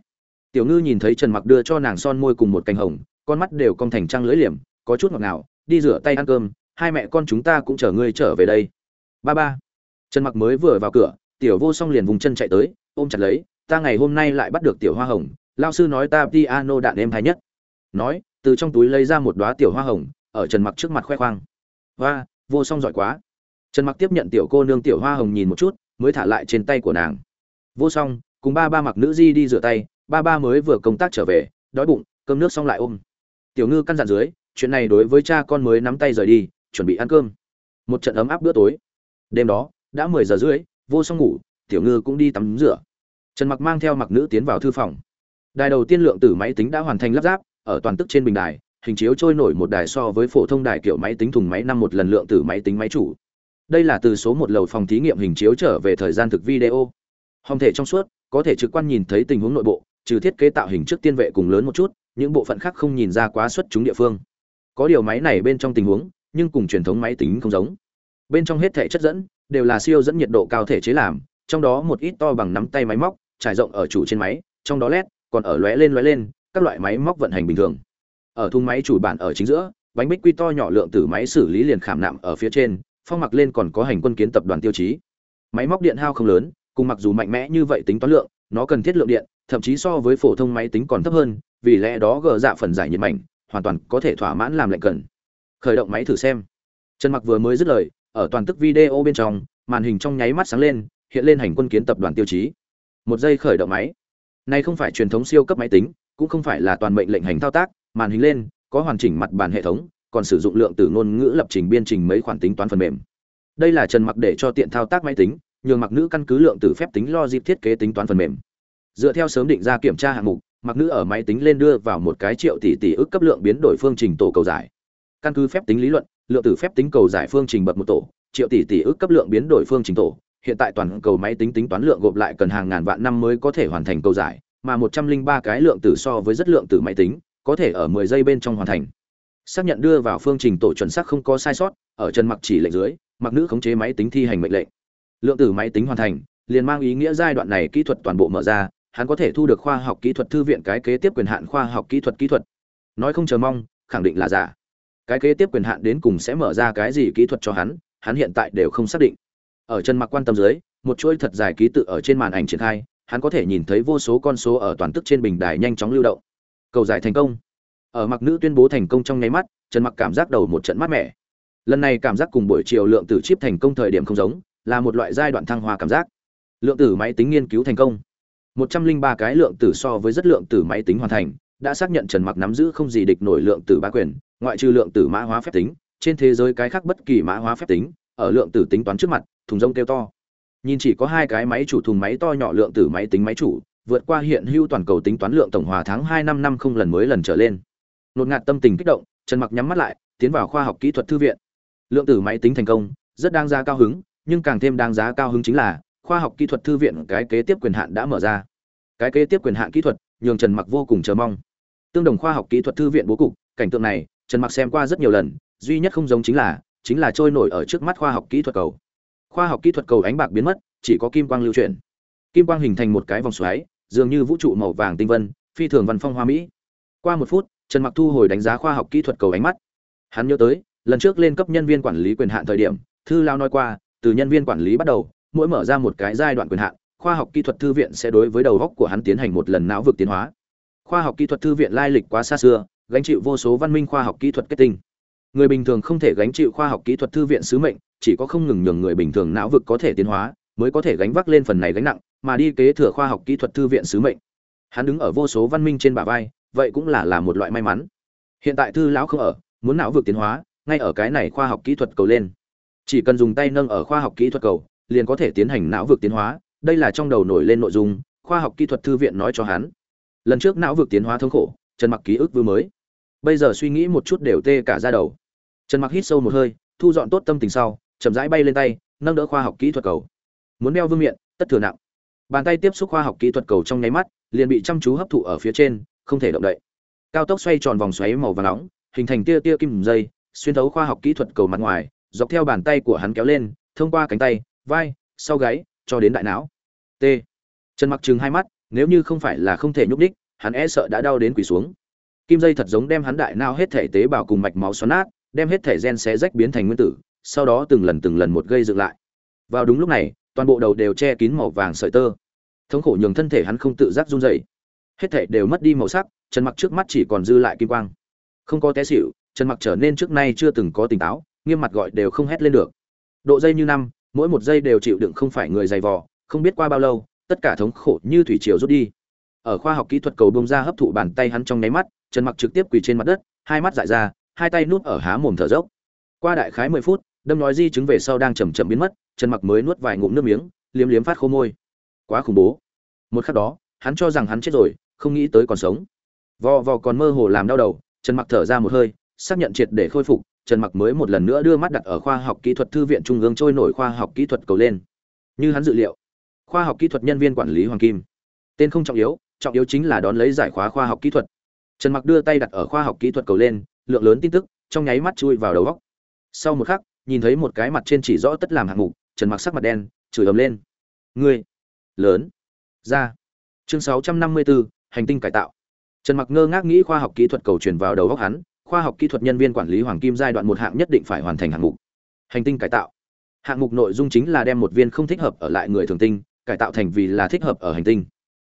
Tiểu ngư nhìn thấy trần mặc đưa cho nàng son môi cùng một cành hồng, con mắt đều cong thành trăng lưỡi liềm, có chút ngọt ngào, đi rửa tay ăn cơm, hai mẹ con chúng ta cũng chở ngươi trở về đây. Ba ba. Trần mặc mới vừa vào cửa, tiểu vô song liền vùng chân chạy tới, ôm chặt lấy, ta ngày hôm nay lại bắt được tiểu hoa hồng lao sư nói ta piano đạn em hay nhất nói, từ trong túi lấy ra một đóa tiểu hoa hồng, ở trần mặc trước mặt khoe khoang. Hoa, vô song giỏi quá. Trần mặc tiếp nhận tiểu cô nương tiểu hoa hồng nhìn một chút, mới thả lại trên tay của nàng. Vô song, cùng ba ba mặc nữ di đi rửa tay, ba ba mới vừa công tác trở về, đói bụng, cơm nước xong lại ôm. Tiểu ngư căn dặn dưới, chuyện này đối với cha con mới nắm tay rời đi, chuẩn bị ăn cơm. Một trận ấm áp bữa tối. Đêm đó, đã mười giờ rưỡi, vô song ngủ, tiểu ngư cũng đi tắm rửa. Trần mặc mang theo mặc nữ tiến vào thư phòng. Đài đầu tiên lượng tử máy tính đã hoàn thành lắp ráp ở toàn tức trên bình đài, hình chiếu trôi nổi một đài so với phổ thông đài kiểu máy tính thùng máy năm một lần lượng tử máy tính máy chủ. Đây là từ số một lầu phòng thí nghiệm hình chiếu trở về thời gian thực video. Hồng thể trong suốt, có thể trực quan nhìn thấy tình huống nội bộ, trừ thiết kế tạo hình trước tiên vệ cùng lớn một chút, những bộ phận khác không nhìn ra quá xuất chúng địa phương. Có điều máy này bên trong tình huống, nhưng cùng truyền thống máy tính không giống. Bên trong hết thể chất dẫn, đều là siêu dẫn nhiệt độ cao thể chế làm, trong đó một ít to bằng nắm tay máy móc, trải rộng ở chủ trên máy, trong đó led, còn ở lóe lên lóe lên các loại máy móc vận hành bình thường. Ở thùng máy chủ bản ở chính giữa, bánh bích quy to nhỏ lượng tử máy xử lý liền khảm nạm ở phía trên, phong mặc lên còn có hành quân kiến tập đoàn tiêu chí. Máy móc điện hao không lớn, cùng mặc dù mạnh mẽ như vậy tính toán lượng, nó cần thiết lượng điện, thậm chí so với phổ thông máy tính còn thấp hơn, vì lẽ đó gờ dạ phần giải nhiệt mảnh, hoàn toàn có thể thỏa mãn làm lệnh cần. Khởi động máy thử xem. Trần mặc vừa mới dứt lời, ở toàn tức video bên trong, màn hình trong nháy mắt sáng lên, hiện lên hành quân kiến tập đoàn tiêu chí. Một giây khởi động máy. Này không phải truyền thống siêu cấp máy tính cũng không phải là toàn mệnh lệnh hành thao tác, màn hình lên, có hoàn chỉnh mặt bàn hệ thống, còn sử dụng lượng từ ngôn ngữ lập trình biên trình mấy khoản tính toán phần mềm. Đây là trần mặc để cho tiện thao tác máy tính nhường mặc nữ căn cứ lượng từ phép tính lo dịp thiết kế tính toán phần mềm. Dựa theo sớm định ra kiểm tra hạng mục, mặc nữ ở máy tính lên đưa vào một cái triệu tỷ tỷ ước cấp lượng biến đổi phương trình tổ cầu giải. Căn cứ phép tính lý luận, lượng từ phép tính cầu giải phương trình bậc một tổ, triệu tỷ tỷ ước cấp lượng biến đổi phương trình tổ, hiện tại toàn cầu máy tính tính toán lượng gộp lại cần hàng ngàn vạn năm mới có thể hoàn thành cầu giải mà một trăm linh ba cái lượng tử so với rất lượng tử máy tính, có thể ở mười giây bên trong hoàn thành. Xác nhận đưa vào phương trình tổ chuẩn xác không có sai sót, ở chân mặc chỉ lệnh dưới, mặc nữ khống chế máy tính thi hành mệnh lệnh. Lượng tử máy tính hoàn thành, liền mang ý nghĩa giai đoạn này kỹ thuật toàn bộ mở ra, hắn có thể thu được khoa học kỹ thuật thư viện cái kế tiếp quyền hạn khoa học kỹ thuật kỹ thuật. Nói không chờ mong, khẳng định là giả. Cái kế tiếp quyền hạn đến cùng sẽ mở ra cái gì kỹ thuật cho hắn hắn hiện tại đều không xác định. Ở chân mặc quan tâm dưới, một chuỗi thật dài ký tự ở trên màn ảnh triển khai hắn có thể nhìn thấy vô số con số ở toàn tức trên bình đài nhanh chóng lưu động. Cầu giải thành công. Ở mặc nữ tuyên bố thành công trong nháy mắt, trần mặc cảm giác đầu một trận mát mẻ. Lần này cảm giác cùng buổi chiều lượng tử chip thành công thời điểm không giống, là một loại giai đoạn thăng hoa cảm giác. Lượng tử máy tính nghiên cứu thành công. Một trăm linh ba cái lượng tử so với rất lượng tử máy tính hoàn thành, đã xác nhận trần mặc nắm giữ không gì địch nổi lượng tử ba quyền, ngoại trừ lượng tử mã hóa phép tính, trên thế giới cái khác bất kỳ mã hóa phép tính, ở lượng tử tính toán trước mặt, thùng rông kêu to nhìn chỉ có hai cái máy chủ thùng máy to nhỏ lượng tử máy tính máy chủ, vượt qua hiện hữu toàn cầu tính toán lượng tổng hòa tháng hai năm năm không lần mới lần trở lên. Nột ngạt tâm tình kích động, trần mặc nhắm mắt lại, tiến vào khoa học kỹ thuật thư viện. Lượng tử máy tính thành công, rất đáng giá cao hứng, nhưng càng thêm đáng giá cao hứng chính là, khoa học kỹ thuật thư viện cái kế tiếp quyền hạn đã mở ra. Cái kế tiếp quyền hạn kỹ thuật, nhường trần mặc vô cùng chờ mong. Tương đồng khoa học kỹ thuật thư viện bố cục, cảnh tượng này, trần mặc xem qua rất nhiều lần, duy nhất không giống chính là chính là trôi nổi ở trước mắt khoa học kỹ thuật cầu khoa học kỹ thuật cầu ánh bạc biến mất, chỉ có kim quang lưu chuyển. Kim quang hình thành một cái vòng xoáy, dường như vũ trụ màu vàng tinh vân, phi thường văn phong hoa mỹ. Qua một phút, trần mặc thu hồi đánh giá khoa học kỹ thuật cầu ánh mắt. Hắn nhớ tới, lần trước lên cấp nhân viên quản lý quyền hạn thời điểm, thư lao nói qua, từ nhân viên quản lý bắt đầu, mỗi mở ra một cái giai đoạn quyền hạn, khoa học kỹ thuật thư viện sẽ đối với đầu góc của hắn tiến hành một lần não vực tiến hóa. Khoa học kỹ thuật thư viện lai lịch quá xa xưa, gánh chịu vô số văn minh khoa học kỹ thuật kết tinh người bình thường không thể gánh chịu khoa học kỹ thuật thư viện sứ mệnh, chỉ có không ngừng nhường người bình thường não vực có thể tiến hóa, mới có thể gánh vác lên phần này gánh nặng, mà đi kế thừa khoa học kỹ thuật thư viện sứ mệnh. Hắn đứng ở vô số văn minh trên bả vai, vậy cũng là là một loại may mắn. Hiện tại thư lão không ở, muốn não vực tiến hóa, ngay ở cái này khoa học kỹ thuật cầu lên. Chỉ cần dùng tay nâng ở khoa học kỹ thuật cầu, liền có thể tiến hành não vực tiến hóa, đây là trong đầu nổi lên nội dung, khoa học kỹ thuật thư viện nói cho hắn. Lần trước não vực tiến hóa thống khổ, trần mặc ký ức vừa mới. Bây giờ suy nghĩ một chút đều tê cả ra đầu trần mặc hít sâu một hơi, thu dọn tốt tâm tình sau, chậm rãi bay lên tay, nâng đỡ khoa học kỹ thuật cầu. Muốn đeo vương miện, tất thừa nặng. Bàn tay tiếp xúc khoa học kỹ thuật cầu trong nháy mắt, liền bị chăm chú hấp thụ ở phía trên, không thể động đậy. Cao tốc xoay tròn vòng xoáy màu vàng nóng, hình thành tia tia kim dây, xuyên thấu khoa học kỹ thuật cầu mặt ngoài, dọc theo bàn tay của hắn kéo lên, thông qua cánh tay, vai, sau gáy, cho đến đại não. T. Trần mặc chừng hai mắt, nếu như không phải là không thể nhúc đích hắn e sợ đã đau đến quỳ xuống. Kim dây thật giống đem hắn đại não hết thể tế bào cùng mạch máu xoắn nát đem hết thể gen xé rách biến thành nguyên tử, sau đó từng lần từng lần một gây dựng lại. Vào đúng lúc này, toàn bộ đầu đều che kín màu vàng sợi tơ. Thống khổ nhường thân thể hắn không tự giác run rẩy. Hết thể đều mất đi màu sắc trần mặc trước mắt chỉ còn dư lại kim quang. Không có té xỉu trần mặc trở nên trước nay chưa từng có tỉnh táo, nghiêm mặt gọi đều không hét lên được. Độ dây như năm, mỗi một giây đều chịu đựng không phải người dày vò, không biết qua bao lâu, tất cả thống khổ như thủy triều rút đi. Ở khoa học kỹ thuật cầu bông ra hấp thụ bàn tay hắn trong nháy mắt trần mặc trực tiếp quỳ trên mặt đất, hai mắt dại ra hai tay nuốt ở há mồm thở dốc. Qua đại khái mười phút, đâm nói di chứng về sau đang chầm chậm biến mất trần mặc mới nuốt vài ngụm nước miếng, liếm liếm phát khô môi. Quá khủng bố. Một khắc đó, hắn cho rằng hắn chết rồi, không nghĩ tới còn sống. Vò vò còn mơ hồ làm đau đầu trần mặc thở ra một hơi, xác nhận triệt để khôi phục trần mặc mới một lần nữa đưa mắt đặt ở khoa học kỹ thuật thư viện trung ương trôi nổi khoa học kỹ thuật cầu lên. Như hắn dự liệu, khoa học kỹ thuật nhân viên quản lý hoàng kim. Tên không trọng yếu trọng yếu chính là đón lấy giải khóa khoa học kỹ thuật. Trần mặc đưa tay đặt ở khoa học kỹ thuật cầu lên lượng lớn tin tức trong nháy mắt chui vào đầu góc sau một khắc nhìn thấy một cái mặt trên chỉ rõ tất làm hạng mục trần mặc sắc mặt đen chửi ầm lên. Ngươi lớn ra. Chương 654, hành tinh cải tạo. Trần mặc ngơ ngác nghĩ khoa học kỹ thuật cầu truyền vào đầu góc hắn khoa học kỹ thuật nhân viên quản lý hoàng kim giai đoạn một hạng nhất định phải hoàn thành hạng mục. Hành tinh cải tạo. Hạng mục nội dung chính là đem một viên không thích hợp ở lại người thường tinh cải tạo thành vì là thích hợp ở hành tinh.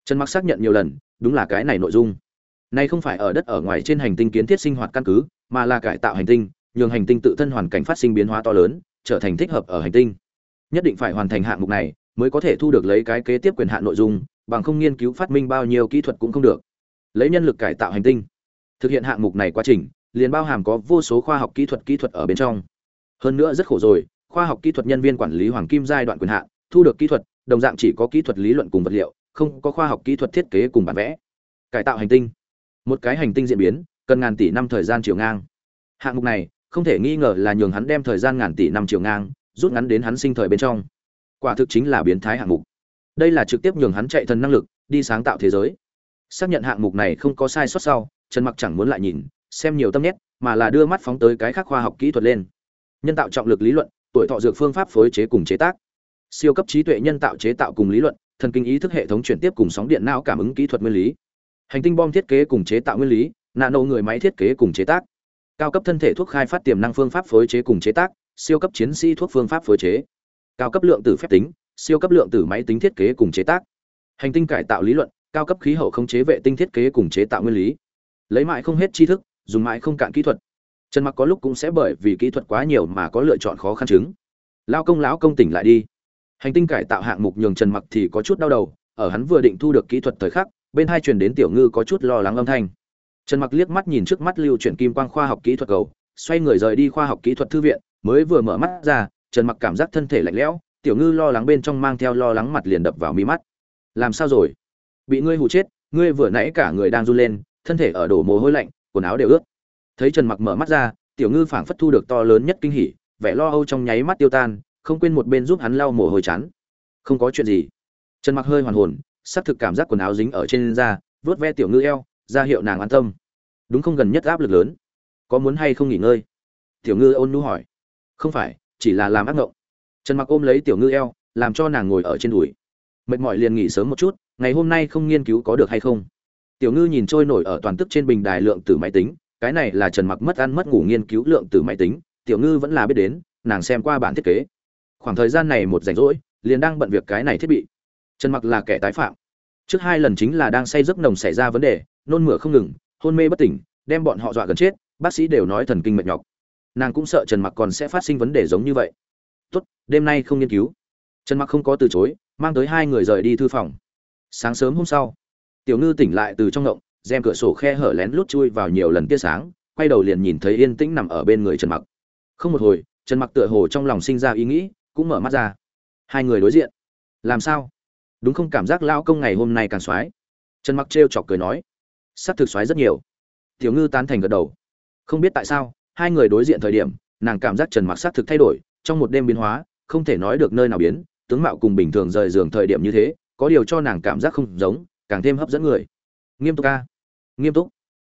Trần mặc xác nhận nhiều lần đúng là cái này nội dung nay không phải ở đất ở ngoài trên hành tinh kiến thiết sinh hoạt căn cứ, mà là cải tạo hành tinh, nhường hành tinh tự thân hoàn cảnh phát sinh biến hóa to lớn, trở thành thích hợp ở hành tinh. Nhất định phải hoàn thành hạng mục này, mới có thể thu được lấy cái kế tiếp quyền hạn nội dung, bằng không nghiên cứu phát minh bao nhiêu kỹ thuật cũng không được. Lấy nhân lực cải tạo hành tinh. Thực hiện hạng mục này quá trình, liền bao hàm có vô số khoa học kỹ thuật kỹ thuật ở bên trong. Hơn nữa rất khổ rồi, khoa học kỹ thuật nhân viên quản lý hoàng kim giai đoạn quyền hạn, thu được kỹ thuật, đồng dạng chỉ có kỹ thuật lý luận cùng vật liệu, không có khoa học kỹ thuật thiết kế cùng bản vẽ. Cải tạo hành tinh một cái hành tinh diễn biến, cần ngàn tỷ năm thời gian chiều ngang. Hạng mục này, không thể nghi ngờ là nhường hắn đem thời gian ngàn tỷ năm chiều ngang, rút ngắn đến hắn sinh thời bên trong. Quả thực chính là biến thái hạng mục. Đây là trực tiếp nhường hắn chạy thần năng lực, đi sáng tạo thế giới. Xác nhận hạng mục này không có sai sót sau, trần mặc chẳng muốn lại nhìn, xem nhiều tâm nét mà là đưa mắt phóng tới cái khác khoa học kỹ thuật lên. Nhân tạo trọng lực lý luận, tuổi thọ dược phương pháp phối chế cùng chế tác. Siêu cấp trí tuệ nhân tạo chế tạo cùng lý luận, thần kinh ý thức hệ thống chuyển tiếp cùng sóng điện não cảm ứng kỹ thuật nguyên lý hành tinh bom thiết kế cùng chế tạo nguyên lý, nano người máy thiết kế cùng chế tác. Cao cấp thân thể thuốc khai phát tiềm năng phương pháp phối chế cùng chế tác, siêu cấp chiến sĩ thuốc phương pháp phối chế. Cao cấp lượng tử phép tính, siêu cấp lượng tử máy tính thiết kế cùng chế tác. Hành tinh cải tạo lý luận, cao cấp khí hậu khống chế vệ tinh thiết kế cùng chế tạo nguyên lý. Lấy mãi không hết tri thức, dùng mãi không cạn kỹ thuật. Trần mặc có lúc cũng sẽ bởi vì kỹ thuật quá nhiều mà có lựa chọn khó khăn chứng. Lao công lão công tỉnh lại đi. Hành tinh cải tạo hạng mục nhường trần mặc thì có chút đau đầu, ở hắn vừa định thu được kỹ thuật thời khắc bên hai truyền đến tiểu ngư có chút lo lắng âm thanh. Trần mặc liếc mắt nhìn trước mắt lưu chuyển kim quang khoa học kỹ thuật cầu, xoay người rời đi khoa học kỹ thuật thư viện, mới vừa mở mắt ra, trần mặc cảm giác thân thể lạnh lẽo, tiểu ngư lo lắng bên trong mang theo lo lắng mặt liền đập vào mí mắt. Làm sao rồi? Bị ngươi hù chết, ngươi vừa nãy cả người đang run lên, thân thể ở đổ mồ hôi lạnh, quần áo đều ướt. Thấy trần mặc mở mắt ra, tiểu ngư phảng phất thu được to lớn nhất kinh hỉ, vẻ lo âu trong nháy mắt tiêu tan, không quên một bên giúp hắn lau mồ hôi chán. Không có chuyện gì. Trần mặc hơi hoàn hồn xác thực cảm giác quần áo dính ở trên da vớt ve tiểu ngư eo, ra hiệu nàng an tâm. Đúng không gần nhất áp lực lớn? Có muốn hay không nghỉ ngơi? Tiểu ngư ôn nhu hỏi. Không phải, chỉ là làm ác ngộng. Trần mặc ôm lấy tiểu ngư eo, làm cho nàng ngồi ở trên đùi. Mệt mỏi liền nghỉ sớm một chút, ngày hôm nay không nghiên cứu có được hay không? Tiểu ngư nhìn trôi nổi ở toàn tức trên bình đài lượng tử máy tính, cái này là trần mặc mất ăn mất ngủ nghiên cứu lượng tử máy tính, tiểu ngư vẫn là biết đến, nàng xem qua bản thiết kế. Khoảng thời gian này một rảnh rỗi, liền đang bận việc cái này thiết bị trần mặc là kẻ tái phạm. Trước hai lần chính là đang say giấc nồng xảy ra vấn đề, nôn mửa không ngừng, hôn mê bất tỉnh, đem bọn họ dọa gần chết, bác sĩ đều nói thần kinh mệt nhọc. Nàng cũng sợ trần mặc còn sẽ phát sinh vấn đề giống như vậy. Tốt, đêm nay không nghiên cứu. Trần mặc không có từ chối, mang tới hai người rời đi thư phòng. Sáng sớm hôm sau, tiểu ngư tỉnh lại từ trong ngộng, rèm cửa sổ khe hở lén lút chui vào nhiều lần tia sáng, quay đầu liền nhìn thấy yên tĩnh nằm ở bên người trần mặc. Không một hồi, trần mặc tựa hồ trong lòng sinh ra ý nghĩ, cũng mở mắt ra. Hai người đối diện. Làm sao? Đúng không cảm giác lao công ngày hôm nay càng xoái? Trần mặc trêu chọc cười nói sắc thực xoái rất nhiều. Tiểu ngư tán thành gật đầu. Không biết tại sao, hai người đối diện thời điểm, nàng cảm giác trần mặc sắc thực thay đổi, trong một đêm biến hóa, không thể nói được nơi nào biến, tướng mạo cùng bình thường rời giường thời điểm như thế, có điều cho nàng cảm giác không giống, càng thêm hấp dẫn người. Nghiêm túc ca, nghiêm túc.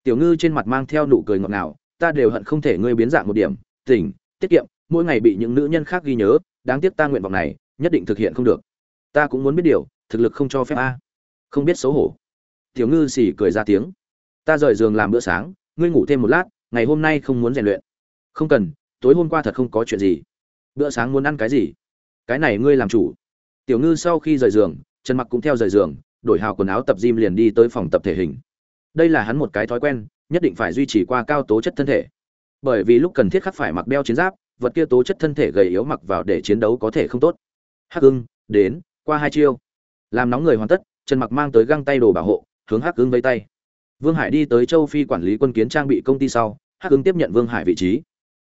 Tiểu ngư trên mặt mang theo nụ cười ngọt ngào, ta đều hận không thể ngươi biến dạng một điểm tỉnh tiết kiệm, mỗi ngày bị những nữ nhân khác ghi nhớ, đáng tiếc ta nguyện vọng này, nhất định thực hiện không được. Ta cũng muốn biết điều thực lực không cho phép a. Không biết xấu hổ. Tiểu ngư xỉ cười ra tiếng. Ta rời giường làm bữa sáng, ngươi ngủ thêm một lát, ngày hôm nay không muốn rèn luyện. Không cần, tối hôm qua thật không có chuyện gì. Bữa sáng muốn ăn cái gì? Cái này ngươi làm chủ. Tiểu ngư sau khi rời giường, trần mặc cũng theo rời giường, đổi hào quần áo tập gym liền đi tới phòng tập thể hình. Đây là hắn một cái thói quen, nhất định phải duy trì qua cao tố chất thân thể. Bởi vì lúc cần thiết khắc phải mặc đeo chiến giáp, vật kia tố chất thân thể gầy yếu mặc vào để chiến đấu có thể không tốt. Hắc ưng, đến, qua hai chiêu làm nóng người hoàn tất, trần mặc mang tới găng tay đồ bảo hộ, hướng hắc ưng vây tay. Vương hải đi tới châu phi quản lý quân kiến trang bị công ty sau, hắc ưng tiếp nhận vương hải vị trí.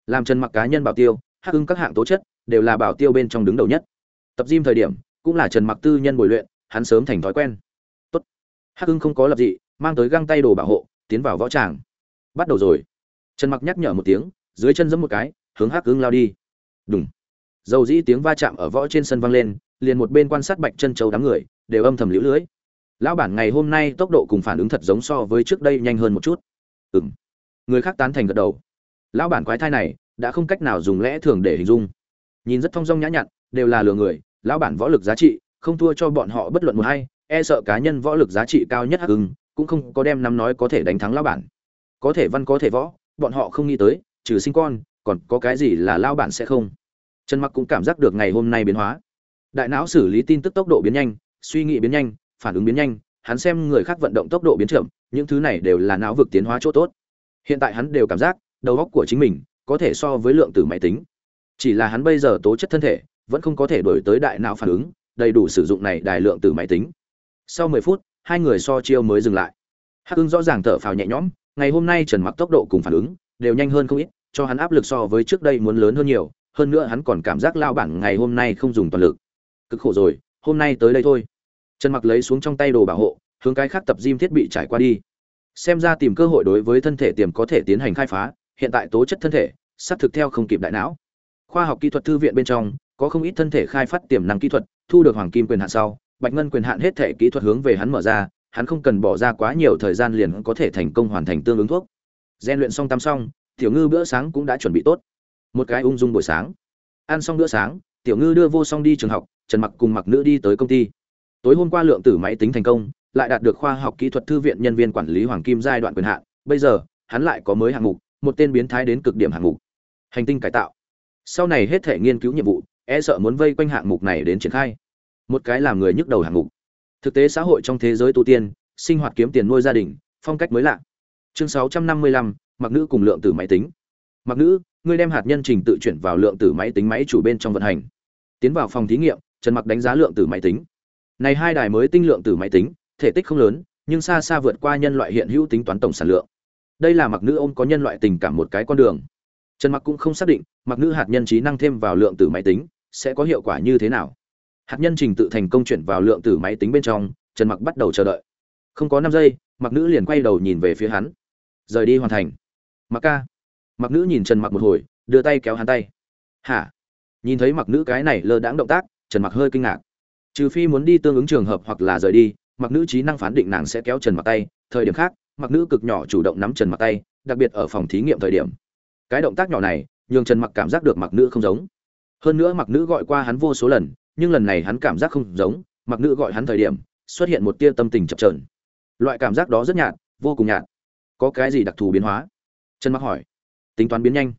Làm trần mặc cá nhân bảo tiêu, hắc ưng các hạng tố chất đều là bảo tiêu bên trong đứng đầu nhất. Tập gym thời điểm, cũng là trần mặc tư nhân bồi luyện, hắn sớm thành thói quen. Tốt. Hắc ưng không có lập dị, mang tới găng tay đồ bảo hộ, tiến vào võ tràng. Bắt đầu rồi. Trần mặc nhắc nhở một tiếng, dưới chân giẫm một cái, hướng hắc ưng lao đi. Đúng dầu dĩ tiếng va chạm ở võ trên sân vang lên liền một bên quan sát bạch chân châu đám người, đều âm thầm liễu lưới. Lão bản ngày hôm nay tốc độ cùng phản ứng thật giống so với trước đây nhanh hơn một chút. Ừm. Người khác tán thành gật đầu. Lão bản quái thai này, đã không cách nào dùng lẽ thường để hình dung. Nhìn rất thong dong nhã nhặn, đều là lừa người, lão bản võ lực giá trị, không thua cho bọn họ bất luận một hay e sợ cá nhân võ lực giá trị cao nhất hắc ưng, cũng không có đem năm nói có thể đánh thắng lão bản. Có thể văn có thể võ, bọn họ không nghĩ tới, trừ sinh con, còn có cái gì là lão bản sẽ không? Trần mặc cũng cảm giác được ngày hôm nay biến hóa đại não xử lý tin tức tốc độ biến nhanh, suy nghĩ biến nhanh, phản ứng biến nhanh, hắn xem người khác vận động tốc độ biến chậm, những thứ này đều là não vực tiến hóa chỗ tốt. Hiện tại hắn đều cảm giác, đầu óc của chính mình có thể so với lượng tử máy tính. Chỉ là hắn bây giờ tố chất thân thể, vẫn không có thể đổi tới đại não phản ứng, đầy đủ sử dụng này đài lượng tử máy tính. Sau 10 phút, hai người so chiêu mới dừng lại. Hắc ưng rõ ràng thở phào nhẹ nhõm, ngày hôm nay trần mặc tốc độ cùng phản ứng đều nhanh hơn không ít, cho hắn áp lực so với trước đây muốn lớn hơn nhiều, hơn nữa hắn còn cảm giác lao bản ngày hôm nay không dùng toàn lực cực khổ rồi, hôm nay tới đây thôi. Trần mặc lấy xuống trong tay đồ bảo hộ, hướng cái khác tập gym thiết bị trải qua đi. Xem ra tìm cơ hội đối với thân thể tiềm có thể tiến hành khai phá, hiện tại tố chất thân thể sắp thực theo không kịp đại não. Khoa học kỹ thuật thư viện bên trong, có không ít thân thể khai phát tiềm năng kỹ thuật, thu được hoàng kim quyền hạn sau, bạch ngân quyền hạn hết thể kỹ thuật hướng về hắn mở ra, hắn không cần bỏ ra quá nhiều thời gian liền có thể thành công hoàn thành tương ứng thuốc. Gian luyện xong tắm xong, tiểu ngư bữa sáng cũng đã chuẩn bị tốt. Một cái ung dung buổi sáng. Ăn xong bữa sáng tiểu ngư đưa vô song đi trường học trần mặc cùng mặc nữ đi tới công ty. Tối hôm qua lượng tử máy tính thành công lại đạt được khoa học kỹ thuật thư viện nhân viên quản lý hoàng kim giai đoạn quyền hạn. Bây giờ hắn lại có mới hạng mục một tên biến thái đến cực điểm hạng mục. Hành tinh cải tạo. Sau này hết thể nghiên cứu nhiệm vụ e sợ muốn vây quanh hạng mục này đến triển khai. Một cái làm người nhức đầu hạng mục. Thực tế xã hội trong thế giới tu tiên sinh hoạt kiếm tiền nuôi gia đình phong cách mới lạ. Chương 655, mặc nữ cùng lượng tử máy tính. Mặc nữ ngươi đem hạt nhân trình tự chuyển vào lượng tử máy tính máy chủ bên trong vận hành tiến vào phòng thí nghiệm, trần mặc đánh giá lượng tử máy tính. Này hai đài mới tinh lượng tử máy tính, thể tích không lớn, nhưng xa xa vượt qua nhân loại hiện hữu tính toán tổng sản lượng. Đây là mặc nữ ôm có nhân loại tình cảm một cái con đường. Trần mặc cũng không xác định, mặc nữ hạt nhân trí năng thêm vào lượng tử máy tính sẽ có hiệu quả như thế nào. Hạt nhân trình tự thành công chuyển vào lượng tử máy tính bên trong, trần mặc bắt đầu chờ đợi. Không có năm giây, mặc nữ liền quay đầu nhìn về phía hắn. Rời đi hoàn thành. Mặc ca. Mặc nữ nhìn trần mặc một hồi, đưa tay kéo hắn tay. Hả? Nhìn thấy mặc nữ cái này lơ đãng động tác, trần mặc hơi kinh ngạc. Trừ phi muốn đi tương ứng trường hợp hoặc là rời đi, mặc nữ trí năng phán định nàng sẽ kéo trần mặc tay. Thời điểm khác, mặc nữ cực nhỏ chủ động nắm trần mặc tay, đặc biệt ở phòng thí nghiệm thời điểm. Cái động tác nhỏ này, nhường trần mặc cảm giác được mặc nữ không giống. Hơn nữa mặc nữ gọi qua hắn vô số lần, nhưng lần này hắn cảm giác không giống. Mặc nữ gọi hắn thời điểm, xuất hiện một tia tâm tình chập trờn loại cảm giác đó rất nhạt, vô cùng nhạt. Có cái gì đặc thù biến hóa? Trần mặc hỏi. Tính toán biến nhanh.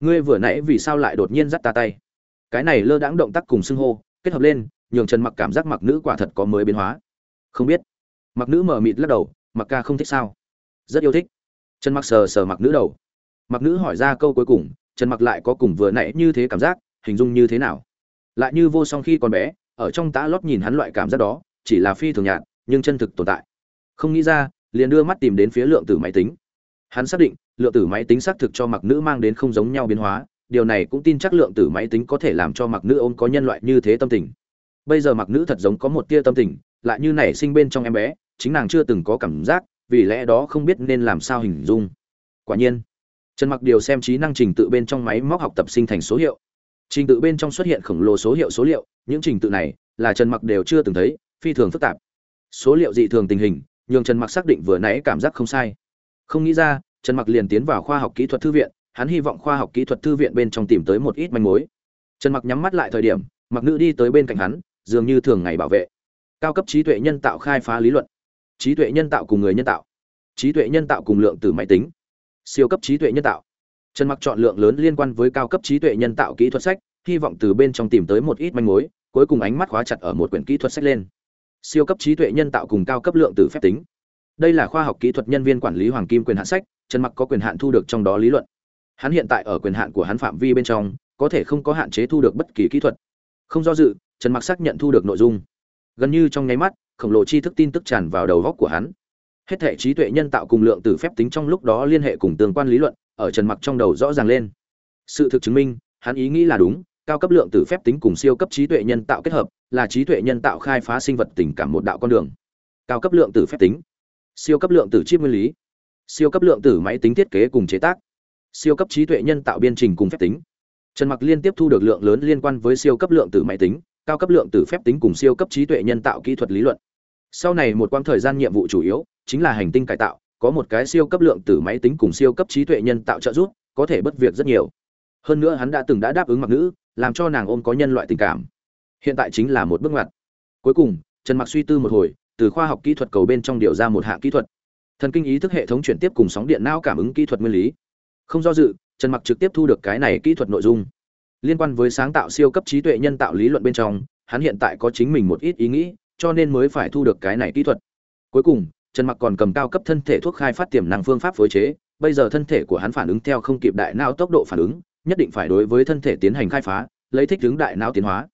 Ngươi vừa nãy vì sao lại đột nhiên dắt ta tay? Cái này lơ đãng động tác cùng xưng hô, kết hợp lên, nhường trần mặc cảm giác mặc nữ quả thật có mới biến hóa. Không biết. Mặc nữ mở mịt lắc đầu, mặc ca không thích sao? Rất yêu thích. Trần mặc sờ sờ mặc nữ đầu. Mặc nữ hỏi ra câu cuối cùng, trần mặc lại có cùng vừa nãy như thế cảm giác, hình dung như thế nào? Lại như vô song khi còn bé, ở trong tã lót nhìn hắn loại cảm giác đó, chỉ là phi thường nhạt, nhưng chân thực tồn tại. Không nghĩ ra, liền đưa mắt tìm đến phía lượng tử máy tính. Hắn xác định, lượng tử máy tính xác thực cho mặc nữ mang đến không giống nhau biến hóa điều này cũng tin chắc lượng tử máy tính có thể làm cho mặc nữ ôm có nhân loại như thế tâm tình. Bây giờ mặc nữ thật giống có một tia tâm tình, lại như nảy sinh bên trong em bé, chính nàng chưa từng có cảm giác, vì lẽ đó không biết nên làm sao hình dung. Quả nhiên, trần mặc điều xem trí năng trình tự bên trong máy móc học tập sinh thành số hiệu. Trình tự bên trong xuất hiện khổng lồ số hiệu số liệu, những trình tự này là trần mặc đều chưa từng thấy, phi thường phức tạp. Số liệu dị thường tình hình, nhường trần mặc xác định vừa nãy cảm giác không sai. Không nghĩ ra, trần mặc liền tiến vào khoa học kỹ thuật thư viện hắn hy vọng khoa học kỹ thuật thư viện bên trong tìm tới một ít manh mối. Trần mặc nhắm mắt lại thời điểm, mặc nữ đi tới bên cạnh hắn, dường như thường ngày bảo vệ. Cao cấp trí tuệ nhân tạo khai phá lý luận. Trí tuệ nhân tạo cùng người nhân tạo. Trí tuệ nhân tạo cùng lượng tử máy tính. Siêu cấp trí tuệ nhân tạo. Trần mặc chọn lượng lớn liên quan với cao cấp trí tuệ nhân tạo kỹ thuật sách, hy vọng từ bên trong tìm tới một ít manh mối, cuối cùng ánh mắt khóa chặt ở một quyển kỹ thuật sách lên. Siêu cấp trí tuệ nhân tạo cùng cao cấp lượng tử phép tính. Đây là khoa học kỹ thuật nhân viên quản lý hoàng kim quyền hạn sách, trần mặc có quyền hạn thu được trong đó lý luận hắn hiện tại ở quyền hạn của hắn phạm vi bên trong, có thể không có hạn chế thu được bất kỳ kỹ thuật. Không do dự, trần mặc xác nhận thu được nội dung. Gần như trong nháy mắt, khổng lồ tri thức tin tức tràn vào đầu góc của hắn. Hết thể trí tuệ nhân tạo cùng lượng tử phép tính trong lúc đó liên hệ cùng tương quan lý luận, ở trần mặc trong đầu rõ ràng lên. Sự thực chứng minh, hắn ý nghĩ là đúng, cao cấp lượng tử phép tính cùng siêu cấp trí tuệ nhân tạo kết hợp, là trí tuệ nhân tạo khai phá sinh vật tình cảm một đạo con đường. Cao cấp lượng tử phép tính, siêu cấp lượng tử chip nguyên lý, siêu cấp lượng tử máy tính thiết kế cùng chế tác siêu cấp trí tuệ nhân tạo biên trình cùng phép tính. Trần mặc liên tiếp thu được lượng lớn liên quan với siêu cấp lượng tử máy tính, cao cấp lượng tử phép tính cùng siêu cấp trí tuệ nhân tạo kỹ thuật lý luận. Sau này một quãng thời gian nhiệm vụ chủ yếu chính là hành tinh cải tạo, có một cái siêu cấp lượng tử máy tính cùng siêu cấp trí tuệ nhân tạo trợ giúp, có thể bất việc rất nhiều. Hơn nữa hắn đã từng đã đáp ứng mặc nữ, làm cho nàng ôm có nhân loại tình cảm. Hiện tại chính là một bước ngoặt. Cuối cùng, trần mặc suy tư một hồi, từ khoa học kỹ thuật cầu bên trong điều ra một hạng kỹ thuật. Thần kinh ý thức hệ thống chuyển tiếp cùng sóng điện não cảm ứng kỹ thuật nguyên lý không do dự, trần mặc trực tiếp thu được cái này kỹ thuật nội dung. Liên quan với sáng tạo siêu cấp trí tuệ nhân tạo lý luận bên trong, hắn hiện tại có chính mình một ít ý nghĩ, cho nên mới phải thu được cái này kỹ thuật. Cuối cùng, trần mặc còn cầm cao cấp thân thể thuốc khai phát tiềm năng phương pháp phối chế, bây giờ thân thể của hắn phản ứng theo không kịp đại não tốc độ phản ứng, nhất định phải đối với thân thể tiến hành khai phá, lấy thích ứng đại não tiến hóa.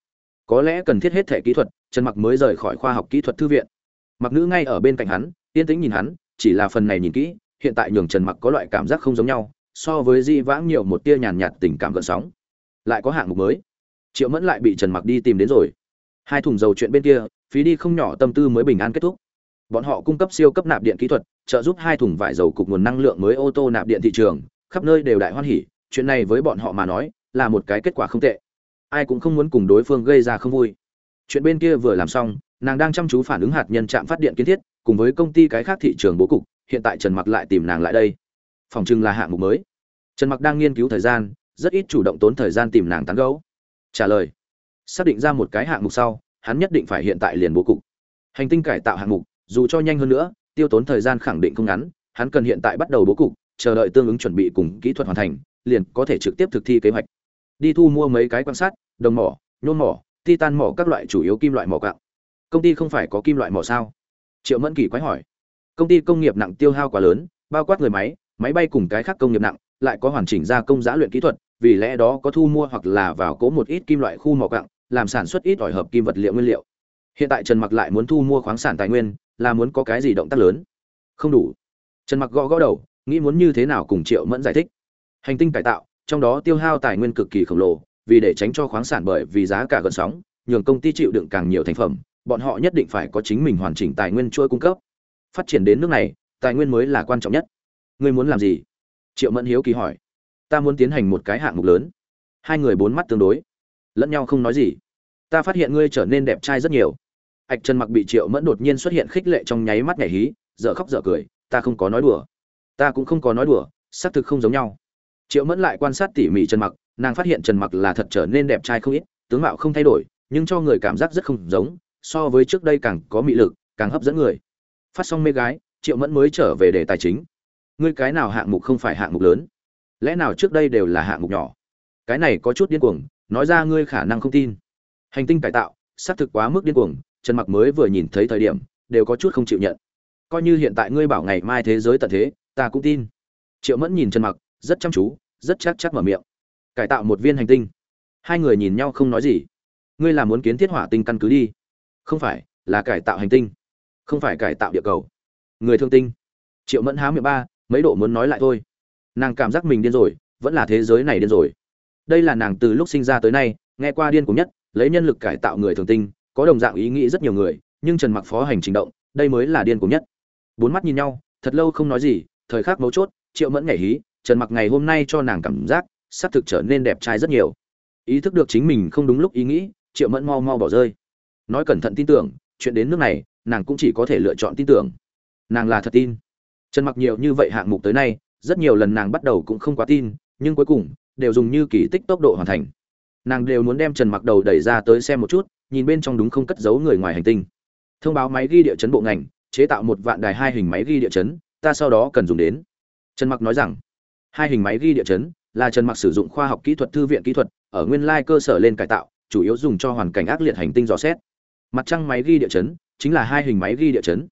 Có lẽ cần thiết hết thể kỹ thuật, trần mặc mới rời khỏi khoa học kỹ thuật thư viện. Mặc nữ ngay ở bên cạnh hắn, yên tĩnh nhìn hắn, chỉ là phần này nhìn kỹ, hiện tại nhường trần mặc có loại cảm giác không giống nhau so với di vãng nhiều một tia nhàn nhạt tình cảm gợn sóng. Lại có hạng mục mới. Triệu mẫn lại bị trần mặc đi tìm đến rồi. Hai thùng dầu chuyện bên kia, phí đi không nhỏ tâm tư mới bình an kết thúc. Bọn họ cung cấp siêu cấp nạp điện kỹ thuật, trợ giúp hai thùng vải dầu cục nguồn năng lượng mới ô tô nạp điện thị trường, khắp nơi đều đại hoan hỉ, chuyện này với bọn họ mà nói, là một cái kết quả không tệ. Ai cũng không muốn cùng đối phương gây ra không vui. Chuyện bên kia vừa làm xong, nàng đang chăm chú phản ứng hạt nhân trạm phát điện kiến thiết, cùng với công ty cái khác thị trường bố cục, hiện tại trần mặc lại tìm nàng lại đây phòng trưng là hạng mục mới. Trần mặc đang nghiên cứu thời gian, rất ít chủ động tốn thời gian tìm nàng tán gẫu. trả lời, xác định ra một cái hạng mục sau, hắn nhất định phải hiện tại liền bố cục. Hành tinh cải tạo hạng mục, dù cho nhanh hơn nữa, tiêu tốn thời gian khẳng định không ngắn, hắn cần hiện tại bắt đầu bố cục, chờ đợi tương ứng chuẩn bị cùng kỹ thuật hoàn thành, liền có thể trực tiếp thực thi kế hoạch. Đi thu mua mấy cái quan sát, đồng mỏ, nhôm mỏ, titan mỏ các loại chủ yếu kim loại mỏ cạo công ty không phải có kim loại mỏ sao? Triệu mẫn kỳ quái hỏi. Công ty công nghiệp nặng tiêu hao quá lớn, bao quát người máy máy bay cùng cái khác công nghiệp nặng, lại có hoàn chỉnh gia công giá luyện kỹ thuật, vì lẽ đó có thu mua hoặc là vào cố một ít kim loại khu mỏ cặng làm sản xuất ít ỏi hợp kim vật liệu nguyên liệu. Hiện tại trần mặc lại muốn thu mua khoáng sản tài nguyên, là muốn có cái gì động tác lớn? Không đủ. Trần mặc gõ gõ đầu, nghĩ muốn như thế nào cùng triệu mẫn giải thích. Hành tinh cải tạo, trong đó tiêu hao tài nguyên cực kỳ khổng lồ, vì để tránh cho khoáng sản bởi vì giá cả gần sóng, nhường công ty chịu đựng càng nhiều thành phẩm, bọn họ nhất định phải có chính mình hoàn chỉnh tài nguyên chuỗi cung cấp. Phát triển đến nước này, tài nguyên mới là quan trọng nhất ngươi muốn làm gì? Triệu mẫn hiếu kỳ hỏi. Ta muốn tiến hành một cái hạng mục lớn. Hai người bốn mắt tương đối. Lẫn nhau không nói gì. Ta phát hiện ngươi trở nên đẹp trai rất nhiều. Ạch trần mặc bị triệu mẫn đột nhiên xuất hiện khích lệ trong nháy mắt nhảy hí, dở khóc dở cười, ta không có nói đùa. Ta cũng không có nói đùa, xác thực không giống nhau. Triệu mẫn lại quan sát tỉ mỉ trần mặc, nàng phát hiện trần mặc là thật trở nên đẹp trai không ít, tướng mạo không thay đổi, nhưng cho người cảm giác rất không giống, so với trước đây càng có mị lực, càng hấp dẫn người. Phát xong mê gái, triệu mẫn mới trở về đề tài chính ngươi cái nào hạng mục không phải hạng mục lớn? Lẽ nào trước đây đều là hạng mục nhỏ? Cái này có chút điên cuồng, nói ra ngươi khả năng không tin. Hành tinh cải tạo, xác thực quá mức điên cuồng, trần mặc mới vừa nhìn thấy thời điểm, đều có chút không chịu nhận. Coi như hiện tại ngươi bảo ngày mai thế giới tận thế, ta cũng tin. Triệu mẫn nhìn trần mặc, rất chăm chú, rất chắc chắc mở miệng. Cải tạo một viên hành tinh. Hai người nhìn nhau không nói gì. Ngươi là muốn kiến thiết hỏa tinh căn cứ đi. Không phải, là cải tạo hành tinh. Không phải cải tạo địa cầu. Người thương tinh. Triệu mẫn há miệng ba mấy độ muốn nói lại thôi. Nàng cảm giác mình điên rồi, vẫn là thế giới này điên rồi. Đây là nàng từ lúc sinh ra tới nay, nghe qua điên cùng nhất, lấy nhân lực cải tạo người thường tinh, có đồng dạng ý nghĩ rất nhiều người, nhưng trần mặc phó hành trình động, đây mới là điên cùng nhất. Bốn mắt nhìn nhau, thật lâu không nói gì, thời khắc mấu chốt, triệu mẫn nhảy hí, trần mặc ngày hôm nay cho nàng cảm giác, sắp thực trở nên đẹp trai rất nhiều. Ý thức được chính mình không đúng lúc ý nghĩ, triệu mẫn mau mau bỏ rơi. Nói cẩn thận tin tưởng, chuyện đến nước này, nàng cũng chỉ có thể lựa chọn tin tưởng. Nàng là thật tin trần mặc nhiều như vậy hạng mục tới nay, rất nhiều lần nàng bắt đầu cũng không quá tin, nhưng cuối cùng, đều dùng như kỳ tích tốc độ hoàn thành. Nàng đều muốn đem trần mặc đầu đẩy ra tới xem một chút, nhìn bên trong đúng không cất giấu người ngoài hành tinh. Thông báo máy ghi địa chấn bộ ngành, chế tạo một vạn đài hai hình máy ghi địa chấn, ta sau đó cần dùng đến. Trần mặc nói rằng, hai hình máy ghi địa chấn là trần mặc sử dụng khoa học kỹ thuật, thư viện kỹ thuật, ở nguyên lai cơ sở lên cải tạo, chủ yếu dùng cho hoàn cảnh ác liệt hành tinh dò xét. Mặt trăng máy ghi địa chấn chính là hai hình máy ghi địa chấn.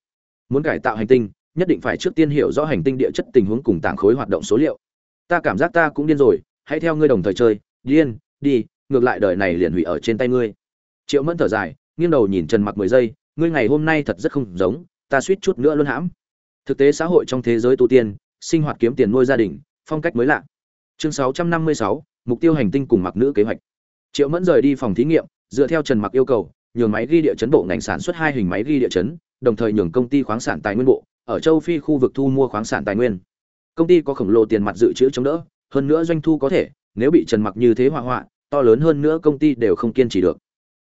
Muốn cải tạo hành tinh nhất định phải trước tiên hiểu rõ hành tinh địa chất tình huống cùng tảng khối hoạt động số liệu. Ta cảm giác ta cũng điên rồi hãy theo ngươi đồng thời chơi điên đi ngược lại đời này liền hủy ở trên tay ngươi. Triệu mẫn thở dài nghiêng đầu nhìn trần mặc mười giây ngươi ngày hôm nay thật rất không giống ta suýt chút nữa luôn hãm. Thực tế xã hội trong thế giới tu tiên sinh hoạt kiếm tiền nuôi gia đình phong cách mới lạ. Chương 656, mục tiêu hành tinh cùng mặc nữ kế hoạch. Triệu mẫn rời đi phòng thí nghiệm dựa theo trần mặc yêu cầu nhường máy ghi địa chấn bộ ngành sản xuất hai hình máy ghi địa chấn đồng thời nhường công ty khoáng sản tài nguyên bộ ở châu phi khu vực thu mua khoáng sản tài nguyên. Công ty có khổng lồ tiền mặt dự trữ chống đỡ, hơn nữa doanh thu có thể, nếu bị trần mặc như thế hỏa hoạn, to lớn hơn nữa công ty đều không kiên trì được.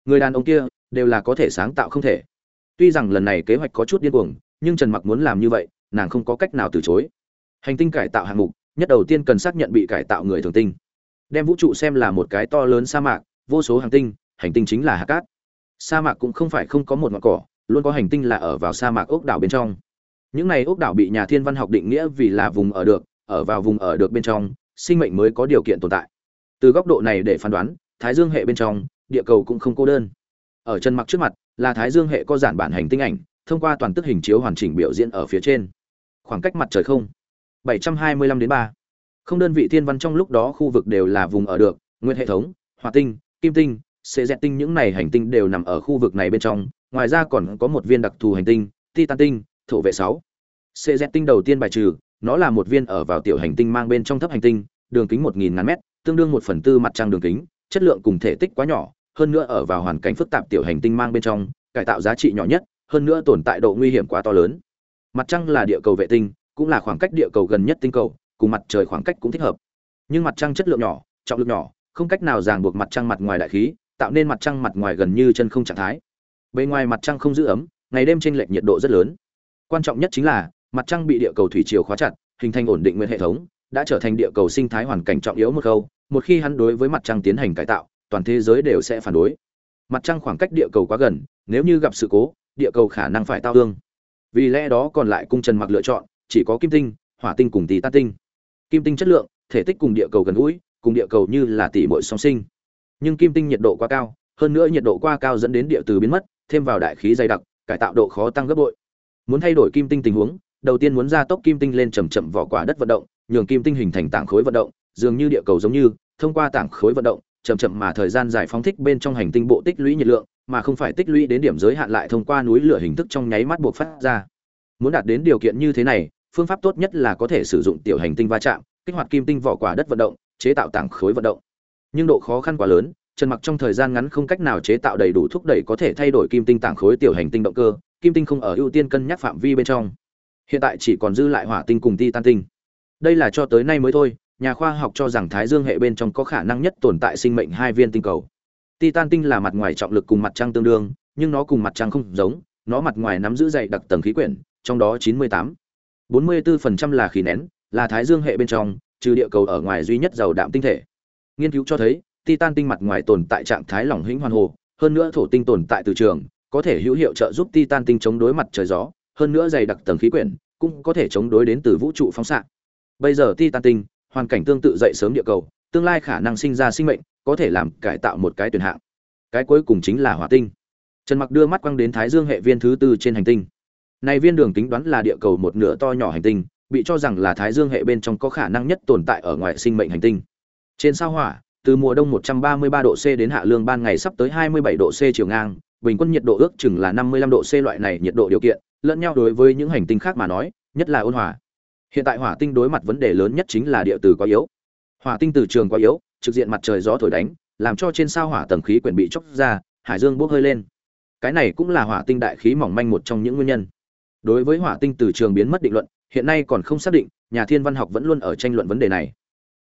Người đàn ông kia, đều là có thể sáng tạo không thể. Tuy rằng lần này kế hoạch có chút điên cuồng, nhưng trần mặc muốn làm như vậy, nàng không có cách nào từ chối. Hành tinh cải tạo hạng mục, nhất đầu tiên cần xác nhận bị cải tạo người thường tinh. Đem vũ trụ xem là một cái to lớn sa mạc, vô số hành tinh hành tinh chính là hạt cát. Sa mạc cũng không phải không có một ngọn cỏ, luôn có hành tinh là ở vào sa mạc ốc đảo bên trong những này ốc đảo bị nhà thiên văn học định nghĩa vì là vùng ở được, ở vào vùng ở được bên trong, sinh mệnh mới có điều kiện tồn tại. Từ góc độ này để phán đoán, thái dương hệ bên trong, địa cầu cũng không cô đơn. Ở chân mặc trước mặt, là thái dương hệ có giản bản hành tinh ảnh, thông qua toàn tức hình chiếu hoàn chỉnh biểu diễn ở phía trên. Khoảng cách mặt trời không 725 đến 3. không đơn vị thiên văn trong lúc đó khu vực đều là vùng ở được, nguyên hệ thống, hỏa tinh, kim tinh sẽ dẹt tinh, những này hành tinh đều nằm ở khu vực này bên trong, ngoài ra còn có một viên đặc thù hành tinh, titan tinh thổ vệ 6. xê dẹt tinh đầu tiên bài trừ, nó là một viên ở vào tiểu hành tinh mang bên trong thấp hành tinh, đường kính 1.000 ngàn mét, tương đương một phần tư mặt trăng đường kính, chất lượng cùng thể tích quá nhỏ, hơn nữa ở vào hoàn cảnh phức tạp tiểu hành tinh mang bên trong, cải tạo giá trị nhỏ nhất, hơn nữa tồn tại độ nguy hiểm quá to lớn. Mặt trăng là địa cầu vệ tinh, cũng là khoảng cách địa cầu gần nhất tinh cầu, cùng mặt trời khoảng cách cũng thích hợp. Nhưng mặt trăng chất lượng nhỏ, trọng lực nhỏ, không cách nào ràng buộc mặt trăng mặt ngoài đại khí, tạo nên mặt trăng mặt ngoài gần như chân không trạng thái. Bề ngoài mặt trăng không giữ ấm, ngày đêm trên lệch nhiệt độ rất lớn quan trọng nhất chính là, mặt trăng bị địa cầu thủy chiều khóa chặt, hình thành ổn định nguyên hệ thống, đã trở thành địa cầu sinh thái hoàn cảnh trọng yếu một khâu, một khi hắn đối với mặt trăng tiến hành cải tạo, toàn thế giới đều sẽ phản đối. Mặt trăng khoảng cách địa cầu quá gần, nếu như gặp sự cố, địa cầu khả năng phải tao thương. Vì lẽ đó còn lại cung trần mặc lựa chọn, chỉ có kim tinh, hỏa tinh cùng tỷ tát tinh. Kim tinh chất lượng, thể tích cùng địa cầu gần gũi, cùng địa cầu như là tỷ muội song sinh. Nhưng kim tinh nhiệt độ quá cao, hơn nữa nhiệt độ quá cao dẫn đến địa từ biến mất, thêm vào đại khí dày đặc, cải tạo độ khó tăng gấp bội muốn thay đổi kim tinh tình huống, đầu tiên muốn gia tốc kim tinh lên chậm chậm vỏ quả đất vận động, nhường kim tinh hình thành tảng khối vận động, dường như địa cầu giống như, thông qua tảng khối vận động, chậm chậm mà thời gian giải phóng thích bên trong hành tinh bộ tích lũy nhiệt lượng, mà không phải tích lũy đến điểm giới hạn lại thông qua núi lửa hình thức trong nháy mắt buộc phát ra. Muốn đạt đến điều kiện như thế này, phương pháp tốt nhất là có thể sử dụng tiểu hành tinh va chạm, kích hoạt kim tinh vỏ quả đất vận động, chế tạo tảng khối vận động. Nhưng độ khó khăn quá lớn, trần mặc trong thời gian ngắn không cách nào chế tạo đầy đủ thúc đẩy có thể thay đổi kim tinh tảng khối tiểu hành tinh động cơ kim tinh không ở ưu tiên cân nhắc phạm vi bên trong. Hiện tại chỉ còn dư lại hỏa tinh cùng titan tinh. Đây là cho tới nay mới thôi, nhà khoa học cho rằng thái dương hệ bên trong có khả năng nhất tồn tại sinh mệnh hai viên tinh cầu. Titan tinh là mặt ngoài trọng lực cùng mặt trăng tương đương, nhưng nó cùng mặt trăng không giống, nó mặt ngoài nắm giữ dày đặc tầng khí quyển, trong đó 98 44% là khí nén, là thái dương hệ bên trong, trừ địa cầu ở ngoài duy nhất giàu đạm tinh thể. Nghiên cứu cho thấy, titan tinh mặt ngoài tồn tại trạng thái lỏng hĩnh hoàn hồ, hơn nữa thổ tinh tồn tại từ trường có thể hữu hiệu trợ giúp titan tinh chống đối mặt trời gió hơn nữa dày đặc tầng khí quyển cũng có thể chống đối đến từ vũ trụ phóng xạ. Bây giờ titan tinh hoàn cảnh tương tự dậy sớm địa cầu tương lai khả năng sinh ra sinh mệnh có thể làm cải tạo một cái tuyển hạng. Cái cuối cùng chính là hỏa tinh. Trần mặc đưa mắt quăng đến thái dương hệ viên thứ tư trên hành tinh. Này viên đường tính đoán là địa cầu một nửa to nhỏ hành tinh bị cho rằng là thái dương hệ bên trong có khả năng nhất tồn tại ở ngoài sinh mệnh hành tinh. Trên sao hỏa từ mùa đông 133 độ C đến hạ lương ban ngày sắp tới 27 độ C chiều ngang, bình quân nhiệt độ ước chừng là 55 độ C loại này nhiệt độ điều kiện, lẫn nhau đối với những hành tinh khác mà nói, nhất là ôn hòa. Hiện tại hỏa tinh đối mặt vấn đề lớn nhất chính là địa từ quá yếu. Hỏa tinh từ trường quá yếu, trực diện mặt trời gió thổi đánh, làm cho trên sao hỏa tầng khí quyển bị chốc ra, hải dương bốc hơi lên. Cái này cũng là hỏa tinh đại khí mỏng manh một trong những nguyên nhân. Đối với hỏa tinh từ trường biến mất định luận, hiện nay còn không xác định, nhà thiên văn học vẫn luôn ở tranh luận vấn đề này.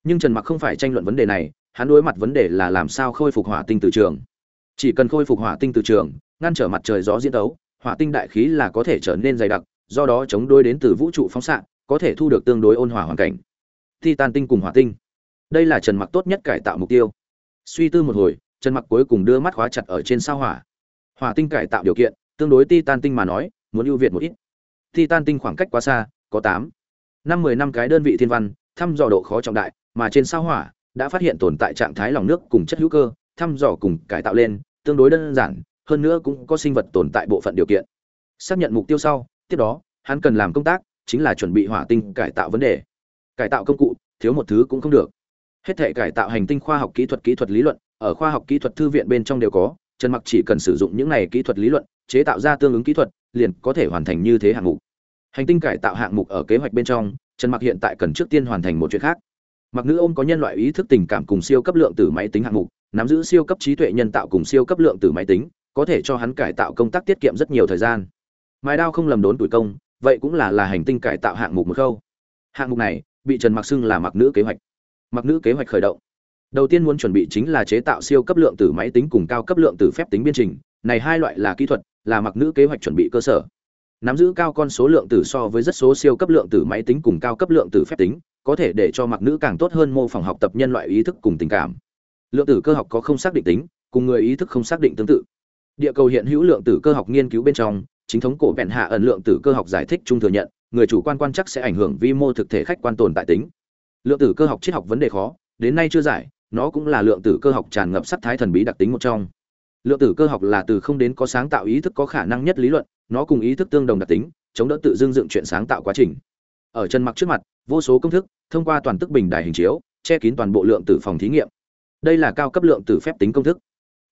Nhưng Trần Mặc không phải tranh luận vấn đề này, hắn đối mặt vấn đề là làm sao khôi phục hỏa tinh từ trường. Chỉ cần khôi phục hỏa tinh từ trường, ngăn trở mặt trời gió diễn đấu, hỏa tinh đại khí là có thể trở nên dày đặc, do đó chống đối đến từ vũ trụ phóng xạ, có thể thu được tương đối ôn hòa hoàn cảnh. Titan tinh cùng hỏa tinh. Đây là Trần Mặc tốt nhất cải tạo mục tiêu. Suy tư một hồi, Trần Mặc cuối cùng đưa mắt khóa chặt ở trên sao hỏa. Hỏa tinh cải tạo điều kiện, tương đối Titan tinh mà nói, muốn ưu việt một ít. Titan tinh khoảng cách quá xa, có 8, năm 10 năm cái đơn vị thiên văn, thăm dò độ khó trọng đại, mà trên sao hỏa đã phát hiện tồn tại trạng thái lòng nước cùng chất hữu cơ, thăm dò cùng cải tạo lên, tương đối đơn giản, hơn nữa cũng có sinh vật tồn tại bộ phận điều kiện. Xác nhận mục tiêu sau, tiếp đó, hắn cần làm công tác, chính là chuẩn bị hỏa tinh cải tạo vấn đề. Cải tạo công cụ, thiếu một thứ cũng không được. Hết thể cải tạo hành tinh khoa học kỹ thuật kỹ thuật lý luận, ở khoa học kỹ thuật thư viện bên trong đều có, Trần Mặc chỉ cần sử dụng những này kỹ thuật lý luận, chế tạo ra tương ứng kỹ thuật, liền có thể hoàn thành như thế hạng mục. Hành tinh cải tạo hạng mục ở kế hoạch bên trong, Trần Mặc hiện tại cần trước tiên hoàn thành một chuyện khác mặc nữ ôm có nhân loại ý thức tình cảm cùng siêu cấp lượng tử máy tính hạng mục nắm giữ siêu cấp trí tuệ nhân tạo cùng siêu cấp lượng tử máy tính, có thể cho hắn cải tạo công tác tiết kiệm rất nhiều thời gian. Mài đao không lầm đốn tuổi công, vậy cũng là là hành tinh cải tạo hạng mục một khâu. Hạng mục này, bị trần mặc xưng là mặc nữ kế hoạch. Mặc nữ kế hoạch khởi động. Đầu tiên muốn chuẩn bị chính là chế tạo siêu cấp lượng tử máy tính cùng cao cấp lượng tử phép tính biên trình, này hai loại là kỹ thuật, là mặc nữ kế hoạch chuẩn bị cơ sở. Nắm giữ cao con số lượng tử so với rất số siêu cấp lượng tử máy tính cùng cao cấp lượng tử phép tính, có thể để cho mặc nữ càng tốt hơn mô phỏng học tập nhân loại ý thức cùng tình cảm lượng tử cơ học có không xác định tính, cùng người ý thức không xác định tương tự. Địa cầu hiện hữu lượng tử cơ học nghiên cứu bên trong, chính thống cổ vẹn hạ ẩn lượng tử cơ học giải thích trung thừa nhận, người chủ quan quan chắc sẽ ảnh hưởng vi mô thực thể khách quan tồn tại tính. Lượng tử cơ học triết học vấn đề khó, đến nay chưa giải, nó cũng là lượng tử cơ học tràn ngập sắc thái thần bí đặc tính một trong. Lượng tử cơ học là từ không đến có sáng tạo ý thức có khả năng nhất lý luận, nó cùng ý thức tương đồng đặc tính, chống đỡ tự dưng dựng chuyện sáng tạo quá trình. Ở chân mặc trước mặt, vô số công thức, thông qua toàn tức bình đài hình chiếu, che kín toàn bộ lượng tử phòng thí nghiệm đây là cao cấp lượng tử phép tính công thức.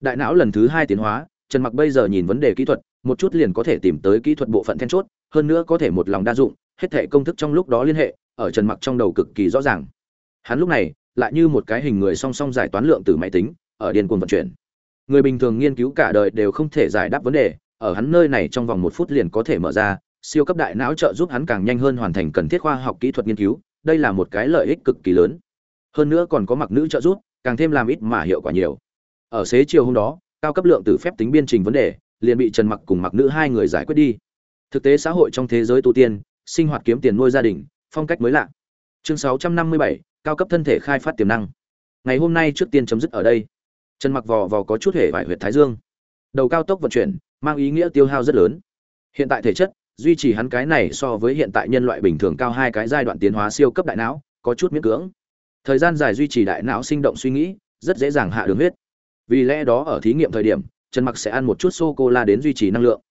Đại não lần thứ hai tiến hóa, trần mặc bây giờ nhìn vấn đề kỹ thuật, một chút liền có thể tìm tới kỹ thuật bộ phận then chốt, hơn nữa có thể một lòng đa dụng, hết thể công thức trong lúc đó liên hệ, ở trần mặc trong đầu cực kỳ rõ ràng. Hắn lúc này, lại như một cái hình người song song giải toán lượng tử máy tính, ở điên cuồng vận chuyển. Người bình thường nghiên cứu cả đời đều không thể giải đáp vấn đề, ở hắn nơi này trong vòng một phút liền có thể mở ra, siêu cấp đại não trợ giúp hắn càng nhanh hơn hoàn thành cần thiết khoa học kỹ thuật nghiên cứu, đây là một cái lợi ích cực kỳ lớn. Hơn nữa còn có mặc nữ trợ giúp càng thêm làm ít mà hiệu quả nhiều. Ở xế chiều hôm đó cao cấp lượng tử phép tính biên trình vấn đề liền bị trần mặc cùng mặc nữ hai người giải quyết đi. Thực tế xã hội trong thế giới tu tiên sinh hoạt kiếm tiền nuôi gia đình phong cách mới lạ. Chương 657, cao cấp thân thể khai phát tiềm năng. Ngày hôm nay trước tiên chấm dứt ở đây. Trần mặc vò vò có chút hề vải huyệt thái dương. Đầu cao tốc vận chuyển mang ý nghĩa tiêu hao rất lớn. Hiện tại thể chất duy trì hắn cái này so với hiện tại nhân loại bình thường cao hai cái giai đoạn tiến hóa siêu cấp đại não có chút miễn cưỡng thời gian dài duy trì đại não sinh động suy nghĩ, rất dễ dàng hạ đường huyết. Vì lẽ đó ở thí nghiệm thời điểm, trần mặc sẽ ăn một chút sô cô la đến duy trì năng lượng.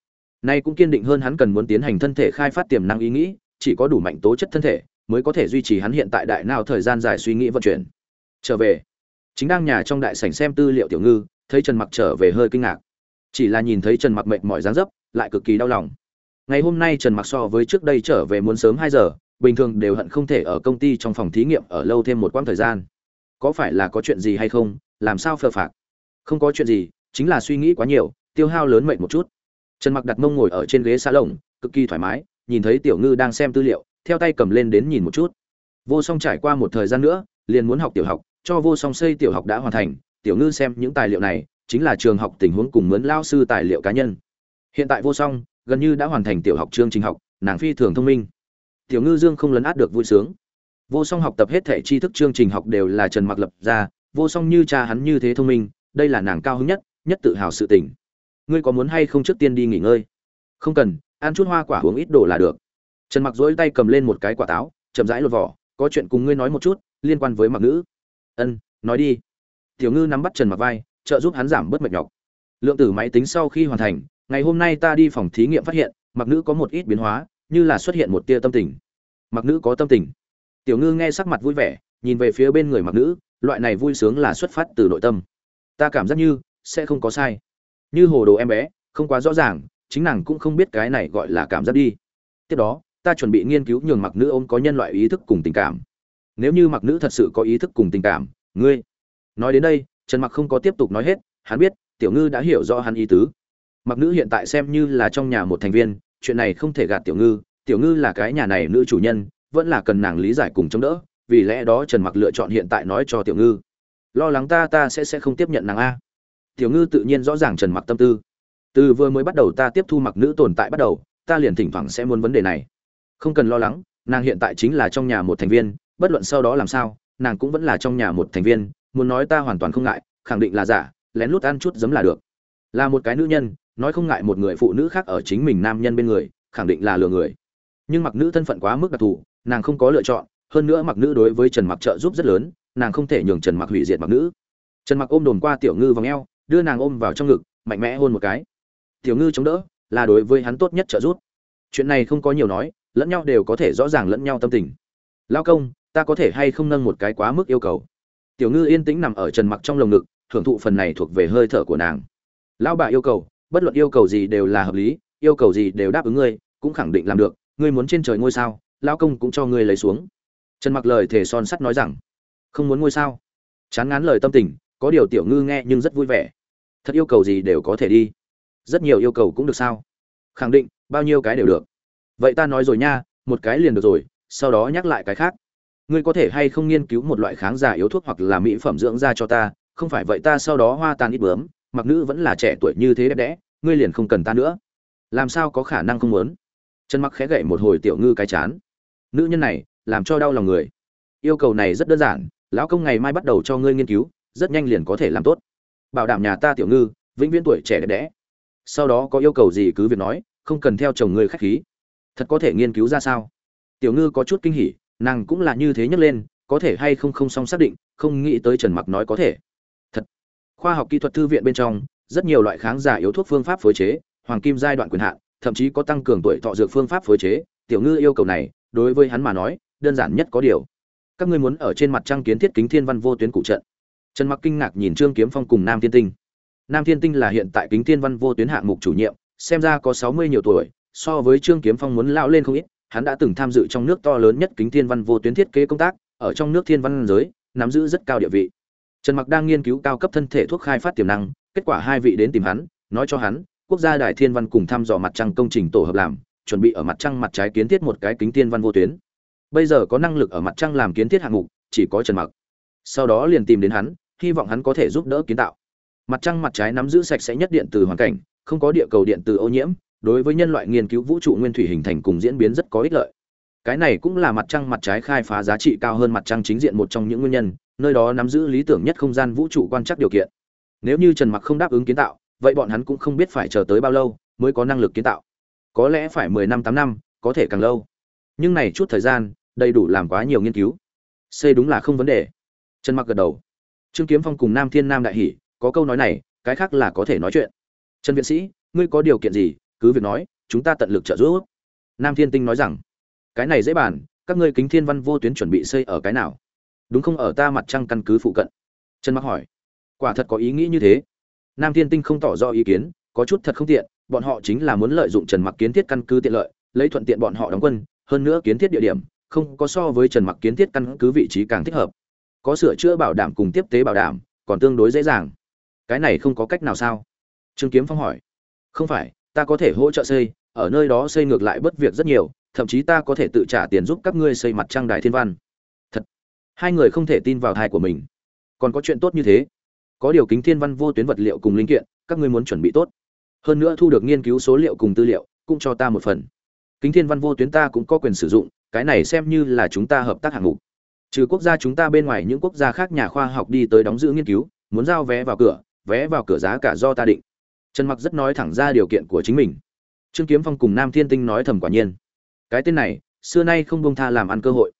Nay cũng kiên định hơn hắn cần muốn tiến hành thân thể khai phát tiềm năng ý nghĩ, chỉ có đủ mạnh tố chất thân thể mới có thể duy trì hắn hiện tại đại não thời gian dài suy nghĩ vận chuyển. Trở về. Chính đang nhà trong đại sảnh xem tư liệu tiểu ngư, thấy trần mặc trở về hơi kinh ngạc. Chỉ là nhìn thấy trần mặc mệt mỏi dáng dấp, lại cực kỳ đau lòng. Ngày hôm nay trần mặc so với trước đây trở về muốn sớm hai giờ bình thường đều hận không thể ở công ty trong phòng thí nghiệm ở lâu thêm một quãng thời gian. Có phải là có chuyện gì hay không, làm sao phờ phạc? Không có chuyện gì, chính là suy nghĩ quá nhiều, tiêu hao lớn mệt một chút. Trần mặc đặt mông ngồi ở trên ghế xa lồng cực kỳ thoải mái, nhìn thấy tiểu ngư đang xem tư liệu, theo tay cầm lên đến nhìn một chút. Vô song trải qua một thời gian nữa, liền muốn học tiểu học, cho vô song xây tiểu học đã hoàn thành, tiểu ngư xem những tài liệu này, chính là trường học tình huống cùng mướn lao sư tài liệu cá nhân. Hiện tại vô song gần như đã hoàn thành tiểu học chương trình học, nàng phi thường thông minh tiểu ngư dương không lấn át được vui sướng. Vô song học tập hết thể tri thức chương trình học đều là trần mặc lập ra, vô song như cha hắn như thế thông minh, đây là nàng cao hứng nhất nhất tự hào sự tình. Ngươi có muốn hay không trước tiên đi nghỉ ngơi? Không cần, ăn chút hoa quả uống ít đồ là được. Trần mặc dỗi tay cầm lên một cái quả táo, chậm rãi lột vỏ, có chuyện cùng ngươi nói một chút, liên quan với mặc nữ ân, nói đi. Tiểu ngư nắm bắt trần mặc vai, trợ giúp hắn giảm bớt mệt nhọc. Lượng tử máy tính sau khi hoàn thành, ngày hôm nay ta đi phòng thí nghiệm phát hiện, mặc nữ có một ít biến hóa như là xuất hiện một tia tâm tình. Mặc nữ có tâm tình. Tiểu ngư nghe sắc mặt vui vẻ, nhìn về phía bên người mặc nữ, loại này vui sướng là xuất phát từ nội tâm. Ta cảm giác như, sẽ không có sai. Như hồ đồ em bé, không quá rõ ràng, chính nàng cũng không biết cái này gọi là cảm giác đi. Tiếp đó, ta chuẩn bị nghiên cứu nhường mặc nữ ôm có nhân loại ý thức cùng tình cảm. Nếu như mặc nữ thật sự có ý thức cùng tình cảm, ngươi. Nói đến đây, trần mặc không có tiếp tục nói hết, hắn biết, tiểu ngư đã hiểu rõ hắn ý tứ. Mặc nữ hiện tại xem như là trong nhà một thành viên chuyện này không thể gạt tiểu ngư tiểu ngư là cái nhà này nữ chủ nhân, vẫn là cần nàng lý giải cùng chống đỡ, vì lẽ đó trần mặc lựa chọn hiện tại nói cho tiểu ngư. Lo lắng ta ta sẽ sẽ không tiếp nhận nàng a. Tiểu ngư tự nhiên rõ ràng trần mặc tâm tư. Từ vừa mới bắt đầu ta tiếp thu mặc nữ tồn tại bắt đầu, ta liền thỉnh thoảng sẽ muốn vấn đề này. Không cần lo lắng, nàng hiện tại chính là trong nhà một thành viên, bất luận sau đó làm sao, nàng cũng vẫn là trong nhà một thành viên, muốn nói ta hoàn toàn không ngại, khẳng định là giả, lén lút ăn chút giấm là được. Là một cái nữ nhân nói không ngại một người phụ nữ khác ở chính mình nam nhân bên người, khẳng định là lừa người. Nhưng mặc nữ thân phận quá mức đặc thù, nàng không có lựa chọn, hơn nữa mặc nữ đối với trần mặc trợ giúp rất lớn, nàng không thể nhường trần mặc hủy diệt mặc nữ. Trần mặc ôm đồn qua tiểu ngư vòng eo, đưa nàng ôm vào trong ngực, mạnh mẽ hôn một cái. Tiểu ngư chống đỡ, là đối với hắn tốt nhất trợ giúp. Chuyện này không có nhiều nói, lẫn nhau đều có thể rõ ràng lẫn nhau tâm tình. Lao công, ta có thể hay không nâng một cái quá mức yêu cầu? Tiểu ngư yên tĩnh nằm ở trần mặc trong lồng ngực thưởng thụ phần này thuộc về hơi thở của nàng. Lão bà yêu cầu bất luận yêu cầu gì đều là hợp lý, yêu cầu gì đều đáp ứng ngươi, cũng khẳng định làm được, ngươi muốn trên trời ngôi sao, lão công cũng cho ngươi lấy xuống. Trần mặc lời thề son sắt nói rằng. Không muốn ngôi sao. Chán ngán lời tâm tình, có điều tiểu ngư nghe nhưng rất vui vẻ. Thật yêu cầu gì đều có thể đi. Rất nhiều yêu cầu cũng được sao? Khẳng định, bao nhiêu cái đều được. Vậy ta nói rồi nha, một cái liền được rồi, sau đó nhắc lại cái khác. Ngươi có thể hay không nghiên cứu một loại kháng giả yếu thuốc hoặc là mỹ phẩm dưỡng da cho ta, không phải vậy ta sau đó hoa tan ít bướm mặc nữ vẫn là trẻ tuổi như thế đẹp đẽ, ngươi liền không cần ta nữa. Làm sao có khả năng không muốn? Trần mặc khẽ gậy một hồi tiểu ngư cái chán. Nữ nhân này, làm cho đau lòng người. Yêu cầu này rất đơn giản, lão công ngày mai bắt đầu cho ngươi nghiên cứu, rất nhanh liền có thể làm tốt. Bảo đảm nhà ta tiểu ngư, vĩnh viễn tuổi trẻ đẹp đẽ. Sau đó có yêu cầu gì cứ việc nói, không cần theo chồng ngươi khách khí. Thật có thể nghiên cứu ra sao? Tiểu ngư có chút kinh hỉ, nàng cũng là như thế nhấc lên, có thể hay không không song xác định, không nghĩ tới trần mặc nói có thể khoa học kỹ thuật thư viện bên trong, rất nhiều loại kháng giả yếu thuốc phương pháp phối chế, hoàng kim giai đoạn quyền hạn, thậm chí có tăng cường tuổi thọ dược phương pháp phối chế. Tiểu ngư yêu cầu này, đối với hắn mà nói, đơn giản nhất có điều. Các ngươi muốn ở trên mặt trăng kiến thiết kính thiên văn vô tuyến cụ trận. Trần mặc kinh ngạc nhìn trương kiếm phong cùng nam thiên tinh. Nam thiên tinh là hiện tại kính thiên văn vô tuyến hạng mục chủ nhiệm, xem ra có 60 nhiều tuổi, so với trương kiếm phong muốn lao lên không ít. Hắn đã từng tham dự trong nước to lớn nhất kính thiên văn vô tuyến thiết kế công tác, ở trong nước thiên văn giới, nắm giữ rất cao địa vị trần mặc đang nghiên cứu cao cấp thân thể thuốc khai phát tiềm năng, kết quả hai vị đến tìm hắn, nói cho hắn, quốc gia đại thiên văn cùng thăm dò mặt trăng công trình tổ hợp làm, chuẩn bị ở mặt trăng mặt trái kiến thiết một cái kính thiên văn vô tuyến. Bây giờ có năng lực ở mặt trăng làm kiến thiết hạng mục, chỉ có trần mặc. Sau đó liền tìm đến hắn, hy vọng hắn có thể giúp đỡ kiến tạo. Mặt trăng mặt trái nắm giữ sạch sẽ nhất điện từ hoàn cảnh, không có địa cầu điện từ ô nhiễm, đối với nhân loại nghiên cứu vũ trụ nguyên thủy hình thành cùng diễn biến rất có ích lợi. Cái này cũng là mặt trăng mặt trái khai phá giá trị cao hơn mặt trăng chính diện một trong những nguyên nhân nơi đó nắm giữ lý tưởng nhất không gian vũ trụ quan trắc điều kiện. Nếu như trần mặc không đáp ứng kiến tạo, vậy bọn hắn cũng không biết phải chờ tới bao lâu mới có năng lực kiến tạo. Có lẽ phải mười năm, tám năm, có thể càng lâu. Nhưng này chút thời gian, đầy đủ làm quá nhiều nghiên cứu. C đúng là không vấn đề. Trần mặc gật đầu. Trương kiếm phong cùng nam thiên nam đại hỷ có câu nói này, cái khác là có thể nói chuyện. Trần viện sĩ, ngươi có điều kiện gì, cứ việc nói, chúng ta tận lực trợ giúp. Nam thiên tinh nói rằng, cái này dễ bàn, các ngươi kính thiên văn vô tuyến chuẩn bị xây ở cái nào? Đúng không ở ta mặt trăng căn cứ phụ cận? Trần mặc hỏi. Quả thật có ý nghĩ như thế. Nam thiên tinh không tỏ rõ ý kiến, có chút thật không tiện, bọn họ chính là muốn lợi dụng trần mặc kiến thiết căn cứ tiện lợi, lấy thuận tiện bọn họ đóng quân, hơn nữa kiến thiết địa điểm, không có so với trần mặc kiến thiết căn cứ vị trí càng thích hợp. Có sửa chữa bảo đảm cùng tiếp tế bảo đảm, còn tương đối dễ dàng. Cái này không có cách nào sao? Trương kiếm phong hỏi. Không phải, ta có thể hỗ trợ xây, ở nơi đó xây ngược lại bất việc rất nhiều, thậm chí ta có thể tự trả tiền giúp các ngươi xây mặt trăng đài thiên văn hai người không thể tin vào thai của mình. Còn có chuyện tốt như thế. Có điều kính thiên văn vô tuyến vật liệu cùng linh kiện, các ngươi muốn chuẩn bị tốt. Hơn nữa thu được nghiên cứu số liệu cùng tư liệu, cũng cho ta một phần. Kính thiên văn vô tuyến ta cũng có quyền sử dụng, cái này xem như là chúng ta hợp tác hạng mục. Trừ quốc gia chúng ta bên ngoài những quốc gia khác nhà khoa học đi tới đóng giữ nghiên cứu, muốn giao vé vào cửa, vé vào cửa giá cả do ta định. Trần mặc rất nói thẳng ra điều kiện của chính mình. Trương kiếm phong cùng nam thiên tinh nói thầm quả nhiên. Cái tên này, xưa nay không bông tha làm ăn cơ hội.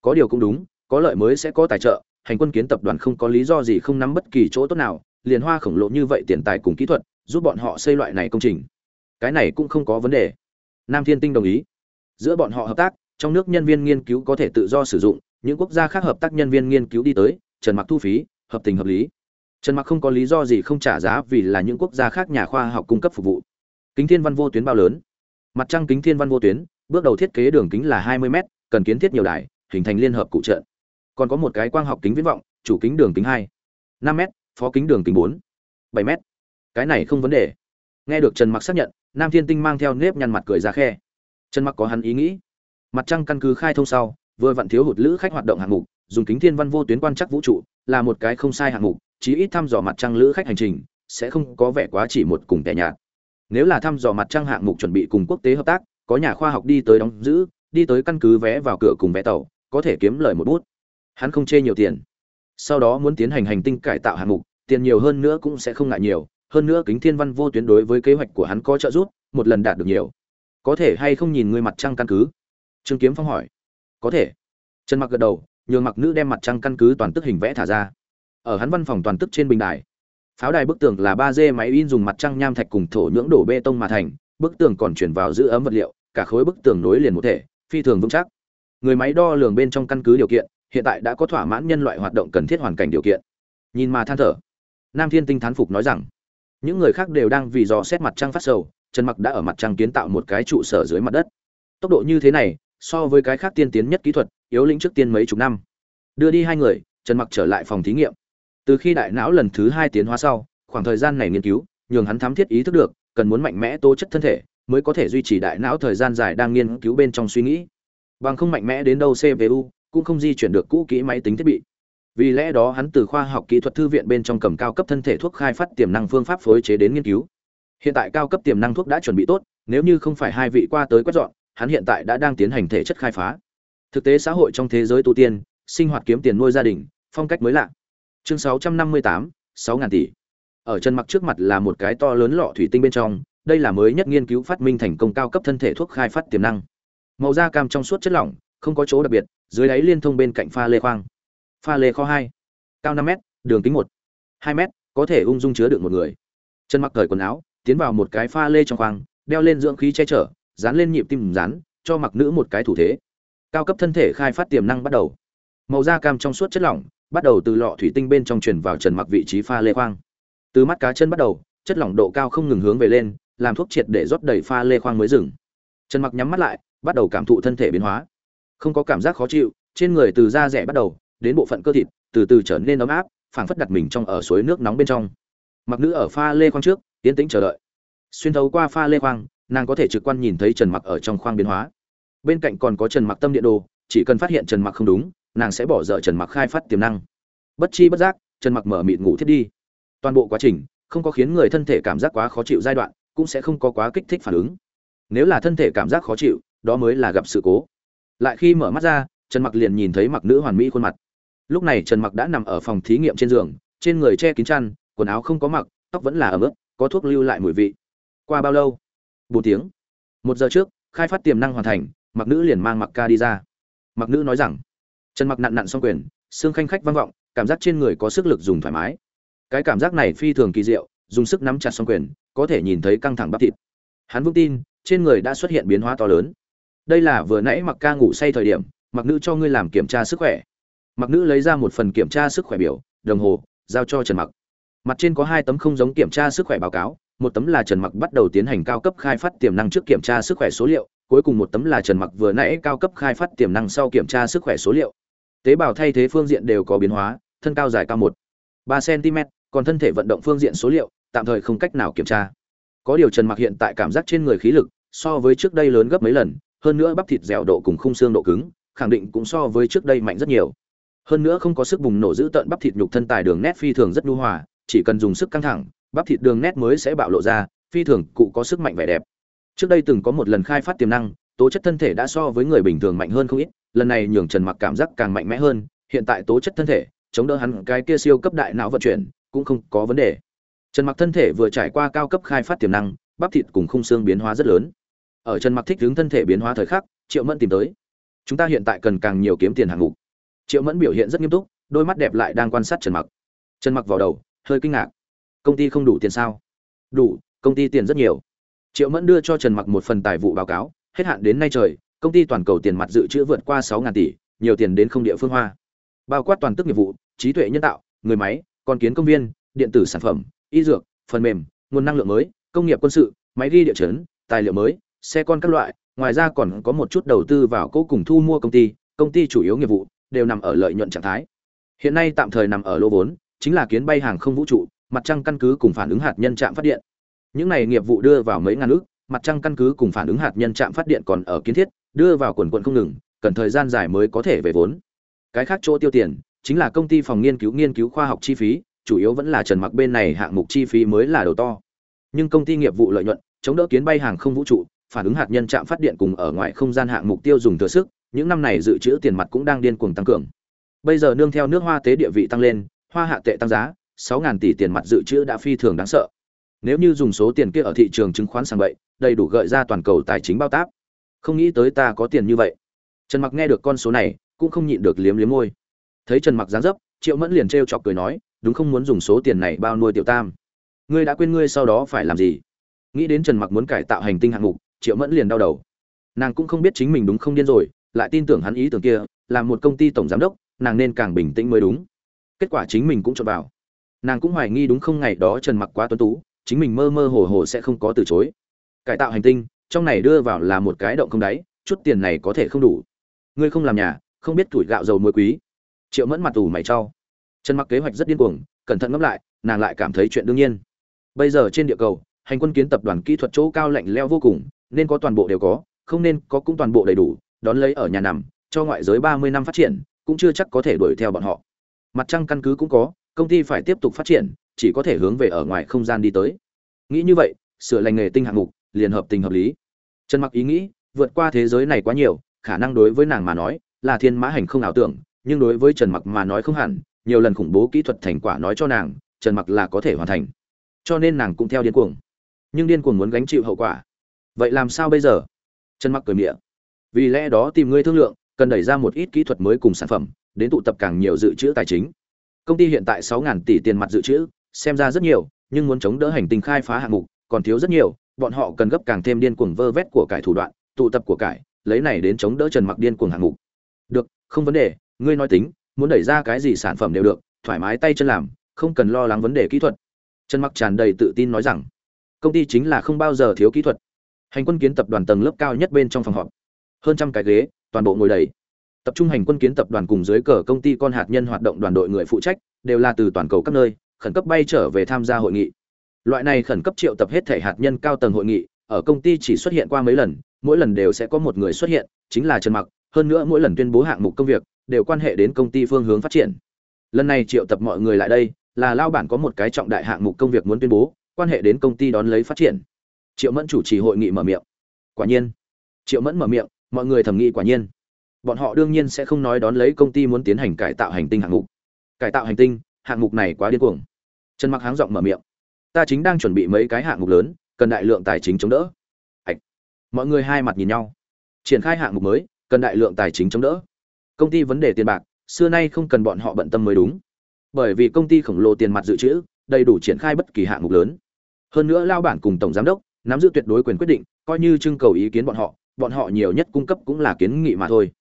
Có điều cũng đúng có lợi mới sẽ có tài trợ, hành quân kiến tập đoàn không có lý do gì không nắm bất kỳ chỗ tốt nào, liền hoa khổng lồ như vậy tiền tài cùng kỹ thuật, giúp bọn họ xây loại này công trình. Cái này cũng không có vấn đề. Nam thiên tinh đồng ý. Giữa bọn họ hợp tác, trong nước nhân viên nghiên cứu có thể tự do sử dụng, những quốc gia khác hợp tác nhân viên nghiên cứu đi tới, trần mặc thu phí, hợp tình hợp lý. Trần mặc không có lý do gì không trả giá vì là những quốc gia khác nhà khoa học cung cấp phục vụ. Kính thiên văn vô tuyến bao lớn. Mặt trăng kính thiên văn vô tuyến, bước đầu thiết kế đường kính là 20 m cần kiến thiết nhiều đài, hình thành liên hợp cụ trợ còn có một cái quang học kính viễn vọng, chủ kính đường kính 2 5 m phó kính đường kính 4 7 m cái này không vấn đề. Nghe được trần mặc xác nhận, nam thiên tinh mang theo nếp nhăn mặt cười ra khe. Trần mặc có hắn ý nghĩ. Mặt trăng căn cứ khai thông sau, vừa vặn thiếu hụt lữ khách hoạt động hạng mục, dùng kính thiên văn vô tuyến quan chắc vũ trụ, là một cái không sai hạng mục, chí ít thăm dò mặt trăng lữ khách hành trình, sẽ không có vẻ quá chỉ một cùng tẻ nhạt. Nếu là thăm dò mặt trăng hạng mục chuẩn bị cùng quốc tế hợp tác, có nhà khoa học đi tới đóng giữ, đi tới căn cứ vé vào cửa cùng vé tàu, có thể kiếm lời một bút hắn không chê nhiều tiền. Sau đó muốn tiến hành hành tinh cải tạo hạng mục, tiền nhiều hơn nữa cũng sẽ không ngại nhiều, hơn nữa kính thiên văn vô tuyến đối với kế hoạch của hắn có trợ giúp, một lần đạt được nhiều. Có thể hay không nhìn người mặt trăng căn cứ? Trương kiếm phong hỏi. Có thể. Trần mặc gật đầu, nhường mặc nữ đem mặt trăng căn cứ toàn tức hình vẽ thả ra. Ở hắn văn phòng toàn tức trên bình đài, pháo đài bức tường là ba d máy in dùng mặt trăng nham thạch cùng thổ nhưỡng đổ bê tông mà thành, bức tường còn chuyển vào giữ ấm vật liệu, cả khối bức tường nối liền một thể, phi thường vững chắc. Người máy đo lường bên trong căn cứ điều kiện hiện tại đã có thỏa mãn nhân loại hoạt động cần thiết hoàn cảnh điều kiện. Nhìn mà than thở, nam thiên tinh thán phục nói rằng, những người khác đều đang vì dò xét mặt trăng phát sầu, trần mặc đã ở mặt trăng kiến tạo một cái trụ sở dưới mặt đất. Tốc độ như thế này, so với cái khác tiên tiến nhất kỹ thuật, yếu lĩnh trước tiên mấy chục năm. Đưa đi hai người, trần mặc trở lại phòng thí nghiệm. Từ khi đại não lần thứ hai tiến hóa sau, khoảng thời gian này nghiên cứu, nhường hắn thám thiết ý thức được, cần muốn mạnh mẽ tố chất thân thể, mới có thể duy trì đại não thời gian dài đang nghiên cứu bên trong suy nghĩ. Bằng không mạnh mẽ đến đâu cpu cũng không di chuyển được cũ kỹ máy tính thiết bị. Vì lẽ đó hắn từ khoa học kỹ thuật thư viện bên trong cầm cao cấp thân thể thuốc khai phát tiềm năng phương pháp phối chế đến nghiên cứu. Hiện tại cao cấp tiềm năng thuốc đã chuẩn bị tốt nếu như không phải hai vị qua tới quét dọn hắn hiện tại đã đang tiến hành thể chất khai phá. Thực tế xã hội trong thế giới tu tiên sinh hoạt kiếm tiền nuôi gia đình phong cách mới lạ. Chương 658, 6.000 tỷ. Ở chân mặc trước mặt là một cái to lớn lọ thủy tinh bên trong đây là mới nhất nghiên cứu phát minh thành công cao cấp thân thể thuốc khai phát tiềm năng. Màu da cam trong suốt chất lỏng không có chỗ đặc biệt, dưới đáy liên thông bên cạnh pha lê khoang. Pha lê kho hai, cao năm m đường kính một, hai m có thể ung dung chứa được một người. Chân mặc cởi quần áo, tiến vào một cái pha lê trong khoang, đeo lên dưỡng khí che chở, dán lên nhịp tim dán, cho mặc nữ một cái thủ thế. Cao cấp thân thể khai phát tiềm năng bắt đầu. Màu da cam trong suốt chất lỏng, bắt đầu từ lọ thủy tinh bên trong truyền vào trần mặc vị trí pha lê khoang. Từ mắt cá chân bắt đầu, chất lỏng độ cao không ngừng hướng về lên, làm thuốc triệt để rót đầy pha lê khoang mới dừng. Trần mặc nhắm mắt lại, bắt đầu cảm thụ thân thể biến hóa không có cảm giác khó chịu, trên người từ da rẻ bắt đầu, đến bộ phận cơ thịt, từ từ trở nên ấm áp, phảng phất đặt mình trong ở suối nước nóng bên trong. Mặc nữ ở pha lê khoang trước tiến tĩnh chờ đợi. Xuyên thấu qua pha lê khoang, nàng có thể trực quan nhìn thấy trần mặc ở trong khoang biến hóa. Bên cạnh còn có trần mặc tâm điện đồ, chỉ cần phát hiện trần mặc không đúng, nàng sẽ bỏ dở trần mặc khai phát tiềm năng. Bất chi bất giác, trần mặc mở mịt ngủ thiết đi. Toàn bộ quá trình, không có khiến người thân thể cảm giác quá khó chịu giai đoạn, cũng sẽ không có quá kích thích phản ứng. Nếu là thân thể cảm giác khó chịu, đó mới là gặp sự cố lại khi mở mắt ra, trần mặc liền nhìn thấy mặc nữ hoàn mỹ khuôn mặt. Lúc này trần mặc đã nằm ở phòng thí nghiệm trên giường, trên người che kín chăn, quần áo không có mặc, tóc vẫn là ấm ướt, có thuốc lưu lại mùi vị. Qua bao lâu? Bốn tiếng. Một giờ trước, khai phát tiềm năng hoàn thành, mặc nữ liền mang mặc ca đi ra. Mặc nữ nói rằng, trần mặc nặn nặn xong quyền, xương khanh khách vang vọng, cảm giác trên người có sức lực dùng thoải mái. Cái cảm giác này phi thường kỳ diệu, dùng sức nắm chặt xong quyền, có thể nhìn thấy căng thẳng bắp thịt. Hắn vững tin, trên người đã xuất hiện biến hóa to lớn đây là vừa nãy mặc ca ngủ say thời điểm, mặc nữ cho ngươi làm kiểm tra sức khỏe. Mặc nữ lấy ra một phần kiểm tra sức khỏe biểu, đồng hồ, giao cho trần mặc. Mặt trên có hai tấm không giống kiểm tra sức khỏe báo cáo, một tấm là trần mặc bắt đầu tiến hành cao cấp khai phát tiềm năng trước kiểm tra sức khỏe số liệu, cuối cùng một tấm là trần mặc vừa nãy cao cấp khai phát tiềm năng sau kiểm tra sức khỏe số liệu. Tế bào thay thế phương diện đều có biến hóa, thân cao dài cao một, ba cm còn thân thể vận động phương diện số liệu, tạm thời không cách nào kiểm tra. Có điều trần mặc hiện tại cảm giác trên người khí lực, so với trước đây lớn gấp mấy lần hơn nữa bắp thịt dẻo độ cùng khung xương độ cứng, khẳng định cũng so với trước đây mạnh rất nhiều. Hơn nữa không có sức bùng nổ giữ tận bắp thịt nhục thân tài đường nét phi thường rất nhu hòa, chỉ cần dùng sức căng thẳng, bắp thịt đường nét mới sẽ bạo lộ ra, phi thường, cụ có sức mạnh vẻ đẹp. Trước đây từng có một lần khai phát tiềm năng, tố chất thân thể đã so với người bình thường mạnh hơn không ít, lần này nhường trần mặc cảm giác càng mạnh mẽ hơn, hiện tại tố chất thân thể, chống đỡ hắn cái kia siêu cấp đại não vận chuyển, cũng không có vấn đề. Trần mặc thân thể vừa trải qua cao cấp khai phát tiềm năng, bắp thịt cùng khung xương biến hóa rất lớn ở trần mặc thích hướng thân thể biến hóa thời khắc, triệu mẫn tìm tới. Chúng ta hiện tại cần càng nhiều kiếm tiền hàng ngũ triệu mẫn biểu hiện rất nghiêm túc, đôi mắt đẹp lại đang quan sát trần mặc. Trần mặc vào đầu, hơi kinh ngạc. Công ty không đủ tiền sao? Đủ, công ty tiền rất nhiều. Triệu mẫn đưa cho trần mặc một phần tài vụ báo cáo, hết hạn đến nay trời, công ty toàn cầu tiền mặt dự trữ vượt qua sáu tỷ, nhiều tiền đến không địa phương hoa. Bao quát toàn tức nghiệp vụ, trí tuệ nhân tạo, người máy, con kiến công viên, điện tử sản phẩm, y dược, phần mềm, nguồn năng lượng mới, công nghiệp quân sự, máy ghi địa chấn, tài liệu mới xe con các loại, ngoài ra còn có một chút đầu tư vào cố cùng thu mua công ty công ty chủ yếu nghiệp vụ, đều nằm ở lợi nhuận trạng thái. Hiện nay tạm thời nằm ở lô vốn, chính là kiến bay hàng không vũ trụ, mặt trăng căn cứ cùng phản ứng hạt nhân trạm phát điện. Những này nghiệp vụ đưa vào mấy ngàn ước, mặt trăng căn cứ cùng phản ứng hạt nhân trạm phát điện còn ở kiến thiết, đưa vào quần quận không ngừng, cần thời gian dài mới có thể về vốn. Cái khác chỗ tiêu tiền, chính là công ty phòng nghiên cứu nghiên cứu khoa học chi phí, chủ yếu vẫn là trần mặc bên này hạng mục chi phí mới là đầu to. Nhưng công ty nghiệp vụ lợi nhuận, chống đỡ kiến bay hàng không vũ trụ phản ứng hạt nhân chạm phát điện cùng ở ngoài không gian hạng mục tiêu dùng thừa sức, những năm này dự trữ tiền mặt cũng đang điên cuồng tăng cường. Bây giờ nương theo nước hoa tế địa vị tăng lên, hoa hạ tệ tăng giá 6000 tỷ tiền mặt dự trữ đã phi thường đáng sợ. Nếu như dùng số tiền kia ở thị trường chứng khoán sang vậy đầy đủ gợi ra toàn cầu tài chính bao táp. Không nghĩ tới ta có tiền như vậy. Trần mặc nghe được con số này, cũng không nhịn được liếm liếm môi. Thấy trần mặc dáng dấp, triệu mẫn liền trêu chọc cười nói, đúng không muốn dùng số tiền này bao nuôi tiểu tam? Ngươi đã quên ngươi sau đó phải làm gì? Nghĩ đến trần mặc muốn cải tạo hành tinh hạng mục triệu mẫn liền đau đầu. Nàng cũng không biết chính mình đúng không điên rồi, lại tin tưởng hắn ý tưởng kia, là một công ty tổng giám đốc, nàng nên càng bình tĩnh mới đúng. Kết quả chính mình cũng cho vào. Nàng cũng hoài nghi đúng không ngày đó trần mặc quá tuấn tú, chính mình mơ mơ hồ hồ sẽ không có từ chối. Cải tạo hành tinh, trong này đưa vào là một cái động không đáy, chút tiền này có thể không đủ. Ngươi không làm nhà, không biết tuổi gạo dầu muối quý. Triệu mẫn mặt tù mày trao trần mặc kế hoạch rất điên cuồng, cẩn thận ngẫm lại, nàng lại cảm thấy chuyện đương nhiên. Bây giờ trên địa cầu, hành quân kiến tập đoàn kỹ thuật chỗ cao lạnh leo vô cùng nên có toàn bộ đều có, không nên có cũng toàn bộ đầy đủ, đón lấy ở nhà nằm, cho ngoại giới 30 năm phát triển, cũng chưa chắc có thể đuổi theo bọn họ. Mặt trăng căn cứ cũng có, công ty phải tiếp tục phát triển, chỉ có thể hướng về ở ngoài không gian đi tới. Nghĩ như vậy, sửa lành nghề tinh hạng mục, liền hợp tình hợp lý. Trần mặc ý nghĩ, vượt qua thế giới này quá nhiều, khả năng đối với nàng mà nói, là thiên mã hành không ảo tưởng, nhưng đối với trần mặc mà nói không hẳn, nhiều lần khủng bố kỹ thuật thành quả nói cho nàng, trần mặc là có thể hoàn thành. Cho nên nàng cũng theo điên cuồng. Nhưng điên cuồng muốn gánh chịu hậu quả vậy làm sao bây giờ? Trần mặc cười miệng vì lẽ đó tìm ngươi thương lượng, cần đẩy ra một ít kỹ thuật mới cùng sản phẩm, đến tụ tập càng nhiều dự trữ tài chính. Công ty hiện tại 6.000 tỷ tiền mặt dự trữ, xem ra rất nhiều, nhưng muốn chống đỡ hành tinh khai phá hạng mục còn thiếu rất nhiều, bọn họ cần gấp càng thêm điên cuồng vơ vét của cải thủ đoạn, tụ tập của cải, lấy này đến chống đỡ trần mặc điên cuồng hạng mục. Được, không vấn đề, ngươi nói tính, muốn đẩy ra cái gì sản phẩm đều được, thoải mái tay chân làm, không cần lo lắng vấn đề kỹ thuật. Trần mặc tràn đầy tự tin nói rằng, công ty chính là không bao giờ thiếu kỹ thuật hành quân kiến tập đoàn tầng lớp cao nhất bên trong phòng họp. Hơn trăm cái ghế, toàn bộ ngồi đầy. Tập trung hành quân kiến tập đoàn cùng dưới cờ công ty con hạt nhân hoạt động đoàn đội người phụ trách, đều là từ toàn cầu các nơi, khẩn cấp bay trở về tham gia hội nghị. Loại này khẩn cấp triệu tập hết thể hạt nhân cao tầng hội nghị, ở công ty chỉ xuất hiện qua mấy lần, mỗi lần đều sẽ có một người xuất hiện, chính là trần mặc. Hơn nữa mỗi lần tuyên bố hạng mục công việc, đều quan hệ đến công ty phương hướng phát triển. Lần này triệu tập mọi người lại đây, là lao bản có một cái trọng đại hạng mục công việc muốn tuyên bố, quan hệ đến công ty đón lấy phát triển triệu mẫn chủ trì hội nghị mở miệng. Quả nhiên. Triệu mẫn mở miệng, mọi người thẩm nghĩ quả nhiên. Bọn họ đương nhiên sẽ không nói đón lấy công ty muốn tiến hành cải tạo hành tinh hạng mục. Cải tạo hành tinh, hạng mục này quá điên cuồng. Trần mặc háng giọng mở miệng. Ta chính đang chuẩn bị mấy cái hạng mục lớn, cần đại lượng tài chính chống đỡ. Ạch. Mọi người hai mặt nhìn nhau. Triển khai hạng mục mới, cần đại lượng tài chính chống đỡ. Công ty vấn đề tiền bạc, xưa nay không cần bọn họ bận tâm mới đúng. Bởi vì công ty khổng lồ tiền mặt dự trữ, đầy đủ triển khai bất kỳ hạng mục lớn. Hơn nữa lao bản cùng tổng giám đốc nắm giữ tuyệt đối quyền quyết định, coi như trưng cầu ý kiến bọn họ bọn họ nhiều nhất cung cấp cũng là kiến nghị mà thôi.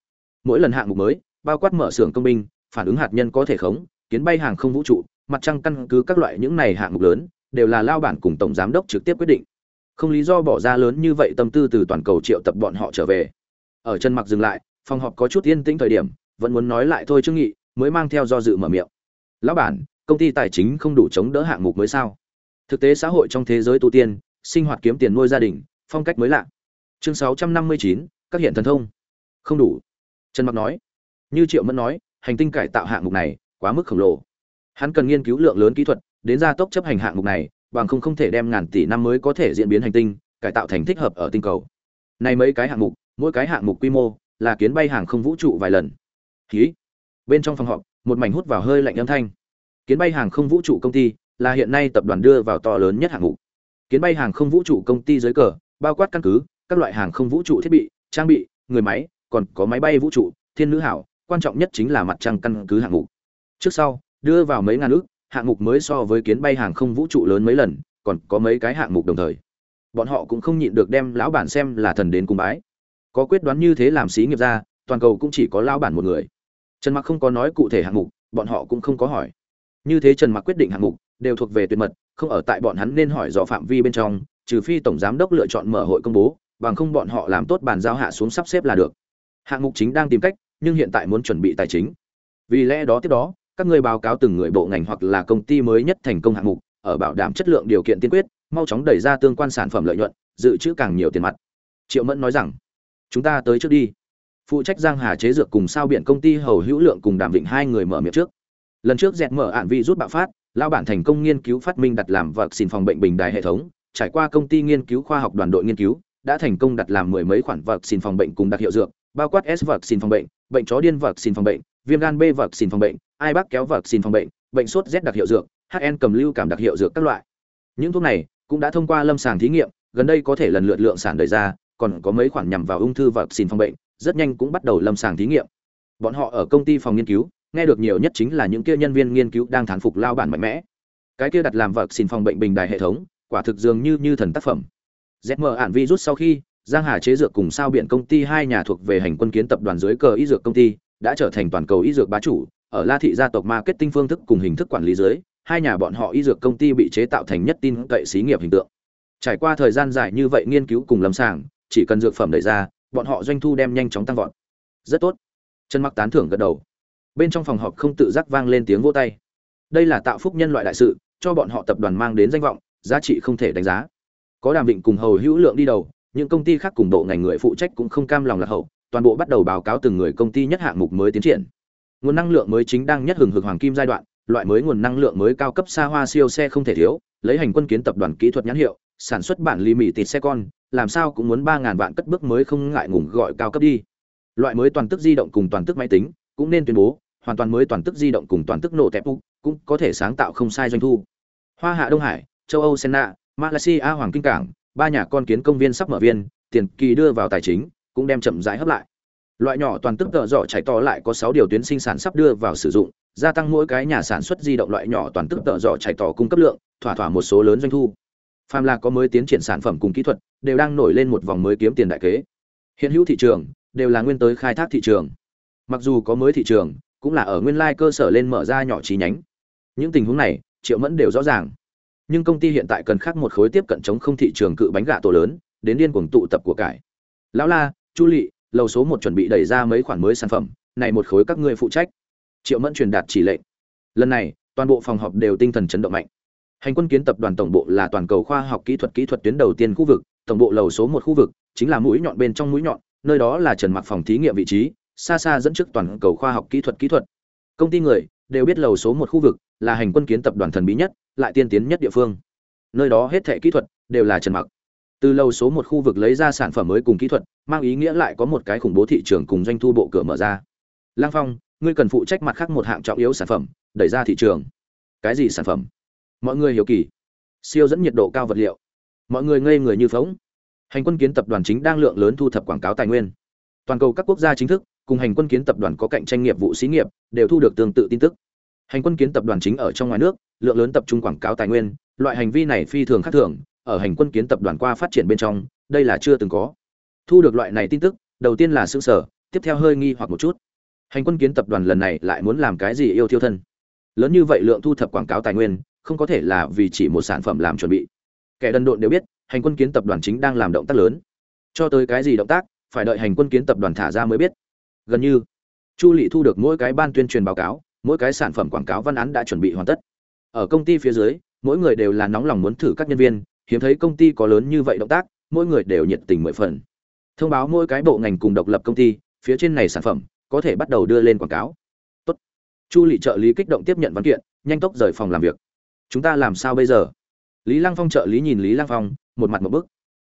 Mỗi lần hạng mục mới, bao quát mở xưởng công binh, phản ứng hạt nhân có thể khống, kiến bay hàng không vũ trụ, mặt trăng căn cứ các loại những này hạng mục lớn, đều là lao bản cùng tổng giám đốc trực tiếp quyết định. Không lý do bỏ ra lớn như vậy tâm tư từ toàn cầu triệu tập bọn họ trở về. Ở chân mặc dừng lại, phòng họp có chút yên tĩnh thời điểm, vẫn muốn nói lại thôi chứ nghị, mới mang theo do dự mở miệng. Lão bản, công ty tài chính không đủ chống đỡ hạng mục mới sao? Thực tế xã hội trong thế giới tu tiên sinh hoạt kiếm tiền nuôi gia đình phong cách mới lạ. Chương 659, các hiện thần thông. Không đủ. Trần mặc nói. Như triệu mẫn nói hành tinh cải tạo hạng mục này quá mức khổng lồ. Hắn cần nghiên cứu lượng lớn kỹ thuật đến gia tốc chấp hành hạng mục này bằng không không thể đem ngàn tỷ năm mới có thể diễn biến hành tinh cải tạo thành thích hợp ở tinh cầu. Này mấy cái hạng mục mỗi cái hạng mục quy mô là kiến bay hàng không vũ trụ vài lần. Khí bên trong phòng họp một mảnh hút vào hơi lạnh âm thanh. Kiến bay hàng không vũ trụ công ty là hiện nay tập đoàn đưa vào to lớn nhất hạng mục kiến bay hàng không vũ trụ công ty dưới cờ, bao quát căn cứ, các loại hàng không vũ trụ thiết bị, trang bị, người máy, còn có máy bay vũ trụ, thiên nữ hảo, quan trọng nhất chính là mặt trăng căn cứ hạng mục. Trước sau, đưa vào mấy ngàn ước, hạng mục mới so với kiến bay hàng không vũ trụ lớn mấy lần, còn có mấy cái hạng mục đồng thời. Bọn họ cũng không nhịn được đem lão bản xem là thần đến cung bái. Có quyết đoán như thế làm xí nghiệp ra, toàn cầu cũng chỉ có lão bản một người. Trần mặc không có nói cụ thể hạng mục, bọn họ cũng không có hỏi. Như thế trần mặc quyết định hạng mục, đều thuộc về tuyệt mật không ở tại bọn hắn nên hỏi rõ phạm vi bên trong, trừ phi tổng giám đốc lựa chọn mở hội công bố, bằng không bọn họ làm tốt bàn giao hạ xuống sắp xếp là được. Hạng mục chính đang tìm cách, nhưng hiện tại muốn chuẩn bị tài chính. Vì lẽ đó tiếp đó, các người báo cáo từng người bộ ngành hoặc là công ty mới nhất thành công hạng mục, ở bảo đảm chất lượng điều kiện tiên quyết, mau chóng đẩy ra tương quan sản phẩm lợi nhuận, dự trữ càng nhiều tiền mặt. Triệu mẫn nói rằng, chúng ta tới trước đi. Phụ trách giang hà chế dược cùng sao biển công ty hầu hữu lượng cùng đàm vịnh hai người mở miệng trước. Lần trước dẹt mở ạn vi rút bạo phát lão bản thành công nghiên cứu phát minh đặt làm vật xin phòng bệnh bình đài hệ thống, trải qua công ty nghiên cứu khoa học đoàn đội nghiên cứu, đã thành công đặt làm mười mấy khoản vật xin phòng bệnh cùng đặc hiệu dược, bao quát s vật xin phòng bệnh bệnh chó điên vật xin phòng bệnh, viêm gan b vật xin phòng bệnh, ai bác kéo vật xin phòng bệnh bệnh sốt z đặc hiệu dược hn cầm lưu cảm đặc hiệu dược các loại. Những thuốc này cũng đã thông qua lâm sàng thí nghiệm, gần đây có thể lần lượt lượng sản đời ra, còn có mấy khoản nhằm vào ung thư vật xin phòng bệnh, rất nhanh cũng bắt đầu lâm sàng thí nghiệm. Bọn họ ở công ty phòng nghiên cứu nghe được nhiều nhất chính là những kia nhân viên nghiên cứu đang thán phục lao bản mạnh mẽ. Cái kia đặt làm vật xin phòng bệnh bình đài hệ thống, quả thực dường như như thần tác phẩm. Zm ản virus sau khi, giang hà chế dược cùng sao biển công ty hai nhà thuộc về hành quân kiến tập đoàn dưới cờ y dược công ty, đã trở thành toàn cầu y dược bá chủ, ở la thị gia tộc marketing phương thức cùng hình thức quản lý dưới, hai nhà bọn họ y dược công ty bị chế tạo thành nhất tin cậy xí nghiệp hình tượng. Trải qua thời gian dài như vậy nghiên cứu cùng lâm sàng, chỉ cần dược phẩm đẩy ra, bọn họ doanh thu đem nhanh chóng tăng vọt. Rất tốt. Chân mắc tán thưởng gật đầu bên trong phòng họp không tự giác vang lên tiếng vỗ tay. Đây là tạo phúc nhân loại đại sự, cho bọn họ tập đoàn mang đến danh vọng, giá trị không thể đánh giá. Có đàm định cùng hầu hữu lượng đi đầu, những công ty khác cùng bộ ngành người phụ trách cũng không cam lòng lạc hậu, toàn bộ bắt đầu báo cáo từng người công ty nhất hạng mục mới tiến triển. Nguồn năng lượng mới chính đang nhất hừng hực hoàng kim giai đoạn, loại mới nguồn năng lượng mới cao cấp xa hoa siêu xe không thể thiếu, lấy hành quân kiến tập đoàn kỹ thuật nhãn hiệu, sản xuất bản ly mì tịt xe con, làm sao cũng muốn ba ngàn vạn cất bước mới không ngại ngùng gọi cao cấp đi. Loại mới toàn tức di động cùng toàn tức máy tính, cũng nên tuyên bố hoàn toàn mới toàn tức di động cùng toàn tức nổ tẹp cũng có thể sáng tạo không sai doanh thu. Hoa hạ đông hải, châu âu senna malaysia hoàng kinh cảng, ba nhà con kiến công viên sắp mở viên, tiền kỳ đưa vào tài chính, cũng đem chậm rãi hấp lại. Loại nhỏ toàn tức tợ dọ chạy to lại có sáu điều tuyến sinh sản sắp đưa vào sử dụng, gia tăng mỗi cái nhà sản xuất di động loại nhỏ toàn tức tợ dọ chạy tỏ cung cấp lượng, thỏa thỏa một số lớn doanh thu. Phàm là có mới tiến triển sản phẩm cùng kỹ thuật, đều đang nổi lên một vòng mới kiếm tiền đại kế. Hiện hữu thị trường, đều là nguyên tới khai thác thị trường. Mặc dù có mới thị trường cũng là ở nguyên lai cơ sở lên mở ra nhỏ chi nhánh. Những tình huống này, triệu mẫn đều rõ ràng. Nhưng công ty hiện tại cần khác một khối tiếp cận chống không thị trường cự bánh gà tổ lớn, đến điên cuồng tụ tập của cải. Lão la, chu lị, lầu số một chuẩn bị đẩy ra mấy khoản mới sản phẩm, này một khối các ngươi phụ trách. Triệu mẫn truyền đạt chỉ lệnh. Lần này, toàn bộ phòng họp đều tinh thần chấn động mạnh. Hành quân kiến tập đoàn tổng bộ là toàn cầu khoa học kỹ thuật kỹ thuật tuyến đầu tiên khu vực, tổng bộ lầu số một khu vực, chính là mũi nhọn bên trong mũi nhọn, nơi đó là trần mặc phòng thí nghiệm vị trí xa xa dẫn trước toàn cầu khoa học kỹ thuật kỹ thuật. Công ty người đều biết lầu số một khu vực là hành quân kiến tập đoàn thần bí nhất, lại tiên tiến nhất địa phương. Nơi đó hết thệ kỹ thuật đều là trần mặc. Từ lầu số một khu vực lấy ra sản phẩm mới cùng kỹ thuật, mang ý nghĩa lại có một cái khủng bố thị trường cùng doanh thu bộ cửa mở ra. Lang phong, ngươi cần phụ trách mặt khác một hạng trọng yếu sản phẩm, đẩy ra thị trường. Cái gì sản phẩm? Mọi người hiểu kỳ. Siêu dẫn nhiệt độ cao vật liệu. Mọi người ngây người như phóng hành quân kiến tập đoàn chính đang lượng lớn thu thập quảng cáo tài nguyên. Toàn cầu các quốc gia chính thức cùng hành quân kiến tập đoàn có cạnh tranh nghiệp vụ xí nghiệp, đều thu được tương tự tin tức. Hành quân kiến tập đoàn chính ở trong ngoài nước, lượng lớn tập trung quảng cáo tài nguyên, loại hành vi này phi thường khác thường, ở hành quân kiến tập đoàn qua phát triển bên trong, đây là chưa từng có. Thu được loại này tin tức, đầu tiên là xương sở, tiếp theo hơi nghi hoặc một chút. Hành quân kiến tập đoàn lần này lại muốn làm cái gì yêu thiêu thân? Lớn như vậy lượng thu thập quảng cáo tài nguyên, không có thể là vì chỉ một sản phẩm làm chuẩn bị. Kẻ đần độn đều biết, hành quân kiến tập đoàn chính đang làm động tác lớn. Cho tới cái gì động tác, phải đợi hành quân kiến tập đoàn thả ra mới biết gần như. Chu lị thu được mỗi cái ban tuyên truyền báo cáo, mỗi cái sản phẩm quảng cáo văn án đã chuẩn bị hoàn tất. Ở công ty phía dưới, mỗi người đều là nóng lòng muốn thử các nhân viên, hiếm thấy công ty có lớn như vậy động tác, mỗi người đều nhiệt tình mười phần. Thông báo mỗi cái bộ ngành cùng độc lập công ty, phía trên này sản phẩm, có thể bắt đầu đưa lên quảng cáo. Tốt. chu lị trợ lý kích động tiếp nhận văn kiện, nhanh tốc rời phòng làm việc. Chúng ta làm sao bây giờ? Lý lăng phong trợ lý nhìn lý lăng phong, một mặt một bức.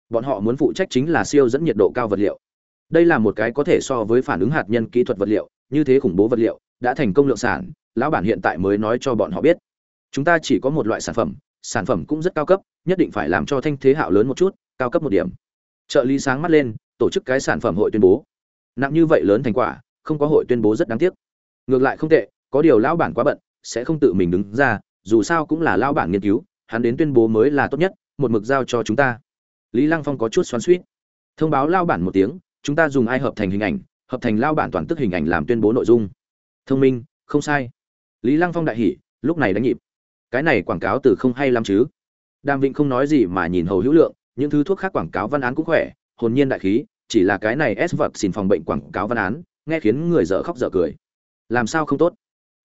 Bọn họ muốn phụ trách chính là siêu dẫn nhiệt độ cao vật liệu đây là một cái có thể so với phản ứng hạt nhân kỹ thuật vật liệu, như thế khủng bố vật liệu, đã thành công lượng sản, lão bản hiện tại mới nói cho bọn họ biết. Chúng ta chỉ có một loại sản phẩm sản phẩm cũng rất cao cấp, nhất định phải làm cho thanh thế hạo lớn một chút, cao cấp một điểm. Trợ lý sáng mắt lên, tổ chức cái sản phẩm hội tuyên bố. Nặng như vậy lớn thành quả, không có hội tuyên bố rất đáng tiếc. Ngược lại không tệ, có điều lão bản quá bận, sẽ không tự mình đứng ra, dù sao cũng là lão bản nghiên cứu, hắn đến tuyên bố mới là tốt nhất, một mực giao cho chúng ta. Lý lăng phong có chút xoắn suýt thông báo lao bản một tiếng chúng ta dùng ai hợp thành hình ảnh, hợp thành lao bản toàn tức hình ảnh làm tuyên bố nội dung. Thông minh, không sai. Lý lăng phong đại hỉ, lúc này đánh nhịp. Cái này quảng cáo từ không hay lắm chứ? Đàm vịnh không nói gì mà nhìn hầu hữu lượng, những thứ thuốc khác quảng cáo văn án cũng khỏe, hồn nhiên đại khí, chỉ là cái này s vật xin phòng bệnh quảng cáo văn án, nghe khiến người dở khóc dở cười. Làm sao không tốt?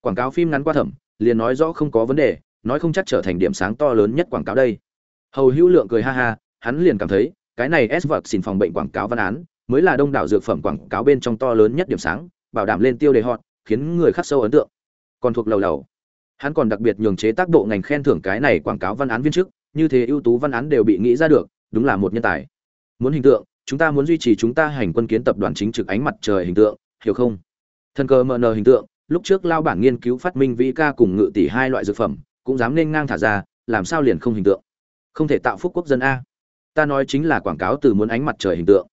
Quảng cáo phim ngắn qua thẩm, liền nói rõ không có vấn đề, nói không chắc trở thành điểm sáng to lớn nhất quảng cáo đây. Hầu hữu lượng cười ha ha, hắn liền cảm thấy, cái này s vật xin phòng bệnh quảng cáo văn án mới là đông đảo dược phẩm quảng cáo bên trong to lớn nhất điểm sáng, bảo đảm lên tiêu đề hot, khiến người khắc sâu ấn tượng. Còn thuộc lầu lầu. Hắn còn đặc biệt nhường chế tác bộ ngành khen thưởng cái này quảng cáo văn án viên chức, như thế ưu tú văn án đều bị nghĩ ra được, đúng là một nhân tài. Muốn hình tượng, chúng ta muốn duy trì chúng ta hành quân kiến tập đoàn chính trực ánh mặt trời hình tượng, hiểu không? Thần cờ mn hình tượng, lúc trước lao bản nghiên cứu phát minh vĩ ca cùng ngự tỷ hai loại dược phẩm, cũng dám nên ngang thả ra, làm sao liền không hình tượng? Không thể tạo phúc quốc dân a. Ta nói chính là quảng cáo từ muốn ánh mặt trời hình tượng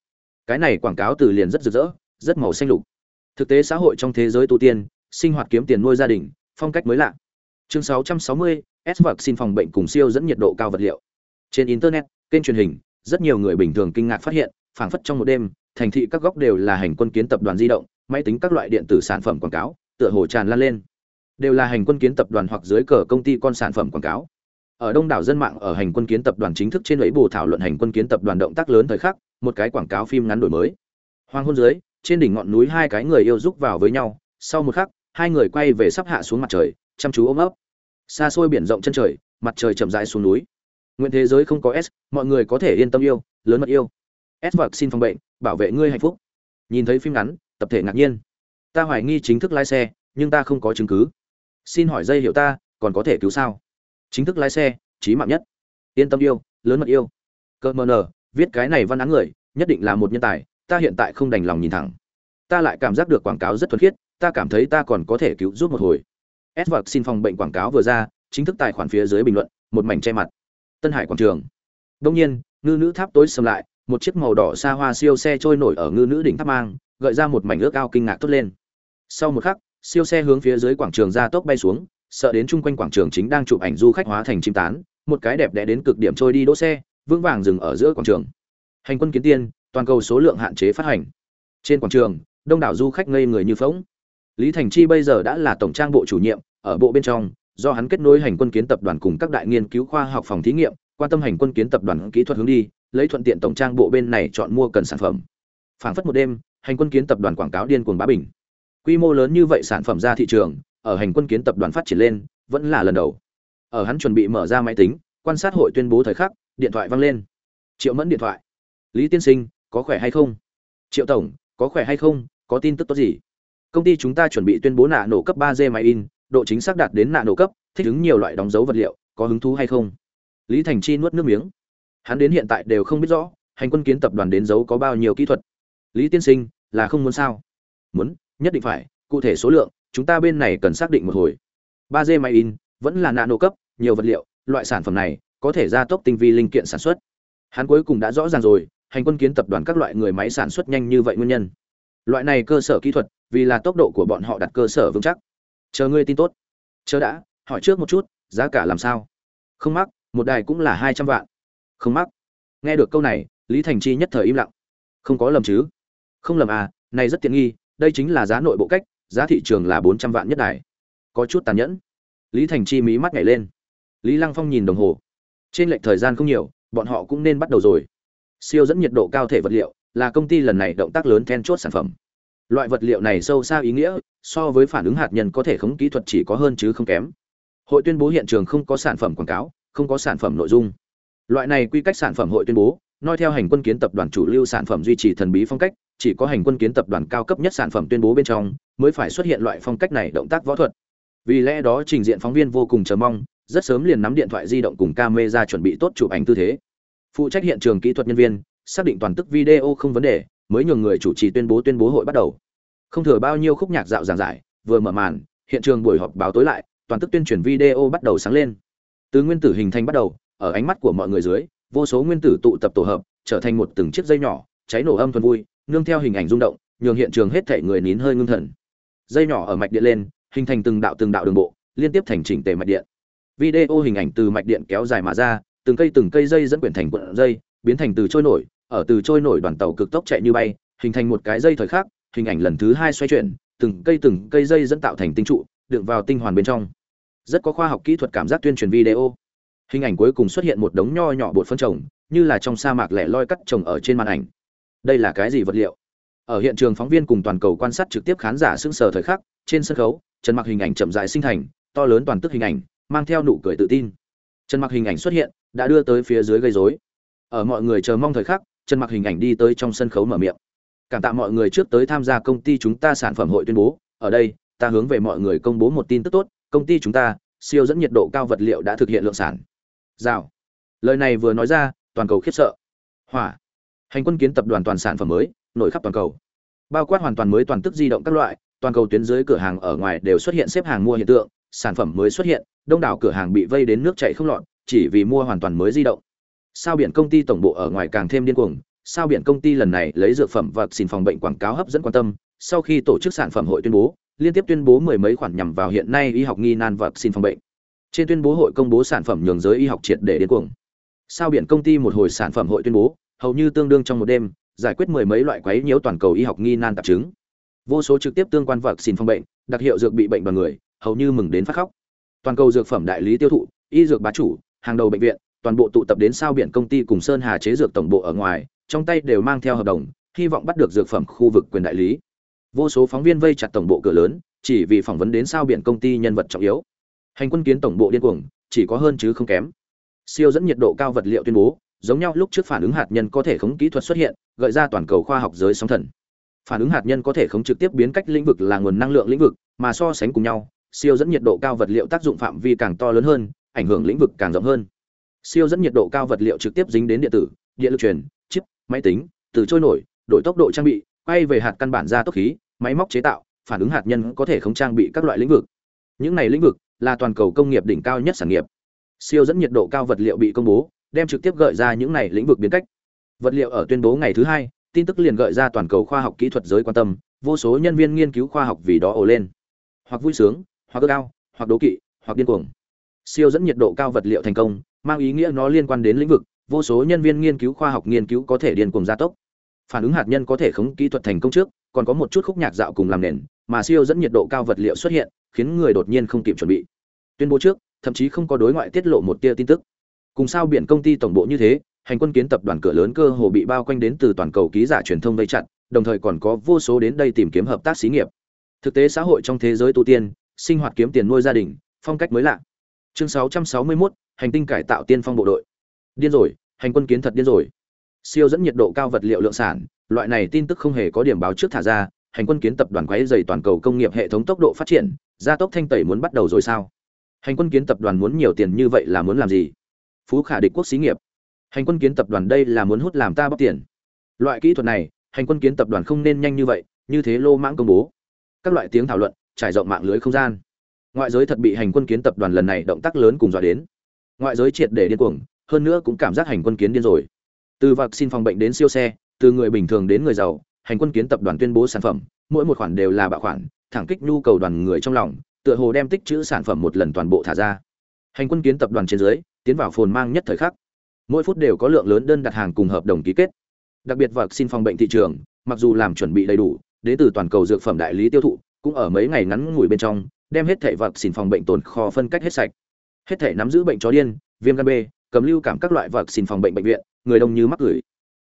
cái này quảng cáo từ liền rất rực rỡ rất màu xanh lục. Thực tế xã hội trong thế giới tu tiên sinh hoạt kiếm tiền nuôi gia đình phong cách mới lạ. Chương 660, s vật xin phòng bệnh cùng siêu dẫn nhiệt độ cao vật liệu. Trên internet kênh truyền hình rất nhiều người bình thường kinh ngạc phát hiện phảng phất trong một đêm thành thị các góc đều là hành quân kiến tập đoàn di động máy tính các loại điện tử sản phẩm quảng cáo tựa hồ tràn lan lên. Đều là hành quân kiến tập đoàn hoặc dưới cờ công ty con sản phẩm quảng cáo. Ở đông đảo dân mạng ở hành quân kiến tập đoàn chính thức trên lưỡi bù thảo luận hành quân kiến tập đoàn động tác lớn thời khắc một cái quảng cáo phim ngắn đổi mới. Hoàng hôn dưới, trên đỉnh ngọn núi hai cái người yêu rúc vào với nhau, sau một khắc, hai người quay về sắp hạ xuống mặt trời, chăm chú ôm ấp. Xa xôi biển rộng chân trời, mặt trời chậm rãi xuống núi. Nguyện thế giới không có s, mọi người có thể yên tâm yêu, lớn mật yêu. S vật xin phòng bệnh, bảo vệ ngươi hạnh phúc. Nhìn thấy phim ngắn, tập thể ngạc nhiên. Ta hoài nghi chính thức lái xe, nhưng ta không có chứng cứ. Xin hỏi dây hiệu ta, còn có thể cứu sao? Chính thức lái xe trí mạng nhất. Yên tâm yêu, lớn mật yêu. Cơ mờ nở viết cái này văn án người, nhất định là một nhân tài, ta hiện tại không đành lòng nhìn thẳng. Ta lại cảm giác được quảng cáo rất thuần khiết, ta cảm thấy ta còn có thể cứu giúp một hồi. S vật xin phòng bệnh quảng cáo vừa ra, chính thức tài khoản phía dưới bình luận, một mảnh che mặt. Tân hải quảng trường. Đông nhiên, ngư nữ tháp tối sầm lại, một chiếc màu đỏ xa hoa siêu xe trôi nổi ở ngư nữ đỉnh tháp mang, gợi ra một mảnh ước ao kinh ngạc tốt lên. Sau một khắc, siêu xe hướng phía dưới quảng trường ra tốc bay xuống, sợ đến chung quanh quảng trường chính đang chụp ảnh du khách hóa thành chim tán, một cái đẹp đẽ đến cực điểm trôi đi đỗ xe vững vàng dừng ở giữa quảng trường. Hành quân kiến tiên, toàn cầu số lượng hạn chế phát hành. Trên quảng trường, đông đảo du khách ngây người như phóng lý thành chi bây giờ đã là tổng trang bộ chủ nhiệm, ở bộ bên trong, do hắn kết nối hành quân kiến tập đoàn cùng các đại nghiên cứu khoa học phòng thí nghiệm, quan tâm hành quân kiến tập đoàn kỹ thuật hướng đi, lấy thuận tiện tổng trang bộ bên này chọn mua cần sản phẩm. Phảng phất một đêm, hành quân kiến tập đoàn quảng cáo điên cuồng bá bình. Quy mô lớn như vậy sản phẩm ra thị trường, ở hành quân kiến tập đoàn phát triển lên, vẫn là lần đầu. Ở hắn chuẩn bị mở ra máy tính, quan sát hội tuyên bố thời khắc điện thoại vang lên. Triệu mẫn điện thoại. Lý tiên sinh, có khỏe hay không? Triệu tổng, có khỏe hay không? Có tin tức tốt gì? Công ty chúng ta chuẩn bị tuyên bố nạ nổ cấp ba d máy in, độ chính xác đạt đến nạ nổ cấp, thích ứng nhiều loại đóng dấu vật liệu, có hứng thú hay không? Lý thành chi nuốt nước miếng. Hắn đến hiện tại đều không biết rõ, hành quân kiến tập đoàn đến dấu có bao nhiêu kỹ thuật. Lý tiên sinh, là không muốn sao? Muốn, nhất định phải, cụ thể số lượng, chúng ta bên này cần xác định một hồi. ba d máy in, vẫn là nano cấp, nhiều vật liệu, loại sản phẩm này có thể gia tốc tinh vi linh kiện sản xuất. Hắn cuối cùng đã rõ ràng rồi, hành quân kiến tập đoàn các loại người máy sản xuất nhanh như vậy nguyên nhân. Loại này cơ sở kỹ thuật, vì là tốc độ của bọn họ đặt cơ sở vững chắc. Chờ ngươi tin tốt. Chờ đã, hỏi trước một chút, giá cả làm sao? Không mắc, một đài cũng là hai trăm vạn. Không mắc. Nghe được câu này, lý thành chi nhất thời im lặng. Không có lầm chứ? Không lầm à này rất tiện nghi, đây chính là giá nội bộ cách, giá thị trường là bốn trăm vạn nhất đài. Có chút tàn nhẫn. Lý thành chi mí mắt nhảy lên. Lý lăng phong nhìn đồng hồ trên lệch thời gian không nhiều, bọn họ cũng nên bắt đầu rồi. Siêu dẫn nhiệt độ cao thể vật liệu là công ty lần này động tác lớn then chốt sản phẩm. Loại vật liệu này sâu xa ý nghĩa, so với phản ứng hạt nhân có thể khống kỹ thuật chỉ có hơn chứ không kém. Hội tuyên bố hiện trường không có sản phẩm quảng cáo, không có sản phẩm nội dung. Loại này quy cách sản phẩm hội tuyên bố nói theo hành quân kiến tập đoàn chủ lưu sản phẩm duy trì thần bí phong cách, chỉ có hành quân kiến tập đoàn cao cấp nhất sản phẩm tuyên bố bên trong, mới phải xuất hiện loại phong cách này động tác võ thuật. Vì lẽ đó trình diện phóng viên vô cùng chờ mong rất sớm liền nắm điện thoại di động cùng camera chuẩn bị tốt chụp ảnh tư thế. Phụ trách hiện trường kỹ thuật nhân viên, xác định toàn tức video không vấn đề, mới nhường người chủ trì tuyên bố tuyên bố hội bắt đầu. Không thừa bao nhiêu khúc nhạc dạo giảng giải, vừa mở màn, hiện trường buổi họp báo tối lại, toàn tức tuyên truyền video bắt đầu sáng lên. Từ nguyên tử hình thành bắt đầu, ở ánh mắt của mọi người dưới, vô số nguyên tử tụ tập tổ hợp, trở thành một từng chiếc dây nhỏ, cháy nổ âm thuần vui, nương theo hình ảnh rung động, nhường hiện trường hết thảy người nín hơi ngưng thần. Dây nhỏ ở mạch điện lên, hình thành từng đạo từng đạo đường bộ, liên tiếp thành chỉnh tề mạch điện video hình ảnh từ mạch điện kéo dài mà ra, từng cây từng cây dây dẫn quyển thành cuộn dây, biến thành từ trôi nổi, ở từ trôi nổi đoàn tàu cực tốc chạy như bay, hình thành một cái dây thời khắc, hình ảnh lần thứ hai xoay chuyển, từng cây từng cây dây dẫn tạo thành tinh trụ, đựng vào tinh hoàn bên trong. Rất có khoa học kỹ thuật cảm giác tuyên truyền video. Hình ảnh cuối cùng xuất hiện một đống nho nhỏ bột phân trồng, như là trong sa mạc lẻ loi cắt trồng ở trên màn ảnh. Đây là cái gì vật liệu? Ở hiện trường phóng viên cùng toàn cầu quan sát trực tiếp khán giả sững sờ thời khắc, trên sân khấu trần mặc hình ảnh chậm rãi sinh thành, to lớn toàn tức hình ảnh mang theo nụ cười tự tin. Trần mặc hình ảnh xuất hiện, đã đưa tới phía dưới gây rối. Ở mọi người chờ mong thời khắc, trần mặc hình ảnh đi tới trong sân khấu mở miệng. Cảm tạ mọi người trước tới tham gia công ty chúng ta sản phẩm hội tuyên bố. Ở đây, ta hướng về mọi người công bố một tin tức tốt, công ty chúng ta, siêu dẫn nhiệt độ cao vật liệu đã thực hiện lượng sản. Rào. Lời này vừa nói ra, toàn cầu khiếp sợ. Hỏa. Hành quân kiến tập đoàn toàn sản phẩm mới, nổi khắp toàn cầu. Bao quát hoàn toàn mới toàn tức di động các loại, toàn cầu tuyến dưới cửa hàng ở ngoài đều xuất hiện xếp hàng mua hiện tượng, sản phẩm mới xuất hiện đông đảo cửa hàng bị vây đến nước chảy không lọt, chỉ vì mua hoàn toàn mới di động. Sao biển công ty tổng bộ ở ngoài càng thêm điên cuồng, sao biển công ty lần này lấy dược phẩm và xin phòng bệnh quảng cáo hấp dẫn quan tâm, sau khi tổ chức sản phẩm hội tuyên bố, liên tiếp tuyên bố mười mấy khoản nhằm vào hiện nay y học nghi nan và xin phòng bệnh. Trên tuyên bố hội công bố sản phẩm nhường giới y học triệt để điên cuồng. Sao biển công ty một hồi sản phẩm hội tuyên bố, hầu như tương đương trong một đêm, giải quyết mười mấy loại quấy nhiễu toàn cầu y học nghi nan tạp chứng. Vô số trực tiếp tương quan vật xin phòng bệnh, đặc hiệu dược bị bệnh bằng người, hầu như mừng đến phát khóc toàn cầu dược phẩm đại lý tiêu thụ, y dược bá chủ, hàng đầu bệnh viện, toàn bộ tụ tập đến sao biển công ty cùng sơn hà chế dược tổng bộ ở ngoài, trong tay đều mang theo hợp đồng, hy vọng bắt được dược phẩm khu vực quyền đại lý. Vô số phóng viên vây chặt tổng bộ cửa lớn, chỉ vì phỏng vấn đến sao biển công ty nhân vật trọng yếu. Hành quân kiến tổng bộ điên cuồng, chỉ có hơn chứ không kém. Siêu dẫn nhiệt độ cao vật liệu tuyên bố, giống nhau lúc trước phản ứng hạt nhân có thể khống kỹ thuật xuất hiện, gợi ra toàn cầu khoa học giới sóng thần. Phản ứng hạt nhân có thể khống trực tiếp biến cách lĩnh vực là nguồn năng lượng lĩnh vực, mà so sánh cùng nhau siêu dẫn nhiệt độ cao vật liệu tác dụng phạm vi càng to lớn hơn, ảnh hưởng lĩnh vực càng rộng hơn. Siêu dẫn nhiệt độ cao vật liệu trực tiếp dính đến điện tử, điện lực truyền, chip, máy tính, từ trôi nổi, đổi tốc độ trang bị, quay về hạt căn bản ra tốc khí, máy móc chế tạo, phản ứng hạt nhân có thể không trang bị các loại lĩnh vực. Những này lĩnh vực là toàn cầu công nghiệp đỉnh cao nhất sản nghiệp. Siêu dẫn nhiệt độ cao vật liệu bị công bố, đem trực tiếp gợi ra những này lĩnh vực biến cách. Vật liệu ở tuyên bố ngày thứ hai, tin tức liền gợi ra toàn cầu khoa học kỹ thuật giới quan tâm, vô số nhân viên nghiên cứu khoa học vì đó ồ lên. Hoặc vui sướng hoặc ước ao, hoặc đố kỵ, hoặc điên cuồng. Siêu dẫn nhiệt độ cao vật liệu thành công, mang ý nghĩa nó liên quan đến lĩnh vực, vô số nhân viên nghiên cứu khoa học nghiên cứu có thể điên cuồng gia tốc. Phản ứng hạt nhân có thể khống kỹ thuật thành công trước, còn có một chút khúc nhạc dạo cùng làm nền, mà siêu dẫn nhiệt độ cao vật liệu xuất hiện, khiến người đột nhiên không kịp chuẩn bị. Tuyên bố trước, thậm chí không có đối ngoại tiết lộ một tia tin tức. Cùng sao biển công ty tổng bộ như thế, hành quân kiến tập đoàn cửa lớn cơ hồ bị bao quanh đến từ toàn cầu ký giả truyền thông vây chặt, đồng thời còn có vô số đến đây tìm kiếm hợp tác xí nghiệp. Thực tế xã hội trong thế giới tu tiên sinh hoạt kiếm tiền nuôi gia đình phong cách mới lạ. Chương 661, hành tinh cải tạo tiên phong bộ đội. Điên rồi hành quân kiến thật điên rồi. Siêu dẫn nhiệt độ cao vật liệu lượng sản loại này tin tức không hề có điểm báo trước thả ra hành quân kiến tập đoàn quấy rầy toàn cầu công nghiệp hệ thống tốc độ phát triển gia tốc thanh tẩy muốn bắt đầu rồi sao? Hành quân kiến tập đoàn muốn nhiều tiền như vậy là muốn làm gì? Phú khả địch quốc xí nghiệp. Hành quân kiến tập đoàn đây là muốn hút làm ta bóc tiền. Loại kỹ thuật này hành quân kiến tập đoàn không nên nhanh như vậy như thế lô mãng công bố. Các loại tiếng thảo luận trải rộng mạng lưới không gian. Ngoại giới thật bị hành quân kiến tập đoàn lần này động tác lớn cùng dọa đến. Ngoại giới triệt để điên cuồng, hơn nữa cũng cảm giác hành quân kiến điên rồi. Từ vaccine phòng bệnh đến siêu xe, từ người bình thường đến người giàu, hành quân kiến tập đoàn tuyên bố sản phẩm, mỗi một khoản đều là bạo khoản, thẳng kích nhu cầu đoàn người trong lòng, tựa hồ đem tích trữ sản phẩm một lần toàn bộ thả ra. Hành quân kiến tập đoàn trên dưới, tiến vào phồn mang nhất thời khắc. Mỗi phút đều có lượng lớn đơn đặt hàng cùng hợp đồng ký kết. Đặc biệt vạc xin phòng bệnh thị trường, mặc dù làm chuẩn bị đầy đủ, đến từ toàn cầu dược phẩm đại lý tiêu thụ cũng ở mấy ngày ngắn ngủi bên trong đem hết thẻ vật xin phòng bệnh tồn kho phân cách hết sạch. Hết thẻ nắm giữ bệnh chó điên viêm gan b cầm lưu cảm các loại vật xin phòng bệnh bệnh viện người đông như mắc gửi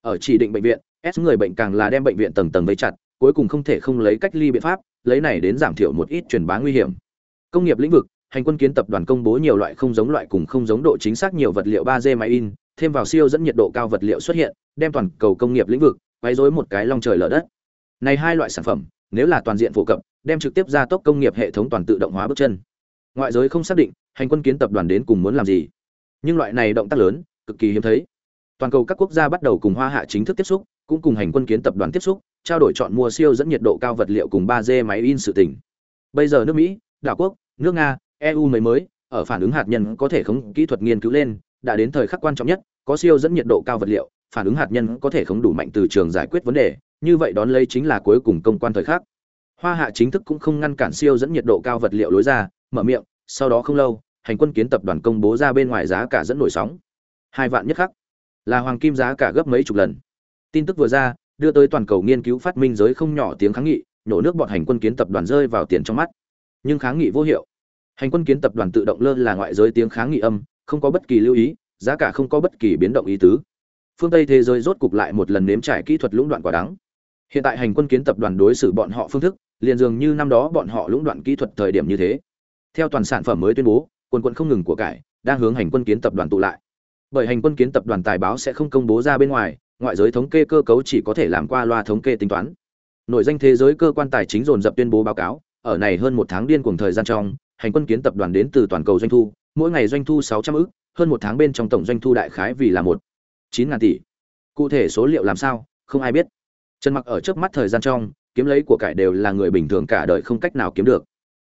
ở chỉ định bệnh viện s người bệnh càng là đem bệnh viện tầng tầng vây chặt cuối cùng không thể không lấy cách ly biện pháp lấy này đến giảm thiểu một ít truyền bá nguy hiểm. Công nghiệp lĩnh vực hành quân kiến tập đoàn công bố nhiều loại không giống loại cùng không giống độ chính xác nhiều vật liệu 3D máy in, thêm vào siêu dẫn nhiệt độ cao vật liệu xuất hiện, đem toàn cầu công nghiệp lĩnh vực quấy rối một cái long trời lở đất. Này hai loại sản phẩm, nếu là toàn diện phổ cập, đem trực tiếp ra tốc công nghiệp hệ thống toàn tự động hóa bước chân. Ngoại giới không xác định, hành quân kiến tập đoàn đến cùng muốn làm gì. Nhưng loại này động tác lớn, cực kỳ hiếm thấy. Toàn cầu các quốc gia bắt đầu cùng Hoa Hạ chính thức tiếp xúc, cũng cùng hành quân kiến tập đoàn tiếp xúc, trao đổi chọn mua siêu dẫn nhiệt độ cao vật liệu cùng 3D máy in sự tình. bây giờ nước mỹ đảo quốc nước nga eu mới mới ở phản ứng hạt nhân có thể khống kỹ thuật nghiên cứu lên đã đến thời khắc quan trọng nhất có siêu dẫn nhiệt độ cao vật liệu phản ứng hạt nhân có thể không đủ mạnh từ trường giải quyết vấn đề như vậy đón lấy chính là cuối cùng công quan thời khắc hoa hạ chính thức cũng không ngăn cản siêu dẫn nhiệt độ cao vật liệu lối ra, mở miệng, sau đó không lâu, hành quân kiến tập đoàn công bố ra bên ngoài giá cả dẫn nổi sóng. Hai vạn nhất khắc. Là hoàng kim giá cả gấp mấy chục lần. Tin tức vừa ra, đưa tới toàn cầu nghiên cứu phát minh giới không nhỏ tiếng kháng nghị, nổ nước bọn hành quân kiến tập đoàn rơi vào tiền trong mắt. Nhưng kháng nghị vô hiệu. Hành quân kiến tập đoàn tự động lơ là ngoại giới tiếng kháng nghị âm, không có bất kỳ lưu ý, giá cả không có bất kỳ biến động ý tứ. Phương tây thế giới rốt cục lại một lần nếm trải kỹ thuật lũng đoạn quả đắng. Hiện tại hành quân kiến tập đoàn đối xử bọn họ phương thức liền dường như năm đó bọn họ lũng đoạn kỹ thuật thời điểm như thế. Theo toàn sản phẩm mới tuyên bố quân quân không ngừng của cải, đang hướng hành quân kiến tập đoàn tụ lại. Bởi hành quân kiến tập đoàn tài báo sẽ không công bố ra bên ngoài, ngoại giới thống kê cơ cấu chỉ có thể làm qua loa thống kê tính toán. Nội danh thế giới cơ quan tài chính dồn dập tuyên bố báo cáo, ở này hơn một tháng điên cuồng thời gian trong, hành quân kiến tập đoàn đến từ toàn cầu doanh thu, mỗi ngày doanh thu sáu trăm ức, hơn một tháng bên trong tổng doanh thu đại khái vì là một chín ngàn tỷ. Cụ thể số liệu làm sao, không ai biết. Trần mặc ở trước mắt thời gian trong kiếm lấy của cải đều là người bình thường cả đời không cách nào kiếm được.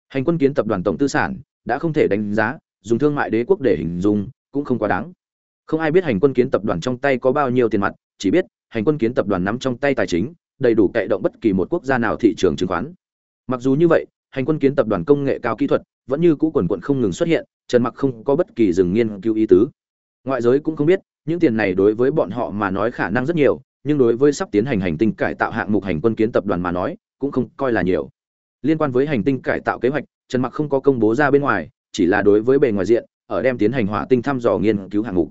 Hành quân kiến tập đoàn tổng tư sản đã không thể đánh giá, dùng thương mại đế quốc để hình dung, cũng không quá đáng. Không ai biết hành quân kiến tập đoàn trong tay có bao nhiêu tiền mặt, chỉ biết hành quân kiến tập đoàn nắm trong tay tài chính, đầy đủ cậy động bất kỳ một quốc gia nào thị trường chứng khoán. Mặc dù như vậy, hành quân kiến tập đoàn công nghệ cao kỹ thuật vẫn như cũ quần quận không ngừng xuất hiện, trần mặc không có bất kỳ dừng nghiên cứu ý tứ. Ngoại giới cũng không biết, những tiền này đối với bọn họ mà nói khả năng rất nhiều nhưng đối với sắp tiến hành hành tinh cải tạo hạng mục hành quân kiến tập đoàn mà nói, cũng không coi là nhiều. Liên quan với hành tinh cải tạo kế hoạch, trần mặc không có công bố ra bên ngoài, chỉ là đối với bề ngoài diện, ở đem tiến hành hỏa tinh thăm dò nghiên cứu hạng mục.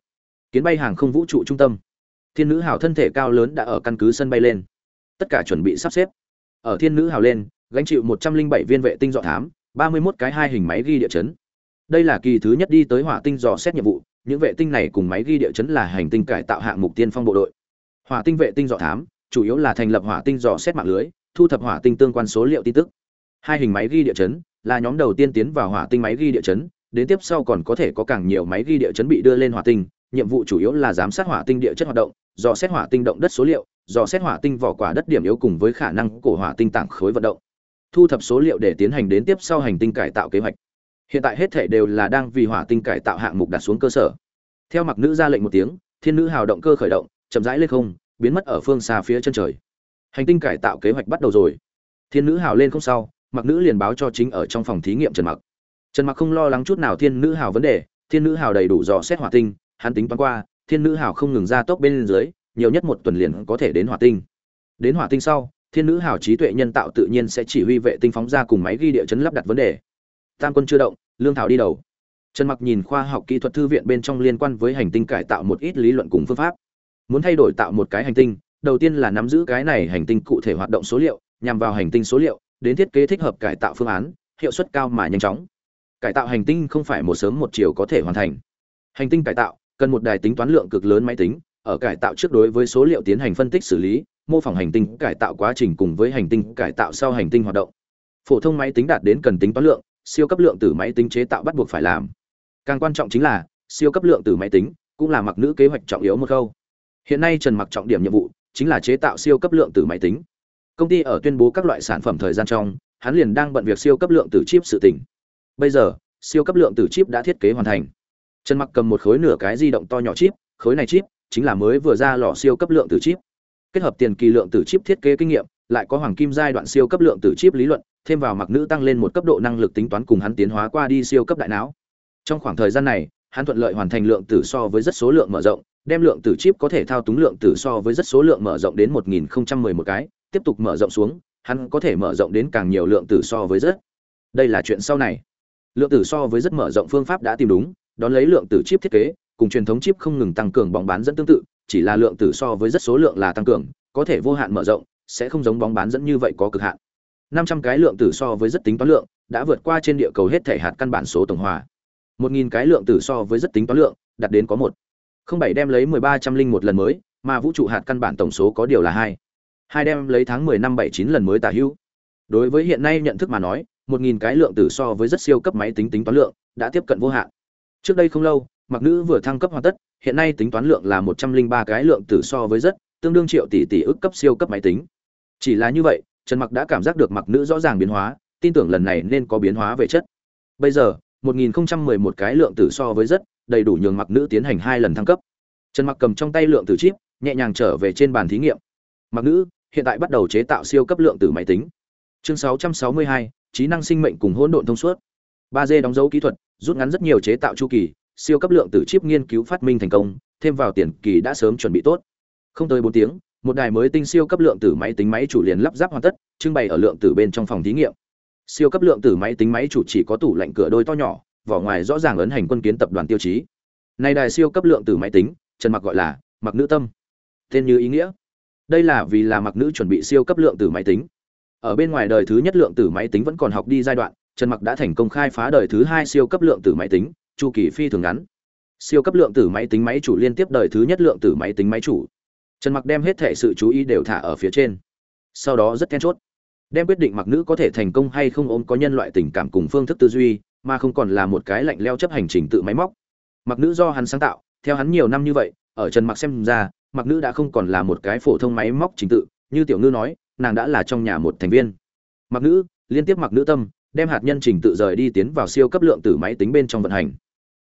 Kiến bay hàng không vũ trụ trung tâm. Thiên nữ hào thân thể cao lớn đã ở căn cứ sân bay lên. Tất cả chuẩn bị sắp xếp. Ở thiên nữ hào lên, gánh chịu một trăm linh bảy viên vệ tinh dọ thám, ba mươi 31 cái hai hình máy ghi địa chấn. Đây là kỳ thứ nhất đi tới hỏa tinh dò xét nhiệm vụ, những vệ tinh này cùng máy ghi địa chấn là hành tinh cải tạo hạng mục tiên phong bộ đội hỏa tinh vệ tinh dò thám, chủ yếu là thành lập hỏa tinh dò xét mạng lưới, thu thập hỏa tinh tương quan số liệu tin tức. Hai hình máy ghi địa chấn, là nhóm đầu tiên tiến vào hỏa tinh máy ghi địa chấn, đến tiếp sau còn có thể có càng nhiều máy ghi địa chấn bị đưa lên hỏa tinh, nhiệm vụ chủ yếu là giám sát hỏa tinh địa chất hoạt động, dò xét hỏa tinh động đất số liệu, dò xét hỏa tinh vỏ quả đất điểm yếu cùng với khả năng của hỏa tinh tảng khối vận động. Thu thập số liệu để tiến hành đến tiếp sau hành tinh cải tạo kế hoạch. Hiện tại hết thể đều là đang vì hỏa tinh cải tạo hạng mục đặt xuống cơ sở. Theo mặc nữ ra lệnh một tiếng, thiên nữ hào động cơ khởi động chậm rãi lên không, biến mất ở phương xa phía chân trời. Hành tinh cải tạo kế hoạch bắt đầu rồi. Thiên nữ hào lên không sau, mặc nữ liền báo cho chính ở trong phòng thí nghiệm trần mặc. Trần mặc không lo lắng chút nào thiên nữ hào vấn đề, thiên nữ hào đầy đủ dò xét hỏa tinh, hắn tính toán qua, thiên nữ hào không ngừng ra tốc bên dưới, nhiều nhất một tuần liền có thể đến hỏa tinh. Đến hỏa tinh sau, thiên nữ hào trí tuệ nhân tạo tự nhiên sẽ chỉ huy vệ tinh phóng ra cùng máy ghi địa chấn lắp đặt vấn đề. Tam quân chưa động, lương thảo đi đầu. Trần mặc nhìn khoa học kỹ thuật thư viện bên trong liên quan với hành tinh cải tạo một ít lý luận cùng phương pháp muốn thay đổi tạo một cái hành tinh, đầu tiên là nắm giữ cái này hành tinh cụ thể hoạt động số liệu, nhằm vào hành tinh số liệu, đến thiết kế thích hợp cải tạo phương án, hiệu suất cao mà nhanh chóng. Cải tạo hành tinh không phải một sớm một chiều có thể hoàn thành. Hành tinh cải tạo cần một đài tính toán lượng cực lớn máy tính, ở cải tạo trước đối với số liệu tiến hành phân tích xử lý, mô phỏng hành tinh cải tạo quá trình cùng với hành tinh cải tạo sau hành tinh hoạt động. Phổ thông máy tính đạt đến cần tính toán lượng, siêu cấp lượng từ máy tính chế tạo bắt buộc phải làm. Càng quan trọng chính là, siêu cấp lượng từ máy tính cũng là mặc nữ kế hoạch trọng yếu một khâu hiện nay trần mặc trọng điểm nhiệm vụ chính là chế tạo siêu cấp lượng từ máy tính. Công ty ở tuyên bố các loại sản phẩm thời gian trong, hắn liền đang bận việc siêu cấp lượng từ chip sự tình. bây giờ, siêu cấp lượng từ chip đã thiết kế hoàn thành. Trần mặc cầm một khối nửa cái di động to nhỏ chip, khối này chip chính là mới vừa ra lò siêu cấp lượng từ chip. Kết hợp tiền kỳ lượng từ chip thiết kế kinh nghiệm, lại có hoàng kim giai đoạn siêu cấp lượng từ chip lý luận, thêm vào mặc nữ tăng lên một cấp độ năng lực tính toán cùng hắn tiến hóa qua đi siêu cấp đại não. Trong khoảng thời gian này, hắn thuận lợi hoàn thành lượng tử so với rất số lượng mở rộng đem lượng tử chip có thể thao túng lượng tử so với rất số lượng mở rộng đến 1011 cái, tiếp tục mở rộng xuống, hắn có thể mở rộng đến càng nhiều lượng tử so với rất. Đây là chuyện sau này. Lượng tử so với rất mở rộng phương pháp đã tìm đúng, đón lấy lượng tử chip thiết kế, cùng truyền thống chip không ngừng tăng cường bóng bán dẫn tương tự, chỉ là lượng tử so với rất số lượng là tăng cường, có thể vô hạn mở rộng, sẽ không giống bóng bán dẫn như vậy có cực hạn. 500 cái lượng tử so với rất tính toán lượng, đã vượt qua trên địa cầu hết thể hạt căn bản số tổng hòa. 1000 cái lượng tử so với rất tính toán lượng, đạt đến có một không bảy đem lấy 1301 lần mới, mà vũ trụ hạt căn bản tổng số có điều là hai. Hai đem lấy tháng 10 năm 79 lần mới tả hữu. Đối với hiện nay nhận thức mà nói 1000 cái lượng tử so với rất siêu cấp máy tính tính toán lượng, đã tiếp cận vô hạn. Trước đây không lâu, mặc nữ vừa thăng cấp hoàn tất, hiện nay tính toán lượng là 103 cái lượng tử so với rất, tương đương triệu tỷ tỷ ức cấp siêu cấp máy tính. Chỉ là như vậy, trần mặc đã cảm giác được mặc nữ rõ ràng biến hóa, tin tưởng lần này nên có biến hóa về chất. Bây giờ 1011 cái lượng tử so với rất đầy đủ nhường mặc nữ tiến hành hai lần thăng cấp. Trần mặc cầm trong tay lượng tử chip nhẹ nhàng trở về trên bàn thí nghiệm. Mặc nữ hiện tại bắt đầu chế tạo siêu cấp lượng tử máy tính. Chương 662, trí năng sinh mệnh cùng hỗn độn thông suốt. 3D đóng dấu kỹ thuật rút ngắn rất nhiều chế tạo chu kỳ siêu cấp lượng tử chip nghiên cứu phát minh thành công thêm vào tiền kỳ đã sớm chuẩn bị tốt. Không tới 4 tiếng một đài mới tinh siêu cấp lượng tử máy tính máy chủ liền lắp ráp hoàn tất trưng bày ở lượng tử bên trong phòng thí nghiệm. Siêu cấp lượng tử máy tính máy chủ chỉ có tủ lạnh cửa đôi to nhỏ vỏ ngoài rõ ràng ấn hành quân kiến tập đoàn tiêu chí. Này đài siêu cấp lượng tử máy tính, trần mặc gọi là mặc nữ tâm. Tên như ý nghĩa. Đây là vì là mặc nữ chuẩn bị siêu cấp lượng tử máy tính. Ở bên ngoài đời thứ nhất lượng tử máy tính vẫn còn học đi giai đoạn, trần mặc đã thành công khai phá đời thứ hai siêu cấp lượng tử máy tính, chu kỳ phi thường ngắn. Siêu cấp lượng tử máy tính máy chủ liên tiếp đời thứ nhất lượng tử máy tính máy chủ. Trần mặc đem hết thể sự chú ý đều thả ở phía trên. Sau đó rất then chốt. Đem quyết định mặc nữ có thể thành công hay không ôm có nhân loại tình cảm cùng phương thức tư duy mà không còn là một cái lạnh leo chấp hành trình tự máy móc. Mặc nữ do hắn sáng tạo, theo hắn nhiều năm như vậy, ở trần mặc xem ra, mặc nữ đã không còn là một cái phổ thông máy móc trình tự, như tiểu ngư nói, nàng đã là trong nhà một thành viên. Mặc nữ, liên tiếp mặc nữ tâm, đem hạt nhân trình tự rời đi tiến vào siêu cấp lượng tử máy tính bên trong vận hành.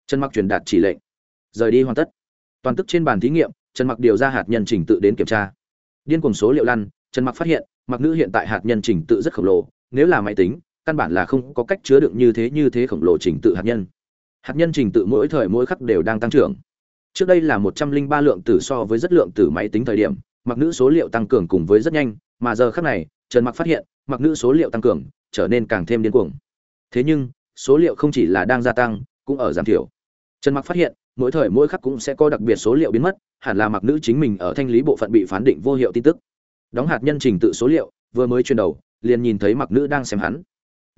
Trần mặc truyền đạt chỉ lệnh, rời đi hoàn tất. Toàn tức trên bàn thí nghiệm, trần mặc điều ra hạt nhân trình tự đến kiểm tra. Điên cùng số liệu lăn, trần mặc phát hiện, mặc nữ hiện tại hạt nhân trình tự rất khổng lồ, nếu là máy tính căn bản là không có cách chứa đựng như thế như thế khổng lồ trình tự hạt nhân. Hạt nhân trình tự mỗi thời mỗi khắc đều đang tăng trưởng. Trước đây là một trăm linh ba lượng tử so với rất lượng tử máy tính thời điểm, mặc nữ số liệu tăng cường cùng với rất nhanh, mà giờ khắc này, trần mặc phát hiện, mặc nữ số liệu tăng cường, trở nên càng thêm điên cuồng. Thế nhưng, số liệu không chỉ là đang gia tăng, cũng ở giảm thiểu. Trần mặc phát hiện, mỗi thời mỗi khắc cũng sẽ có đặc biệt số liệu biến mất, hẳn là mặc nữ chính mình ở thanh lý bộ phận bị phán định vô hiệu tin tức. Đóng hạt nhân trình tự số liệu, vừa mới truyền đầu, liền nhìn thấy mặc nữ đang xem hắn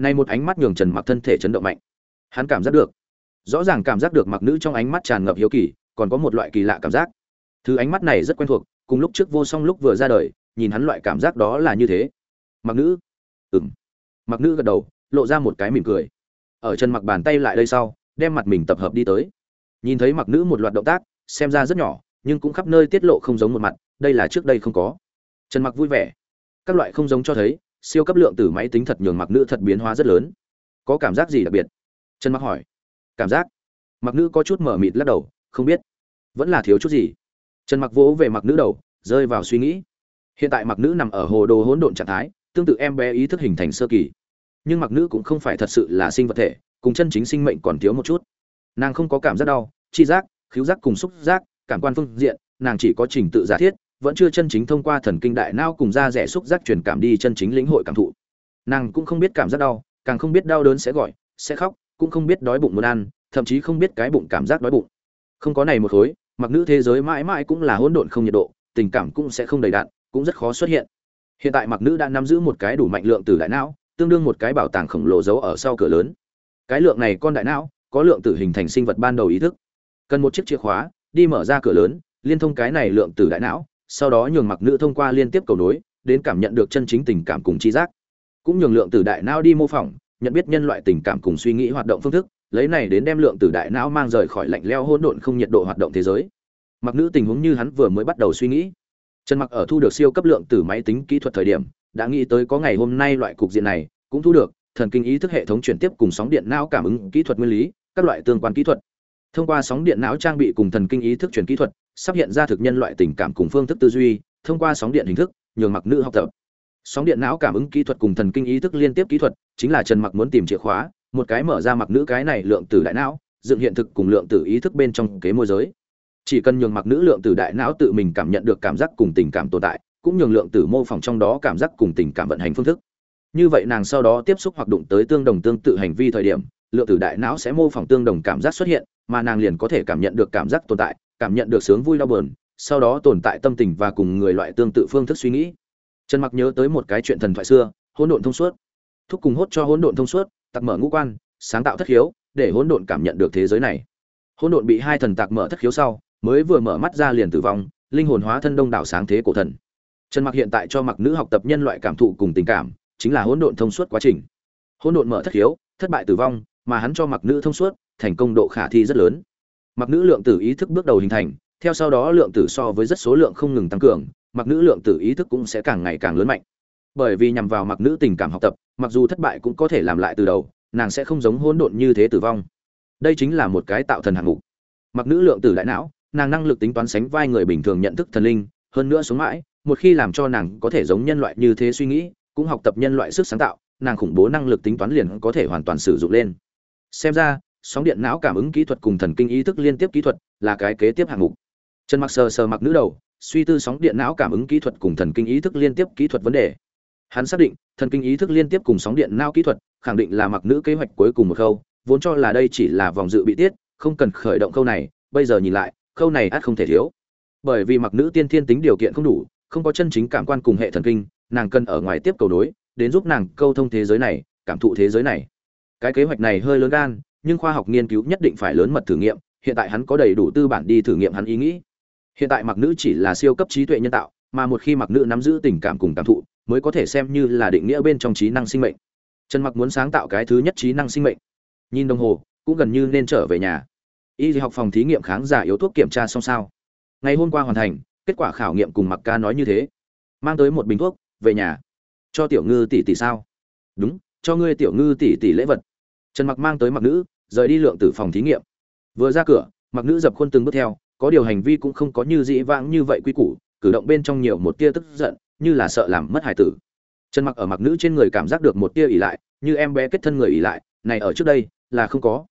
nay một ánh mắt nhường trần mặc thân thể chấn động mạnh. Hắn cảm giác được, rõ ràng cảm giác được mặc nữ trong ánh mắt tràn ngập hiếu kỳ, còn có một loại kỳ lạ cảm giác. Thứ ánh mắt này rất quen thuộc, cùng lúc trước vô song lúc vừa ra đời, nhìn hắn loại cảm giác đó là như thế. Mặc nữ ừng mặc nữ gật đầu, lộ ra một cái mỉm cười. Ở chân mặc bàn tay lại đây sau, đem mặt mình tập hợp đi tới. Nhìn thấy mặc nữ một loạt động tác, xem ra rất nhỏ, nhưng cũng khắp nơi tiết lộ không giống một mặt, đây là trước đây không có. Trần mặc vui vẻ. Các loại không giống cho thấy siêu cấp lượng tử máy tính thật nhường mặc nữ thật biến hóa rất lớn. Có cảm giác gì đặc biệt? Trần mặc hỏi. Cảm giác. Mặc nữ có chút mở mịt lắc đầu, không biết. Vẫn là thiếu chút gì. Trần mặc vỗ về mặc nữ đầu, rơi vào suy nghĩ. Hiện tại mặc nữ nằm ở hồ đồ hỗn độn trạng thái, tương tự em bé ý thức hình thành sơ kỳ. Nhưng mặc nữ cũng không phải thật sự là sinh vật thể, cùng chân chính sinh mệnh còn thiếu một chút. Nàng không có cảm giác đau, chi giác khiếu giác cùng xúc giác, cảm quan phương diện, nàng chỉ có trình tự giả thiết vẫn chưa chân chính thông qua thần kinh đại não cùng da rẻ xúc giác truyền cảm đi chân chính lĩnh hội cảm thụ. Nàng cũng không biết cảm giác đau, càng không biết đau đớn sẽ gọi, sẽ khóc, cũng không biết đói bụng muốn ăn, thậm chí không biết cái bụng cảm giác đói bụng. Không có này một khối, mặc nữ thế giới mãi mãi cũng là hỗn độn không nhiệt độ, tình cảm cũng sẽ không đầy đạn cũng rất khó xuất hiện. Hiện tại mặc nữ đã nắm giữ một cái đủ mạnh lượng từ đại não, tương đương một cái bảo tàng khổng lồ giấu ở sau cửa lớn. Cái lượng này con đại não, có lượng tử hình thành sinh vật ban đầu ý thức. Cần một chiếc chìa khóa, đi mở ra cửa lớn, liên thông cái này lượng tử đại não sau đó nhường mặc nữ thông qua liên tiếp cầu nối, đến cảm nhận được chân chính tình cảm cùng tri giác. Cũng nhường lượng tử đại não đi mô phỏng, nhận biết nhân loại tình cảm cùng suy nghĩ hoạt động phương thức, lấy này đến đem lượng tử đại não mang rời khỏi lạnh leo hỗn độn không nhiệt độ hoạt động thế giới. Mặc nữ tình huống như hắn vừa mới bắt đầu suy nghĩ. Trần mặc ở thu được siêu cấp lượng tử máy tính kỹ thuật thời điểm, đã nghĩ tới có ngày hôm nay loại cục diện này, cũng thu được thần kinh ý thức hệ thống chuyển tiếp cùng sóng điện não cảm ứng kỹ thuật nguyên lý, các loại tương quan kỹ thuật thông qua sóng điện não trang bị cùng thần kinh ý thức truyền kỹ thuật, sắp hiện ra thực nhân loại tình cảm cùng phương thức tư duy, thông qua sóng điện hình thức, nhường mặc nữ học tập. Sóng điện não cảm ứng kỹ thuật cùng thần kinh ý thức liên tiếp kỹ thuật, chính là trần mặc muốn tìm chìa khóa, một cái mở ra mặc nữ cái này lượng tử đại não, dựng hiện thực cùng lượng tử ý thức bên trong kế môi giới. Chỉ cần nhường mặc nữ lượng tử đại não tự mình cảm nhận được cảm giác cùng tình cảm tồn tại, cũng nhường lượng tử mô phỏng trong đó cảm giác cùng tình cảm vận hành phương thức. Như vậy nàng sau đó tiếp xúc hoặc đụng tới tương đồng tương tự hành vi thời điểm lượng tử đại não sẽ mô phỏng tương đồng cảm giác xuất hiện, mà nàng liền có thể cảm nhận được cảm giác tồn tại, cảm nhận được sướng vui đau buồn, sau đó tồn tại tâm tình và cùng người loại tương tự phương thức suy nghĩ. Trần mặc nhớ tới một cái chuyện thần thoại xưa, hỗn độn thông suốt. Thúc cùng hốt cho hỗn độn thông suốt, tặc mở ngũ quan, sáng tạo thất khiếu, để hỗn độn cảm nhận được thế giới này. Hỗn độn bị hai thần tạc mở thất khiếu sau, mới vừa mở mắt ra liền tử vong, linh hồn hóa thân đông đảo sáng thế cổ thần. Trần mặc hiện tại cho mặc nữ học tập nhân loại cảm thụ cùng tình cảm, chính là hỗn độn thông suốt quá trình. Hỗn độn mở thất khiếu, thất bại tử vong mà hắn cho mặc nữ thông suốt, thành công độ khả thi rất lớn. Mặc nữ lượng tử ý thức bước đầu hình thành, theo sau đó lượng tử so với rất số lượng không ngừng tăng cường, mặc nữ lượng tử ý thức cũng sẽ càng ngày càng lớn mạnh. Bởi vì nhằm vào mặc nữ tình cảm học tập, mặc dù thất bại cũng có thể làm lại từ đầu, nàng sẽ không giống hỗn độn như thế tử vong. Đây chính là một cái tạo thần hạng mục. Mặc nữ lượng tử đại não, nàng năng lực tính toán sánh vai người bình thường nhận thức thần linh, hơn nữa sống mãi, một khi làm cho nàng có thể giống nhân loại như thế suy nghĩ, cũng học tập nhân loại sức sáng tạo, nàng khủng bố năng lực tính toán liền có thể hoàn toàn sử dụng lên xem ra, sóng điện não cảm ứng kỹ thuật cùng thần kinh ý thức liên tiếp kỹ thuật là cái kế tiếp hạng mục. Trần mặc sờ sờ mặc nữ đầu, suy tư sóng điện não cảm ứng kỹ thuật cùng thần kinh ý thức liên tiếp kỹ thuật vấn đề. Hắn xác định, thần kinh ý thức liên tiếp cùng sóng điện não kỹ thuật khẳng định là mặc nữ kế hoạch cuối cùng một khâu, vốn cho là đây chỉ là vòng dự bị tiết, không cần khởi động khâu này, bây giờ nhìn lại, khâu này ắt không thể thiếu. Bởi vì mặc nữ tiên thiên tính điều kiện không đủ, không có chân chính cảm quan cùng hệ thần kinh, nàng cần ở ngoài tiếp cầu đối, đến giúp nàng câu thông thế giới này, cảm thụ thế giới này cái kế hoạch này hơi lớn gan, nhưng khoa học nghiên cứu nhất định phải lớn mật thử nghiệm, hiện tại hắn có đầy đủ tư bản đi thử nghiệm hắn ý nghĩ. Hiện tại mặc nữ chỉ là siêu cấp trí tuệ nhân tạo, mà một khi mặc nữ nắm giữ tình cảm cùng cảm thụ, mới có thể xem như là định nghĩa bên trong trí năng sinh mệnh. Trần mặc muốn sáng tạo cái thứ nhất trí năng sinh mệnh. Nhìn đồng hồ, cũng gần như nên trở về nhà. Y học phòng thí nghiệm kháng giả yếu thuốc kiểm tra xong sao. Ngày hôm qua hoàn thành, kết quả khảo nghiệm cùng mặc ca nói như thế. Mang tới một bình thuốc, về nhà. Cho tiểu ngư tỷ tỷ sao? Đúng, cho ngươi tiểu ngư tỷ tỷ lễ vật trần mặc mang tới mặc nữ rời đi lượng tử phòng thí nghiệm. Vừa ra cửa mặc nữ dập khuôn từng bước theo có điều hành vi cũng không có như dĩ vãng như vậy quy củ cử động bên trong nhiều một tia tức giận như là sợ làm mất hài tử. Trần mặc ở mặc nữ trên người cảm giác được một tia ỉ lại như em bé kết thân người ỉ lại này ở trước đây là không có.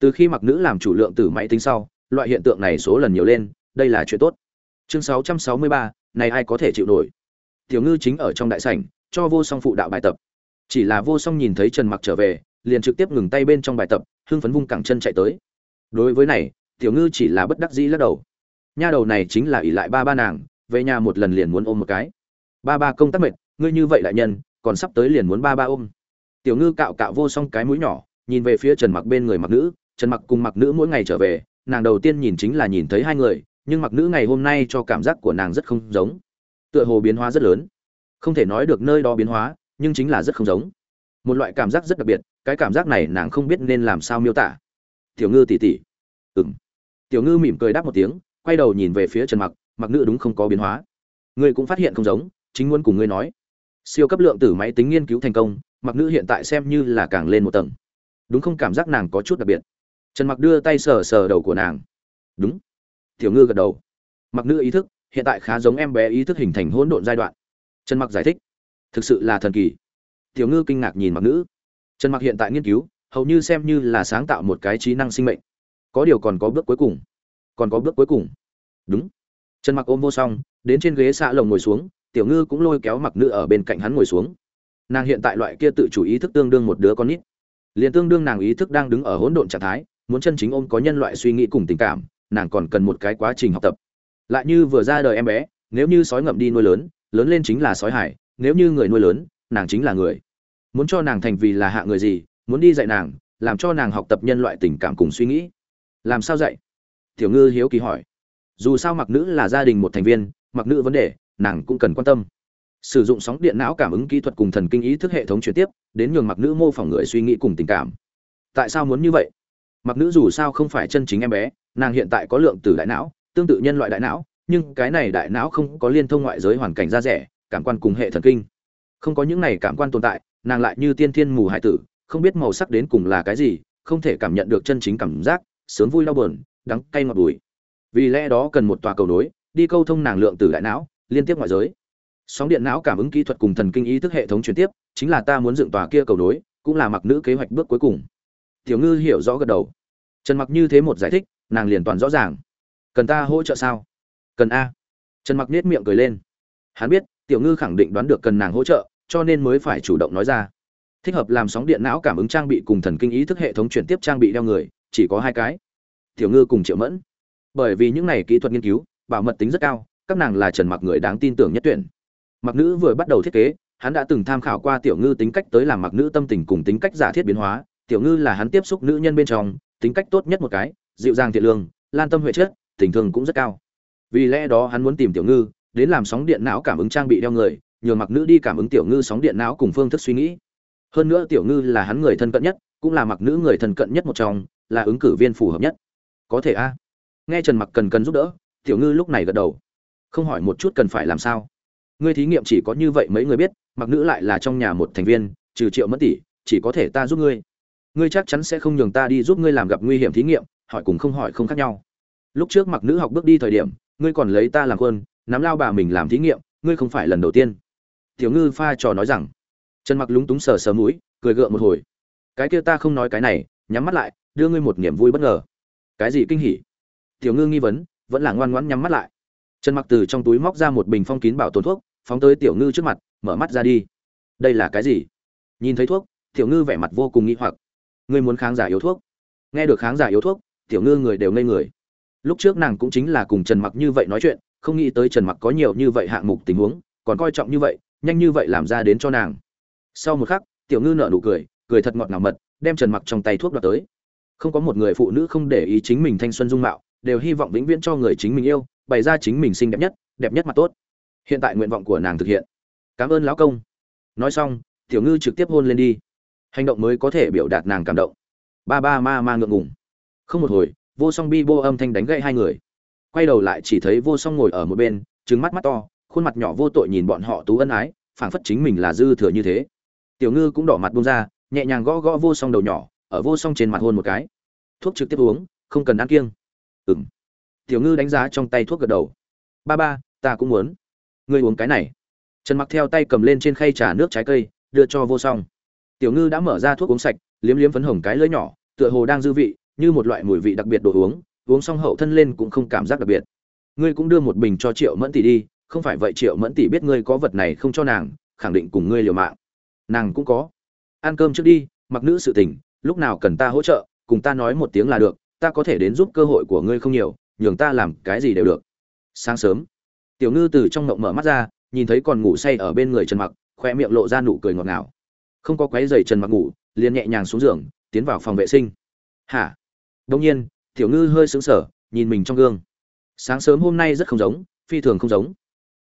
Từ khi mặc nữ làm chủ lượng tử máy tính sau loại hiện tượng này số lần nhiều lên đây là chuyện tốt. Chương 663, này ai có thể chịu nổi? Tiểu ngư chính ở trong đại sảnh cho vô song phụ đạo bài tập. Chỉ là vô song nhìn thấy trần mặc trở về liền trực tiếp ngừng tay bên trong bài tập, hưng phấn vung cẳng chân chạy tới. Đối với này, tiểu ngư chỉ là bất đắc dĩ lắc đầu. Nha đầu này chính là ỷ lại ba ba nàng, về nhà một lần liền muốn ôm một cái. Ba ba công tác mệt, ngươi như vậy lại nhân, còn sắp tới liền muốn ba ba ôm. Tiểu ngư cạo cạo vô song cái mũi nhỏ, nhìn về phía trần mặc bên người mặc nữ. Trần mặc cùng mặc nữ mỗi ngày trở về, nàng đầu tiên nhìn chính là nhìn thấy hai người, nhưng mặc nữ ngày hôm nay cho cảm giác của nàng rất không giống. Tựa hồ biến hóa rất lớn. Không thể nói được nơi đó biến hóa, nhưng chính là rất không giống một loại cảm giác rất đặc biệt, cái cảm giác này nàng không biết nên làm sao miêu tả. Tiểu ngư tỉ tỉ. Ừng tiểu ngư mỉm cười đáp một tiếng, quay đầu nhìn về phía trần mặc mặc nữ đúng không có biến hóa. Ngươi cũng phát hiện không giống, chính muốn cùng ngươi nói. Siêu cấp lượng tử máy tính nghiên cứu thành công, mặc nữ hiện tại xem như là càng lên một tầng. Đúng không cảm giác nàng có chút đặc biệt. Trần mặc đưa tay sờ sờ đầu của nàng. Đúng. Tiểu ngư gật đầu. Mặc nữ ý thức, hiện tại khá giống em bé ý thức hình thành hỗn độn giai đoạn. Trần mặc giải thích. Thực sự là thần kỳ tiểu ngư kinh ngạc nhìn mặc nữ. Trần mặc hiện tại nghiên cứu, hầu như xem như là sáng tạo một cái trí năng sinh mệnh. Có điều còn có bước cuối cùng. Còn có bước cuối cùng. Đúng. Trần mặc ôm vô song, đến trên ghế xạ lồng ngồi xuống, tiểu ngư cũng lôi kéo mặc nữ ở bên cạnh hắn ngồi xuống. Nàng hiện tại loại kia tự chủ ý thức tương đương một đứa con nít. Liền tương đương nàng ý thức đang đứng ở hỗn độn trạng thái, muốn chân chính ôm có nhân loại suy nghĩ cùng tình cảm, nàng còn cần một cái quá trình học tập. Lại như vừa ra đời em bé, nếu như sói ngậm đi nuôi lớn lớn lên chính là sói hải, nếu như người nuôi lớn nàng chính là người. Muốn cho nàng thành vì là hạ người gì, muốn đi dạy nàng, làm cho nàng học tập nhân loại tình cảm cùng suy nghĩ. Làm sao dạy? Tiểu ngư hiếu kỳ hỏi. Dù sao mặc nữ là gia đình một thành viên, mặc nữ vấn đề, nàng cũng cần quan tâm. Sử dụng sóng điện não cảm ứng kỹ thuật cùng thần kinh ý thức hệ thống chuyển tiếp, đến nhường mặc nữ mô phỏng người suy nghĩ cùng tình cảm. Tại sao muốn như vậy? Mặc nữ dù sao không phải chân chính em bé, nàng hiện tại có lượng tử đại não, tương tự nhân loại đại não, nhưng cái này đại não không có liên thông ngoại giới hoàn cảnh ra rẻ, cảm quan cùng hệ thần kinh không có những này cảm quan tồn tại, nàng lại như tiên thiên mù hải tử, không biết màu sắc đến cùng là cái gì, không thể cảm nhận được chân chính cảm giác, sướng vui đau buồn, đắng cay ngọt bùi. Vì lẽ đó cần một tòa cầu nối, đi câu thông nàng lượng từ đại não, liên tiếp ngoại giới. Sóng điện não cảm ứng kỹ thuật cùng thần kinh ý thức hệ thống chuyển tiếp, chính là ta muốn dựng tòa kia cầu nối, cũng là mặc nữ kế hoạch bước cuối cùng. Tiểu ngư hiểu rõ gật đầu. Trần mặc như thế một giải thích, nàng liền toàn rõ ràng. Cần ta hỗ trợ sao? Cần a. Trần mặc nết miệng cười lên. Hắn biết, tiểu ngư khẳng định đoán được cần nàng hỗ trợ cho nên mới phải chủ động nói ra. Thích hợp làm sóng điện não cảm ứng trang bị cùng thần kinh ý thức hệ thống chuyển tiếp trang bị đeo người, chỉ có hai cái. Tiểu ngư cùng triệu mẫn. Bởi vì những này kỹ thuật nghiên cứu, bảo mật tính rất cao, các nàng là trần mặc người đáng tin tưởng nhất tuyển. Mặc nữ vừa bắt đầu thiết kế, hắn đã từng tham khảo qua tiểu ngư tính cách tới làm mặc nữ tâm tình cùng tính cách giả thiết biến hóa. Tiểu ngư là hắn tiếp xúc nữ nhân bên trong, tính cách tốt nhất một cái, dịu dàng thiện lương, lan tâm huệ chất, tình thương cũng rất cao. Vì lẽ đó hắn muốn tìm tiểu ngư, đến làm sóng điện não cảm ứng trang bị đeo người nhờ mặc nữ đi cảm ứng tiểu ngư sóng điện não cùng phương thức suy nghĩ. Hơn nữa tiểu ngư là hắn người thân cận nhất, cũng là mặc nữ người thân cận nhất một trong, là ứng cử viên phù hợp nhất. Có thể a. Nghe trần mặc cần cần giúp đỡ, tiểu ngư lúc này gật đầu. Không hỏi một chút cần phải làm sao. Ngươi thí nghiệm chỉ có như vậy mấy người biết, mặc nữ lại là trong nhà một thành viên, trừ triệu mất tỷ, chỉ có thể ta giúp ngươi. Ngươi chắc chắn sẽ không nhường ta đi giúp ngươi làm gặp nguy hiểm thí nghiệm, hỏi cùng không hỏi không khác nhau. Lúc trước mặc nữ học bước đi thời điểm, ngươi còn lấy ta làm quân, nắm lao bà mình làm thí nghiệm, ngươi không phải lần đầu tiên tiểu ngư pha trò nói rằng. Trần mặc lúng túng sờ sờ mũi, cười gượng một hồi. Cái kia ta không nói cái này, nhắm mắt lại, đưa ngươi một niềm vui bất ngờ. Cái gì kinh hỉ? Tiểu ngư nghi vấn, vẫn là ngoan ngoãn nhắm mắt lại. Trần mặc từ trong túi móc ra một bình phong kín bảo tồn thuốc, phóng tới tiểu ngư trước mặt, mở mắt ra đi. Đây là cái gì? Nhìn thấy thuốc, tiểu ngư vẻ mặt vô cùng nghi hoặc. Ngươi muốn kháng giả yếu thuốc. Nghe được kháng giả yếu thuốc, tiểu ngư người đều ngây người. Lúc trước nàng cũng chính là cùng trần mặc như vậy nói chuyện, không nghĩ tới trần mặc có nhiều như vậy hạng mục tình huống, còn coi trọng như vậy nhanh như vậy làm ra đến cho nàng. Sau một khắc, tiểu ngư nở nụ cười cười thật ngọt ngào mật, đem trần mặc trong tay thuốc đoạt tới. Không có một người phụ nữ không để ý chính mình thanh xuân dung mạo, đều hy vọng vĩnh viễn cho người chính mình yêu, bày ra chính mình xinh đẹp nhất đẹp nhất mặt tốt. Hiện tại nguyện vọng của nàng thực hiện. Cảm ơn lão công. Nói xong, tiểu ngư trực tiếp hôn lên đi. Hành động mới có thể biểu đạt nàng cảm động. Ba ba ma ma ngượng ngùng. Không một hồi, vô song bi bô âm thanh đánh gậy hai người. Quay đầu lại chỉ thấy vô song ngồi ở một bên trứng mắt mắt to khuôn mặt nhỏ vô tội nhìn bọn họ tú ân ái, phảng phất chính mình là dư thừa như thế. Tiểu ngư cũng đỏ mặt buông ra, nhẹ nhàng gõ gõ vô song đầu nhỏ, ở vô song trên mặt hôn một cái. Thuốc trực tiếp uống, không cần ăn kiêng. Ừng tiểu ngư đánh giá trong tay thuốc gật đầu. Ba ba, ta cũng muốn. Ngươi uống cái này. Trần mặc theo tay cầm lên trên khay trà nước trái cây, đưa cho vô song. Tiểu ngư đã mở ra thuốc uống sạch, liếm liếm phấn hồng cái lưỡi nhỏ, tựa hồ đang dư vị, như một loại mùi vị đặc biệt đồ uống. Uống xong hậu thân lên cũng không cảm giác đặc biệt. Ngươi cũng đưa một bình cho triệu mẫn tỷ đi không phải vậy triệu mẫn tỷ biết ngươi có vật này không cho nàng, khẳng định cùng ngươi liều mạng. Nàng cũng có. Ăn cơm trước đi, mặc nữ sự tình, lúc nào cần ta hỗ trợ, cùng ta nói một tiếng là được, ta có thể đến giúp cơ hội của ngươi không nhiều, nhường ta làm cái gì đều được. Sáng sớm, tiểu ngư từ trong ngộng mở mắt ra, nhìn thấy còn ngủ say ở bên người trần mặc khoe miệng lộ ra nụ cười ngọt ngào. Không có quấy giày trần mặc ngủ, liền nhẹ nhàng xuống giường, tiến vào phòng vệ sinh. Hả? Đông nhiên, tiểu ngư hơi sững sờ, nhìn mình trong gương. Sáng sớm hôm nay rất không giống, phi thường không giống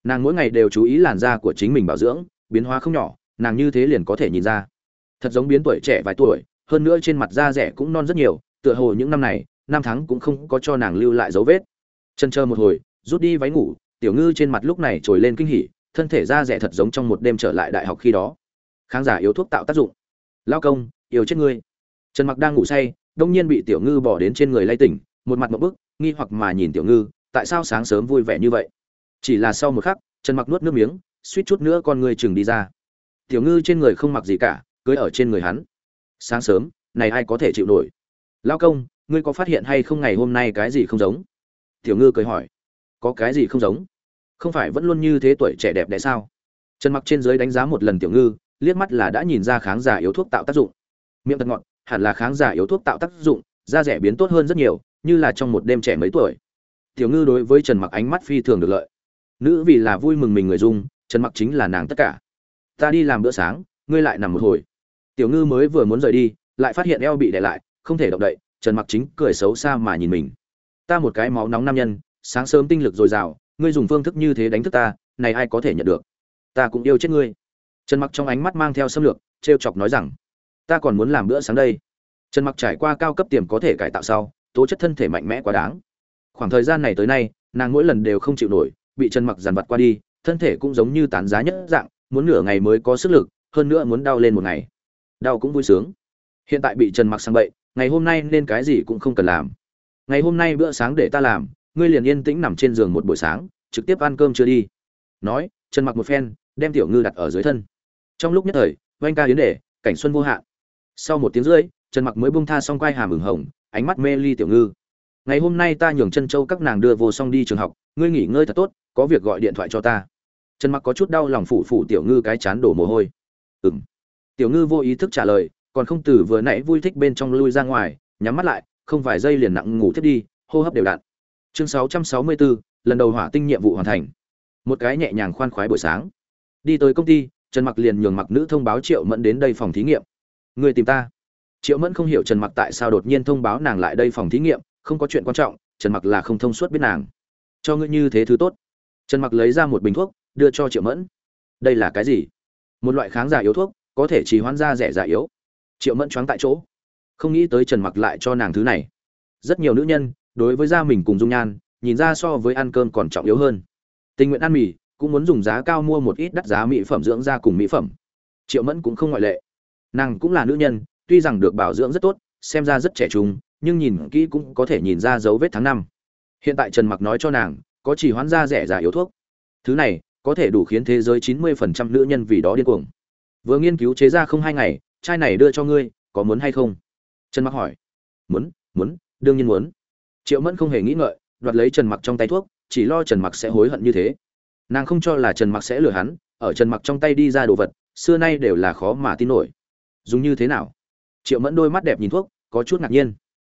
nàng mỗi ngày đều chú ý làn da của chính mình bảo dưỡng, biến hóa không nhỏ, nàng như thế liền có thể nhìn ra. Thật giống biến tuổi trẻ vài tuổi, hơn nữa trên mặt da rẻ cũng non rất nhiều, tựa hồ những năm này, năm tháng cũng không có cho nàng lưu lại dấu vết. Chân chờ một hồi, rút đi váy ngủ, tiểu ngư trên mặt lúc này trồi lên kinh hỉ, thân thể da rẻ thật giống trong một đêm trở lại đại học khi đó. Kháng giả yếu thuốc tạo tác dụng. Lao công, yêu chết ngươi. Trần mặc đang ngủ say, đông nhiên bị tiểu ngư bỏ đến trên người lay tỉnh, một mặt một bức, nghi hoặc mà nhìn tiểu ngư, tại sao sáng sớm vui vẻ như vậy? Chỉ là sau một khắc, trần mặc nuốt nước miếng, suýt chút nữa con người chừng đi ra. Tiểu ngư trên người không mặc gì cả, cưới ở trên người hắn. Sáng sớm, này ai có thể chịu nổi? Lao công, ngươi có phát hiện hay không ngày hôm nay cái gì không giống? Tiểu ngư cười hỏi. Có cái gì không giống? Không phải vẫn luôn như thế tuổi trẻ đẹp đẽ sao? Trần mặc trên dưới đánh giá một lần tiểu ngư, liếc mắt là đã nhìn ra kháng giả yếu thuốc tạo tác dụng. Miệng thật ngọt, hẳn là kháng giả yếu thuốc tạo tác dụng, da rẻ biến tốt hơn rất nhiều, như là trong một đêm trẻ mấy tuổi. Tiểu ngư đối với trần mặc ánh mắt phi thường được lợi nữ vì là vui mừng mình người dung, trần mặc chính là nàng tất cả. Ta đi làm bữa sáng, ngươi lại nằm một hồi. Tiểu ngư mới vừa muốn rời đi, lại phát hiện eo bị đè lại, không thể động đậy, trần mặc chính cười xấu xa mà nhìn mình. Ta một cái máu nóng nam nhân, sáng sớm tinh lực dồi dào, ngươi dùng phương thức như thế đánh thức ta, này ai có thể nhận được? Ta cũng yêu chết ngươi. Trần mặc trong ánh mắt mang theo xâm lược, trêu chọc nói rằng, ta còn muốn làm bữa sáng đây. Trần mặc trải qua cao cấp tiềm có thể cải tạo sau, tố chất thân thể mạnh mẽ quá đáng. Khoảng thời gian này tới nay, nàng mỗi lần đều không chịu nổi bị trần mặc giàn vặt qua đi thân thể cũng giống như tán giá nhất dạng muốn nửa ngày mới có sức lực hơn nữa muốn đau lên một ngày. Đau cũng vui sướng. Hiện tại bị trần mặc sang bậy ngày hôm nay nên cái gì cũng không cần làm. Ngày hôm nay bữa sáng để ta làm ngươi liền yên tĩnh nằm trên giường một buổi sáng trực tiếp ăn cơm chưa đi. Nói trần mặc một phen đem tiểu ngư đặt ở dưới thân. Trong lúc nhất thời oanh ca yến đề, cảnh xuân vô hạn. Sau một tiếng rưỡi trần mặc mới buông tha xong quai hàm ửng hồng ánh mắt mê ly tiểu ngư ngày hôm nay ta nhường chân châu các nàng đưa vô xong đi trường học ngươi nghỉ ngơi thật tốt có việc gọi điện thoại cho ta. Trần mặc có chút đau lòng phủ phủ tiểu ngư cái chán đổ mồ hôi. Ừm. Tiểu ngư vô ý thức trả lời còn không từ vừa nãy vui thích bên trong lui ra ngoài nhắm mắt lại không vài giây liền nặng ngủ thiết đi hô hấp đều đặn. Chương 664, lần đầu hỏa tinh nhiệm vụ hoàn thành. Một cái nhẹ nhàng khoan khoái buổi sáng. Đi tới công ty trần mặc liền nhường mặc nữ thông báo triệu mẫn đến đây phòng thí nghiệm. Người tìm ta. Triệu mẫn không hiểu trần mặc tại sao đột nhiên thông báo nàng lại đây phòng thí nghiệm không có chuyện quan trọng, trần mặc là không thông suốt biết nàng. Cho ngươi như thế thứ tốt. Trần mặc lấy ra một bình thuốc, đưa cho triệu mẫn. Đây là cái gì? Một loại kháng giả yếu thuốc, có thể trì hoãn da rẻ giả yếu. Triệu mẫn choáng tại chỗ. Không nghĩ tới trần mặc lại cho nàng thứ này. Rất nhiều nữ nhân, đối với da mình cùng dung nhan, nhìn ra so với ăn cơm còn trọng yếu hơn. Tình nguyện ăn mì, cũng muốn dùng giá cao mua một ít đắt giá mỹ phẩm dưỡng da cùng mỹ phẩm. Triệu mẫn cũng không ngoại lệ. Nàng cũng là nữ nhân, tuy rằng được bảo dưỡng rất tốt, xem ra rất trẻ trung nhưng nhìn kỹ cũng có thể nhìn ra dấu vết tháng năm. Hiện tại trần mặc nói cho nàng, có chỉ hoán da rẻ giả yếu thuốc. Thứ này, có thể đủ khiến thế giới 90% nữ nhân vì đó điên cuồng. Vừa nghiên cứu chế ra không hai ngày, chai này đưa cho ngươi, có muốn hay không? Trần mặc hỏi. Muốn muốn, đương nhiên muốn. Triệu mẫn không hề nghĩ ngợi, đoạt lấy trần mặc trong tay thuốc, chỉ lo trần mặc sẽ hối hận như thế. Nàng không cho là trần mặc sẽ lừa hắn, ở trần mặc trong tay đi ra đồ vật, xưa nay đều là khó mà tin nổi. Dùng như thế nào? Triệu mẫn đôi mắt đẹp nhìn thuốc, có chút ngạc nhiên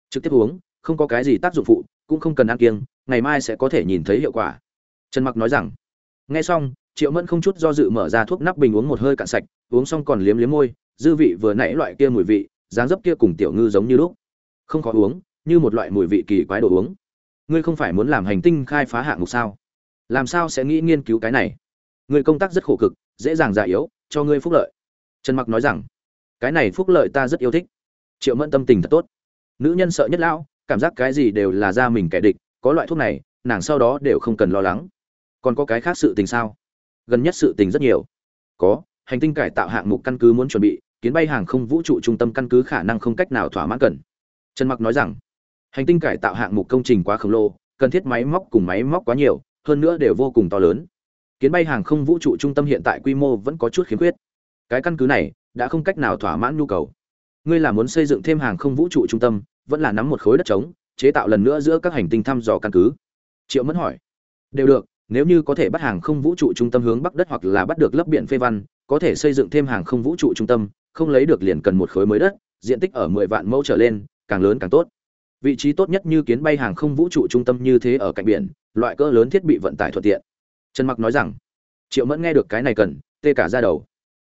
trực tiếp uống, không có cái gì tác dụng phụ, cũng không cần ăn kiêng, ngày mai sẽ có thể nhìn thấy hiệu quả. Trần mặc nói rằng, nghe xong, triệu mẫn không chút do dự mở ra thuốc nắp bình uống một hơi cạn sạch, uống xong còn liếm liếm môi, dư vị vừa nãy loại kia mùi vị, dáng dấp kia cùng tiểu ngư giống như lúc. Không khó uống, như một loại mùi vị kỳ quái đồ uống. Ngươi không phải muốn làm hành tinh khai phá hạng mục sao? Làm sao sẽ nghĩ nghiên cứu cái này? Ngươi công tác rất khổ cực, dễ dàng già yếu, cho ngươi phúc lợi. Trần mặc nói rằng, cái này phúc lợi ta rất yêu thích. Triệu mẫn tâm tình thật tốt nữ nhân sợ nhất lão, cảm giác cái gì đều là ra mình kẻ địch, có loại thuốc này, nàng sau đó đều không cần lo lắng. Còn có cái khác sự tình sao? Gần nhất sự tình rất nhiều. Có, hành tinh cải tạo hạng mục căn cứ muốn chuẩn bị, kiến bay hàng không vũ trụ trung tâm căn cứ khả năng không cách nào thỏa mãn cần. Trần mặc nói rằng, hành tinh cải tạo hạng mục công trình quá khổng lồ, cần thiết máy móc cùng máy móc quá nhiều, hơn nữa đều vô cùng to lớn. Kiến bay hàng không vũ trụ trung tâm hiện tại quy mô vẫn có chút khiếm khuyết. Cái căn cứ này, đã không cách nào thỏa mãn nhu cầu. Ngươi là muốn xây dựng thêm hàng không vũ trụ trung tâm vẫn là nắm một khối đất trống, chế tạo lần nữa giữa các hành tinh thăm dò căn cứ. Triệu mẫn hỏi. Đều được, nếu như có thể bắt hàng không vũ trụ trung tâm hướng bắc đất hoặc là bắt được lấp biển phê văn, có thể xây dựng thêm hàng không vũ trụ trung tâm, không lấy được liền cần một khối mới đất, diện tích ở mười vạn mẫu trở lên, càng lớn càng tốt. Vị trí tốt nhất như kiến bay hàng không vũ trụ trung tâm như thế ở cạnh biển, loại cỡ lớn thiết bị vận tải thuận tiện. Trần mặc nói rằng, triệu mẫn nghe được cái này cần, tê cả ra đầu.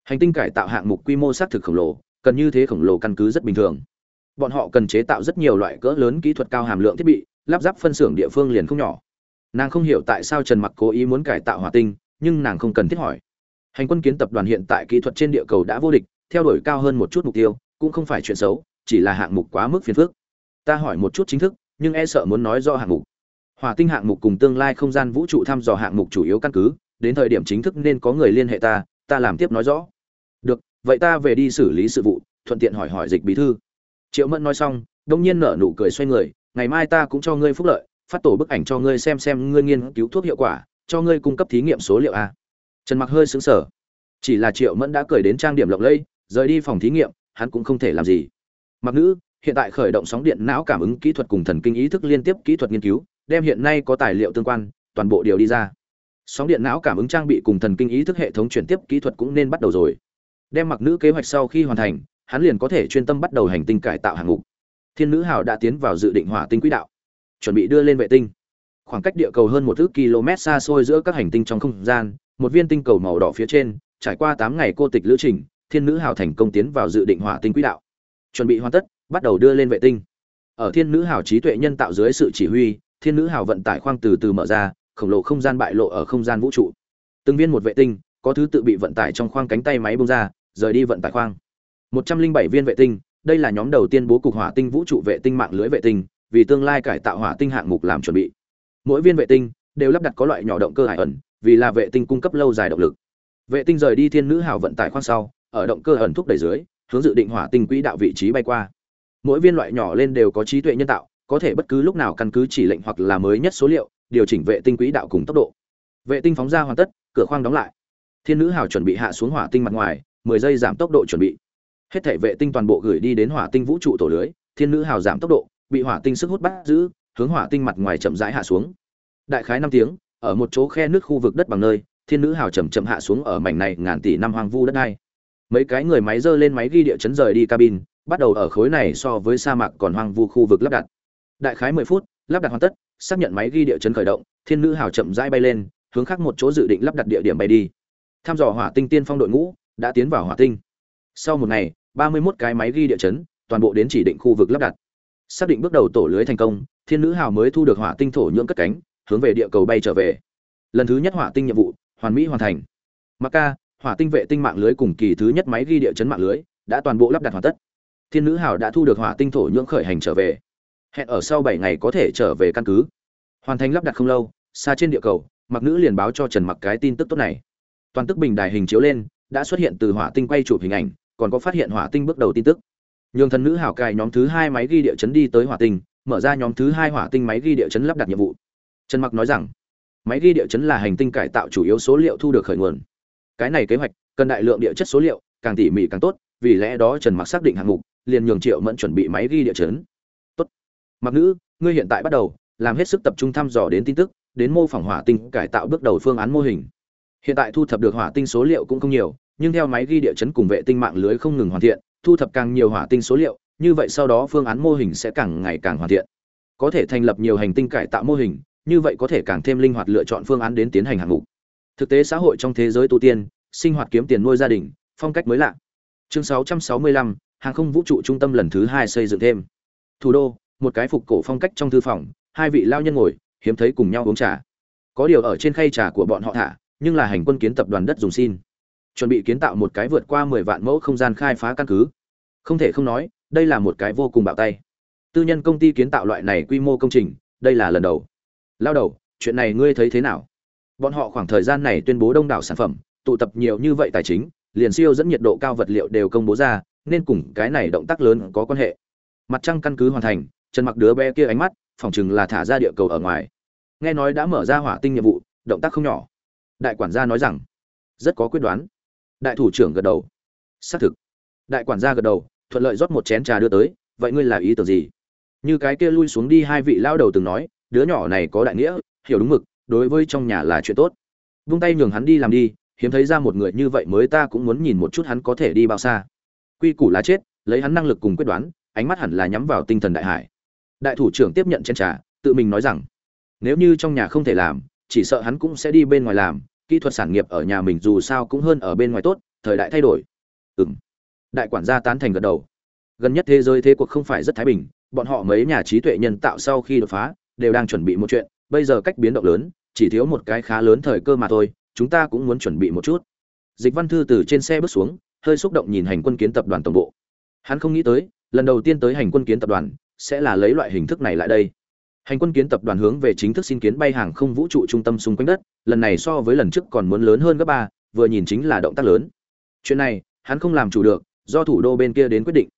Hành tinh cải tạo hạng mục quy mô xác thực khổng lồ, cần như thế khổng lồ căn cứ rất bình thường bọn họ cần chế tạo rất nhiều loại cỡ lớn kỹ thuật cao hàm lượng thiết bị, lắp ráp phân xưởng địa phương liền không nhỏ. Nàng không hiểu tại sao trần mặc cố ý muốn cải tạo hỏa tinh, nhưng nàng không cần thiết hỏi. Hành quân kiến tập đoàn hiện tại kỹ thuật trên địa cầu đã vô địch, theo đuổi cao hơn một chút mục tiêu, cũng không phải chuyện xấu, chỉ là hạng mục quá mức phiền phức. Ta hỏi một chút chính thức, nhưng e sợ muốn nói do hạng mục. Hỏa tinh hạng mục cùng tương lai không gian vũ trụ thăm dò hạng mục chủ yếu căn cứ, đến thời điểm chính thức nên có người liên hệ ta ta làm tiếp nói rõ. Được, vậy ta về đi xử lý sự vụ, thuận tiện hỏi hỏi dịch bí thư triệu mẫn nói xong đông nhiên nở nụ cười xoay người, ngày mai ta cũng cho ngươi phúc lợi, phát tổ bức ảnh cho ngươi xem xem ngươi nghiên cứu thuốc hiệu quả, cho ngươi cung cấp thí nghiệm số liệu a. Trần mặc hơi sững sờ. Chỉ là triệu mẫn đã cười đến trang điểm lộng lẫy, rời đi phòng thí nghiệm, hắn cũng không thể làm gì. Mặc nữ, hiện tại khởi động sóng điện não cảm ứng kỹ thuật cùng thần kinh ý thức liên tiếp kỹ thuật nghiên cứu, đem hiện nay có tài liệu tương quan, toàn bộ đều đi ra. Sóng điện não cảm ứng trang bị cùng thần kinh ý thức hệ thống chuyển tiếp kỹ thuật cũng nên bắt đầu rồi. Đem mặc nữ kế hoạch sau khi hoàn thành hắn liền có thể chuyên tâm bắt đầu hành tinh cải tạo hạng mục. Thiên nữ hào đã tiến vào dự định hỏa tinh quỹ đạo, chuẩn bị đưa lên vệ tinh. Khoảng cách địa cầu hơn một ước km xa xôi giữa các hành tinh trong không gian, một viên tinh cầu màu đỏ phía trên, trải qua tám ngày cô tịch lữ trình, thiên nữ hào thành công tiến vào dự định hỏa tinh quỹ đạo. Chuẩn bị hoàn tất, bắt đầu đưa lên vệ tinh. Ở thiên nữ hào trí tuệ nhân tạo dưới sự chỉ huy, thiên nữ hào vận tải khoang từ từ mở ra, khổng lồ không gian bại lộ ở không gian vũ trụ. Từng viên một vệ tinh, có thứ tự bị vận tải trong khoang cánh tay máy bông ra, rời đi vận tải khoang một trăm linh bảy viên vệ tinh, đây là nhóm đầu tiên bố cục hỏa tinh vũ trụ vệ tinh mạng lưới vệ tinh, vì tương lai cải tạo hỏa tinh hạng mục làm chuẩn bị. Mỗi viên vệ tinh đều lắp đặt có loại nhỏ động cơ hải ẩn, vì là vệ tinh cung cấp lâu dài động lực. Vệ tinh rời đi thiên nữ hào vận tải khoang sau, ở động cơ ẩn thúc đẩy dưới, hướng dự định hỏa tinh quỹ đạo vị trí bay qua. Mỗi viên loại nhỏ lên đều có trí tuệ nhân tạo, có thể bất cứ lúc nào căn cứ chỉ lệnh hoặc là mới nhất số liệu, điều chỉnh vệ tinh quỹ đạo cùng tốc độ. Vệ tinh phóng ra hoàn tất, cửa khoang đóng lại. Thiên nữ hào chuẩn bị hạ xuống hỏa tinh mặt ngoài, mười giây giảm tốc độ chuẩn bị hết thể vệ tinh toàn bộ gửi đi đến hỏa tinh vũ trụ tổ lưới, thiên nữ hào giảm tốc độ, bị hỏa tinh sức hút bắt giữ, hướng hỏa tinh mặt ngoài chậm rãi hạ xuống. Đại khái năm tiếng, ở một chỗ khe nước khu vực đất bằng nơi, thiên nữ hào chậm chậm hạ xuống ở mảnh này ngàn tỷ năm hoang vu đất này. mấy cái người máy dơ lên máy ghi địa chấn rời đi cabin, bắt đầu ở khối này so với sa mạc còn hoang vu khu vực lắp đặt. Đại khái mười phút, lắp đặt hoàn tất, xác nhận máy ghi địa chấn khởi động, thiên nữ hào chậm rãi bay lên, hướng khác một chỗ dự định lắp đặt địa điểm bay đi. Tham dò hỏa tinh tiên phong đội ngũ, đã tiến vào hỏa tinh sau một ngày, ba mươi 31 cái máy ghi địa chấn, toàn bộ đến chỉ định khu vực lắp đặt. Xác định bước đầu tổ lưới thành công, thiên nữ hào mới thu được hỏa tinh thổ nhưỡng cất cánh, hướng về địa cầu bay trở về. Lần thứ nhất hỏa tinh nhiệm vụ, hoàn mỹ hoàn thành. Mặc ca, hỏa tinh vệ tinh mạng lưới cùng kỳ thứ nhất máy ghi địa chấn mạng lưới đã toàn bộ lắp đặt hoàn tất. Thiên nữ hào đã thu được hỏa tinh thổ nhưỡng khởi hành trở về. Hẹn ở sau bảy ngày có thể trở về căn cứ. Hoàn thành lắp đặt không lâu, xa trên địa cầu, mặc nữ liền báo cho trần mặc cái tin tức tốt này. Toàn tức bình đài hình chiếu lên, đã xuất hiện từ hỏa tinh quay chụp hình ảnh còn có phát hiện hỏa tinh bước đầu tin tức. Nhường thần nữ hảo cài nhóm thứ hai máy ghi địa chấn đi tới hỏa tinh, mở ra nhóm thứ hai hỏa tinh máy ghi địa chấn lắp đặt nhiệm vụ. Trần mặc nói rằng, máy ghi địa chấn là hành tinh cải tạo chủ yếu số liệu thu được khởi nguồn. Cái này kế hoạch, cần đại lượng địa chất số liệu, càng tỉ mỉ càng tốt, vì lẽ đó trần mặc xác định hạng mục, liền nhường triệu mẫn chuẩn bị máy ghi địa chấn. Tốt. Mặc nữ, ngươi hiện tại bắt đầu, làm hết sức tập trung thăm dò đến tin tức, đến mô phỏng hỏa tinh cải tạo bước đầu phương án mô hình. Hiện tại thu thập được hỏa tinh số liệu cũng không nhiều nhưng theo máy ghi địa chấn cùng vệ tinh mạng lưới không ngừng hoàn thiện thu thập càng nhiều hỏa tinh số liệu như vậy sau đó phương án mô hình sẽ càng ngày càng hoàn thiện. Có thể thành lập nhiều hành tinh cải tạo mô hình như vậy có thể càng thêm linh hoạt lựa chọn phương án đến tiến hành hạng mục. Thực tế xã hội trong thế giới tu tiên sinh hoạt kiếm tiền nuôi gia đình phong cách mới lạ. Chương 665, hàng không vũ trụ trung tâm lần thứ hai xây dựng thêm. Thủ đô một cái phục cổ phong cách trong thư phòng hai vị lao nhân ngồi hiếm thấy cùng nhau uống trà. Có điều ở trên khay trà của bọn họ thả nhưng là hành quân kiến tập đoàn đất dùng xin chuẩn bị kiến tạo một cái vượt qua mười vạn mẫu không gian khai phá căn cứ. Không thể không nói, đây là một cái vô cùng bạo tay. Tư nhân công ty kiến tạo loại này quy mô công trình, đây là lần đầu. Lao đầu, chuyện này ngươi thấy thế nào? Bọn họ khoảng thời gian này tuyên bố đông đảo sản phẩm, tụ tập nhiều như vậy tài chính, liền siêu dẫn nhiệt độ cao vật liệu đều công bố ra, nên cùng cái này động tác lớn có quan hệ. Mặt trăng căn cứ hoàn thành trần mặc đứa bé kia ánh mắt, phỏng chừng là thả ra địa cầu ở ngoài. Nghe nói đã mở ra hỏa tinh nhiệm vụ, động tác không nhỏ. Đại quản gia nói rằng, rất có quyết đoán đại thủ trưởng gật đầu. Xác thực. Đại quản gia gật đầu, thuận lợi rót một chén trà đưa tới. Vậy ngươi là ý tưởng gì? Như cái kia lui xuống đi hai vị lao đầu từng nói, đứa nhỏ này có đại nghĩa, hiểu đúng mực, đối với trong nhà là chuyện tốt. Vung tay nhường hắn đi làm đi, hiếm thấy ra một người như vậy mới ta cũng muốn nhìn một chút hắn có thể đi bao xa. Quy củ lá chết, lấy hắn năng lực cùng quyết đoán, ánh mắt hẳn là nhắm vào tinh thần đại hải. Đại thủ trưởng tiếp nhận chén trà, tự mình nói rằng, nếu như trong nhà không thể làm, chỉ sợ hắn cũng sẽ đi bên ngoài làm kỹ thuật sản nghiệp ở nhà mình dù sao cũng hơn ở bên ngoài tốt, thời đại thay đổi. Ừng đại quản gia tán thành gật đầu. Gần nhất thế giới thế cuộc không phải rất thái bình, bọn họ mấy nhà trí tuệ nhân tạo sau khi đột phá, đều đang chuẩn bị một chuyện, bây giờ cách biến động lớn, chỉ thiếu một cái khá lớn thời cơ mà thôi, chúng ta cũng muốn chuẩn bị một chút. Dịch văn thư từ trên xe bước xuống, hơi xúc động nhìn hành quân kiến tập đoàn tổng bộ. Hắn không nghĩ tới, lần đầu tiên tới hành quân kiến tập đoàn, sẽ là lấy loại hình thức này lại đây hành quân kiến tập đoàn hướng về chính thức xin kiến bay hàng không vũ trụ trung tâm xung quanh đất, lần này so với lần trước còn muốn lớn hơn gấp ba, vừa nhìn chính là động tác lớn. Chuyện này, hắn không làm chủ được, do thủ đô bên kia đến quyết định.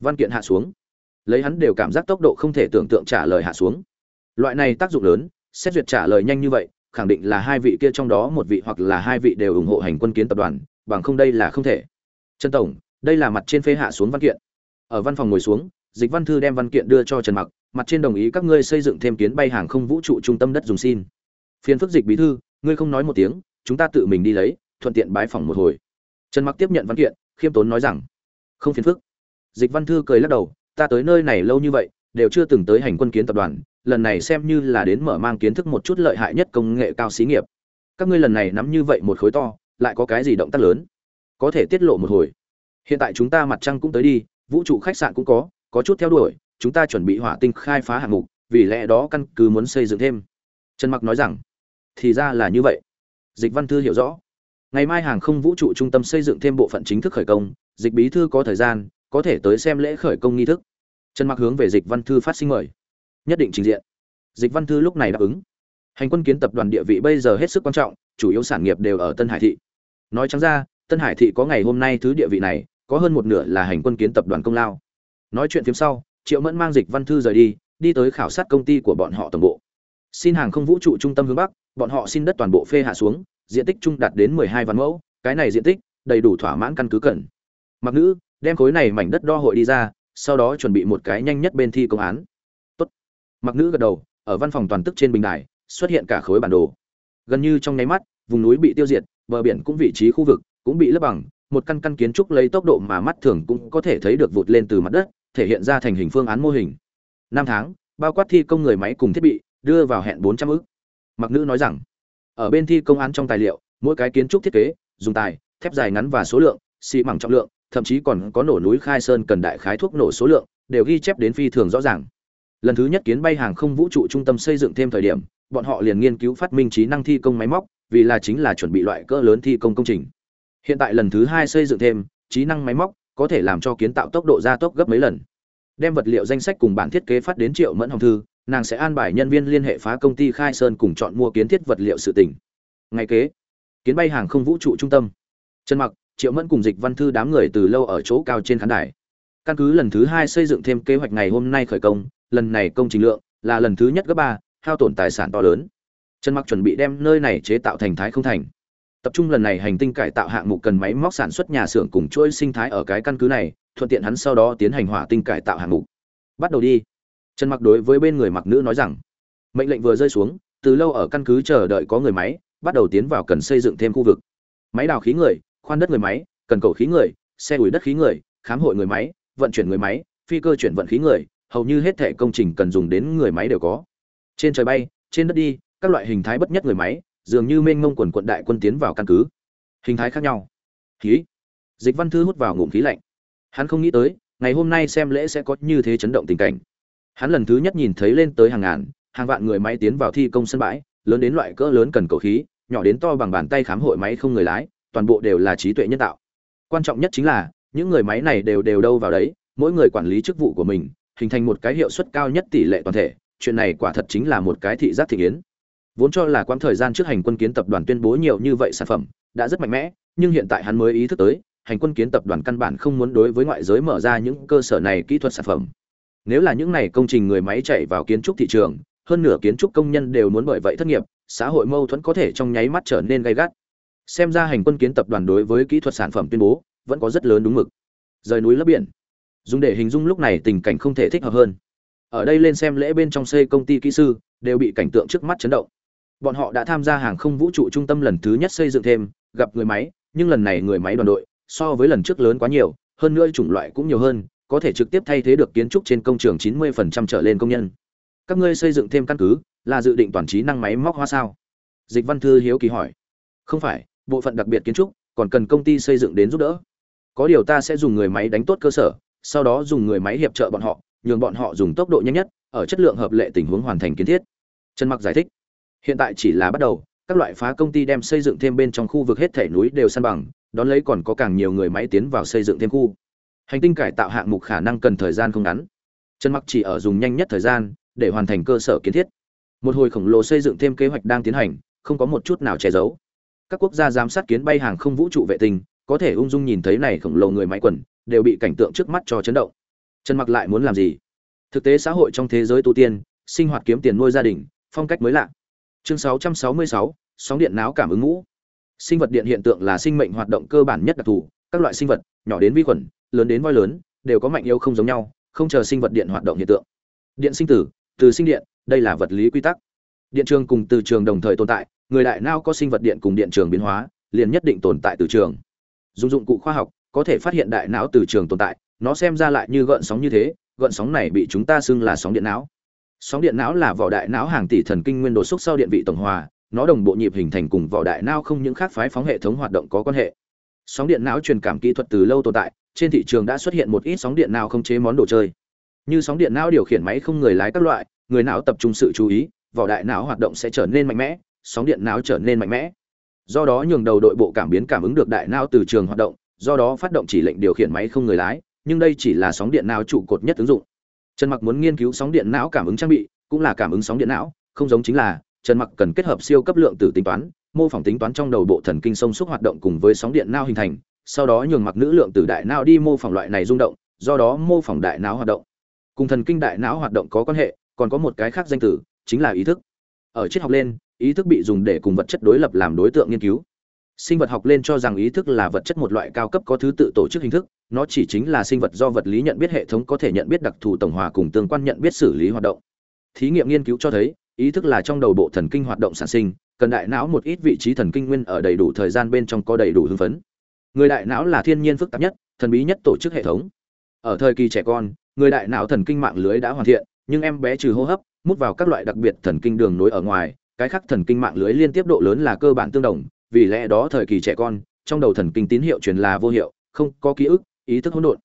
Văn kiện hạ xuống. Lấy hắn đều cảm giác tốc độ không thể tưởng tượng trả lời hạ xuống. Loại này tác dụng lớn, xét duyệt trả lời nhanh như vậy, khẳng định là hai vị kia trong đó một vị hoặc là hai vị đều ủng hộ hành quân kiến tập đoàn, bằng không đây là không thể. Trần tổng, đây là mặt trên phê hạ xuống văn kiện. Ở văn phòng ngồi xuống dịch văn thư đem văn kiện đưa cho trần mặc, mặt trên đồng ý các ngươi xây dựng thêm kiến bay hàng không vũ trụ trung tâm đất dùng xin. Phiền phức dịch bí thư, ngươi không nói một tiếng, chúng ta tự mình đi lấy, thuận tiện bái phỏng một hồi. Trần mặc tiếp nhận văn kiện, khiêm tốn nói rằng, không phiền phức. Dịch văn thư cười lắc đầu, ta tới nơi này lâu như vậy, đều chưa từng tới hành quân kiến tập đoàn, lần này xem như là đến mở mang kiến thức một chút lợi hại nhất công nghệ cao xí nghiệp. Các ngươi lần này nắm như vậy một khối to, lại có cái gì động tác lớn? Có thể tiết lộ một hồi. Hiện tại chúng ta mặt trăng cũng tới đi, vũ trụ khách sạn cũng có có chút theo đuổi, chúng ta chuẩn bị hỏa tinh khai phá hạng mục, vì lẽ đó căn cứ muốn xây dựng thêm. Trần mặc nói rằng, thì ra là như vậy. Dịch văn thư hiểu rõ. Ngày mai hàng không vũ trụ trung tâm xây dựng thêm bộ phận chính thức khởi công, dịch bí thư có thời gian, có thể tới xem lễ khởi công nghi thức. Trần mặc hướng về dịch văn thư phát sinh mời. Nhất định trình diện. Dịch văn thư lúc này đáp ứng. Hành quân kiến tập đoàn địa vị bây giờ hết sức quan trọng, chủ yếu sản nghiệp đều ở tân hải thị. Nói trắng ra, tân hải thị có ngày hôm nay thứ địa vị này, có hơn một nửa là hành quân kiến tập đoàn công lao nói chuyện phía sau, triệu mẫn mang dịch văn thư rời đi đi tới khảo sát công ty của bọn họ tổng bộ. Xin hàng không vũ trụ trung tâm hướng bắc, bọn họ xin đất toàn bộ phê hạ xuống, diện tích trung đạt đến mười hai vạn mẫu, cái này diện tích đầy đủ thỏa mãn căn cứ cần. Mặc nữ, đem khối này mảnh đất đo hội đi ra, sau đó chuẩn bị một cái nhanh nhất bên thi công án. Tốt. mặc nữ gật đầu, ở văn phòng toàn tức trên bình đài, xuất hiện cả khối bản đồ. Gần như trong nháy mắt, vùng núi bị tiêu diệt, bờ biển cũng vị trí khu vực cũng bị lấp bằng, một căn căn kiến trúc lấy tốc độ mà mắt thường cũng có thể thấy được vụt lên từ mặt đất thể hiện ra thành hình phương án mô hình. Năm tháng, bao quát thi công người máy cùng thiết bị, đưa vào hẹn bốn trăm ức. Mặc nữ nói rằng, ở bên thi công án trong tài liệu, mỗi cái kiến trúc thiết kế, dùng tài, thép dài ngắn và số lượng, xi măng trọng lượng, thậm chí còn có nổ núi khai sơn cần đại khái thuốc nổ số lượng, đều ghi chép đến phi thường rõ ràng. Lần thứ nhất kiến bay hàng không vũ trụ trung tâm xây dựng thêm thời điểm, bọn họ liền nghiên cứu phát minh trí năng thi công máy móc, vì là chính là chuẩn bị loại cỡ lớn thi công công trình. Hiện tại lần thứ hai xây dựng thêm, trí năng máy móc có thể làm cho kiến tạo tốc độ gia tốc gấp mấy lần. Đem vật liệu danh sách cùng bản thiết kế phát đến triệu mẫn hồng thư, nàng sẽ an bài nhân viên liên hệ phá công ty khai sơn cùng chọn mua kiến thiết vật liệu sự tỉnh ngày kế, kiến bay hàng không vũ trụ trung tâm. Trần mặc, triệu mẫn cùng dịch văn thư đám người từ lâu ở chỗ cao trên khán đài. Căn cứ lần thứ hai xây dựng thêm kế hoạch ngày hôm nay khởi công, lần này công trình lượng là lần thứ nhất gấp ba, hao tổn tài sản to lớn. Trần mặc chuẩn bị đem nơi này chế tạo thành thái không thành tập trung lần này hành tinh cải tạo hạng mục cần máy móc sản xuất nhà xưởng cùng chuỗi sinh thái ở cái căn cứ này, thuận tiện hắn sau đó tiến hành hỏa tinh cải tạo hạng mục. Bắt đầu đi. Trần mặc đối với bên người mặc nữ nói rằng, mệnh lệnh vừa rơi xuống, từ lâu ở căn cứ chờ đợi có người máy, bắt đầu tiến vào cần xây dựng thêm khu vực. Máy đào khí người, khoan đất người máy, cần cầu khí người, xe ủi đất khí người, khám hội người máy, vận chuyển người máy, phi cơ chuyển vận khí người, hầu như hết thể công trình cần dùng đến người máy đều có. Trên trời bay, trên đất đi, các loại hình thái bất nhất người máy dường như mênh mông quần quận đại quân tiến vào căn cứ. Hình thái khác nhau. Khí. Dịch văn thư hút vào ngụm khí lạnh. Hắn không nghĩ tới, ngày hôm nay xem lễ sẽ có như thế chấn động tình cảnh. Hắn lần thứ nhất nhìn thấy lên tới hàng ngàn, hàng vạn người máy tiến vào thi công sân bãi, lớn đến loại cỡ lớn cần cầu khí, nhỏ đến to bằng bàn tay khám hội máy không người lái, toàn bộ đều là trí tuệ nhân tạo. Quan trọng nhất chính là, những người máy này đều đều đâu vào đấy, mỗi người quản lý chức vụ của mình, hình thành một cái hiệu suất cao nhất tỷ lệ toàn thể, chuyện này quả thật chính là một cái thị giác thị kiến vốn cho là quãng thời gian trước hành quân kiến tập đoàn tuyên bố nhiều như vậy sản phẩm đã rất mạnh mẽ, nhưng hiện tại hắn mới ý thức tới, hành quân kiến tập đoàn căn bản không muốn đối với ngoại giới mở ra những cơ sở này kỹ thuật sản phẩm. Nếu là những này công trình người máy chạy vào kiến trúc thị trường, hơn nửa kiến trúc công nhân đều muốn bởi vậy thất nghiệp, xã hội mâu thuẫn có thể trong nháy mắt trở nên gay gắt. Xem ra hành quân kiến tập đoàn đối với kỹ thuật sản phẩm tuyên bố vẫn có rất lớn đúng mực. Rời núi lấp biển. Dùng để hình dung lúc này tình cảnh không thể thích hợp hơn. Ở đây lên xem lễ bên trong xây công ty kỹ sư, đều bị cảnh tượng trước mắt chấn động bọn họ đã tham gia hàng không vũ trụ trung tâm lần thứ nhất xây dựng thêm, gặp người máy, nhưng lần này người máy đoàn đội, so với lần trước lớn quá nhiều, hơn nữa chủng loại cũng nhiều hơn, có thể trực tiếp thay thế được kiến trúc trên công trường 90% trở lên công nhân. Các ngươi xây dựng thêm căn cứ, là dự định toàn trí năng máy móc hóa sao? Dịch văn thư hiếu kỳ hỏi. Không phải, bộ phận đặc biệt kiến trúc, còn cần công ty xây dựng đến giúp đỡ. Có điều ta sẽ dùng người máy đánh tốt cơ sở, sau đó dùng người máy hiệp trợ bọn họ, nhường bọn họ dùng tốc độ nhanh nhất, ở chất lượng hợp lệ tình huống hoàn thành kiến thiết. Trần mặc giải thích hiện tại chỉ là bắt đầu, các loại phá công ty đem xây dựng thêm bên trong khu vực hết thể núi đều san bằng, đón lấy còn có càng nhiều người máy tiến vào xây dựng thêm khu. Hành tinh cải tạo hạng mục khả năng cần thời gian không ngắn. Trần mặc chỉ ở dùng nhanh nhất thời gian để hoàn thành cơ sở kiến thiết. Một hồi khổng lồ xây dựng thêm kế hoạch đang tiến hành, không có một chút nào che giấu. Các quốc gia giám sát kiến bay hàng không vũ trụ vệ tinh, có thể ung dung nhìn thấy này khổng lồ người máy quần, đều bị cảnh tượng trước mắt cho chấn động. Trần mặc lại muốn làm gì? Thực tế xã hội trong thế giới tu tiên, sinh hoạt kiếm tiền nuôi gia đình, phong cách mới lạ chương 666, sóng điện náo cảm ứng ngũ. Sinh vật điện hiện tượng là sinh mệnh hoạt động cơ bản nhất đặc thù các loại sinh vật nhỏ đến vi khuẩn lớn đến voi lớn đều có mạnh yếu không giống nhau không chờ sinh vật điện hoạt động hiện tượng. Điện sinh tử từ sinh điện đây là vật lý quy tắc. Điện trường cùng từ trường đồng thời tồn tại người đại não có sinh vật điện cùng điện trường biến hóa liền nhất định tồn tại từ trường. Dùng dụng cụ khoa học có thể phát hiện đại não từ trường tồn tại nó xem ra lại như gợn sóng như thế gợn sóng này bị chúng ta xưng là sóng điện não sóng điện não là vỏ đại não hàng tỷ thần kinh nguyên đồ xúc sau điện vị tổng hòa, nó đồng bộ nhịp hình thành cùng vỏ đại não không những khác phái phóng hệ thống hoạt động có quan hệ. Sóng điện não truyền cảm kỹ thuật từ lâu tồn tại, trên thị trường đã xuất hiện một ít sóng điện não không chế món đồ chơi. Như sóng điện não điều khiển máy không người lái các loại, người não tập trung sự chú ý, vỏ đại não hoạt động sẽ trở nên mạnh mẽ, sóng điện não trở nên mạnh mẽ. Do đó nhường đầu đội bộ cảm biến cảm ứng được đại não từ trường hoạt động, do đó phát động chỉ lệnh điều khiển máy không người lái, nhưng đây chỉ là sóng điện não trụ cột nhất ứng dụng trần mặc muốn nghiên cứu sóng điện não cảm ứng trang bị cũng là cảm ứng sóng điện não không giống chính là trần mặc cần kết hợp siêu cấp lượng tử tính toán mô phỏng tính toán trong đầu bộ thần kinh sông xúc hoạt động cùng với sóng điện não hình thành sau đó nhường mặc nữ lượng tử đại não đi mô phỏng loại này rung động do đó mô phỏng đại não hoạt động. Cùng thần kinh đại não hoạt động có quan hệ còn có một cái khác danh từ, chính là ý thức. Ở triết học lên ý thức bị dùng để cùng vật chất đối lập làm đối tượng nghiên cứu. Sinh vật học lên cho rằng ý thức là vật chất một loại cao cấp có thứ tự tổ chức hình thức nó chỉ chính là sinh vật do vật lý nhận biết hệ thống có thể nhận biết đặc thù tổng hòa cùng tương quan nhận biết xử lý hoạt động. Thí nghiệm nghiên cứu cho thấy, ý thức là trong đầu bộ thần kinh hoạt động sản sinh, cần đại não một ít vị trí thần kinh nguyên ở đầy đủ thời gian bên trong có đầy đủ hưng phấn. Người đại não là thiên nhiên phức tạp nhất, thần bí nhất tổ chức hệ thống. Ở thời kỳ trẻ con, người đại não thần kinh mạng lưới đã hoàn thiện, nhưng em bé trừ hô hấp, mút vào các loại đặc biệt thần kinh đường nối ở ngoài, cái khác thần kinh mạng lưới liên tiếp độ lớn là cơ bản tương đồng, vì lẽ đó thời kỳ trẻ con, trong đầu thần kinh tín hiệu truyền là vô hiệu, không có ký ức ý thức hỗn độn.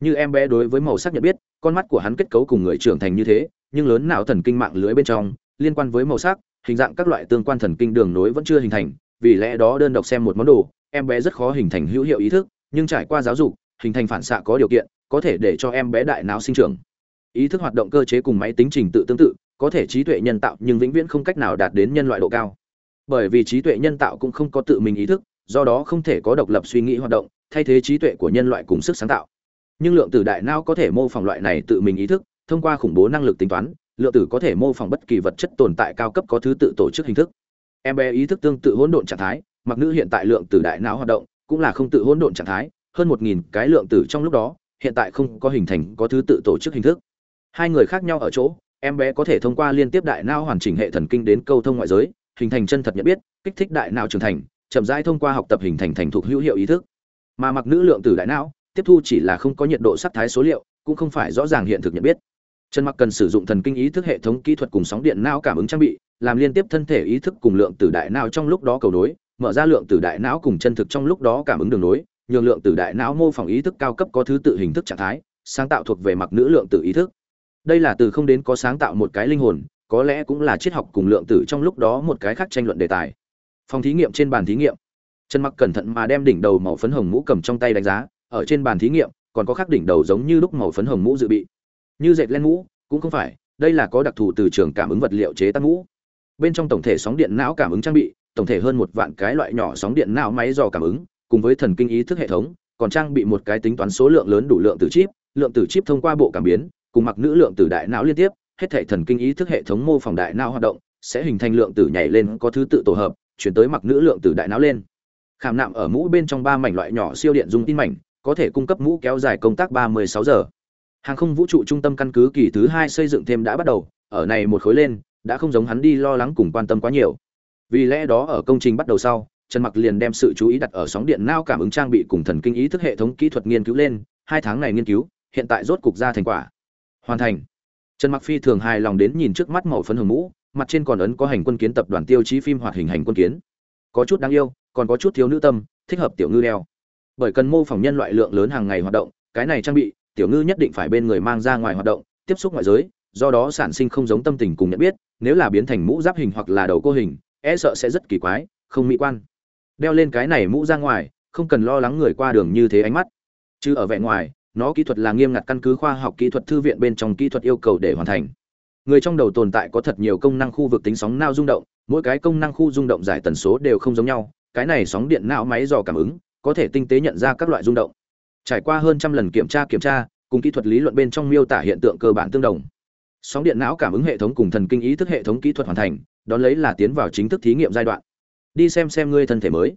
Như em bé đối với màu sắc nhận biết, con mắt của hắn kết cấu cùng người trưởng thành như thế, nhưng lớn não thần kinh mạng lưới bên trong, liên quan với màu sắc, hình dạng các loại tương quan thần kinh đường nối vẫn chưa hình thành, vì lẽ đó đơn độc xem một món đồ, em bé rất khó hình thành hữu hiệu ý thức, nhưng trải qua giáo dục, hình thành phản xạ có điều kiện, có thể để cho em bé đại não sinh trưởng. Ý thức hoạt động cơ chế cùng máy tính trình tự tương tự, có thể trí tuệ nhân tạo nhưng vĩnh viễn không cách nào đạt đến nhân loại độ cao. Bởi vì trí tuệ nhân tạo cũng không có tự mình ý thức, do đó không thể có độc lập suy nghĩ hoạt động thay thế trí tuệ của nhân loại cùng sức sáng tạo. Nhưng lượng tử đại não có thể mô phỏng loại này tự mình ý thức, thông qua khủng bố năng lực tính toán, lượng tử có thể mô phỏng bất kỳ vật chất tồn tại cao cấp có thứ tự tổ chức hình thức. Em bé ý thức tương tự hỗn độn trạng thái, mặc nữ hiện tại lượng tử đại não hoạt động, cũng là không tự hỗn độn trạng thái, hơn một nghìn cái lượng tử trong lúc đó, hiện tại không có hình thành có thứ tự tổ chức hình thức. Hai người khác nhau ở chỗ, em bé có thể thông qua liên tiếp đại não hoàn chỉnh hệ thần kinh đến câu thông ngoại giới, hình thành chân thật nhận biết, kích thích đại não trưởng thành, chậm rãi thông qua học tập hình thành thành thục hữu hiệu ý thức mà mặc nữ lượng tử đại não, tiếp thu chỉ là không có nhiệt độ sắc thái số liệu, cũng không phải rõ ràng hiện thực nhận biết. Trần mặc cần sử dụng thần kinh ý thức hệ thống kỹ thuật cùng sóng điện não cảm ứng trang bị, làm liên tiếp thân thể ý thức cùng lượng tử đại não trong lúc đó cầu nối, mở ra lượng tử đại não cùng chân thực trong lúc đó cảm ứng đường nối, nhường lượng tử đại não mô phỏng ý thức cao cấp có thứ tự hình thức trạng thái, sáng tạo thuộc về mặc nữ lượng tử ý thức. Đây là từ không đến có sáng tạo một cái linh hồn, có lẽ cũng là triết học cùng lượng tử trong lúc đó một cái khác tranh luận đề tài. Phòng thí nghiệm trên bàn thí nghiệm trần mặc cẩn thận mà đem đỉnh đầu màu phấn hồng mũ cầm trong tay đánh giá, ở trên bàn thí nghiệm, còn có khắc đỉnh đầu giống như lúc màu phấn hồng mũ dự bị. Như dệt len mũ, cũng không phải, đây là có đặc thù từ trường cảm ứng vật liệu chế tác mũ. Bên trong tổng thể sóng điện não cảm ứng trang bị, tổng thể hơn một vạn cái loại nhỏ sóng điện não máy dò cảm ứng, cùng với thần kinh ý thức hệ thống, còn trang bị một cái tính toán số lượng lớn đủ lượng tử chip, lượng tử chip thông qua bộ cảm biến, cùng mặc nữ lượng tử đại não liên tiếp, hết thể thần kinh ý thức hệ thống mô phỏng đại não hoạt động, sẽ hình thành lượng tử nhảy lên có thứ tự tổ hợp, chuyển tới mặc nữ lượng tử đại não lên khảm nạm ở mũ bên trong ba mảnh loại nhỏ siêu điện dung tin mảnh, có thể cung cấp mũ kéo dài công tác 36 giờ. Hàng không vũ trụ trung tâm căn cứ kỳ thứ hai xây dựng thêm đã bắt đầu, ở này một khối lên, đã không giống hắn đi lo lắng cùng quan tâm quá nhiều. Vì lẽ đó ở công trình bắt đầu sau, trần mặc liền đem sự chú ý đặt ở sóng điện nao cảm ứng trang bị cùng thần kinh ý thức hệ thống kỹ thuật nghiên cứu lên, hai tháng này nghiên cứu, hiện tại rốt cục ra thành quả. Hoàn thành. Trần mặc phi thường hài lòng đến nhìn trước mắt màu phấn hồng mũ, mặt trên còn ấn có hành quân kiến tập đoàn tiêu chí phim hoạt hình hành quân kiến có chút đáng yêu, còn có chút thiếu nữ tâm, thích hợp tiểu ngư đeo. Bởi cần mô phỏng nhân loại lượng lớn hàng ngày hoạt động, cái này trang bị, tiểu ngư nhất định phải bên người mang ra ngoài hoạt động, tiếp xúc ngoại giới, do đó sản sinh không giống tâm tình cùng nhận biết, nếu là biến thành mũ giáp hình hoặc là đầu cô hình e sợ sẽ rất kỳ quái, không mỹ quan. Đeo lên cái này mũ ra ngoài, không cần lo lắng người qua đường như thế ánh mắt. Chứ ở vẻ ngoài, nó kỹ thuật là nghiêm ngặt căn cứ khoa học kỹ thuật thư viện bên trong kỹ thuật yêu cầu để hoàn thành người trong đầu tồn tại có thật nhiều công năng khu vực tính sóng nao rung động, mỗi cái công năng khu rung động giải tần số đều không giống nhau, cái này sóng điện não máy dò cảm ứng, có thể tinh tế nhận ra các loại rung động. Trải qua hơn trăm lần kiểm tra kiểm tra, cùng kỹ thuật lý luận bên trong miêu tả hiện tượng cơ bản tương đồng. Sóng điện não cảm ứng hệ thống cùng thần kinh ý thức hệ thống kỹ thuật hoàn thành, đón lấy là tiến vào chính thức thí nghiệm giai đoạn. Đi xem xem ngươi thân thể mới.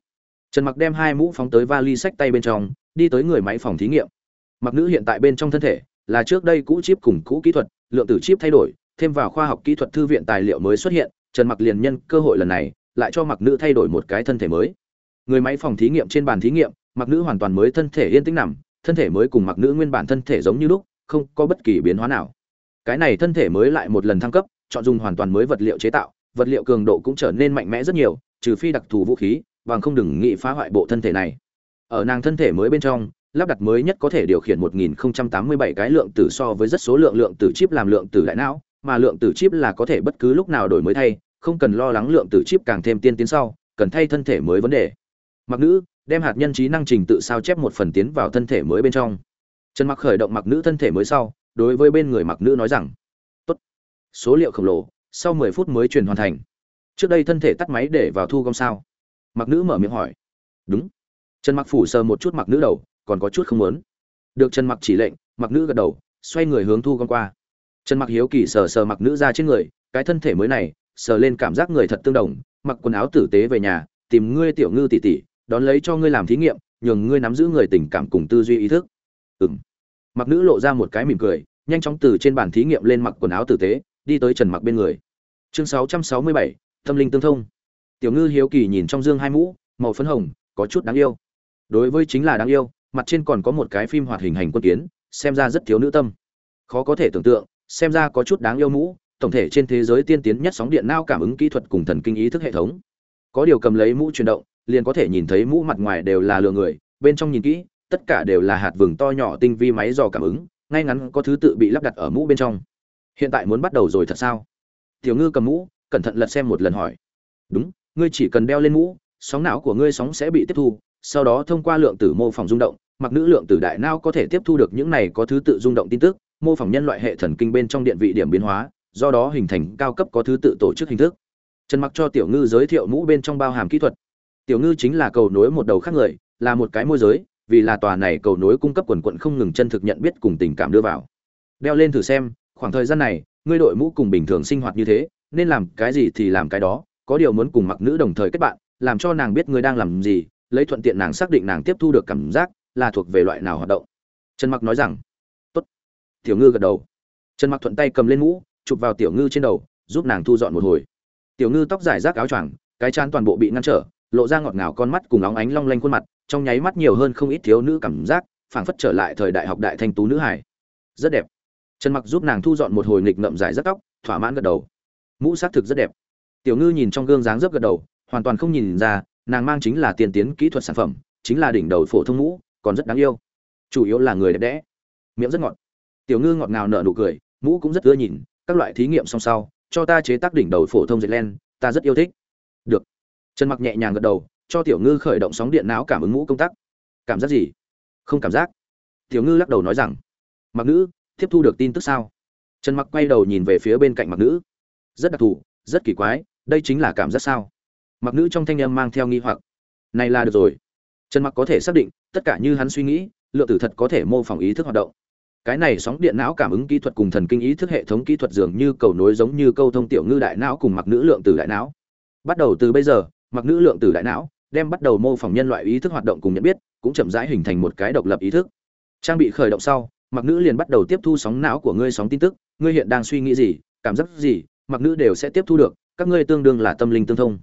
Trần mặc đem hai mũ phóng tới vali sách tay bên trong, đi tới người máy phòng thí nghiệm. Mặc nữ hiện tại bên trong thân thể, là trước đây cũ chip cùng cũ kỹ thuật, lượng tử chip thay đổi thêm vào khoa học kỹ thuật thư viện tài liệu mới xuất hiện trần mặc liền nhân cơ hội lần này lại cho mặc nữ thay đổi một cái thân thể mới. Người máy phòng thí nghiệm trên bàn thí nghiệm mặc nữ hoàn toàn mới thân thể yên tĩnh nằm thân thể mới cùng mặc nữ nguyên bản thân thể giống như lúc không có bất kỳ biến hóa nào. Cái này thân thể mới lại một lần thăng cấp chọn dùng hoàn toàn mới vật liệu chế tạo vật liệu cường độ cũng trở nên mạnh mẽ rất nhiều trừ phi đặc thù vũ khí bằng không đừng nghĩ phá hoại bộ thân thể này. Ở nàng thân thể mới bên trong lắp đặt mới nhất có thể điều khiển 1087 cái lượng tử so với rất số lượng lượng tử chip làm lượng tử đại não, mà lượng tử chip là có thể bất cứ lúc nào đổi mới thay, không cần lo lắng lượng tử chip càng thêm tiên tiến sau, cần thay thân thể mới vấn đề. Mặc nữ, đem hạt nhân trí năng trình tự sao chép một phần tiến vào thân thể mới bên trong. Trần Mặc khởi động mặc nữ thân thể mới sau, đối với bên người mặc nữ nói rằng: "Tốt. Số liệu khổng lồ, sau 10 phút mới truyền hoàn thành. Trước đây thân thể tắt máy để vào thu gom sao?" Mặc nữ mở miệng hỏi. "Đúng." Trần Mặc phủ sờ một chút mặc nữ đầu, còn có chút không muốn được trần mặc chỉ lệnh mặc nữ gật đầu xoay người hướng thu gom qua trần mặc hiếu kỳ sờ sờ mặc nữ ra trên người cái thân thể mới này sờ lên cảm giác người thật tương đồng mặc quần áo tử tế về nhà tìm ngươi tiểu ngư tỷ tỷ đón lấy cho ngươi làm thí nghiệm nhường ngươi nắm giữ người tình cảm cùng tư duy ý thức. Ừm. Mặc nữ lộ ra một cái mỉm cười nhanh chóng từ trên bàn thí nghiệm lên mặc quần áo tử tế đi tới trần mặc bên người. Chương 667, tâm linh tương thông. Tiểu ngư hiếu kỳ nhìn trong dương hai mũ màu phấn hồng có chút đáng yêu. Đối với chính là đáng yêu mặt trên còn có một cái phim hoạt hình hành quân kiến xem ra rất thiếu nữ tâm. Khó có thể tưởng tượng xem ra có chút đáng yêu mũ, tổng thể trên thế giới tiên tiến nhất sóng điện nao cảm ứng kỹ thuật cùng thần kinh ý thức hệ thống. Có điều cầm lấy mũ chuyển động, liền có thể nhìn thấy mũ mặt ngoài đều là lừa người, bên trong nhìn kỹ, tất cả đều là hạt vừng to nhỏ tinh vi máy dò cảm ứng, ngay ngắn có thứ tự bị lắp đặt ở mũ bên trong. Hiện tại muốn bắt đầu rồi thật sao? Tiểu ngư cầm mũ, cẩn thận lật xem một lần hỏi. Đúng, ngươi chỉ cần đeo lên mũ, sóng não của ngươi sóng sẽ bị tiếp thu, sau đó thông qua lượng tử mô phỏng rung động, mặc nữ lượng tử đại não có thể tiếp thu được những này có thứ tự rung động tin tức mô phỏng nhân loại hệ thần kinh bên trong điện vị điểm biến hóa, do đó hình thành cao cấp có thứ tự tổ chức hình thức. Trần mặc cho tiểu ngư giới thiệu mũ bên trong bao hàm kỹ thuật. Tiểu ngư chính là cầu nối một đầu khác người, là một cái môi giới, vì là tòa này cầu nối cung cấp quần quận không ngừng chân thực nhận biết cùng tình cảm đưa vào. Đeo lên thử xem, khoảng thời gian này, ngươi đội mũ cùng bình thường sinh hoạt như thế, nên làm cái gì thì làm cái đó, có điều muốn cùng mặc nữ đồng thời kết bạn, làm cho nàng biết ngươi đang làm gì, lấy thuận tiện nàng xác định nàng tiếp thu được cảm giác, là thuộc về loại nào hoạt động. Trần mặc nói rằng tiểu ngư gật đầu. Trần mặc thuận tay cầm lên mũ, chụp vào tiểu ngư trên đầu, giúp nàng thu dọn một hồi. Tiểu ngư tóc dài rác áo choàng, cái chán toàn bộ bị ngăn trở, lộ ra ngọt ngào con mắt cùng óng ánh long lanh khuôn mặt, trong nháy mắt nhiều hơn không ít thiếu nữ cảm giác, phảng phất trở lại thời đại học đại thanh tú nữ hải rất đẹp. Trần mặc giúp nàng thu dọn một hồi nghịch ngậm dài rất tóc, thỏa mãn gật đầu. Mũ xác thực rất đẹp. Tiểu ngư nhìn trong gương dáng dấp gật đầu, hoàn toàn không nhìn ra, nàng mang chính là tiền tiến kỹ thuật sản phẩm, chính là đỉnh đầu phổ thông mũ, còn rất đáng yêu. Chủ yếu là người đẹp đẽ. Miệng rất ngọt tiểu ngư ngọt ngào nở nụ cười, mũ cũng rất ưa nhìn, các loại thí nghiệm song sau, cho ta chế tác đỉnh đầu phổ thông dệt len, ta rất yêu thích. Được. Trần mặc nhẹ nhàng gật đầu, cho tiểu ngư khởi động sóng điện não cảm ứng mũ công tác cảm giác gì? Không cảm giác. Tiểu ngư lắc đầu nói rằng, mặc nữ, tiếp thu được tin tức sao? Trần mặc quay đầu nhìn về phía bên cạnh mặc nữ. Rất đặc thù, rất kỳ quái, đây chính là cảm giác sao? Mặc nữ trong thanh âm mang theo nghi hoặc. Này là được rồi. Trần mặc có thể xác định, tất cả như hắn suy nghĩ, lượng tử thật có thể mô phỏng ý thức hoạt động cái này sóng điện não cảm ứng kỹ thuật cùng thần kinh ý thức hệ thống kỹ thuật dường như cầu nối giống như câu thông tiểu ngư đại não cùng mặc nữ lượng tử đại não. Bắt đầu từ bây giờ, mặc nữ lượng tử đại não đem bắt đầu mô phỏng nhân loại ý thức hoạt động cùng nhận biết, cũng chậm rãi hình thành một cái độc lập ý thức. Trang bị khởi động sau, mặc nữ liền bắt đầu tiếp thu sóng não của ngươi sóng tin tức, ngươi hiện đang suy nghĩ gì, cảm giác gì, mặc nữ đều sẽ tiếp thu được, các ngươi tương đương là tâm linh tương thông.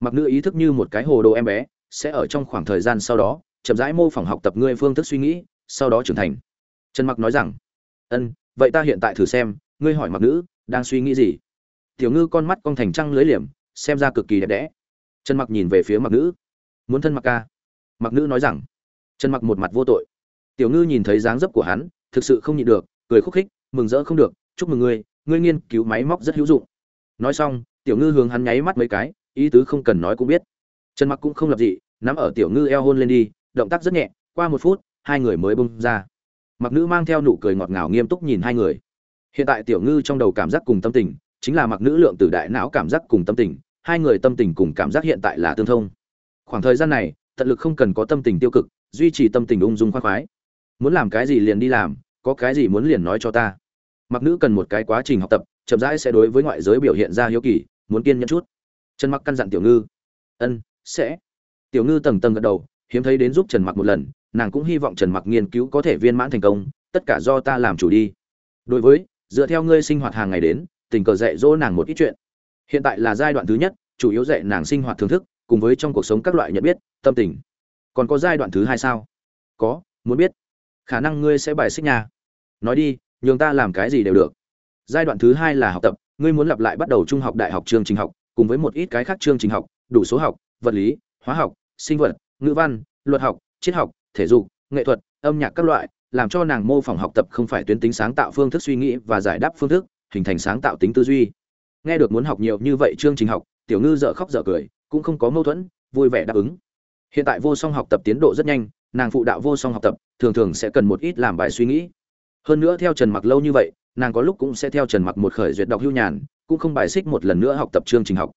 Mặc nữ ý thức như một cái hồ đồ em bé, sẽ ở trong khoảng thời gian sau đó, chậm rãi mô phỏng học tập ngươi phương thức suy nghĩ, sau đó trưởng thành trần mặc nói rằng, ân, vậy ta hiện tại thử xem, ngươi hỏi mặc nữ, đang suy nghĩ gì? Tiểu ngư con mắt con thành trăng lưới liềm, xem ra cực kỳ đẹp đẽ. Trần mặc nhìn về phía mặc nữ. Muốn thân mặc ca? Mặc nữ nói rằng, trần mặc một mặt vô tội. Tiểu ngư nhìn thấy dáng dấp của hắn, thực sự không nhịn được, cười khúc khích, mừng rỡ không được, chúc mừng ngươi ngươi nghiên cứu máy móc rất hữu dụng. Nói xong, tiểu ngư hướng hắn nháy mắt mấy cái, ý tứ không cần nói cũng biết. Trần mặc cũng không lập dị, nắm ở tiểu ngư eo hôn lên đi, động tác rất nhẹ, qua một phút, hai người mới bung ra mặc nữ mang theo nụ cười ngọt ngào nghiêm túc nhìn hai người. Hiện tại tiểu ngư trong đầu cảm giác cùng tâm tình, chính là mặc nữ lượng từ đại não cảm giác cùng tâm tình, hai người tâm tình cùng cảm giác hiện tại là tương thông. Khoảng thời gian này, tận lực không cần có tâm tình tiêu cực, duy trì tâm tình ung dung khoác khoái. Muốn làm cái gì liền đi làm, có cái gì muốn liền nói cho ta. Mặc nữ cần một cái quá trình học tập, chậm rãi sẽ đối với ngoại giới biểu hiện ra hiếu kỳ, muốn kiên nhẫn chút. Trần mặc căn dặn tiểu ngư. Ân, sẽ. Tiểu ngư tầng tầng gật đầu, hiếm thấy đến giúp trần mặc một lần nàng cũng hy vọng trần mặc nghiên cứu có thể viên mãn thành công, tất cả do ta làm chủ đi. Đối với, dựa theo ngươi sinh hoạt hàng ngày đến, tình cờ dạy dỗ nàng một ít chuyện. Hiện tại là giai đoạn thứ nhất, chủ yếu dạy nàng sinh hoạt thưởng thức, cùng với trong cuộc sống các loại nhận biết, tâm tình. Còn có giai đoạn thứ hai sao? Có, muốn biết. Khả năng ngươi sẽ bài xích nhà nói đi, nhường ta làm cái gì đều được. Giai đoạn thứ hai là học tập, ngươi muốn lặp lại bắt đầu trung học, đại học, chương trình học, cùng với một ít cái khác chương trình học, đủ số học, vật lý, hóa học, sinh vật, ngữ văn, luật học, triết học thể dục, nghệ thuật, âm nhạc các loại, làm cho nàng mô phỏng học tập không phải tuyến tính sáng tạo phương thức suy nghĩ và giải đáp phương thức, hình thành sáng tạo tính tư duy. Nghe được muốn học nhiều như vậy chương trình học, tiểu ngư dở khóc dở cười, cũng không có mâu thuẫn, vui vẻ đáp ứng. Hiện tại vô song học tập tiến độ rất nhanh, nàng phụ đạo vô song học tập, thường thường sẽ cần một ít làm bài suy nghĩ. Hơn nữa theo trần mặc lâu như vậy, nàng có lúc cũng sẽ theo trần mặc một khởi duyệt đọc hưu nhàn, cũng không bài xích một lần nữa học tập chương trình học.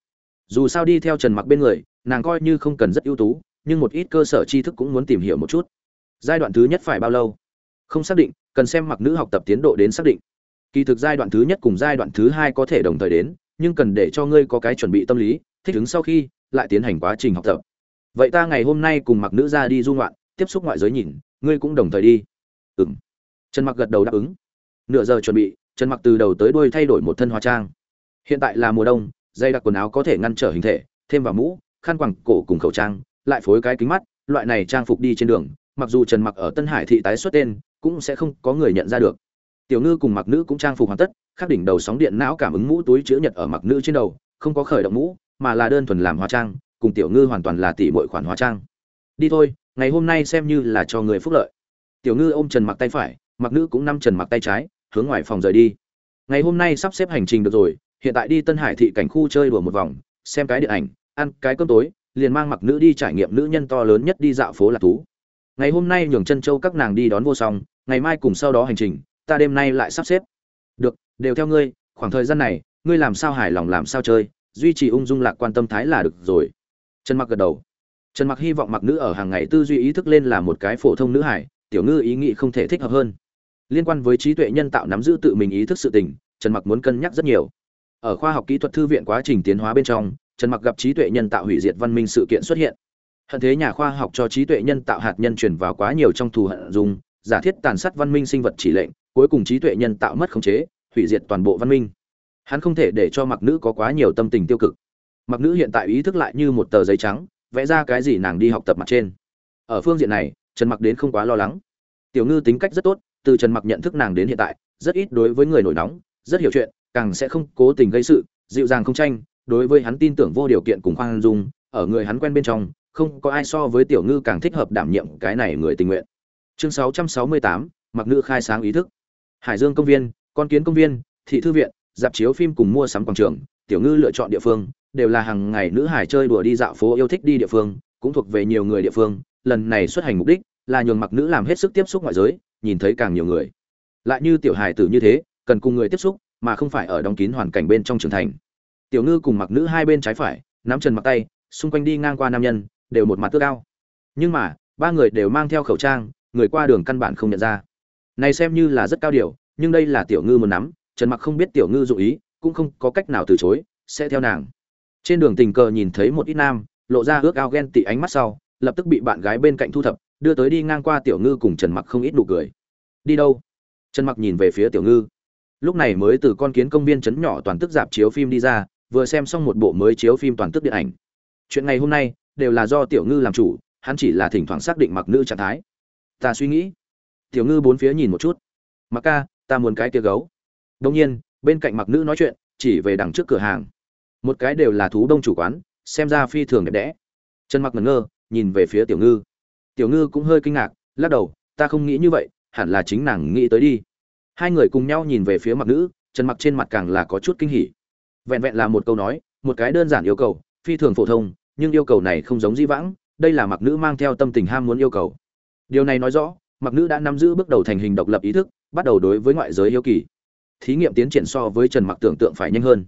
Dù sao đi theo trần mặc bên người, nàng coi như không cần rất ưu tú nhưng một ít cơ sở tri thức cũng muốn tìm hiểu một chút. Giai đoạn thứ nhất phải bao lâu? Không xác định, cần xem mặc nữ học tập tiến độ đến xác định. Kỳ thực giai đoạn thứ nhất cùng giai đoạn thứ hai có thể đồng thời đến, nhưng cần để cho ngươi có cái chuẩn bị tâm lý, thích ứng sau khi, lại tiến hành quá trình học tập. Vậy ta ngày hôm nay cùng mặc nữ ra đi du ngoạn, tiếp xúc ngoại giới nhìn, ngươi cũng đồng thời đi. Ừ m trần mặc gật đầu đáp ứng. Nửa giờ chuẩn bị, trần mặc từ đầu tới đuôi thay đổi một thân hóa trang. Hiện tại là mùa đông dây đặc quần áo có thể ngăn trở hình thể, thêm vào mũ, khăn quàng cổ cùng khẩu trang lại phối cái kính mắt, loại này trang phục đi trên đường, mặc dù trần mặc ở tân hải thị tái xuất tên, cũng sẽ không có người nhận ra được. Tiểu ngư cùng mặc nữ cũng trang phục hoàn tất, khắc đỉnh đầu sóng điện não cảm ứng mũ túi chữa nhật ở mặc nữ trên đầu, không có khởi động mũ, mà là đơn thuần làm hóa trang, cùng tiểu ngư hoàn toàn là tỷ muội khoản hóa trang. Đi thôi, ngày hôm nay xem như là cho người phúc lợi. Tiểu ngư ôm trần mặc tay phải, mặc nữ cũng nắm trần mặc tay trái, hướng ngoài phòng rời đi. Ngày hôm nay sắp xếp hành trình được rồi, hiện tại đi tân hải thị cảnh khu chơi đùa một vòng, xem cái điện ảnh, ăn cái cơm tối liền mang mặc nữ đi trải nghiệm nữ nhân to lớn nhất đi dạo phố lạc thú. Ngày hôm nay nhường chân châu các nàng đi đón vô song, ngày mai cùng sau đó hành trình, ta đêm nay lại sắp xếp. Được, đều theo ngươi, khoảng thời gian này, ngươi làm sao hài lòng làm sao chơi, duy trì ung dung lạc quan tâm thái là được rồi. Trần mặc gật đầu. Trần mặc hy vọng mặc nữ ở hàng ngày tư duy ý thức lên là một cái phổ thông nữ hải tiểu ngư ý nghĩ không thể thích hợp hơn. Liên quan với trí tuệ nhân tạo nắm giữ tự mình ý thức sự tình, trần mặc muốn cân nhắc rất nhiều. Ở khoa học kỹ thuật thư viện quá trình tiến hóa bên trong trần mặc gặp trí tuệ nhân tạo hủy diệt văn minh sự kiện xuất hiện. Hận thế nhà khoa học cho trí tuệ nhân tạo hạt nhân truyền vào quá nhiều trong thù hận dùng, giả thiết tàn sát văn minh sinh vật chỉ lệnh, cuối cùng trí tuệ nhân tạo mất khống chế, hủy diệt toàn bộ văn minh. Hắn không thể để cho mặc nữ có quá nhiều tâm tình tiêu cực. Mặc nữ hiện tại ý thức lại như một tờ giấy trắng, vẽ ra cái gì nàng đi học tập mặt trên. Ở phương diện này, trần mặc đến không quá lo lắng. Tiểu ngư tính cách rất tốt, từ trần mặc nhận thức nàng đến hiện tại, rất ít đối với người nổi nóng, rất hiểu chuyện, càng sẽ không cố tình gây sự, dịu dàng không tranh đối với hắn tin tưởng vô điều kiện cùng khoan dung ở người hắn quen bên trong không có ai so với tiểu ngư càng thích hợp đảm nhiệm cái này người tình nguyện. Chương 668, mặc nữ khai sáng ý thức. Hải dương công viên con kiến công viên thị thư viện dạp chiếu phim cùng mua sắm quảng trường tiểu ngư lựa chọn địa phương đều là hàng ngày nữ hải chơi đùa đi dạo phố yêu thích đi địa phương cũng thuộc về nhiều người địa phương lần này xuất hành mục đích là nhường mặc nữ làm hết sức tiếp xúc ngoại giới nhìn thấy càng nhiều người. Lại như tiểu hải tử như thế cần cùng người tiếp xúc mà không phải ở đóng kín hoàn cảnh bên trong trưởng thành tiểu ngư cùng mặc nữ hai bên trái phải, nắm chân mặc tay, xung quanh đi ngang qua nam nhân, đều một mặt tước cao nhưng mà, ba người đều mang theo khẩu trang, người qua đường căn bản không nhận ra. Này xem như là rất cao điều, nhưng đây là tiểu ngư muốn nắm, trần mặc không biết tiểu ngư dụ ý, cũng không có cách nào từ chối, sẽ theo nàng. Trên đường tình cờ nhìn thấy một ít nam, lộ ra ước ao ghen tị ánh mắt sau, lập tức bị bạn gái bên cạnh thu thập, đưa tới đi ngang qua tiểu ngư cùng trần mặc không ít nụ cười. Đi đâu? Trần mặc nhìn về phía tiểu ngư. Lúc này mới từ con kiến công viên chấn nhỏ toàn tức dạp chiếu phim đi ra vừa xem xong một bộ mới chiếu phim toàn tức điện ảnh. Chuyện ngày hôm nay đều là do tiểu ngư làm chủ, hắn chỉ là thỉnh thoảng xác định mặc nữ trạng thái. Ta suy nghĩ. Tiểu ngư bốn phía nhìn một chút. Mặc ca, ta muốn cái kia gấu. Đông nhiên, bên cạnh mặc nữ nói chuyện, chỉ về đằng trước cửa hàng. Một cái đều là thú đông chủ quán, xem ra phi thường đẹp đẽ. Trần mặc ngẩn ngơ, nhìn về phía tiểu ngư. Tiểu ngư cũng hơi kinh ngạc, lắc đầu, ta không nghĩ như vậy, hẳn là chính nàng nghĩ tới đi. Hai người cùng nhau nhìn về phía mặc nữ, trần mặc trên mặt càng là có chút kinh hỉ vẹn vẹn là một câu nói, một cái đơn giản yêu cầu, phi thường phổ thông, nhưng yêu cầu này không giống di vãng, đây là mặc nữ mang theo tâm tình ham muốn yêu cầu. Điều này nói rõ, mặc nữ đã nắm giữ bước đầu thành hình độc lập ý thức, bắt đầu đối với ngoại giới yêu kỳ. Thí nghiệm tiến triển so với trần mặc tưởng tượng phải nhanh hơn.